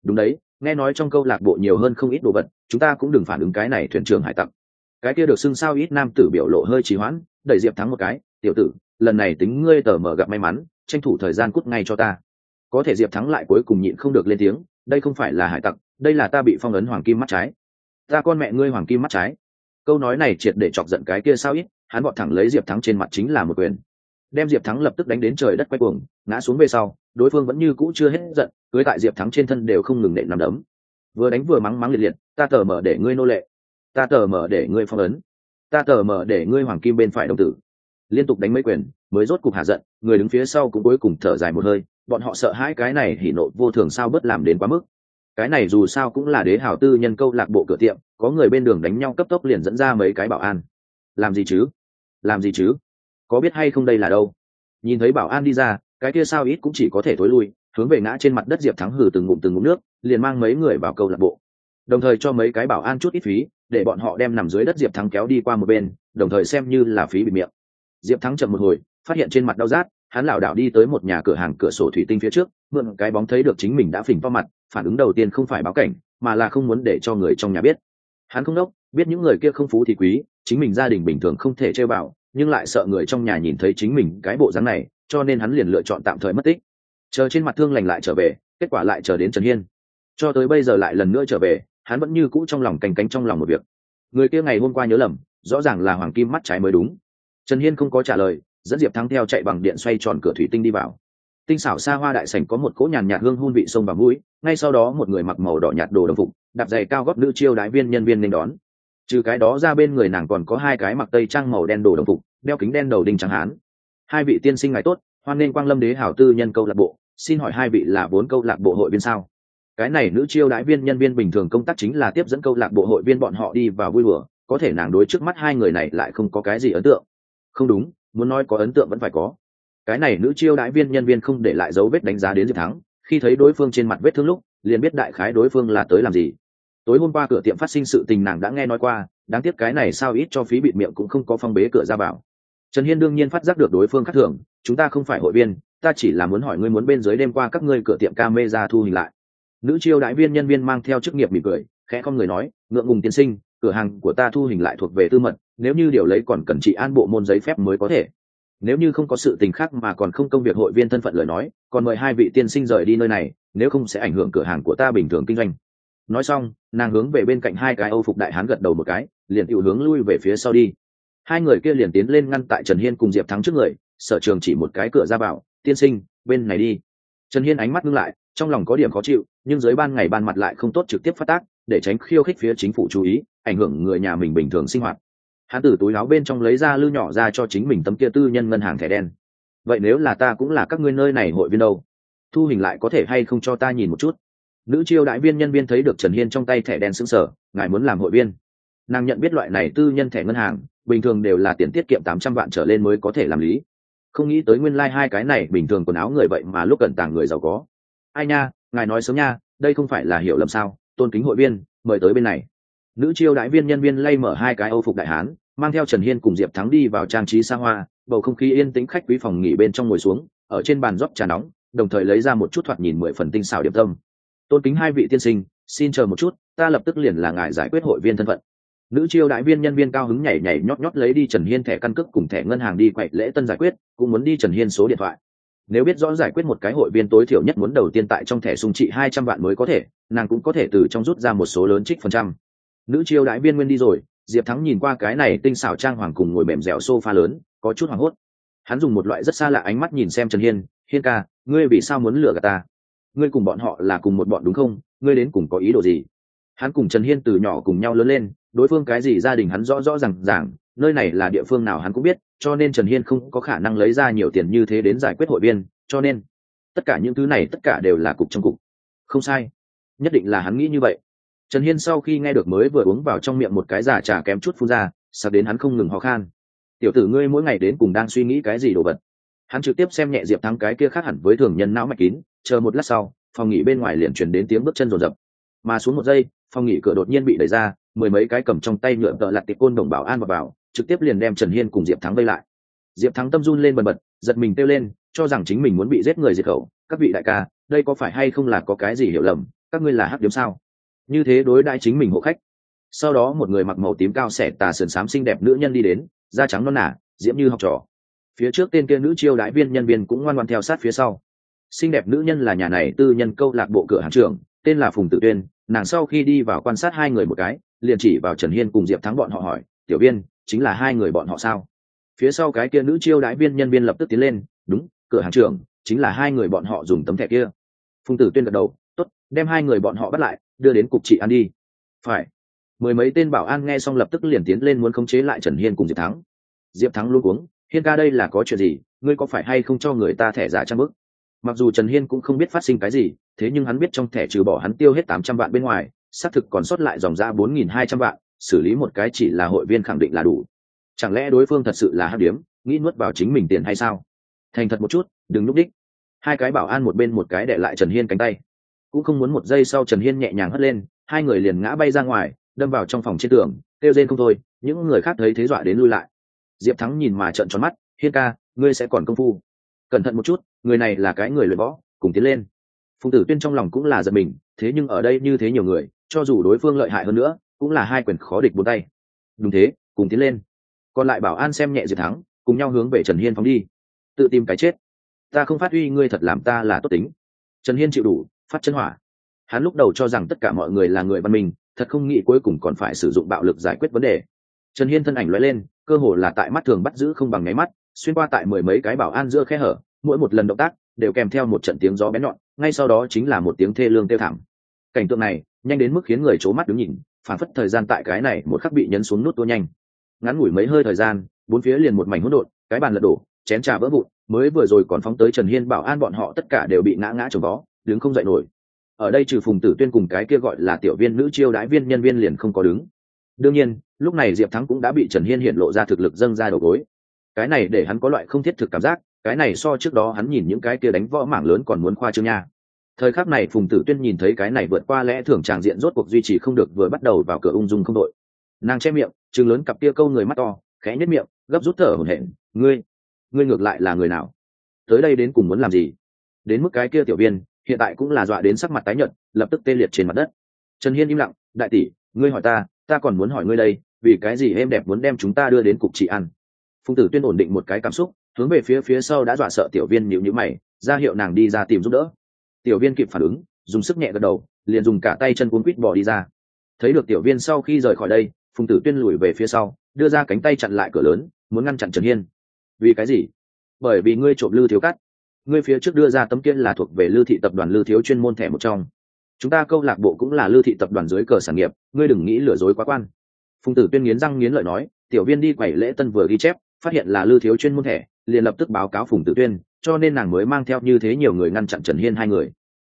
Đúng đấy, nghe nói trong câu lạc bộ nhiều hơn không ít đồ vật, chúng ta cũng đừng phản ứng cái này thuyền trưởng hải tặc. Cái kia được xưng sao ít nam tử biểu lộ hơi trì hoãn, đẩy diệp thắng một cái, tiểu tử, lần này tính ngươi tờ mở gặp may mắn, tranh thủ thời gian cút ngay cho ta có thể diệp thắng lại cuối cùng nhịn không được lên tiếng, đây không phải là hải tặc, đây là ta bị phong ấn hoàng kim mắt trái. Ta con mẹ ngươi hoàng kim mắt trái. Câu nói này triệt để chọc giận cái kia sao ít, hắn bọn thẳng lấy diệp thắng trên mặt chính là một quyền. Đem diệp thắng lập tức đánh đến trời đất quay cuồng, ngã xuống về sau, đối phương vẫn như cũ chưa hết giận, cưới tại diệp thắng trên thân đều không ngừng nệ nằm đấm. Vừa đánh vừa mắng mắng liệt liệt, ta tờ mở để ngươi nô lệ. Ta tờ mở để ngươi phong ấn. Ta tờ mở để ngươi hoàng kim bên phải đồng tử. Liên tục đánh mấy quyền, mới rốt cục hạ giận, người đứng phía sau cũng cuối cùng thở dài một hơi bọn họ sợ hãi cái này hỉ nộ vô thường sao bớt làm đến quá mức. Cái này dù sao cũng là đế hảo tư nhân câu lạc bộ cửa tiệm, có người bên đường đánh nhau cấp tốc liền dẫn ra mấy cái bảo an. Làm gì chứ? Làm gì chứ? Có biết hay không đây là đâu? Nhìn thấy bảo an đi ra, cái kia sao ít cũng chỉ có thể thối lui, hướng về ngã trên mặt đất diệp thắng hử từng ngụm từng ngụm nước, liền mang mấy người vào câu lạc bộ. Đồng thời cho mấy cái bảo an chút ít phí, để bọn họ đem nằm dưới đất diệp thắng kéo đi qua một bên, đồng thời xem như là phí bị miệng. Diệp thắng chậm một hồi, phát hiện trên mặt đau rát hắn lảo đảo đi tới một nhà cửa hàng cửa sổ thủy tinh phía trước, mượn cái bóng thấy được chính mình đã phình to mặt, phản ứng đầu tiên không phải báo cảnh, mà là không muốn để cho người trong nhà biết. Hắn không đốc, biết những người kia không phú thì quý, chính mình gia đình bình thường không thể chơi vào nhưng lại sợ người trong nhà nhìn thấy chính mình cái bộ dáng này, cho nên hắn liền lựa chọn tạm thời mất tích. Chờ trên mặt thương lành lại trở về, kết quả lại chờ đến trần hiên. Cho tới bây giờ lại lần nữa trở về, hắn vẫn như cũ trong lòng cành cánh trong lòng một việc. Người kia ngày hôm qua nhớ lầm, rõ ràng là hoàng kim mắt trái mới đúng. Trần hiên không có trả lời dẫn diệp thắng theo chạy bằng điện xoay tròn cửa thủy tinh đi vào tinh xảo xa hoa đại sảnh có một cỗ nhàn nhạt hương hôn vị sông và mũi ngay sau đó một người mặc màu đỏ nhạt đồ đồng phục đạp giày cao góp nữ chiêu đái viên nhân viên nên đón trừ cái đó ra bên người nàng còn có hai cái mặc tây trang màu đen đồ đồng phục đeo kính đen đầu đinh trắng hán hai vị tiên sinh ngài tốt hoan nên quang lâm đế hảo tư nhân câu lạc bộ xin hỏi hai vị là vốn câu lạc bộ hội viên sao cái này nữ chiêu đãi viên nhân viên bình thường công tác chính là tiếp dẫn câu lạc bộ hội viên bọn họ đi vào vui bừa có thể nàng đối trước mắt hai người này lại không có cái gì ấn tượng không đúng muốn nói có ấn tượng vẫn phải có. Cái này nữ chiêu đãi viên nhân viên không để lại dấu vết đánh giá đến diệp thắng, khi thấy đối phương trên mặt vết thương lúc, liền biết đại khái đối phương là tới làm gì. Tối hôm qua cửa tiệm phát sinh sự tình nàng đã nghe nói qua, đáng tiếc cái này sao ít cho phí bịt miệng cũng không có phong bế cửa ra vào. Trần hiên đương nhiên phát giác được đối phương khác thường, chúng ta không phải hội viên, ta chỉ là muốn hỏi ngươi muốn bên dưới đêm qua các ngươi cửa tiệm ca mê ra thu hình lại. Nữ chiêu đại viên nhân viên mang theo chức nghiệp mỉm cười, khẽ không người nói, ngượng ngùng tiên sinh cửa hàng của ta thu hình lại thuộc về tư mật, nếu như điều lấy còn cần trị an bộ môn giấy phép mới có thể. Nếu như không có sự tình khác mà còn không công việc hội viên thân phận lời nói, còn mời hai vị tiên sinh rời đi nơi này, nếu không sẽ ảnh hưởng cửa hàng của ta bình thường kinh doanh. Nói xong, nàng hướng về bên cạnh hai cái âu phục đại hán gật đầu một cái, liền tự hướng lui về phía sau đi. Hai người kia liền tiến lên ngăn tại trần hiên cùng diệp thắng trước người, sở trường chỉ một cái cửa ra vào, tiên sinh, bên này đi. Trần hiên ánh mắt ngưng lại, trong lòng có điểm khó chịu, nhưng dưới ban ngày ban mặt lại không tốt trực tiếp phát tác để tránh khiêu khích phía chính phủ chú ý, ảnh hưởng người nhà mình bình thường sinh hoạt. Hắn từ túi áo bên trong lấy ra lư nhỏ ra cho chính mình tấm kia tư nhân ngân hàng thẻ đen. Vậy nếu là ta cũng là các ngươi nơi này hội viên đâu? Thu hình lại có thể hay không cho ta nhìn một chút? Nữ chiêu đại viên nhân viên thấy được trần hiên trong tay thẻ đen xứng sở ngài muốn làm hội viên. Nàng nhận biết loại này tư nhân thẻ ngân hàng, bình thường đều là tiền tiết kiệm tám trăm vạn trở lên mới có thể làm lý. Không nghĩ tới nguyên lai、like、hai cái này bình thường quần áo người vậy mà lúc cần tàng người giàu có. Ai nha, ngài nói sớm nha, đây không phải là hiểu lầm sao? Tôn kính hội viên, mời tới bên này. Nữ chiêu đại viên nhân viên lay mở hai cái âu phục đại hán, mang theo trần hiên cùng diệp thắng đi vào trang trí xa hoa, bầu không khí yên tĩnh khách quý phòng nghỉ bên trong ngồi xuống, ở trên bàn rót trà nóng, đồng thời lấy ra một chút thoạt nhìn mười phần tinh xảo điểm tâm. Tôn kính hai vị tiên sinh, xin chờ một chút, ta lập tức liền là ngài giải quyết hội viên thân phận. Nữ chiêu đại viên nhân viên cao hứng nhảy nhảy nhót nhót lấy đi trần hiên thẻ căn cước cùng thẻ ngân hàng đi quậy lễ tân giải quyết, cũng muốn đi trần hiên số điện thoại nếu biết rõ giải quyết một cái hội viên tối thiểu nhất muốn đầu tiên tại trong thẻ sung trị hai trăm vạn mới có thể, nàng cũng có thể từ trong rút ra một số lớn trích phần trăm. Nữ chiêu đại viên nguyên đi rồi, diệp thắng nhìn qua cái này tinh xảo trang hoàng cùng ngồi mềm dẻo sofa lớn, có chút hoảng hốt. Hắn dùng một loại rất xa lạ ánh mắt nhìn xem trần hiên hiên ca, ngươi vì sao muốn lừa gạt ta? Ngươi cùng bọn họ là cùng một bọn đúng không? Ngươi đến cùng có ý đồ gì? Hắn cùng trần hiên từ nhỏ cùng nhau lớn lên, đối phương cái gì gia đình hắn rõ rõ r à n g ràng nơi này là địa phương nào hắn cũng biết cho nên trần hiên không có khả năng lấy ra nhiều tiền như thế đến giải quyết hội viên cho nên tất cả những thứ này tất cả đều là cục trong cục. Không sai. Nhất định là hắn nghĩ như vậy. Trần hiên sau khi nghe được mới vừa uống vào trong miệng một cái giả trà kém chút phun ra sắp đến hắn không ngừng ho khan. Tiểu tử ngươi mỗi ngày đến cùng đang suy nghĩ cái gì đồ vật? Hắn trực tiếp xem nhẹ diệp thắng cái kia khác hẳn với thường nhân não mạch kín chờ một lát sau phòng nghỉ bên ngoài liền chuyển đến tiếng bước chân rồn rập. Mà xuống một giây phòng nghỉ cửa đột nhiên bị đẩy ra mười mấy cái cầm trong tay nhựa tợ lặt tiệp côn đồng bảo an vào, vào trực tiếp liền đem trần hiên cùng diệp thắng vây lại. Diệp thắng tâm run lên bần bật, giật mình kêu lên, cho rằng chính mình muốn bị giết người diệt khẩu. Các vị đại ca, đây có phải hay không là có cái gì hiểu lầm? Các ngươi là hắc điếm sao? Như thế đối đãi chính mình hộ khách. Sau đó một người mặc màu tím cao xẻ tà sườn xám xinh đẹp nữ nhân đi đến, da trắng non nả diễm như học trò. Phía trước tên kia nữ chiêu đại viên nhân viên cũng ngoan ngoan theo sát phía sau. Xinh đẹp nữ nhân là nhà này tư nhân câu lạc bộ cửa hàng trưởng, tên là phùng tự tuyên. Nàng sau khi đi vào quan sát hai người một cái, liền chỉ vào trần hiên cùng diệp thắng bọn họ hỏi, tiểu viên chính là hai người bọn họ sao? Phía sau cái kia nữ chiêu đãi viên nhân viên lập tức tiến lên, đúng, cửa hàng trưởng, chính là hai người bọn họ dùng tấm thẻ kia. Phùng tử tuyên gật đầu t ố t đem hai người bọn họ bắt lại, đưa đến cục trị an đi. Phải. Mười mấy tên bảo an nghe xong lập tức liền tiến lên muốn khống chế lại trần hiên cùng diệp thắng. Diệp thắng luôn cuống, hiên ca đây là có chuyện gì, ngươi có phải hay không cho người ta thẻ giả trang bức? Mặc dù trần hiên cũng không biết phát sinh cái gì, thế nhưng hắn biết trong thẻ trừ bỏ hắn tiêu hết tám trăm vạn bên ngoài, xác thực còn sót lại dòng ra bốn nghìn hai trăm vạn xử lý một cái chỉ là hội viên khẳng định là đủ. Chẳng lẽ đối phương thật sự là hát điếm, nghĩ nuốt vào chính mình tiền hay sao? Thành thật một chút, đừng núp đích hai cái bảo an một bên một cái để lại trần hiên cánh tay. Cũng không muốn một giây sau trần hiên nhẹ nhàng hất lên, hai người liền ngã bay ra ngoài, đâm vào trong phòng trên tường, kêu rên không thôi, những người khác thấy thế dọa đến lui lại. Diệp thắng nhìn mà trợn tròn mắt, hiên ca, ngươi sẽ còn công phu. Cẩn thận một chút, người này là cái người luyện võ, cùng tiến lên. Phùng tử tuyên trong lòng cũng là giật mình, thế nhưng ở đây như thế nhiều người, cho dù đối phương lợi hại hơn nữa cũng là hai quyền khó địch bốn tay. Đúng thế, cùng tiến lên. Còn lại bảo an xem nhẹ diệp thắng, cùng nhau hướng về trần hiên phóng đi. Tự tìm cái chết. Ta không phát huy ngươi thật làm ta là tốt tính. Trần hiên chịu đủ, phát chân hỏa. Hắn lúc đầu cho rằng tất cả mọi người là người văn minh, thật không nghĩ cuối cùng còn phải sử dụng bạo lực giải quyết vấn đề. Trần hiên thân ảnh l lên, cơ hồ là tại mắt thường bắt giữ không bằng nháy mắt, xuyên qua tại mười mấy cái bảo an giữa khe hở, mỗi một lần động tác đều kèm theo một trận tiếng gió bén nhọn, ngay sau đó chính là một tiếng thê lương tiêu thảm. Cảnh tượng này, nhanh đến mức khiến người c mắt đứng nhìn phản phất thời gian tại cái này một khắc bị nhấn xuống nút tua nhanh. Ngắn ngủi mấy hơi thời gian, bốn phía liền một mảnh hỗn độn, cái bàn lật đổ, chén trà vỡ vụn, mới vừa rồi còn phóng tới trần hiên bảo an bọn họ tất cả đều bị ngã ngã trồng vó, đứng không dậy nổi. Ở đây trừ phùng tử tuyên cùng cái kia gọi là tiểu viên nữ chiêu đãi viên nhân viên liền không có đứng. Đương nhiên, lúc này diệp thắng cũng đã bị trần hiên hiện lộ ra thực lực dâng ra đầu gối. Cái này để hắn có loại không thiết thực cảm giác, cái này so trước đó hắn nhìn những cái kia đánh võ mảng lớn còn muốn khoa trương nha thời khắc này phùng tử tuyên nhìn thấy cái này vượt qua lẽ thường tràng diện rốt cuộc duy trì không được vừa bắt đầu vào cửa ung dung không đội. Nàng che miệng chừng lớn cặp kia câu người mắt to, khẽ nhất miệng, gấp rút thở hổn hển, ngươi ngươi ngược lại là người nào? Tới đây đến cùng muốn làm gì? Đến mức cái kia tiểu viên, hiện tại cũng là dọa đến sắc mặt tái nhợt, lập tức tê liệt trên mặt đất. Trần hiên im lặng, đại tỷ, ngươi hỏi ta ta còn muốn hỏi ngươi đây, vì cái gì em đẹp muốn đem chúng ta đưa đến cục trị ăn phùng tử tuyên ổn định một cái cảm xúc, hướng về phía phía sau đã dọa sợ tiểu viên nhịu nhữ mày, ra hiệu nàng đi ra tìm giúp đỡ tiểu viên kịp phản ứng, dùng sức nhẹ gật đầu, liền dùng cả tay chân cuốn quýt bỏ đi ra. Thấy được tiểu viên sau khi rời khỏi đây, phùng tử tuyên lùi về phía sau, đưa ra cánh tay chặn lại cửa lớn, muốn ngăn chặn trần hiên. Vì cái gì? Bởi vì ngươi trộm lư thiếu cắt ngươi phía trước đưa ra tấm kiên là thuộc về lư thị tập đoàn lư thiếu chuyên môn thẻ một trong. Chúng ta câu lạc bộ cũng là lư thị tập đoàn dưới cờ sản nghiệp, ngươi đừng nghĩ lừa dối quá quan. Phùng tử tuyên nghiến răng nghiến lợi nói, tiểu viên đi quẩy lễ tân vừa ghi chép, phát hiện là lư thiếu chuyên môn thẻ liền lập tức báo cáo phùng tử tuyên, cho nên nàng mới mang theo như thế nhiều người ngăn chặn trần hiên hai người.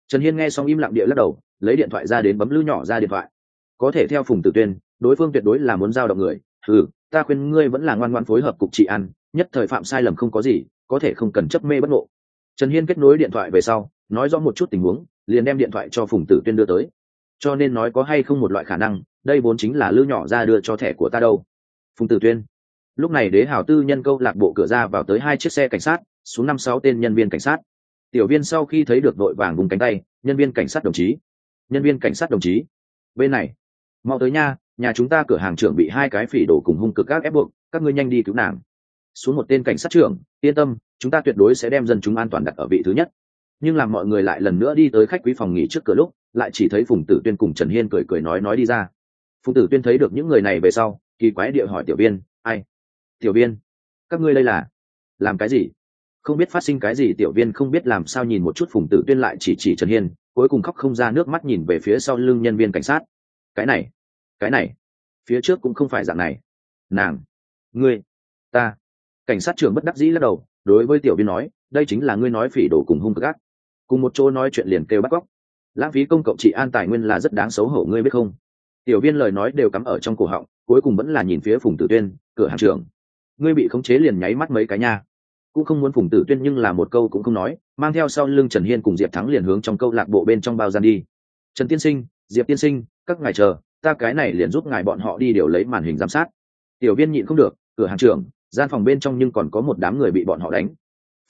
Trần hiên nghe xong im lặng địa lắc đầu, lấy điện thoại ra đến bấm lư nhỏ ra điện thoại. Có thể theo phùng tử tuyên, đối phương tuyệt đối là muốn giao động người. Ừ ta khuyên ngươi vẫn là ngoan ngoan phối hợp cục trị ăn nhất thời phạm sai lầm không có gì, có thể không cần chấp mê bất ngộ. Trần hiên kết nối điện thoại về sau, nói rõ một chút tình huống, liền đem điện thoại cho phùng tử tuyên đưa tới. Cho nên nói có hay không một loại khả năng, đây vốn chính là lư nhỏ ra đưa cho thẻ của ta đâu. Phùng tử tuyên lúc này đế hào tư nhân câu lạc bộ cửa ra vào tới hai chiếc xe cảnh sát, xuống năm sáu tên nhân viên cảnh sát. Tiểu viên sau khi thấy được đội vàng vùng cánh tay, nhân viên cảnh sát đồng chí. Nhân viên cảnh sát đồng chí. Bên này. Mau tới nha, nhà chúng ta cửa hàng trưởng bị hai cái phỉ đổ cùng hung cực các ép buộc, các ngươi nhanh đi cứu nàng. Xuống một tên cảnh sát trưởng, yên tâm, chúng ta tuyệt đối sẽ đem dân chúng an toàn đặt ở vị thứ nhất. Nhưng làm mọi người lại lần nữa đi tới khách quý phòng nghỉ trước cửa lúc, lại chỉ thấy phùng tử tuyên cùng trần hiên cười cười nói nói đi ra. Phùng tử tuyên thấy được những người này về sau, kỳ quái địa hỏi tiểu viên, ai tiểu viên, các ngươi đây là, làm cái gì? Không biết phát sinh cái gì, tiểu viên không biết làm sao nhìn một chút phùng tử tuyên lại chỉ chỉ trần hiên, cuối cùng khóc không ra nước mắt nhìn về phía sau lưng nhân viên cảnh sát. Cái này cái này, phía trước cũng không phải dạng này. Nàng, ngươi, ta. Cảnh sát trưởng bất đắc dĩ lắc đầu, đối với tiểu viên nói, đây chính là ngươi nói phỉ đổ cùng hung gác cùng một chỗ nói chuyện liền kêu bắt cóc. Lãng phí công cộng trị an tài nguyên là rất đáng xấu hổ, ngươi biết không? Tiểu viên lời nói đều cắm ở trong cổ họng, cuối cùng vẫn là nhìn phía phùng tử tuyên, cửa hàng trưởng ngươi bị khống chế liền nháy mắt mấy cái nha. Cũng không muốn phùng tử tuyên nhưng là một câu cũng không nói, mang theo sau lưng trần hiên cùng diệp thắng liền hướng trong câu lạc bộ bên trong bao gian đi. Trần tiên sinh, diệp tiên sinh, các ngài chờ, ta cái này liền giúp ngài bọn họ đi điều lấy màn hình giám sát. Tiểu viên nhịn không được, cửa hàng trưởng, gian phòng bên trong nhưng còn có một đám người bị bọn họ đánh.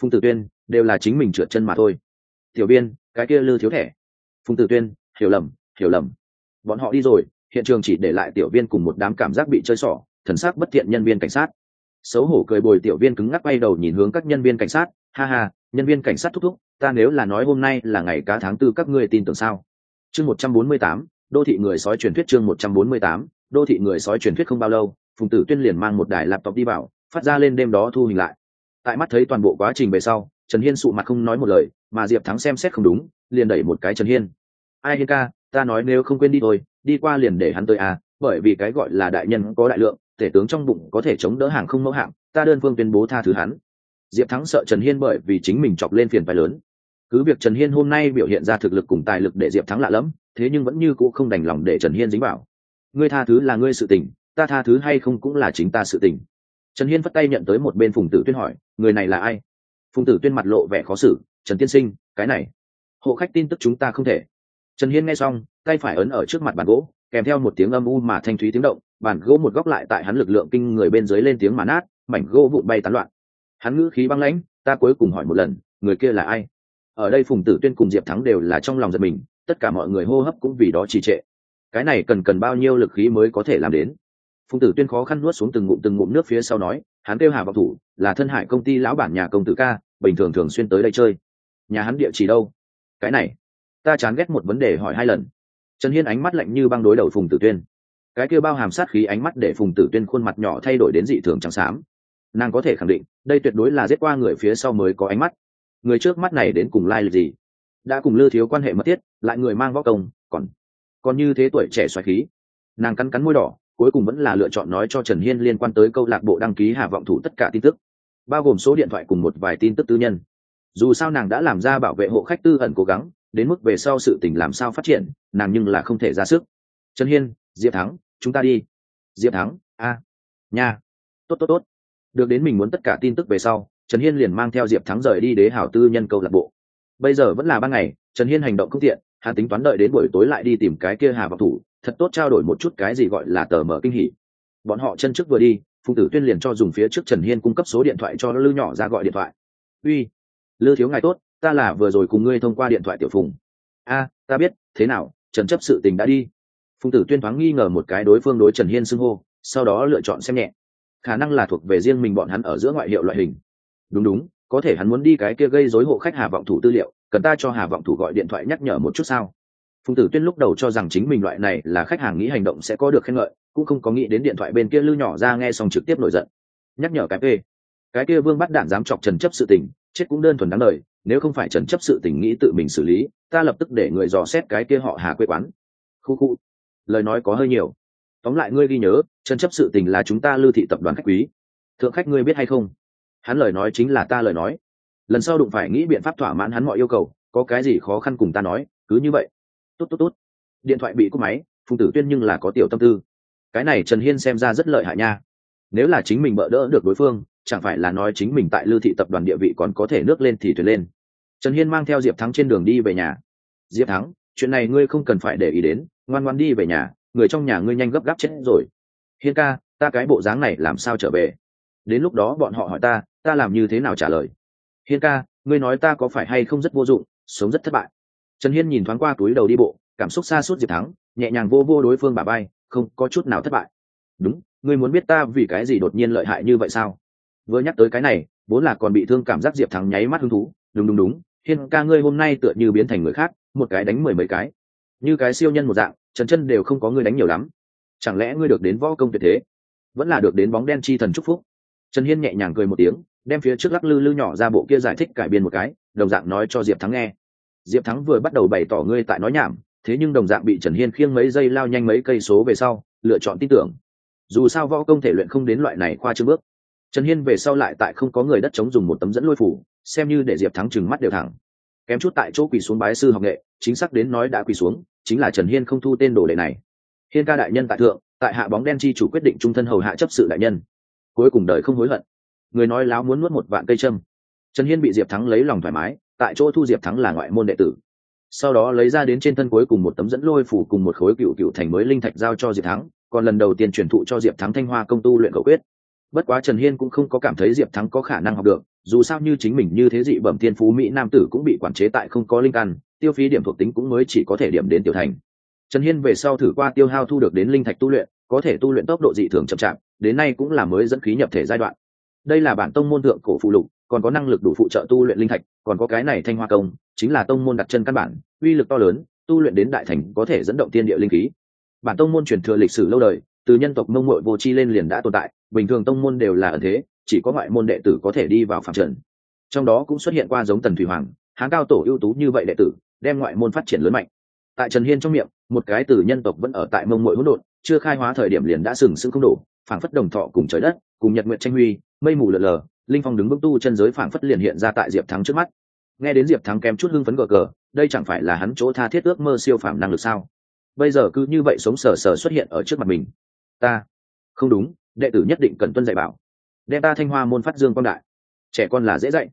Phùng tử tuyên, đều là chính mình trượt chân mà thôi. Tiểu viên, cái kia lư thiếu thẻ. Phùng tử tuyên, hiểu lầm hiểu lầm. Bọn họ đi rồi, hiện trường chỉ để lại tiểu viên cùng một đám cảm giác bị chơi xỏ, thần sắc bất thiện nhân viên cảnh sát xấu hổ cười bồi tiểu viên cứng ngắc bay đầu nhìn hướng các nhân viên cảnh sát. Ha ha, nhân viên cảnh sát thúc thúc, ta nếu là nói hôm nay là ngày cá tháng tư các ngươi tin tưởng sao? Chương một trăm bốn mươi tám, đô thị người sói truyền thuyết chương một trăm bốn mươi tám, đô thị người sói truyền thuyết không bao lâu, phùng tử tuyên liền mang một đài laptop đi vào, phát ra lên đêm đó thu hình lại. Tại mắt thấy toàn bộ quá trình về sau, trần hiên sụ mặt không nói một lời, mà diệp thắng xem xét không đúng, liền đẩy một cái trần hiên. Ai hiên ca, ta nói nếu không quên đi thôi, đi qua liền để hắn tới à bởi vì cái gọi là đại nhân có đại lượng tể tướng trong bụng có thể chống đỡ hàng không mẫu hạng, ta đơn phương tuyên bố tha thứ hắn. Diệp thắng sợ trần hiên bởi vì chính mình chọc lên phiền phái lớn. Cứ việc trần hiên hôm nay biểu hiện ra thực lực cùng tài lực để diệp thắng lạ lẫm, thế nhưng vẫn như c ũ không đành lòng để trần hiên dính vào. Ngươi tha thứ là ngươi sự tình, ta tha thứ hay không cũng là chính ta sự tình. Trần hiên phất tay nhận tới một bên phùng tử tuyên hỏi, người này là ai? Phùng tử tuyên mặt lộ vẻ khó xử, trần tiên sinh, cái này. Hộ khách tin tức chúng ta không thể. Trần hiên nghe xong, tay phải ấn ở trước mặt bàn gỗ, kèm theo một tiếng âm u mà thanh thúy tiếng động bàn gỗ một góc lại tại hắn lực lượng kinh người bên dưới lên tiếng mà nát, mảnh gỗ vụn bay tán loạn. Hắn ngữ khí băng lãnh, ta cuối cùng hỏi một lần, người kia là ai? Ở đây phùng tử tuyên cùng diệp thắng đều là trong lòng giật mình, tất cả mọi người hô hấp cũng vì đó trì trệ. Cái này cần cần bao nhiêu lực khí mới có thể làm đến? Phùng tử tuyên khó khăn nuốt xuống từng ngụm từng ngụm nước phía sau nói, hắn kêu hà vọng thủ, là thân hại công ty lão bản nhà công tử ca, bình thường thường xuyên tới đây chơi. Nhà hắn địa chỉ đâu? Cái này, ta chán ghét một vấn đề hỏi hai lần. Trần hiên ánh mắt lạnh như băng đối đầu phùng tử tuyên cái kia bao hàm sát khí ánh mắt để phùng tử tuyên khuôn mặt nhỏ thay đổi đến dị thường trắng xám. Nàng có thể khẳng định, đây tuyệt đối là giết qua người phía sau mới có ánh mắt. Người trước mắt này đến cùng lai lịch gì? Đã cùng lư thiếu quan hệ mật thiết, lại người mang võ công, còn còn như thế tuổi trẻ xoài khí. Nàng cắn cắn môi đỏ, cuối cùng vẫn là lựa chọn nói cho trần hiên liên quan tới câu lạc bộ đăng ký hà vọng thủ tất cả tin tức, bao gồm số điện thoại cùng một vài tin tức tư nhân. Dù sao nàng đã làm ra bảo vệ hộ khách tư ẩn cố gắng, đến mức về sau sự tình làm sao phát triển, nàng nhưng là không thể ra sức. Trần hiên, diệp thắng chúng ta đi. Diệp thắng, a, nha. Tốt tốt tốt. Được đến mình muốn tất cả tin tức về sau, trần hiên liền mang theo diệp thắng rời đi đế hảo tư nhân câu lạc bộ. Bây giờ vẫn là ban ngày, trần hiên hành động không tiện, hắn tính toán đợi đến buổi tối lại đi tìm cái kia hà vọng thủ, thật tốt trao đổi một chút cái gì gọi là tờ mở kinh hỉ. Bọn họ chân trước vừa đi, phùng tử tuyên liền cho dùng phía trước trần hiên cung cấp số điện thoại cho lư nhỏ ra gọi điện thoại. Uy, lư thiếu ngài tốt, ta là vừa rồi cùng ngươi thông qua điện thoại tiểu phùng. A, ta biết, thế nào, trần chấp sự tình đã đi phùng tử tuyên thoáng nghi ngờ một cái đối phương đối trần hiên xưng hô sau đó lựa chọn xem nhẹ. Khả năng là thuộc về riêng mình bọn hắn ở giữa ngoại hiệu loại hình. Đúng đúng có thể hắn muốn đi cái kia gây dối hộ khách hà vọng thủ tư liệu cần ta cho hà vọng thủ gọi điện thoại nhắc nhở một chút sao? Phùng tử tuyên lúc đầu cho rằng chính mình loại này là khách hàng nghĩ hành động sẽ có được khen ngợi cũng không có nghĩ đến điện thoại bên kia lư nhỏ ra nghe xong trực tiếp nổi giận. Nhắc nhở cái kia, cái kia vương bắt đạn dám chọc trần chấp sự tình chết cũng đơn thuần đáng lời nếu không phải trần chấp sự tình nghĩ tự mình xử lý ta lập tức để người dò xét cái kia họ hà quê quán. Khu khu lời nói có hơi nhiều. Tóm lại ngươi ghi nhớ, chân chấp sự tình là chúng ta lưu thị tập đoàn khách quý. Thượng khách ngươi biết hay không? Hắn lời nói chính là ta lời nói. Lần sau đụng phải nghĩ biện pháp thỏa mãn hắn mọi yêu cầu, có cái gì khó khăn cùng ta nói, cứ như vậy. Tốt tốt tốt. Điện thoại bị cúp máy, phùng tử tuyên nhưng là có tiểu tâm tư. Cái này trần hiên xem ra rất lợi hại nha. Nếu là chính mình bỡ đỡ được đối phương, chẳng phải là nói chính mình tại lưu thị tập đoàn địa vị còn có thể nước lên thì thuyền lên. Trần hiên mang theo diệp thắng trên đường đi về nhà. Diệp thắng, chuyện này ngươi không cần phải để ý đến ngoan ngoan đi về nhà, người trong nhà ngươi nhanh gấp gáp chết rồi. Hiên ca, ta cái bộ dáng này làm sao trở về? Đến lúc đó bọn họ hỏi ta ta làm như thế nào trả lời? Hiên ca, ngươi nói ta có phải hay không rất vô dụng, sống rất thất bại. Trần hiên nhìn thoáng qua túi đầu đi bộ, cảm xúc xa suốt diệp thắng, nhẹ nhàng vô vô đối phương bà bay không có chút nào thất bại. Đúng, ngươi muốn biết ta vì cái gì đột nhiên lợi hại như vậy sao? Vừa nhắc tới cái này, vốn là còn bị thương cảm giác diệp thắng nháy mắt hứng thú. Đúng đúng đúng. Hiên ca, ngươi hôm nay tựa như biến thành người khác, một cái đánh mười mấy cái như cái siêu nhân một dạng, trần chân đều không có ngươi đánh nhiều lắm. Chẳng lẽ ngươi được đến võ công tuyệt thế? Vẫn là được đến bóng đen chi thần chúc phúc. Trần hiên nhẹ nhàng cười một tiếng, đem phía trước lắc lư lư nhỏ ra bộ kia giải thích cải biên một cái, đồng dạng nói cho diệp thắng nghe. Diệp thắng vừa bắt đầu bày tỏ ngươi tại nói nhảm, thế nhưng đồng dạng bị trần hiên khiêng mấy giây lao nhanh mấy cây số về sau, lựa chọn tin tưởng. Dù sao võ công thể luyện không đến loại này khoa trương bước. Trần hiên về sau lại tại không có người đất chống dùng một tấm dẫn lôi phủ, xem như để diệp thắng chừng mắt đều thẳng kém chút tại chỗ quỳ xuống bái sư học nghệ, chính xác đến nói đã quỳ xuống, chính là trần hiên không thu tên đồ đệ này. Hiên ca đại nhân tại thượng, tại hạ bóng đen chi chủ quyết định trung thân hầu hạ chấp sự đại nhân. Cuối cùng đời không hối hận. Người nói láo muốn nuốt một vạn cây châm. Trần hiên bị diệp thắng lấy lòng thoải mái, tại chỗ thu diệp thắng là ngoại môn đệ tử. Sau đó lấy ra đến trên thân cuối cùng một tấm dẫn lôi phủ cùng một khối cựu cựu thành mới linh thạch giao cho diệp thắng, còn lần đầu tiên truyền thụ cho diệp thắng thanh hoa công tu luyện cầu quyết bất quá trần hiên cũng không có cảm thấy diệp thắng có khả năng học được, dù sao như chính mình như thế dị bẩm thiên phú mỹ nam tử cũng bị quản chế tại không có linh căn, tiêu phí điểm thuộc tính cũng mới chỉ có thể điểm đến tiểu thành. Trần hiên về sau thử qua tiêu hao thu được đến linh thạch tu luyện, có thể tu luyện tốc độ dị thường chậm chạp, đến nay cũng là mới dẫn khí nhập thể giai đoạn. Đây là bản tông môn thượng cổ phụ lục, còn có năng lực đủ phụ trợ tu luyện linh thạch, còn có cái này thanh hoa công, chính là tông môn đặt chân căn bản, uy lực to lớn, tu luyện đến đại thành có thể dẫn động tiên địa linh khí. Bản tông môn truyền thừa lịch sử lâu đời, từ nhân tộc mông mội vô chi lên liền đã tồn tại bình thường tông môn đều là ở thế chỉ có ngoại môn đệ tử có thể đi vào phạm trần. Trong đó cũng xuất hiện qua giống tần thủy hoàng hán cao tổ ưu tú như vậy đệ tử đem ngoại môn phát triển lớn mạnh. Tại trần hiên trong miệng một cái từ nhân tộc vẫn ở tại mông mội hỗn độn chưa khai hóa thời điểm liền đã sừng sững không đủ, phảng phất đồng thọ cùng trời đất cùng nhật nguyện tranh huy mây mù lờ lờ linh phong đứng bước tu chân giới phảng phất liền hiện ra tại diệp thắng trước mắt. Nghe đến diệp thắng kém chút hưng phấn gờ gờ đây chẳng phải là hắn chỗ tha thiết ước mơ siêu phàm năng lực sao? Bây giờ cứ như vậy sống sờ sờ xuất hiện ở trước mặt mình. Ta không đúng đệ tử nhất định cần tuân dạy bảo, đem ta thanh hoa môn phát dương quang đại. Trẻ con là dễ dạy.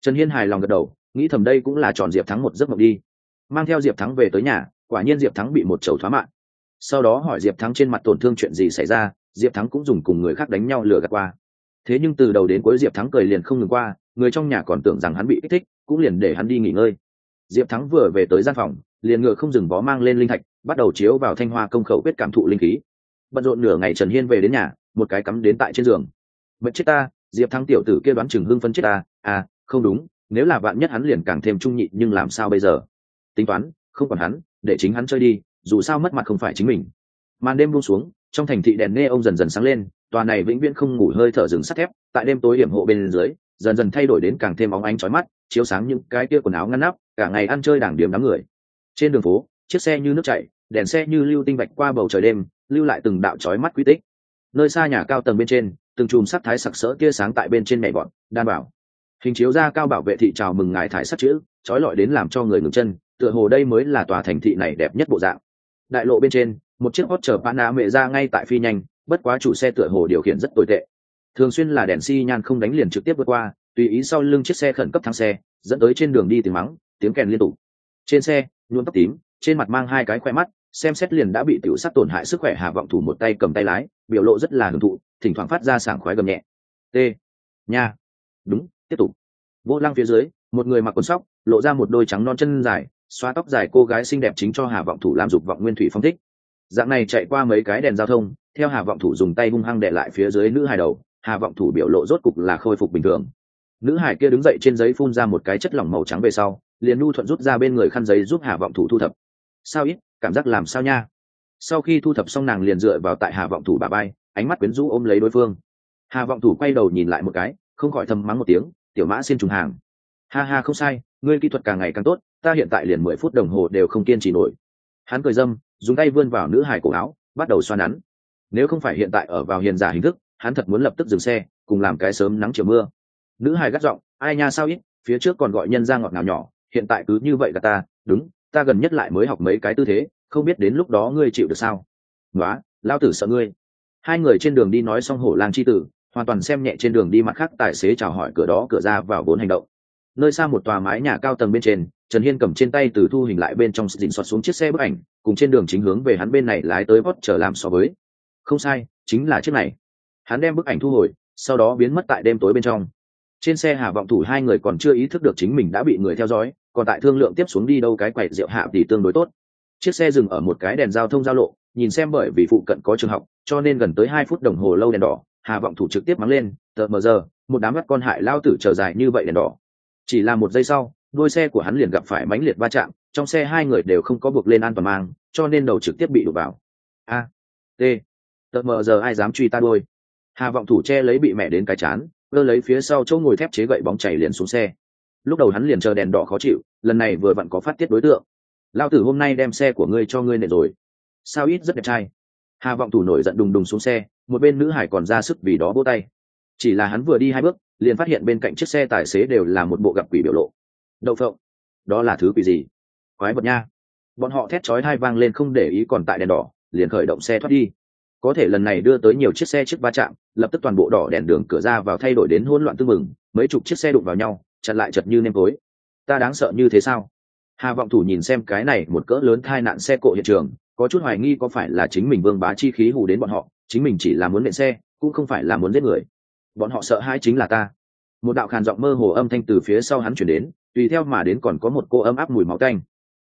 Trần hiên hài lòng gật đầu, nghĩ thầm đây cũng là tròn diệp thắng một giấc mộng đi. Mang theo diệp thắng về tới nhà, quả nhiên diệp thắng bị một chầu thoá mạng. Sau đó hỏi diệp thắng trên mặt tổn thương chuyện gì xảy ra, diệp thắng cũng dùng cùng người khác đánh nhau lừa gạt qua. Thế nhưng từ đầu đến cuối diệp thắng cười liền không ngừng qua, người trong nhà còn tưởng rằng hắn bị kích thích, cũng liền để hắn đi nghỉ ngơi. Diệp thắng vừa về tới gian phòng, liền ngựa không dừng bó mang lên linh thạch, bắt đầu chiếu vào thanh hoa công khẩu quyết cảm thụ linh khí. Bận rộn nửa ngày trần hiên về đến nhà một cái cắm đến tại trên giường. Mệt chết ta, diệp thắng tiểu tử kia đoán chừng hưng phân chết ta. À không đúng, nếu là bạn nhất hắn liền càng thêm trung nhị, nhưng làm sao bây giờ? Tính toán, không còn hắn, để chính hắn chơi đi, dù sao mất mặt không phải chính mình. Màn đêm buông xuống, trong thành thị đèn nghe ông dần dần sáng lên, tòa này vĩnh viễn không ngủ hơi thở rừng sắt thép, tại đêm tối hiểm hộ bên dưới, dần dần thay đổi đến càng thêm óng ánh chói mắt, chiếu sáng những cái kia quần áo ngăn nắp, cả ngày ăn chơi đảng điểm đám người. Trên đường phố, chiếc xe như nước chảy, đèn xe như lưu tinh bạch qua bầu trời đêm, lưu lại từng đạo chói mắt quy tích nơi xa nhà cao tầng bên trên, từng chùm sắc thái sặc sỡ tia sáng tại bên trên mẹ bọn đan bảo. Hình chiếu ra cao bảo vệ thị chào mừng ngài thải sắc chữ, trói lọi đến làm cho người ngừng chân, tựa hồ đây mới là tòa thành thị này đẹp nhất bộ dạng. Đại lộ bên trên, một chiếc hot chở bán á mẹ ra ngay tại phi nhanh, bất quá chủ xe tựa hồ điều khiển rất tồi tệ. Thường xuyên là đèn xi nhan không đánh liền trực tiếp vượt qua, tùy ý sau lưng chiếc xe khẩn cấp thang xe, dẫn tới trên đường đi tiếng mắng, tiếng kèn liên tục. Trên xe, nhuộm tóc tím, trên mặt mang hai cái khoe mắt xem xét liền đã bị tiểu sát tổn hại sức khỏe hà vọng thủ một tay cầm tay lái, biểu lộ rất là hưởng thụ, thỉnh thoảng phát ra sảng khoái gầm nhẹ. T, nha. Đúng, tiếp tục. Vô lăng phía dưới, một người mặc quần sóc, lộ ra một đôi trắng non chân dài, xóa tóc dài cô gái xinh đẹp chính cho hà vọng thủ làm dục vọng nguyên thủy phong thích. Dạng này chạy qua mấy cái đèn giao thông, theo hà vọng thủ dùng tay hung hăng để lại phía dưới nữ hài đầu, hà vọng thủ biểu lộ rốt cục là khôi phục bình thường. Nữ hải kia đứng dậy trên giấy phun ra một cái chất lỏng màu trắng về sau, liền nu thuận rút ra bên người khăn giấy giúp hà vọng thủ thu thập. Sao ít? Cảm giác làm sao nha? Sau khi thu thập xong nàng liền dựa vào tại hà vọng thủ bà bay ánh mắt quyến rũ ôm lấy đối phương. Hà vọng thủ quay đầu nhìn lại một cái, không khỏi thầm mắng một tiếng, tiểu mã xin trùng hàng. Ha ha, không sai, ngươi kỹ thuật càng ngày càng tốt, ta hiện tại liền mười phút đồng hồ đều không kiên trì nổi. Hắn cười dâm, dùng tay vươn vào nữ hải cổ áo, bắt đầu xoa nắn. Nếu không phải hiện tại ở vào hiền giả hình thức, hắn thật muốn lập tức dừng xe, cùng làm cái sớm nắng chiều mưa. Nữ hải gắt giọng, ai nha, sao ít, phía trước còn gọi nhân ra ngọt ngào nhỏ, hiện tại cứ như vậy cả ta, đúng ta gần nhất lại mới học mấy cái tư thế, không biết đến lúc đó ngươi chịu được sao? Nói lao tử sợ ngươi. Hai người trên đường đi nói xong hổ lang chi tử, hoàn toàn xem nhẹ trên đường đi mặt khác tài xế chào hỏi cửa đó cửa ra vào bốn hành động. Nơi xa một tòa mái nhà cao tầng bên trên, trần hiên cầm trên tay từ thu hình lại bên trong dình xoạt xuống chiếc xe bức ảnh, cùng trên đường chính hướng về hắn bên này lái tới vót chờ làm so với. Không sai, chính là chiếc này. Hắn đem bức ảnh thu hồi, sau đó biến mất tại đêm tối bên trong. Trên xe hà vọng thủ hai người còn chưa ý thức được chính mình đã bị người theo dõi còn tại thương lượng tiếp xuống đi đâu cái quầy rượu hạ thì tương đối tốt. Chiếc xe dừng ở một cái đèn giao thông giao lộ, nhìn xem bởi vì phụ cận có trường học, cho nên gần tới hai phút đồng hồ lâu đèn đỏ, hà vọng thủ trực tiếp mắng lên, tờ mờ giờ, một đám mắt con hại lao tử chờ dài như vậy đèn đỏ. Chỉ là một giây sau đuôi xe của hắn liền gặp phải mãnh liệt va chạm, trong xe hai người đều không có buộc lên an toàn mang, cho nên đầu trực tiếp bị đụng vào. A, t, tờ mờ giờ ai dám truy ta đôi hà vọng thủ che lấy bị mẹ đến cái chán cơ lấy phía sau chỗ ngồi thép chế gậy bóng chảy liền xuống xe lúc đầu hắn liền chờ đèn đỏ khó chịu, lần này vừa vặn có phát tiết đối tượng. Lao tử hôm nay đem xe của ngươi cho ngươi nệ rồi. Sao ít rất đẹp trai. Hà vọng thủ nổi giận đùng đùng xuống xe, một bên nữ hải còn ra sức vì đó vỗ tay. Chỉ là hắn vừa đi hai bước, liền phát hiện bên cạnh chiếc xe tài xế đều là một bộ gặp quỷ biểu lộ. Đậu phộng. Đó là thứ quỷ gì? Quái vật nha. Bọn họ thét chói hai vang lên không để ý còn tại đèn đỏ, liền khởi động xe thoát đi. Có thể lần này đưa tới nhiều chiếc xe trước va chạm, lập tức toàn bộ đỏ đèn đường cửa ra vào thay đổi đến hỗn loạn tư mừng mấy chục chiếc xe đụng vào nhau chặn lại chật như nêm tối. Ta đáng sợ như thế sao? Hà vọng thủ nhìn xem cái này một cỡ lớn thai nạn xe cộ hiện trường, có chút hoài nghi có phải là chính mình vương bá chi khí hù đến bọn họ, chính mình chỉ là muốn nện xe, cũng không phải là muốn giết người. Bọn họ sợ hai chính là ta. Một đạo khàn giọng mơ hồ âm thanh từ phía sau hắn chuyển đến, tùy theo mà đến còn có một cô ấm áp mùi máu tanh.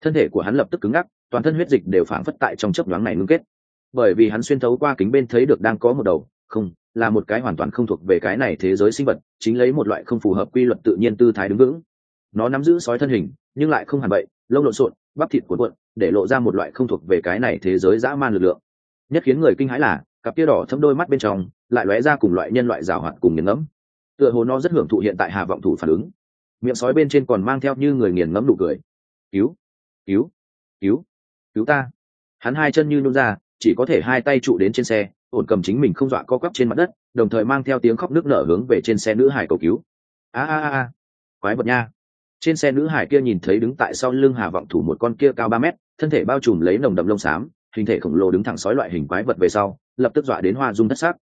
Thân thể của hắn lập tức cứng ngắc, toàn thân huyết dịch đều phảng phất tại trong chấp nhoáng này ngưng kết. Bởi vì hắn xuyên thấu qua kính bên thấy được đang có một đầu, không là một cái hoàn toàn không thuộc về cái này thế giới sinh vật, chính lấy một loại không phù hợp quy luật tự nhiên tư thái đứng vững. Nó nắm giữ sói thân hình, nhưng lại không hẳn vậy, lông lộn xộn, bắp thịt cuộn cuộn, để lộ ra một loại không thuộc về cái này thế giới dã man lực lượng. Nhất khiến người kinh hãi là, cặp tia đỏ thâm đôi mắt bên trong, lại lóe ra cùng loại nhân loại rào hoạt cùng nghiền ngẫm. Tựa hồ nó rất hưởng thụ hiện tại hà vọng thủ phản ứng. Miệng sói bên trên còn mang theo như người nghiền ngẫm đủ cười. Cứu cứu cứu cứu ta. Hắn hai chân như nôn ra, chỉ có thể hai tay trụ đến trên xe ổn cầm chính mình không dọa co quắp trên mặt đất, đồng thời mang theo tiếng khóc nước nở hướng về trên xe nữ hải cầu cứu. A a a quái vật nha. Trên xe nữ hải kia nhìn thấy đứng tại sau lưng hà vọng thủ một con kia cao ba mét, thân thể bao trùm lấy nồng đậm lông xám, hình thể khổng lồ đứng thẳng sói loại hình quái vật về sau, lập tức dọa đến hoa dung thất sắc.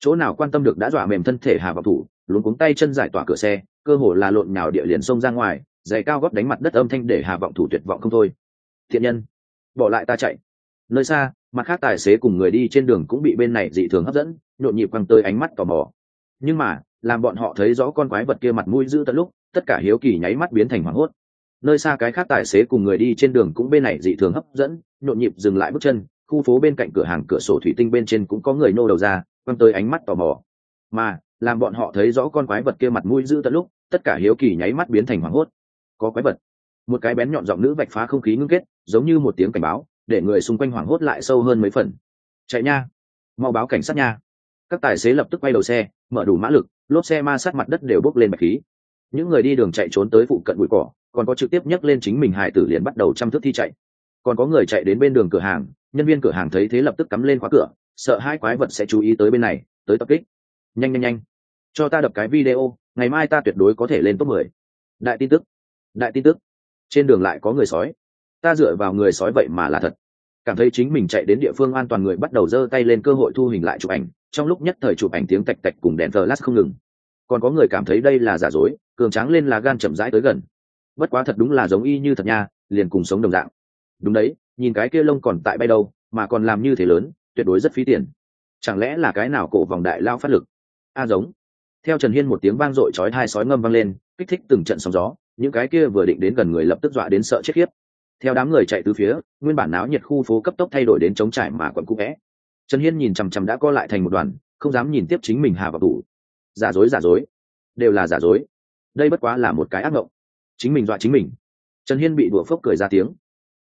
Chỗ nào quan tâm được đã dọa mềm thân thể hà vọng thủ luôn cuống tay chân giải tỏa cửa xe, cơ hồ là lộn nhào địa liền xông ra ngoài, giày cao góp đánh mặt đất âm thanh để hà vọng thủ tuyệt vọng không thôi. Thiện nhân, bỏ lại ta chạy nơi xa, mặt khác tài xế cùng người đi trên đường cũng bị bên này dị thường hấp dẫn, nhộn nhịp quăng tới ánh mắt tò mò. Nhưng mà, làm bọn họ thấy rõ con quái vật kia mặt mũi dữ tận lúc, tất cả hiếu kỳ nháy mắt biến thành hoảng hốt. Nơi xa cái khác tài xế cùng người đi trên đường cũng bên này dị thường hấp dẫn, nhộn nhịp dừng lại bước chân, khu phố bên cạnh cửa hàng cửa sổ thủy tinh bên trên cũng có người nô đầu ra, quăng tới ánh mắt tò mò. Mà, làm bọn họ thấy rõ con quái vật kia mặt mũi dữ tận lúc, tất cả hiếu kỳ nháy mắt biến thành hoảng hốt. Có quái vật. Một cái bén nhọn giọng nữ vạch phá không khí ngưng kết, giống như một tiếng cảnh báo để người xung quanh hoảng hốt lại sâu hơn mấy phần. Chạy nha, mau báo cảnh sát nha. Các tài xế lập tức quay đầu xe, mở đủ mã lực, lốp xe ma sát mặt đất đều bốc lên bạch khí. Những người đi đường chạy trốn tới phụ cận bụi cỏ, còn có trực tiếp nhấc lên chính mình hải tử liền bắt đầu chăm thức thi chạy. Còn có người chạy đến bên đường cửa hàng, nhân viên cửa hàng thấy thế lập tức cắm lên khóa cửa, sợ hai quái vật sẽ chú ý tới bên này, tới tập kích. Nhanh nhanh nhanh. Cho ta đập cái video, ngày mai ta tuyệt đối có thể lên top mười. Đại tin tức, đại tin tức. Trên đường lại có người sói ta dựa vào người sói vậy mà là thật. Cảm thấy chính mình chạy đến địa phương an toàn người bắt đầu giơ tay lên cơ hội thu hình lại chụp ảnh, trong lúc nhất thời chụp ảnh tiếng tạch tạch cùng đèn flash không ngừng. Còn có người cảm thấy đây là giả dối, cường tráng lên là gan chậm rãi tới gần. Bất quá thật đúng là giống y như thật nha, liền cùng sống đồng dạng. Đúng đấy, nhìn cái kia lông còn tại bay đâu, mà còn làm như thế lớn, tuyệt đối rất phí tiền. Chẳng lẽ là cái nào cổ vòng đại lao phát lực? A à giống. Theo trần hiên một tiếng vang dội chói hai sói ngâm vang lên, kích thích từng trận sóng gió, những cái kia vừa định đến gần người lập tức dọa đến sợ chết khiếp theo đám người chạy từ phía, nguyên bản náo nhiệt khu phố cấp tốc thay đổi đến trống trải mà quận cũ vẽ. Trần hiên nhìn chằm chằm đã co lại thành một đoàn, không dám nhìn tiếp chính mình hà vào tủ giả dối giả dối. Đều là giả dối. Đây bất quá là một cái ác mộng. Chính mình dọa chính mình. Trần hiên bị đùa phốc cười ra tiếng.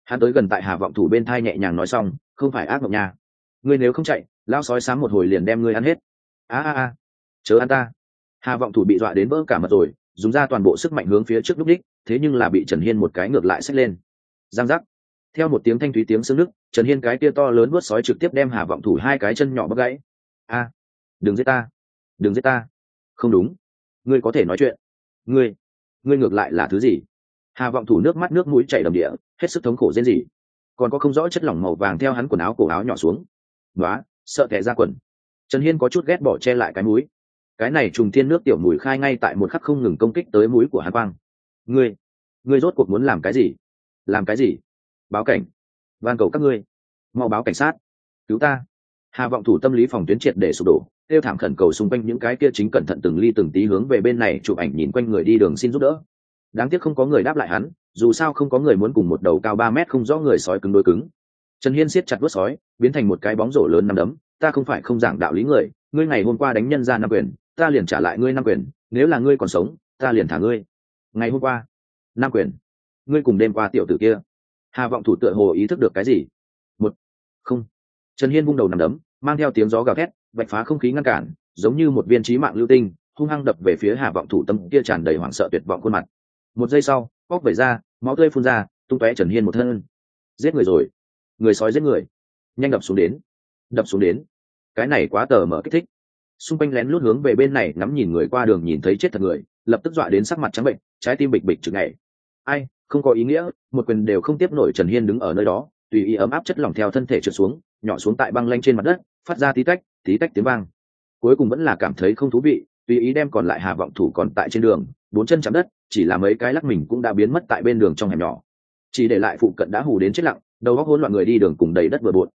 Hắn tới gần tại hà vọng thủ bên thai nhẹ nhàng nói xong, không phải ác mộng nha. Ngươi nếu không chạy lao sói sáng một hồi liền đem ngươi ăn hết. A a a. Chớ ăn ta. Hà vọng thủ bị dọa đến vỡ cả mật rồi, dùng ra toàn bộ sức mạnh hướng phía trước lúc đích, thế nhưng là bị trần hiên một cái ngược lại xách lên giang giác theo một tiếng thanh thúy tiếng xương nước trần hiên cái kia to lớn vớt sói trực tiếp đem hà vọng thủ hai cái chân nhỏ bắt gãy. A, đừng giết ta, đừng giết ta. Không đúng. Ngươi có thể nói chuyện. Ngươi ngươi ngược lại là thứ gì? Hà vọng thủ nước mắt nước mũi chảy đầm địa, hết sức thống khổ rên gì còn có không rõ chất lỏng màu vàng theo hắn quần áo cổ áo nhỏ xuống. Nói sợ kẻ ra quần. Trần hiên có chút ghét bỏ che lại cái mũi. Cái này trùng thiên nước tiểu mùi khai ngay tại một khắc không ngừng công kích tới mũi của hà quang. Ngươi ngươi rốt cuộc muốn làm cái gì? Làm cái gì? Báo cảnh. Van cầu các ngươi. Mau báo cảnh sát. Cứu ta. Hà vọng thủ tâm lý phòng tuyến triệt để sụp đổ. Kêu thảm khẩn cầu xung quanh những cái kia chính cẩn thận từng ly từng tí hướng về bên này chụp ảnh nhìn quanh người đi đường xin giúp đỡ. Đáng tiếc không có người đáp lại hắn, dù sao không có người muốn cùng một đầu cao ba mét không rõ người sói cứng đôi cứng. Trần hiên siết chặt vớt sói, biến thành một cái bóng rổ lớn nằm đấm. Ta không phải không giảng đạo lý người, ngươi ngày hôm qua đánh nhân ra năm quyền, ta liền trả lại ngươi năm quyền, nếu là ngươi còn sống, ta liền thả ngươi. Ngày hôm qua, năm quyền ngươi cùng đêm qua tiểu tử kia. Hà vọng thủ tựa hồ ý thức được cái gì? Một, không. Trần hiên vung đầu nằm đấm, mang theo tiếng gió gào thét, vạch phá không khí ngăn cản, giống như một viên trí mạng lưu tinh, hung hăng đập về phía hà vọng thủ tâm kia tràn đầy hoảng sợ tuyệt vọng khuôn mặt. Một giây sau, bóc vẩy ra, máu tươi phun ra, tung tóe trần hiên một thân. Giết người rồi. Người sói giết người. Nhanh đập xuống đến. Đập xuống đến. Cái này quá tờ mở kích thích. Xung quanh lén lút hướng về bên này ngắm nhìn người qua đường nhìn thấy chết thật người, lập tức dọa đến sắc mặt trắng bệnh, trái tim bịch bịch chừng ngày ai? Không có ý nghĩa, một quyền đều không tiếp nổi trần hiên đứng ở nơi đó, tùy ý ấm áp chất lỏng theo thân thể trượt xuống, nhỏ xuống tại băng lanh trên mặt đất, phát ra tí tách tí tách tiếng vang. Cuối cùng vẫn là cảm thấy không thú vị, tùy ý đem còn lại hà vọng thủ còn tại trên đường, bốn chân chạm đất, chỉ là mấy cái lắc mình cũng đã biến mất tại bên đường trong hẻm nhỏ. Chỉ để lại phụ cận đã hù đến chết lặng, đầu góc hỗn loạn người đi đường cùng đầy đất vừa bộn.